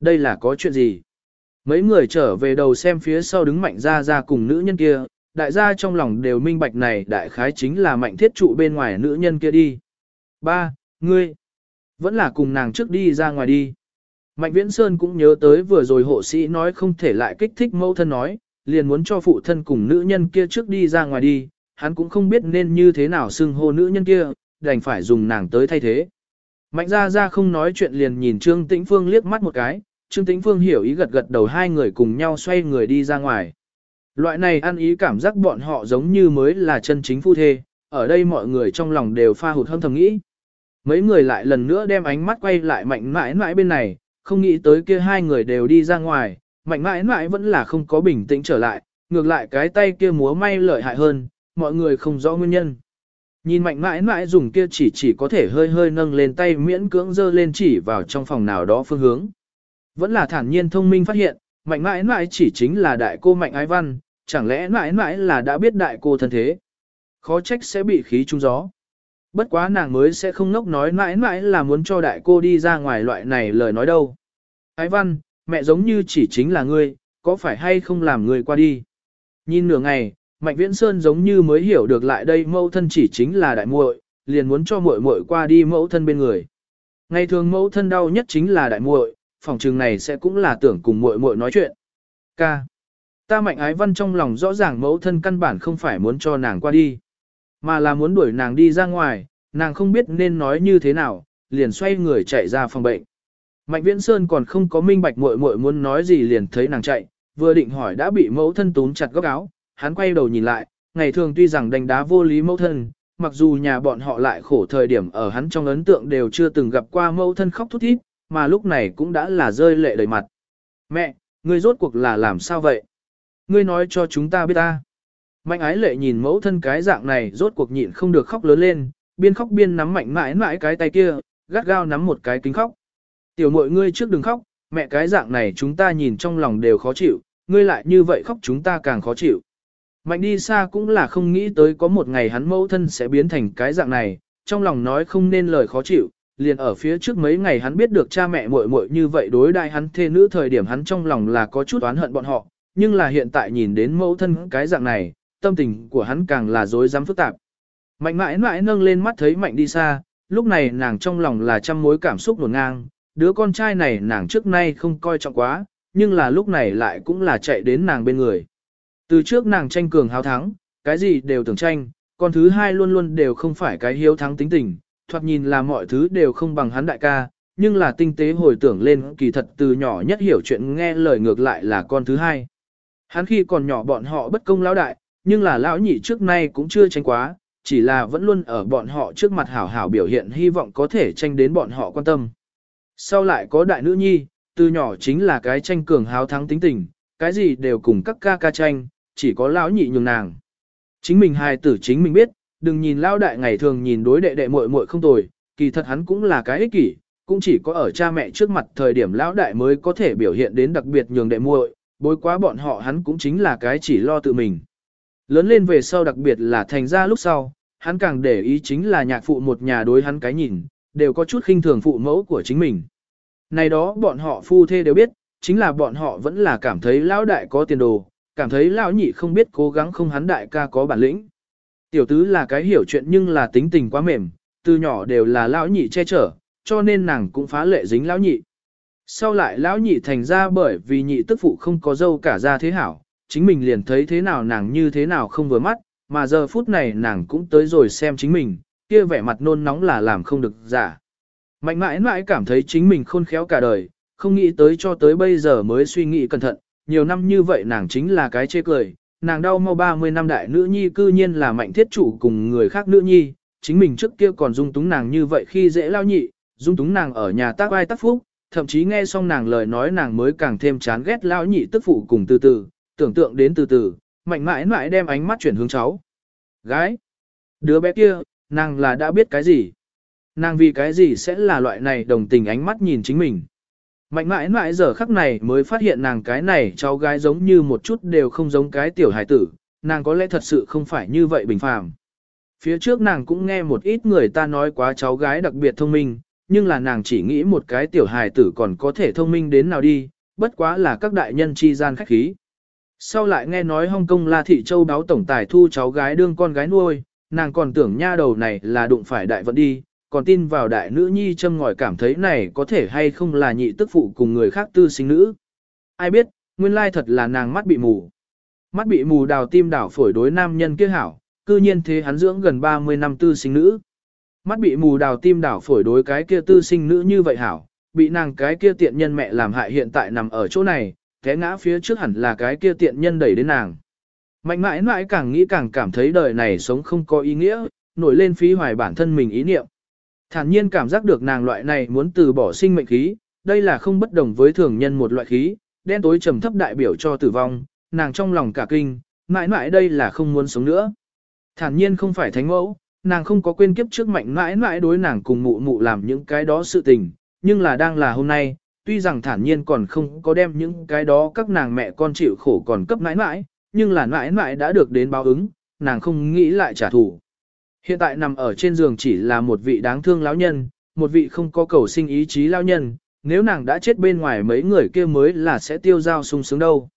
Đây là có chuyện gì? Mấy người trở về đầu xem phía sau đứng mạnh ra ra cùng nữ nhân kia, đại gia trong lòng đều minh bạch này đại khái chính là mạnh thiết trụ bên ngoài nữ nhân kia đi. Ba, ngươi, vẫn là cùng nàng trước đi ra ngoài đi. Mạnh Viễn Sơn cũng nhớ tới vừa rồi hộ sĩ nói không thể lại kích thích mẫu thân nói, liền muốn cho phụ thân cùng nữ nhân kia trước đi ra ngoài đi, hắn cũng không biết nên như thế nào xưng hô nữ nhân kia, đành phải dùng nàng tới thay thế. Mạnh Gia Gia không nói chuyện liền nhìn Trương Tĩnh Phương liếc mắt một cái, Trương Tĩnh Phương hiểu ý gật gật đầu hai người cùng nhau xoay người đi ra ngoài. Loại này ăn ý cảm giác bọn họ giống như mới là chân chính phu thê, ở đây mọi người trong lòng đều pha hụt hâm thầm nghĩ. Mấy người lại lần nữa đem ánh mắt quay lại mạnh mãi mãi bên này, không nghĩ tới kia hai người đều đi ra ngoài, mạnh mãi mãi vẫn là không có bình tĩnh trở lại, ngược lại cái tay kia múa may lợi hại hơn, mọi người không rõ nguyên nhân. Nhìn mạnh mãi mãi dùng kia chỉ chỉ có thể hơi hơi nâng lên tay miễn cưỡng dơ lên chỉ vào trong phòng nào đó phương hướng. Vẫn là thản nhiên thông minh phát hiện, mạnh mãi mãi chỉ chính là đại cô mạnh ái văn, chẳng lẽ mãi mãi là đã biết đại cô thân thế. Khó trách sẽ bị khí trung gió. Bất quá nàng mới sẽ không ngốc nói mãi mãi là muốn cho đại cô đi ra ngoài loại này lời nói đâu. Ái văn, mẹ giống như chỉ chính là ngươi, có phải hay không làm ngươi qua đi. Nhìn nửa ngày, Mạnh Viễn Sơn giống như mới hiểu được lại đây mẫu thân chỉ chính là đại muội, liền muốn cho muội muội qua đi mẫu thân bên người. Ngày thường mẫu thân đau nhất chính là đại muội, phòng trường này sẽ cũng là tưởng cùng muội muội nói chuyện. Ca. Ta Mạnh Ái Văn trong lòng rõ ràng mẫu thân căn bản không phải muốn cho nàng qua đi, mà là muốn đuổi nàng đi ra ngoài, nàng không biết nên nói như thế nào, liền xoay người chạy ra phòng bệnh. Mạnh Viễn Sơn còn không có minh bạch muội muội muốn nói gì liền thấy nàng chạy, vừa định hỏi đã bị mẫu thân túm chặt góc áo, hắn quay đầu nhìn lại, ngày thường tuy rằng đánh đá vô lý mẫu thân, mặc dù nhà bọn họ lại khổ thời điểm ở hắn trong ấn tượng đều chưa từng gặp qua mẫu thân khóc thút thít, mà lúc này cũng đã là rơi lệ đầy mặt. Mẹ, ngươi rốt cuộc là làm sao vậy? Ngươi nói cho chúng ta biết ta. Mạnh ái lệ nhìn mẫu thân cái dạng này rốt cuộc nhịn không được khóc lớn lên, biên khóc biên nắm mạnh mãi mãi cái tay kia, gắt gao nắm một cái kính khóc. Tiểu mội ngươi trước đừng khóc, mẹ cái dạng này chúng ta nhìn trong lòng đều khó chịu, ngươi lại như vậy khóc chúng ta càng khó chịu. Mạnh đi xa cũng là không nghĩ tới có một ngày hắn mẫu thân sẽ biến thành cái dạng này, trong lòng nói không nên lời khó chịu, liền ở phía trước mấy ngày hắn biết được cha mẹ muội muội như vậy đối đại hắn thê nữ thời điểm hắn trong lòng là có chút oán hận bọn họ, nhưng là hiện tại nhìn đến mẫu thân cái dạng này, tâm tình của hắn càng là dối dám phức tạp. Mạnh mãi mãi nâng lên mắt thấy mạnh đi xa, lúc này nàng trong lòng là trăm mối cảm xúc nổn ngang, đứa con trai này nàng trước nay không coi trọng quá, nhưng là lúc này lại cũng là chạy đến nàng bên người. Từ trước nàng tranh cường hào thắng, cái gì đều tưởng tranh, còn thứ hai luôn luôn đều không phải cái hiếu thắng tính tình, thoạt nhìn là mọi thứ đều không bằng hắn đại ca, nhưng là tinh tế hồi tưởng lên kỳ thật từ nhỏ nhất hiểu chuyện nghe lời ngược lại là con thứ hai. Hắn khi còn nhỏ bọn họ bất công lão đại, nhưng là lão nhị trước nay cũng chưa tranh quá, chỉ là vẫn luôn ở bọn họ trước mặt hảo hảo biểu hiện hy vọng có thể tranh đến bọn họ quan tâm. Sau lại có đại nữ nhi, từ nhỏ chính là cái tranh cường háo thắng tính tình, cái gì đều cùng các ca ca tranh, chỉ có lão nhị nhường nàng. Chính mình hài tử chính mình biết, đừng nhìn lão đại ngày thường nhìn đối đệ đệ muội muội không tồi, kỳ thật hắn cũng là cái ích kỷ, cũng chỉ có ở cha mẹ trước mặt thời điểm lão đại mới có thể biểu hiện đến đặc biệt nhường đệ muội, bối quá bọn họ hắn cũng chính là cái chỉ lo tự mình. Lớn lên về sau đặc biệt là thành ra lúc sau, hắn càng để ý chính là nhạc phụ một nhà đối hắn cái nhìn, đều có chút khinh thường phụ mẫu của chính mình. Này đó bọn họ phu thê đều biết, chính là bọn họ vẫn là cảm thấy lão đại có tiền đồ, cảm thấy lão nhị không biết cố gắng không hắn đại ca có bản lĩnh. Tiểu tứ là cái hiểu chuyện nhưng là tính tình quá mềm, từ nhỏ đều là lão nhị che chở, cho nên nàng cũng phá lệ dính lão nhị. Sau lại lão nhị thành ra bởi vì nhị tức phụ không có dâu cả ra thế hảo, chính mình liền thấy thế nào nàng như thế nào không vừa mắt, mà giờ phút này nàng cũng tới rồi xem chính mình, kia vẻ mặt nôn nóng là làm không được giả. Mạnh mãi mãi cảm thấy chính mình khôn khéo cả đời, không nghĩ tới cho tới bây giờ mới suy nghĩ cẩn thận, nhiều năm như vậy nàng chính là cái chê cười, nàng đau mau 30 năm đại nữ nhi cư nhiên là mạnh thiết chủ cùng người khác nữ nhi, chính mình trước kia còn dung túng nàng như vậy khi dễ lao nhị, dung túng nàng ở nhà tác ai tác phúc, thậm chí nghe xong nàng lời nói nàng mới càng thêm chán ghét lao nhị tức phụ cùng từ từ, tưởng tượng đến từ từ, mạnh mãi mãi đem ánh mắt chuyển hướng cháu. Gái! Đứa bé kia, nàng là đã biết cái gì? Nàng vì cái gì sẽ là loại này đồng tình ánh mắt nhìn chính mình? Mạnh mãi mãi giờ khắc này mới phát hiện nàng cái này cháu gái giống như một chút đều không giống cái tiểu hải tử, nàng có lẽ thật sự không phải như vậy bình phàm. Phía trước nàng cũng nghe một ít người ta nói quá cháu gái đặc biệt thông minh, nhưng là nàng chỉ nghĩ một cái tiểu hài tử còn có thể thông minh đến nào đi, bất quá là các đại nhân chi gian khách khí. Sau lại nghe nói Hong Kong La Thị Châu báo tổng tài thu cháu gái đương con gái nuôi, nàng còn tưởng nha đầu này là đụng phải đại vận đi, còn tin vào đại nữ nhi châm ngòi cảm thấy này có thể hay không là nhị tức phụ cùng người khác tư sinh nữ. Ai biết, nguyên lai thật là nàng mắt bị mù. Mắt bị mù đào tim đảo phổi đối nam nhân kia hảo, cư nhiên thế hắn dưỡng gần 30 năm tư sinh nữ. Mắt bị mù đào tim đảo phổi đối cái kia tư sinh nữ như vậy hảo, bị nàng cái kia tiện nhân mẹ làm hại hiện tại nằm ở chỗ này, té ngã phía trước hẳn là cái kia tiện nhân đẩy đến nàng. Mạnh mãi mãi càng nghĩ càng cảm thấy đời này sống không có ý nghĩa, nổi lên phí hoài bản thân mình ý niệm. Thản nhiên cảm giác được nàng loại này muốn từ bỏ sinh mệnh khí, đây là không bất đồng với thường nhân một loại khí, đen tối trầm thấp đại biểu cho tử vong, nàng trong lòng cả kinh, mãi mãi đây là không muốn sống nữa. Thản nhiên không phải thánh mẫu, nàng không có quên kiếp trước mạnh mãi mãi đối nàng cùng mụ mụ làm những cái đó sự tình, nhưng là đang là hôm nay, tuy rằng thản nhiên còn không có đem những cái đó các nàng mẹ con chịu khổ còn cấp mãi mãi, nhưng là mãi mãi đã được đến báo ứng, nàng không nghĩ lại trả thù. Hiện tại nằm ở trên giường chỉ là một vị đáng thương lão nhân, một vị không có cầu sinh ý chí lão nhân, nếu nàng đã chết bên ngoài mấy người kia mới là sẽ tiêu giao sung sướng đâu.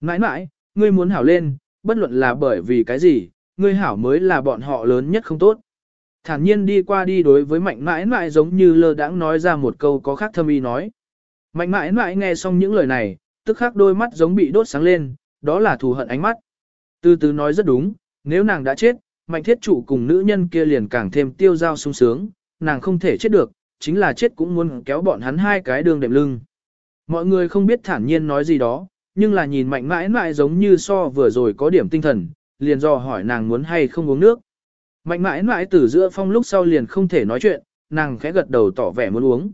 Mãi mãi, ngươi muốn hảo lên, bất luận là bởi vì cái gì, ngươi hảo mới là bọn họ lớn nhất không tốt. Thản nhiên đi qua đi đối với mạnh mãi mãi giống như lơ đãng nói ra một câu có khác thâm ý nói. Mạnh mãi mãi nghe xong những lời này, tức khắc đôi mắt giống bị đốt sáng lên, đó là thù hận ánh mắt. Từ từ nói rất đúng, nếu nàng đã chết, mạnh thiết chủ cùng nữ nhân kia liền càng thêm tiêu dao sung sướng, nàng không thể chết được, chính là chết cũng muốn kéo bọn hắn hai cái đường đệm lưng. Mọi người không biết thản nhiên nói gì đó, nhưng là nhìn mạnh mãi mãi giống như so vừa rồi có điểm tinh thần, liền dò hỏi nàng muốn hay không uống nước. Mạnh mãi mãi từ giữa phong lúc sau liền không thể nói chuyện, nàng khẽ gật đầu tỏ vẻ muốn uống.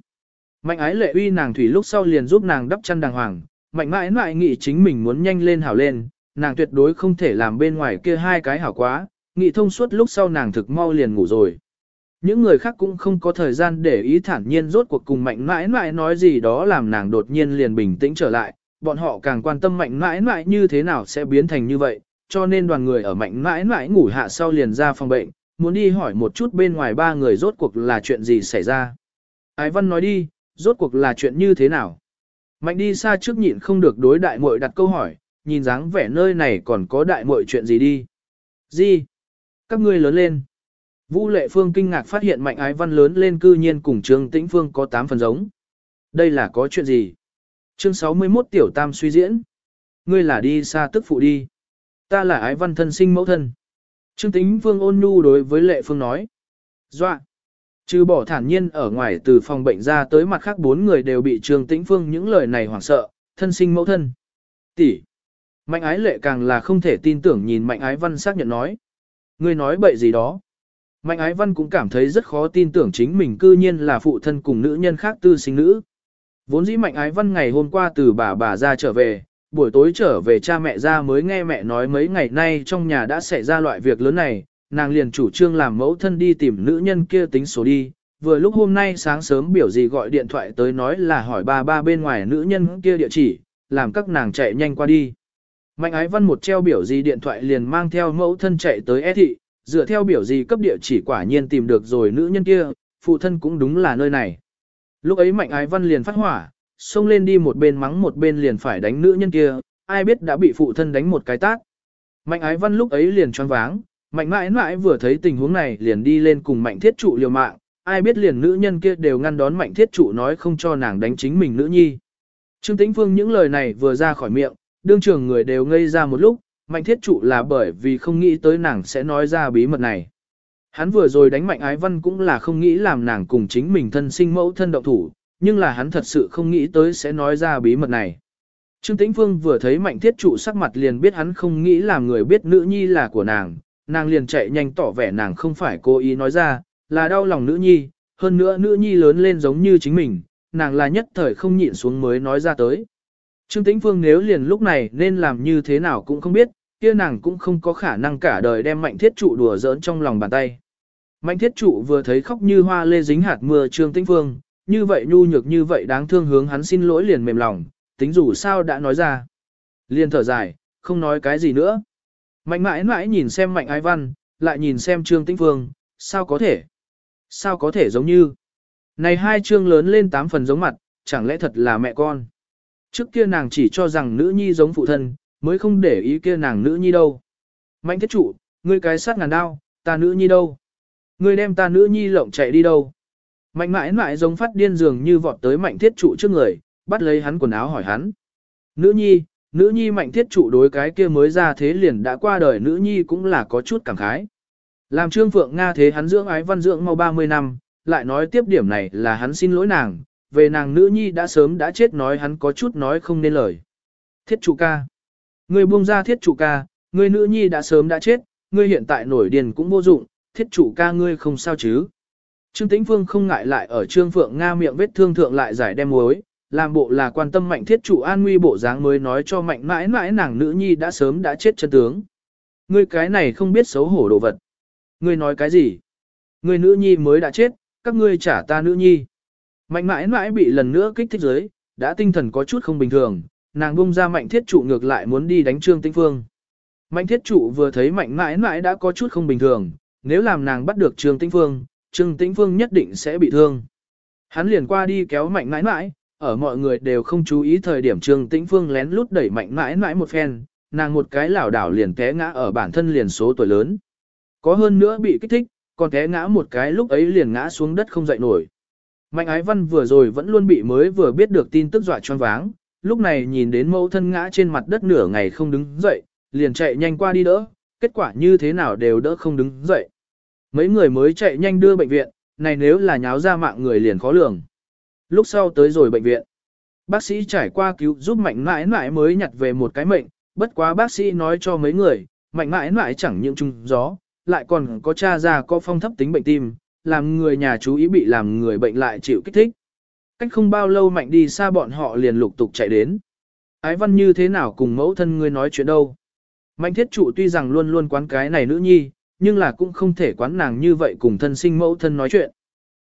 Mạnh ái lệ uy nàng thủy lúc sau liền giúp nàng đắp chăn đàng hoàng, mạnh mãi mãi nghĩ chính mình muốn nhanh lên hảo lên, nàng tuyệt đối không thể làm bên ngoài kia hai cái hảo quá, nghĩ thông suốt lúc sau nàng thực mau liền ngủ rồi. Những người khác cũng không có thời gian để ý thản nhiên rốt cuộc cùng mạnh mãi mãi nói gì đó làm nàng đột nhiên liền bình tĩnh trở lại, bọn họ càng quan tâm mạnh mãi mãi như thế nào sẽ biến thành như vậy, cho nên đoàn người ở mạnh mãi mãi ngủ hạ sau liền ra phòng bệnh, muốn đi hỏi một chút bên ngoài ba người rốt cuộc là chuyện gì xảy ra. Ái Văn nói đi, rốt cuộc là chuyện như thế nào? Mạnh đi xa trước nhịn không được đối đại muội đặt câu hỏi, nhìn dáng vẻ nơi này còn có đại muội chuyện gì đi. Gì? Các ngươi lớn lên. Vũ Lệ Phương kinh ngạc phát hiện Mạnh Ái Văn lớn lên cư nhiên cùng Trương Tĩnh Phương có 8 phần giống. Đây là có chuyện gì? Chương 61 Tiểu Tam suy diễn. Ngươi là đi xa tức phụ đi. Ta là Ái Văn thân sinh mẫu thân. Trương Tĩnh Phương ôn nhu đối với Lệ Phương nói. doạ. Trừ bỏ thản nhiên ở ngoài từ phòng bệnh ra tới mặt khác bốn người đều bị Trương Tĩnh Phương những lời này hoảng sợ, thân sinh mẫu thân. Tỷ. Mạnh ái lệ càng là không thể tin tưởng nhìn mạnh ái văn xác nhận nói. Ngươi nói bậy gì đó. Mạnh ái văn cũng cảm thấy rất khó tin tưởng chính mình cư nhiên là phụ thân cùng nữ nhân khác tư sinh nữ. Vốn dĩ mạnh ái văn ngày hôm qua từ bà bà ra trở về, buổi tối trở về cha mẹ ra mới nghe mẹ nói mấy ngày nay trong nhà đã xảy ra loại việc lớn này, nàng liền chủ trương làm mẫu thân đi tìm nữ nhân kia tính số đi. Vừa lúc hôm nay sáng sớm biểu gì gọi điện thoại tới nói là hỏi ba ba bên ngoài nữ nhân kia địa chỉ, làm các nàng chạy nhanh qua đi. Mạnh ái văn một treo biểu gì điện thoại liền mang theo mẫu thân chạy tới E thị, dựa theo biểu gì cấp địa chỉ quả nhiên tìm được rồi nữ nhân kia, phụ thân cũng đúng là nơi này. Lúc ấy mạnh ái văn liền phát hỏa, xông lên đi một bên mắng một bên liền phải đánh nữ nhân kia, ai biết đã bị phụ thân đánh một cái tát. Mạnh ái văn lúc ấy liền choáng váng, mạnh mãi mãi vừa thấy tình huống này liền đi lên cùng mạnh thiết trụ liều mạng, ai biết liền nữ nhân kia đều ngăn đón mạnh thiết trụ nói không cho nàng đánh chính mình nữ nhi. Trương Tĩnh Phương những lời này vừa ra khỏi miệng, đương trường người đều ngây ra một lúc, mạnh thiết trụ là bởi vì không nghĩ tới nàng sẽ nói ra bí mật này. Hắn vừa rồi đánh mạnh ái văn cũng là không nghĩ làm nàng cùng chính mình thân sinh mẫu thân động thủ, nhưng là hắn thật sự không nghĩ tới sẽ nói ra bí mật này. Trương Tĩnh Phương vừa thấy mạnh thiết trụ sắc mặt liền biết hắn không nghĩ làm người biết nữ nhi là của nàng, nàng liền chạy nhanh tỏ vẻ nàng không phải cố ý nói ra, là đau lòng nữ nhi, hơn nữa nữ nhi lớn lên giống như chính mình, nàng là nhất thời không nhịn xuống mới nói ra tới. Trương Tĩnh Phương nếu liền lúc này nên làm như thế nào cũng không biết, kia nàng cũng không có khả năng cả đời đem mạnh thiết trụ đùa giỡn trong lòng bàn tay. Mạnh thiết trụ vừa thấy khóc như hoa lê dính hạt mưa Trương Tĩnh Phương, như vậy nhu nhược như vậy đáng thương hướng hắn xin lỗi liền mềm lòng, tính dù sao đã nói ra. Liền thở dài, không nói cái gì nữa. Mạnh mãi mãi nhìn xem mạnh ái văn, lại nhìn xem Trương Tĩnh Phương, sao có thể? Sao có thể giống như? Này hai trương lớn lên tám phần giống mặt, chẳng lẽ thật là mẹ con. Trước kia nàng chỉ cho rằng nữ nhi giống phụ thân, mới không để ý kia nàng nữ nhi đâu. Mạnh thiết trụ, ngươi cái sát ngàn đao, ta nữ nhi đâu? Ngươi đem ta nữ nhi lộng chạy đi đâu? Mạnh mãi mãi giống phát điên dường như vọt tới mạnh thiết trụ trước người, bắt lấy hắn quần áo hỏi hắn. Nữ nhi, nữ nhi mạnh thiết trụ đối cái kia mới ra thế liền đã qua đời nữ nhi cũng là có chút cảm khái. Làm trương phượng Nga thế hắn dưỡng ái văn dưỡng mau 30 năm, lại nói tiếp điểm này là hắn xin lỗi nàng, về nàng nữ nhi đã sớm đã chết nói hắn có chút nói không nên lời. Thiết trụ ca. Ngươi buông ra thiết trụ ca, ngươi nữ nhi đã sớm đã chết, ngươi hiện tại nổi điền cũng vô dụng, thiết trụ ca ngươi không sao chứ. Trương Tĩnh Phương không ngại lại ở Trương Phượng Nga miệng vết thương thượng lại giải đem muối, làm bộ là quan tâm mạnh thiết trụ an nguy bộ dáng mới nói cho mạnh mãi mãi nàng nữ nhi đã sớm đã chết chân tướng. Ngươi cái này không biết xấu hổ đồ vật. Ngươi nói cái gì? Ngươi nữ nhi mới đã chết, các ngươi trả ta nữ nhi. Mạnh mãi mãi bị lần nữa kích thích giới, đã tinh thần có chút không bình thường, nàng bung ra mạnh thiết trụ ngược lại muốn đi đánh Trương Tĩnh Phương. Mạnh thiết trụ vừa thấy mạnh mãi mãi đã có chút không bình thường, nếu làm nàng bắt được Trương Tĩnh Phương, Trương Tĩnh Phương nhất định sẽ bị thương. Hắn liền qua đi kéo mạnh mãi mãi, ở mọi người đều không chú ý thời điểm Trương Tĩnh Phương lén lút đẩy mạnh mãi mãi một phen, nàng một cái lảo đảo liền té ngã ở bản thân liền số tuổi lớn. Có hơn nữa bị kích thích, còn té ngã một cái lúc ấy liền ngã xuống đất không dậy nổi. Mạnh ái văn vừa rồi vẫn luôn bị mới vừa biết được tin tức dọa choáng váng, lúc này nhìn đến mẫu thân ngã trên mặt đất nửa ngày không đứng dậy, liền chạy nhanh qua đi đỡ, kết quả như thế nào đều đỡ không đứng dậy. Mấy người mới chạy nhanh đưa bệnh viện, này nếu là nháo ra mạng người liền khó lường. Lúc sau tới rồi bệnh viện, bác sĩ trải qua cứu giúp mạnh mãi mãi mới nhặt về một cái mệnh, bất quá bác sĩ nói cho mấy người, mạnh mãi mãi chẳng những trung gió, lại còn có cha già có phong thấp tính bệnh tim, làm người nhà chú ý bị làm người bệnh lại chịu kích thích. Cách không bao lâu mạnh đi xa bọn họ liền lục tục chạy đến. Ái văn như thế nào cùng mẫu thân ngươi nói chuyện đâu. Mạnh thiết trụ tuy rằng luôn luôn quán cái này nữ nhi, nhưng là cũng không thể quán nàng như vậy cùng thân sinh mẫu thân nói chuyện.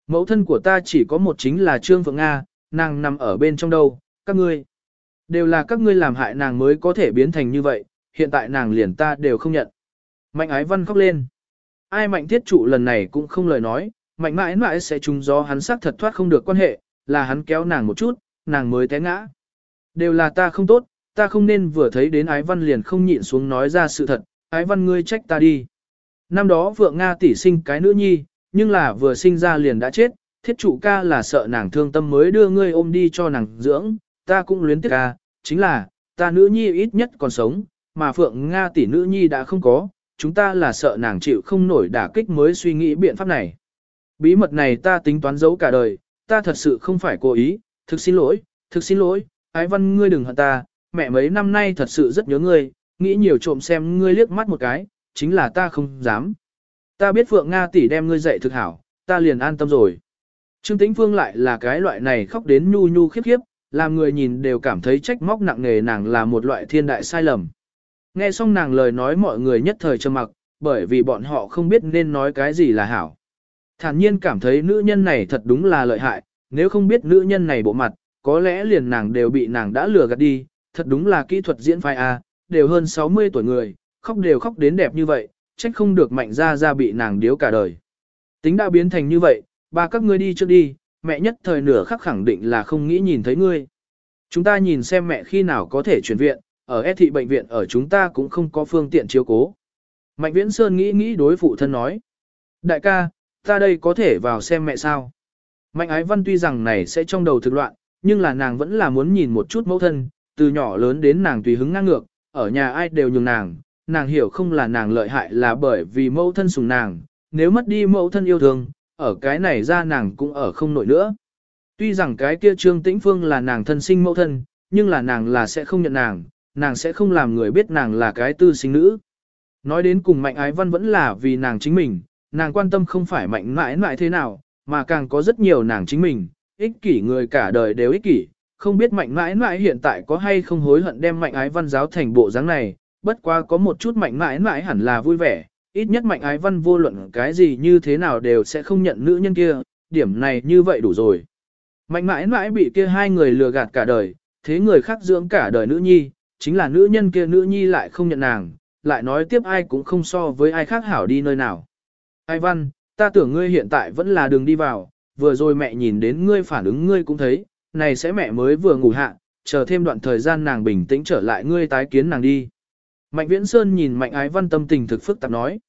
Mẫu thân của ta chỉ có một chính là Trương Phượng Nga, nàng nằm ở bên trong đâu, các ngươi. Đều là các ngươi làm hại nàng mới có thể biến thành như vậy, hiện tại nàng liền ta đều không nhận. Mạnh ái văn khóc lên. Ai mạnh thiết trụ lần này cũng không lời nói, mạnh mãi mãi sẽ trúng gió hắn xác thật thoát không được quan hệ, là hắn kéo nàng một chút, nàng mới té ngã. Đều là ta không tốt, ta không nên vừa thấy đến ái văn liền không nhịn xuống nói ra sự thật, ái văn ngươi trách ta đi. Năm đó vượng Nga tỷ sinh cái nữ nhi, nhưng là vừa sinh ra liền đã chết, thiết trụ ca là sợ nàng thương tâm mới đưa ngươi ôm đi cho nàng dưỡng, ta cũng luyến tiếc ca, chính là, ta nữ nhi ít nhất còn sống, mà Phượng Nga tỷ nữ nhi đã không có, chúng ta là sợ nàng chịu không nổi đả kích mới suy nghĩ biện pháp này. Bí mật này ta tính toán giấu cả đời, ta thật sự không phải cố ý, thực xin lỗi, thực xin lỗi, ái văn ngươi đừng hận ta, mẹ mấy năm nay thật sự rất nhớ ngươi, nghĩ nhiều trộm xem ngươi liếc mắt một cái, chính là ta không dám. Ta biết Phượng Nga tỷ đem ngươi dạy thực hảo, ta liền an tâm rồi. Trương Tĩnh Phương lại là cái loại này khóc đến nhu nhu khiếp khiếp, làm người nhìn đều cảm thấy trách móc nặng nề nàng là một loại thiên đại sai lầm. Nghe xong nàng lời nói mọi người nhất thời trầm mặc, bởi vì bọn họ không biết nên nói cái gì là hảo. Thản nhiên cảm thấy nữ nhân này thật đúng là lợi hại, nếu không biết nữ nhân này bộ mặt, có lẽ liền nàng đều bị nàng đã lừa gạt đi, thật đúng là kỹ thuật diễn phai A, đều hơn 60 tuổi người, khóc đều khóc đến đẹp như vậy, trách không được mạnh ra ra bị nàng điếu cả đời. Tính đã biến thành như vậy, ba các ngươi đi trước đi, mẹ nhất thời nửa khắc khẳng định là không nghĩ nhìn thấy ngươi. Chúng ta nhìn xem mẹ khi nào có thể chuyển viện, ở S thị bệnh viện ở chúng ta cũng không có phương tiện chiếu cố. Mạnh Viễn Sơn nghĩ nghĩ đối phụ thân nói. Đại ca, ta đây có thể vào xem mẹ sao. Mạnh Ái Văn tuy rằng này sẽ trong đầu thực loạn, nhưng là nàng vẫn là muốn nhìn một chút mẫu thân, từ nhỏ lớn đến nàng tùy hứng ngang ngược, ở nhà ai đều nhường nàng, nàng hiểu không là nàng lợi hại là bởi vì mẫu thân sùng nàng, nếu mất đi mẫu thân yêu thương, ở cái này ra nàng cũng ở không nổi nữa. Tuy rằng cái kia Trương Tĩnh Phương là nàng thân sinh mẫu thân, nhưng là nàng là sẽ không nhận nàng, nàng sẽ không làm người biết nàng là cái tư sinh nữ. Nói đến cùng mạnh ái văn vẫn là vì nàng chính mình, nàng quan tâm không phải mạnh mãi mãi thế nào, mà càng có rất nhiều nàng chính mình, ích kỷ người cả đời đều ích kỷ, không biết mạnh mãi mãi hiện tại có hay không hối hận đem mạnh ái văn giáo thành bộ dáng này, bất quá có một chút mạnh mãi mãi hẳn là vui vẻ, ít nhất mạnh ái văn vô luận cái gì như thế nào đều sẽ không nhận nữ nhân kia, điểm này như vậy đủ rồi. Mạnh mãi mãi bị kia hai người lừa gạt cả đời, thế người khác dưỡng cả đời nữ nhi, chính là nữ nhân kia nữ nhi lại không nhận nàng, lại nói tiếp ai cũng không so với ai khác hảo đi nơi nào. Ai văn, ta tưởng ngươi hiện tại vẫn là đường đi vào, vừa rồi mẹ nhìn đến ngươi phản ứng ngươi cũng thấy, này sẽ mẹ mới vừa ngủ hạ, chờ thêm đoạn thời gian nàng bình tĩnh trở lại ngươi tái kiến nàng đi. Mạnh Viễn Sơn nhìn Mạnh Ái Văn tâm tình thực phức tạp nói.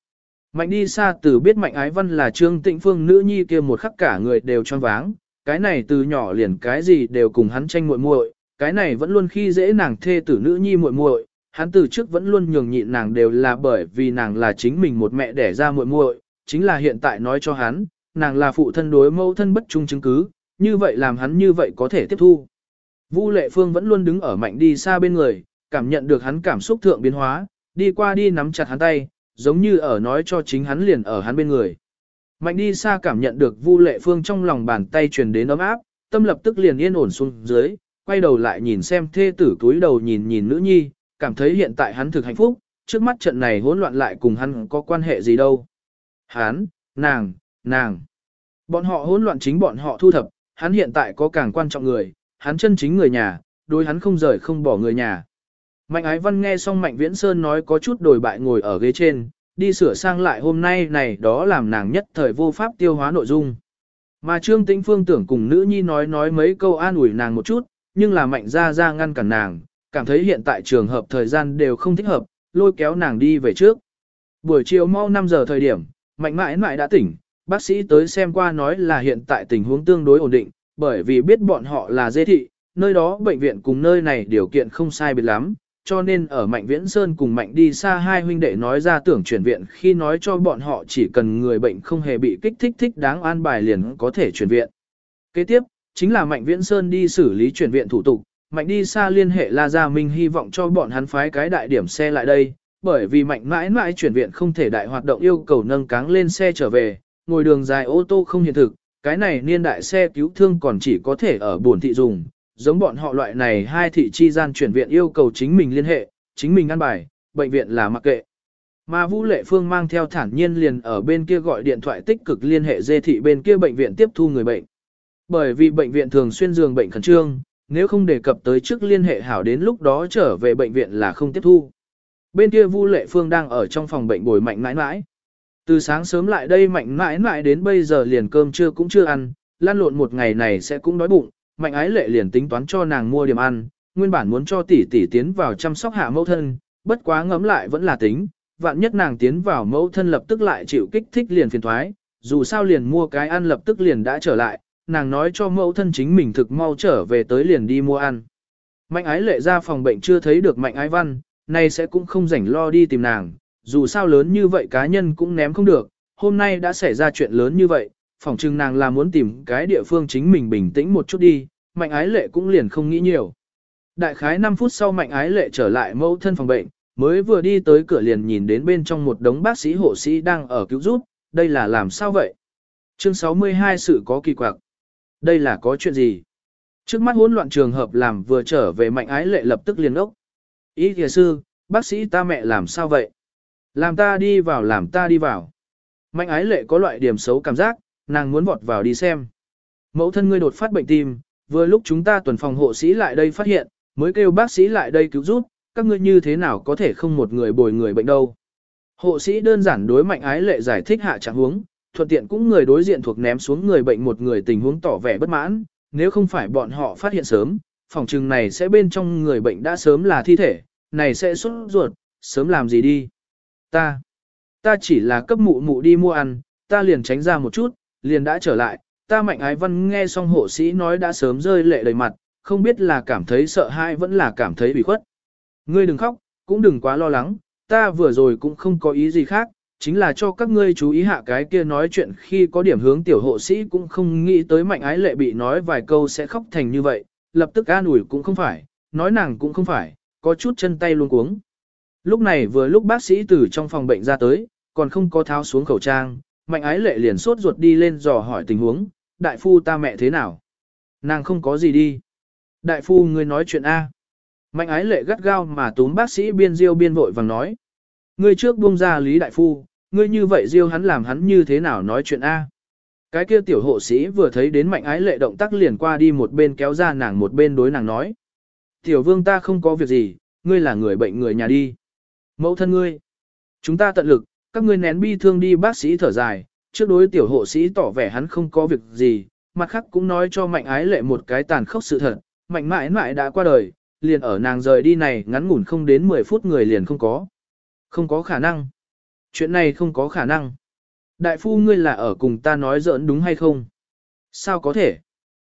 Mạnh đi xa từ biết Mạnh Ái Văn là Trương Tịnh Phương nữ nhi kia một khắc cả người đều choáng váng, cái này từ nhỏ liền cái gì đều cùng hắn tranh muội muội, cái này vẫn luôn khi dễ nàng thê tử nữ nhi muội muội, hắn từ trước vẫn luôn nhường nhịn nàng đều là bởi vì nàng là chính mình một mẹ đẻ ra muội muội, chính là hiện tại nói cho hắn, nàng là phụ thân đối mẫu thân bất trung chứng cứ, như vậy làm hắn như vậy có thể tiếp thu. Vu Lệ Phương vẫn luôn đứng ở mạnh đi xa bên người, cảm nhận được hắn cảm xúc thượng biến hóa, đi qua đi nắm chặt hắn tay, giống như ở nói cho chính hắn liền ở hắn bên người. Mạnh đi xa cảm nhận được Vu Lệ Phương trong lòng bàn tay truyền đến ấm áp, tâm lập tức liền yên ổn xuống dưới, quay đầu lại nhìn xem thê tử túi đầu nhìn nhìn nữ nhi, cảm thấy hiện tại hắn thực hạnh phúc, trước mắt trận này hỗn loạn lại cùng hắn có quan hệ gì đâu. Hắn, nàng, nàng. Bọn họ hỗn loạn chính bọn họ thu thập, hắn hiện tại có càng quan trọng người, hắn chân chính người nhà, đối hắn không rời không bỏ người nhà. Mạnh ái văn nghe xong Mạnh Viễn Sơn nói có chút đổi bại ngồi ở ghế trên, đi sửa sang lại hôm nay này đó làm nàng nhất thời vô pháp tiêu hóa nội dung. Mà Trương Tĩnh Phương tưởng cùng nữ nhi nói nói mấy câu an ủi nàng một chút, nhưng là Mạnh Gia Gia ngăn cản nàng, cảm thấy hiện tại trường hợp thời gian đều không thích hợp, lôi kéo nàng đi về trước. Buổi chiều mau 5 giờ thời điểm, Mạnh mãi mãi đã tỉnh, bác sĩ tới xem qua nói là hiện tại tình huống tương đối ổn định, bởi vì biết bọn họ là dê thị, nơi đó bệnh viện cùng nơi này điều kiện không sai biệt lắm, cho nên ở Mạnh Viễn Sơn cùng Mạnh đi xa hai huynh đệ nói ra tưởng chuyển viện khi nói cho bọn họ chỉ cần người bệnh không hề bị kích thích thích đáng an bài liền có thể chuyển viện. Kế tiếp, chính là Mạnh Viễn Sơn đi xử lý chuyển viện thủ tục, Mạnh đi xa liên hệ La Gia Minh hy vọng cho bọn hắn phái cái đại điểm xe lại đây, bởi vì Mạnh mãi mãi chuyển viện không thể đại hoạt động yêu cầu nâng cáng lên xe trở về, ngồi đường dài ô tô không hiện thực, cái này niên đại xe cứu thương còn chỉ có thể ở buồn thị dùng, giống bọn họ loại này hai thị chi gian chuyển viện yêu cầu chính mình liên hệ, chính mình ăn bài, bệnh viện là mặc kệ. Mà Vũ Lệ Phương mang theo thản nhiên liền ở bên kia gọi điện thoại tích cực liên hệ dê thị bên kia bệnh viện tiếp thu người bệnh. Bởi vì bệnh viện thường xuyên giường bệnh khẩn trương, nếu không đề cập tới trước liên hệ hảo đến lúc đó trở về bệnh viện là không tiếp thu. Bên kia Vu Lệ Phương đang ở trong phòng bệnh bồi mạnh mãi mãi. Từ sáng sớm lại đây mạnh mãi mãi đến bây giờ liền cơm trưa cũng chưa ăn, lan lộn một ngày này sẽ cũng đói bụng, mạnh ái lệ liền tính toán cho nàng mua điểm ăn, nguyên bản muốn cho tỷ tỷ tiến vào chăm sóc hạ mẫu thân, bất quá ngấm lại vẫn là tính, vạn nhất nàng tiến vào mẫu thân lập tức lại chịu kích thích liền phiền thoái, dù sao liền mua cái ăn lập tức liền đã trở lại, nàng nói cho mẫu thân chính mình thực mau trở về tới liền đi mua ăn. Mạnh ái lệ ra phòng bệnh chưa thấy được mạnh ái văn, nay sẽ cũng không rảnh lo đi tìm nàng, dù sao lớn như vậy cá nhân cũng ném không được, hôm nay đã xảy ra chuyện lớn như vậy, phỏng chừng nàng là muốn tìm cái địa phương chính mình bình tĩnh một chút đi, mạnh ái lệ cũng liền không nghĩ nhiều. Đại khái 5 phút sau mạnh ái lệ trở lại mẫu thân phòng bệnh, mới vừa đi tới cửa liền nhìn đến bên trong một đống bác sĩ hộ sĩ đang ở cứu giúp, đây là làm sao vậy? Chương 62 sự có kỳ quặc. Đây là có chuyện gì? Trước mắt hỗn loạn trường hợp làm vừa trở về mạnh ái lệ lập tức liền ốc. Ý kìa sư, bác sĩ ta mẹ làm sao vậy? Làm ta đi vào làm ta đi vào. Mạnh ái lệ có loại điểm xấu cảm giác, nàng muốn vọt vào đi xem. Mẫu thân ngươi đột phát bệnh tim, vừa lúc chúng ta tuần phòng hộ sĩ lại đây phát hiện, mới kêu bác sĩ lại đây cứu giúp, các ngươi như thế nào có thể không một người bồi người bệnh đâu. Hộ sĩ đơn giản đối mạnh ái lệ giải thích hạ trạng huống, thuận tiện cũng người đối diện thuộc ném xuống người bệnh một người tình huống tỏ vẻ bất mãn, nếu không phải bọn họ phát hiện sớm, phòng trừng này sẽ bên trong người bệnh đã sớm là thi thể, này sẽ xuất ruột, sớm làm gì đi. Ta, ta chỉ là cấp mụ mụ đi mua ăn, ta liền tránh ra một chút, liền đã trở lại, ta mạnh ái văn nghe xong hộ sĩ nói đã sớm rơi lệ đầy mặt, không biết là cảm thấy sợ hãi vẫn là cảm thấy bị khuất. Ngươi đừng khóc, cũng đừng quá lo lắng, ta vừa rồi cũng không có ý gì khác, chính là cho các ngươi chú ý hạ cái kia nói chuyện khi có điểm hướng tiểu hộ sĩ cũng không nghĩ tới mạnh ái lệ bị nói vài câu sẽ khóc thành như vậy, lập tức an ủi cũng không phải, nói nàng cũng không phải, có chút chân tay luôn cuống. Lúc này vừa lúc bác sĩ từ trong phòng bệnh ra tới, còn không có tháo xuống khẩu trang, mạnh ái lệ liền sốt ruột đi lên dò hỏi tình huống, đại phu ta mẹ thế nào? Nàng không có gì đi. Đại phu ngươi nói chuyện A. Mạnh ái lệ gắt gao mà túm bác sĩ biên diêu biên vội vàng nói. Ngươi trước buông ra lý đại phu, ngươi như vậy diêu hắn làm hắn như thế nào nói chuyện A. Cái kia tiểu hộ sĩ vừa thấy đến mạnh ái lệ động tác liền qua đi một bên kéo ra nàng một bên đối nàng nói. Tiểu vương ta không có việc gì, ngươi là người bệnh người nhà đi. Mẫu thân ngươi. Chúng ta tận lực, các ngươi nén bi thương đi bác sĩ thở dài, trước đối tiểu hộ sĩ tỏ vẻ hắn không có việc gì, mặt khác cũng nói cho mạnh ái lệ một cái tàn khốc sự thật, mạnh mãi mãi đã qua đời, liền ở nàng rời đi này ngắn ngủn không đến 10 phút người liền không có. Không có khả năng. Chuyện này không có khả năng. Đại phu ngươi là ở cùng ta nói giỡn đúng hay không? Sao có thể?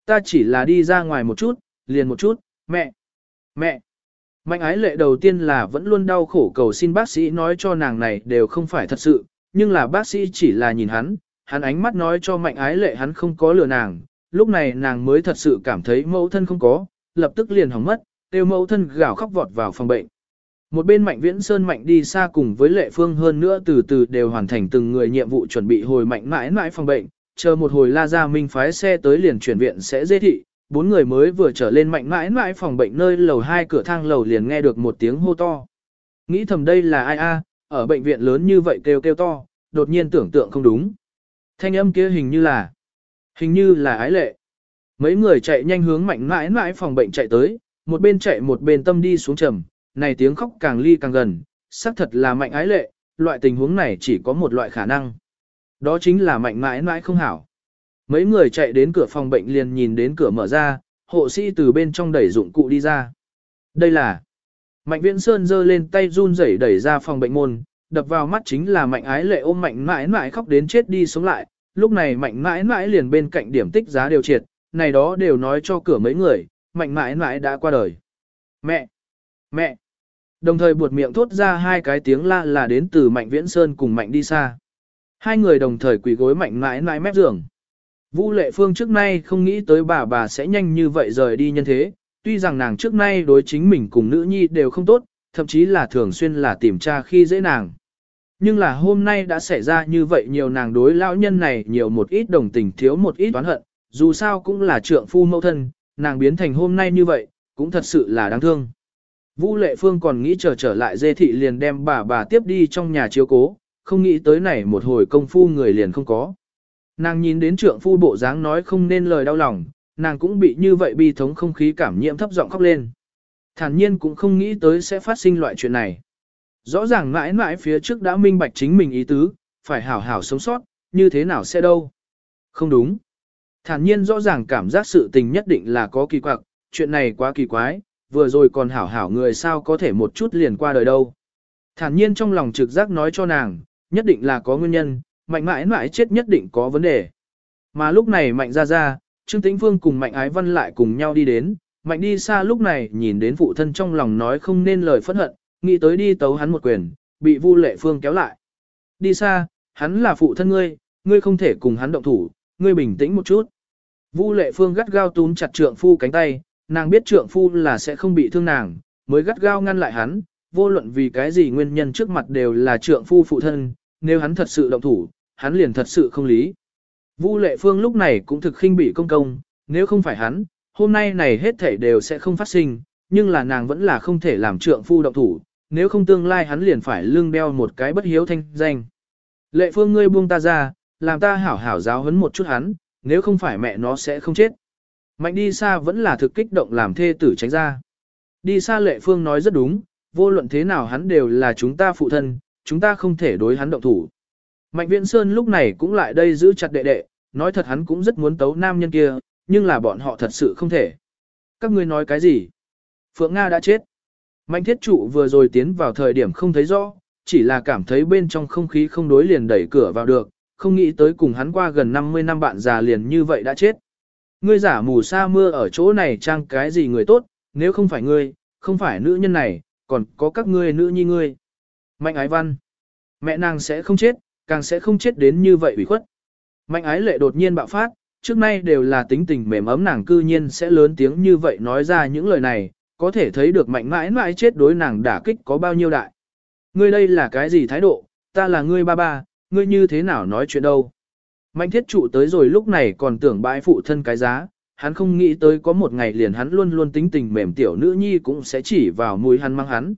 Ta chỉ là đi ra ngoài một chút, liền một chút, mẹ, mẹ. Mạnh ái lệ đầu tiên là vẫn luôn đau khổ cầu xin bác sĩ nói cho nàng này đều không phải thật sự, nhưng là bác sĩ chỉ là nhìn hắn, hắn ánh mắt nói cho mạnh ái lệ hắn không có lừa nàng, lúc này nàng mới thật sự cảm thấy mẫu thân không có, lập tức liền hỏng mất, tiêu mẫu thân gào khóc vọt vào phòng bệnh. Một bên mạnh viễn sơn mạnh đi xa cùng với lệ phương hơn nữa từ từ đều hoàn thành từng người nhiệm vụ chuẩn bị hồi mạnh mãi mãi phòng bệnh, chờ một hồi la ra minh phái xe tới liền chuyển viện sẽ dễ thị, bốn người mới vừa trở lên mạnh mãi mãi phòng bệnh nơi lầu hai cửa thang lầu liền nghe được một tiếng hô to. Nghĩ thầm đây là ai a? ở bệnh viện lớn như vậy kêu kêu to, đột nhiên tưởng tượng không đúng. Thanh âm kia hình như là, hình như là ái lệ. Mấy người chạy nhanh hướng mạnh mãi mãi phòng bệnh chạy tới, một bên chạy một bên tâm đi xuống trầm, này tiếng khóc càng ly càng gần, xác thật là mạnh ái lệ, loại tình huống này chỉ có một loại khả năng. Đó chính là mạnh mãi mãi không hảo. Mấy người chạy đến cửa phòng bệnh liền nhìn đến cửa mở ra, hộ sĩ từ bên trong đẩy dụng cụ đi ra. Đây là Mạnh Viễn Sơn giơ lên tay run rẩy đẩy ra phòng bệnh môn, đập vào mắt chính là mạnh ái lệ ôm mạnh mãi mãi khóc đến chết đi sống lại. Lúc này mạnh mãi mãi liền bên cạnh điểm tích giá đều triệt, này đó đều nói cho cửa mấy người, mạnh mãi mãi đã qua đời. Mẹ! Mẹ! Đồng thời buột miệng thốt ra hai cái tiếng la là đến từ mạnh viễn sơn cùng mạnh đi xa. Hai người đồng thời quỳ gối mạnh mãi mãi mép giường. Vũ lệ phương trước nay không nghĩ tới bà bà sẽ nhanh như vậy rời đi nhân thế, tuy rằng nàng trước nay đối chính mình cùng nữ nhi đều không tốt, thậm chí là thường xuyên là tìm tra khi dễ nàng. Nhưng là hôm nay đã xảy ra như vậy nhiều nàng đối lão nhân này nhiều một ít đồng tình thiếu một ít oán hận, dù sao cũng là trượng phu mẫu thân, nàng biến thành hôm nay như vậy, cũng thật sự là đáng thương. Vũ Lệ Phương còn nghĩ chờ trở, trở lại dê thị liền đem bà bà tiếp đi trong nhà chiếu cố, không nghĩ tới này một hồi công phu người liền không có. Nàng nhìn đến trượng phu bộ dáng nói không nên lời đau lòng, nàng cũng bị như vậy bi thống không khí cảm nhiễm thấp giọng khóc lên. Thản nhiên cũng không nghĩ tới sẽ phát sinh loại chuyện này. Rõ ràng mãi mãi phía trước đã minh bạch chính mình ý tứ, phải hảo hảo sống sót, như thế nào sẽ đâu. Không đúng. Thản nhiên rõ ràng cảm giác sự tình nhất định là có kỳ quặc, chuyện này quá kỳ quái, vừa rồi còn hảo hảo người sao có thể một chút liền qua đời đâu. Thản nhiên trong lòng trực giác nói cho nàng, nhất định là có nguyên nhân, mạnh mãi mãi chết nhất định có vấn đề. Mà lúc này mạnh ra ra, Trương Tĩnh Phương cùng mạnh ái văn lại cùng nhau đi đến, mạnh đi xa lúc này nhìn đến phụ thân trong lòng nói không nên lời phẫn hận, nghĩ tới đi tấu hắn một quyền, bị Vu Lệ Phương kéo lại. Đi xa, hắn là phụ thân ngươi, ngươi không thể cùng hắn động thủ, ngươi bình tĩnh một chút. Vu Lệ Phương gắt gao túm chặt trượng phu cánh tay, nàng biết trượng phu là sẽ không bị thương nàng, mới gắt gao ngăn lại hắn, vô luận vì cái gì nguyên nhân trước mặt đều là trượng phu phụ thân, nếu hắn thật sự động thủ, hắn liền thật sự không lý. Vu Lệ Phương lúc này cũng thực khinh bị công công, nếu không phải hắn, hôm nay này hết thảy đều sẽ không phát sinh, nhưng là nàng vẫn là không thể làm trượng phu động thủ, nếu không tương lai hắn liền phải lưng đeo một cái bất hiếu thanh danh. Lệ Phương ngươi buông ta ra, làm ta hảo hảo giáo huấn một chút hắn, nếu không phải mẹ nó sẽ không chết. Mạnh đi xa vẫn là thực kích động làm thê tử tránh ra. Đi xa lệ phương nói rất đúng, vô luận thế nào hắn đều là chúng ta phụ thân, chúng ta không thể đối hắn động thủ. Mạnh viễn sơn lúc này cũng lại đây giữ chặt đệ đệ, nói thật hắn cũng rất muốn tấu nam nhân kia, nhưng là bọn họ thật sự không thể. Các ngươi nói cái gì? Phượng Nga đã chết. Mạnh thiết trụ vừa rồi tiến vào thời điểm không thấy rõ, chỉ là cảm thấy bên trong không khí không đối liền đẩy cửa vào được, không nghĩ tới cùng hắn qua gần 50 năm bạn già liền như vậy đã chết. Ngươi giả mù sa mưa ở chỗ này trang cái gì người tốt, nếu không phải ngươi, không phải nữ nhân này, còn có các ngươi nữ nhi ngươi. Mạnh ái văn. Mẹ nàng sẽ không chết, càng sẽ không chết đến như vậy ủy khuất. Mạnh ái lệ đột nhiên bạo phát, trước nay đều là tính tình mềm ấm nàng cư nhiên sẽ lớn tiếng như vậy nói ra những lời này, có thể thấy được mạnh mãi mãi chết đối nàng đả kích có bao nhiêu đại. Ngươi đây là cái gì thái độ, ta là ngươi ba ba, ngươi như thế nào nói chuyện đâu. Mạnh thiết trụ tới rồi lúc này còn tưởng bãi phụ thân cái giá, hắn không nghĩ tới có một ngày liền hắn luôn luôn tính tình mềm tiểu nữ nhi cũng sẽ chỉ vào mũi hắn mang hắn.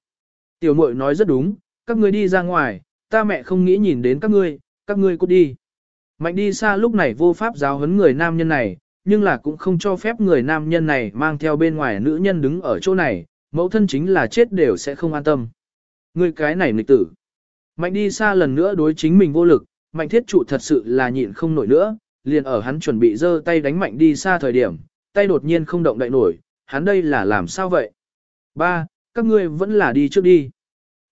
Tiểu muội nói rất đúng, các ngươi đi ra ngoài, ta mẹ không nghĩ nhìn đến các ngươi, các ngươi cút đi. Mạnh đi xa lúc này vô pháp giáo huấn người nam nhân này, nhưng là cũng không cho phép người nam nhân này mang theo bên ngoài nữ nhân đứng ở chỗ này, mẫu thân chính là chết đều sẽ không an tâm. Ngươi cái này nghịch tử. Mạnh đi xa lần nữa đối chính mình vô lực, mạnh thiết trụ thật sự là nhịn không nổi nữa, liền ở hắn chuẩn bị giơ tay đánh mạnh đi xa thời điểm, tay đột nhiên không động đậy nổi, hắn đây là làm sao vậy? Ba, các ngươi vẫn là đi trước đi.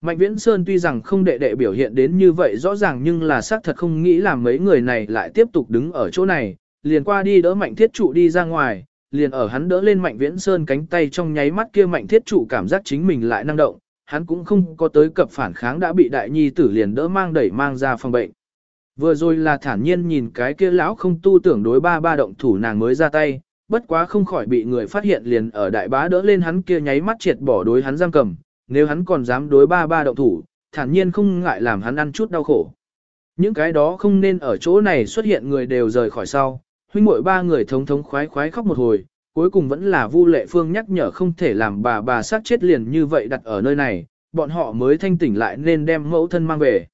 Mạnh Viễn Sơn tuy rằng không đệ đệ biểu hiện đến như vậy rõ ràng nhưng là xác thật không nghĩ là mấy người này lại tiếp tục đứng ở chỗ này, liền qua đi đỡ Mạnh Thiết Trụ đi ra ngoài, liền ở hắn đỡ lên Mạnh Viễn Sơn cánh tay trong nháy mắt kia Mạnh Thiết Trụ cảm giác chính mình lại năng động, hắn cũng không có tới cập phản kháng đã bị đại nhi tử liền đỡ mang đẩy mang ra phòng bệnh. Vừa rồi là thản nhiên nhìn cái kia lão không tu tưởng đối ba ba động thủ nàng mới ra tay, bất quá không khỏi bị người phát hiện liền ở đại bá đỡ lên hắn kia nháy mắt triệt bỏ đối hắn giam cầm, nếu hắn còn dám đối ba ba động thủ, thản nhiên không ngại làm hắn ăn chút đau khổ. Những cái đó không nên ở chỗ này xuất hiện người đều rời khỏi sau, huynh muội ba người thống thống khoái khoái khóc một hồi, cuối cùng vẫn là Vu Lệ Phương nhắc nhở không thể làm bà bà sát chết liền như vậy đặt ở nơi này, bọn họ mới thanh tỉnh lại nên đem mẫu thân mang về.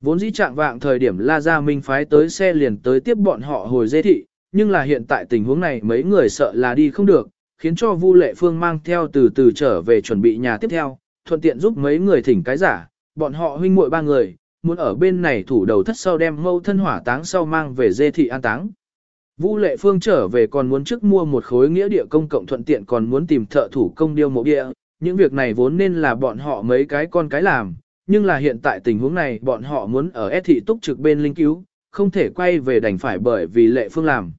Vốn dĩ trạng vạng thời điểm La Gia Minh phái tới xe liền tới tiếp bọn họ hồi dê thị, nhưng là hiện tại tình huống này mấy người sợ là đi không được, khiến cho Vu Lệ Phương mang theo từ từ trở về chuẩn bị nhà tiếp theo, thuận tiện giúp mấy người thỉnh cái giả, bọn họ huynh muội ba người, muốn ở bên này thủ đầu thất sau đem mâu thân hỏa táng sau mang về dê thị an táng. Vu Lệ Phương trở về còn muốn trước mua một khối nghĩa địa công cộng thuận tiện còn muốn tìm thợ thủ công điêu mộ địa, những việc này vốn nên là bọn họ mấy cái con cái làm, nhưng là hiện tại tình huống này bọn họ muốn ở S thị túc trực bên linh cứu, không thể quay về đành phải bởi vì Lệ Phương làm.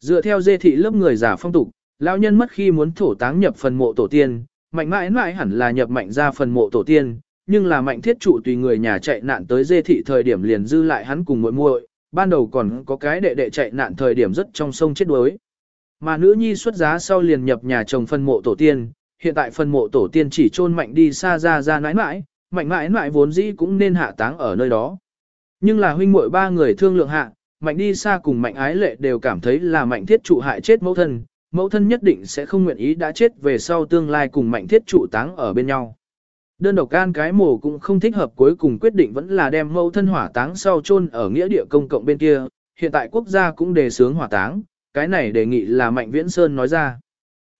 Dựa theo dê thị lớp người giả phong tục, lão nhân mất khi muốn thổ táng nhập phần mộ tổ tiên, mạnh mãi mãi hẳn là nhập mạnh ra phần mộ tổ tiên, nhưng là mạnh thiết trụ tùy người nhà chạy nạn tới dê thị thời điểm liền dư lại hắn cùng muội muội, ban đầu còn có cái đệ đệ chạy nạn thời điểm rất trong sông chết đuối. Mà nữ nhi xuất giá sau liền nhập nhà chồng phần mộ tổ tiên, hiện tại phần mộ tổ tiên chỉ chôn mạnh đi xa ra ra nãi nãi, mạnh mãi nãi vốn dĩ cũng nên hạ táng ở nơi đó. Nhưng là huynh muội ba người thương lượng hạ, mạnh đi xa cùng mạnh ái lệ đều cảm thấy là mạnh thiết trụ hại chết mẫu thân, mẫu thân nhất định sẽ không nguyện ý đã chết về sau tương lai cùng mạnh thiết trụ táng ở bên nhau. Đơn độc can cái mồ cũng không thích hợp cuối cùng quyết định vẫn là đem mẫu thân hỏa táng sau chôn ở nghĩa địa công cộng bên kia, hiện tại quốc gia cũng đề xướng hỏa táng, cái này đề nghị là Mạnh Viễn Sơn nói ra.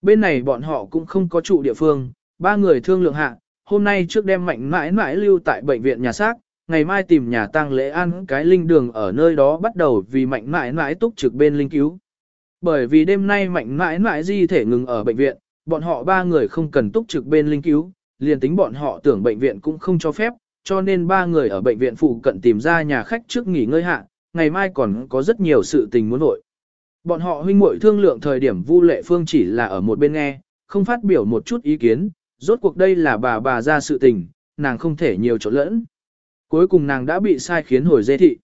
Bên này bọn họ cũng không có trụ địa phương, ba người thương lượng hạ, hôm nay trước đem Mạnh mãi mãi lưu tại bệnh viện nhà xác, ngày mai tìm nhà tang lễ ăn cái linh đường ở nơi đó bắt đầu vì Mạnh mãi mãi túc trực bên linh cứu. Bởi vì đêm nay mạnh mãi mãi di thể ngừng ở bệnh viện, bọn họ ba người không cần túc trực bên linh cứu, liền tính bọn họ tưởng bệnh viện cũng không cho phép, cho nên ba người ở bệnh viện phụ cận tìm ra nhà khách trước nghỉ ngơi hạ, ngày mai còn có rất nhiều sự tình muốn nội. Bọn họ huynh muội thương lượng thời điểm Vu Lệ Phương chỉ là ở một bên nghe, không phát biểu một chút ý kiến, rốt cuộc đây là bà bà ra sự tình, nàng không thể nhiều chỗ lẫn. Cuối cùng nàng đã bị sai khiến hồi dê thị.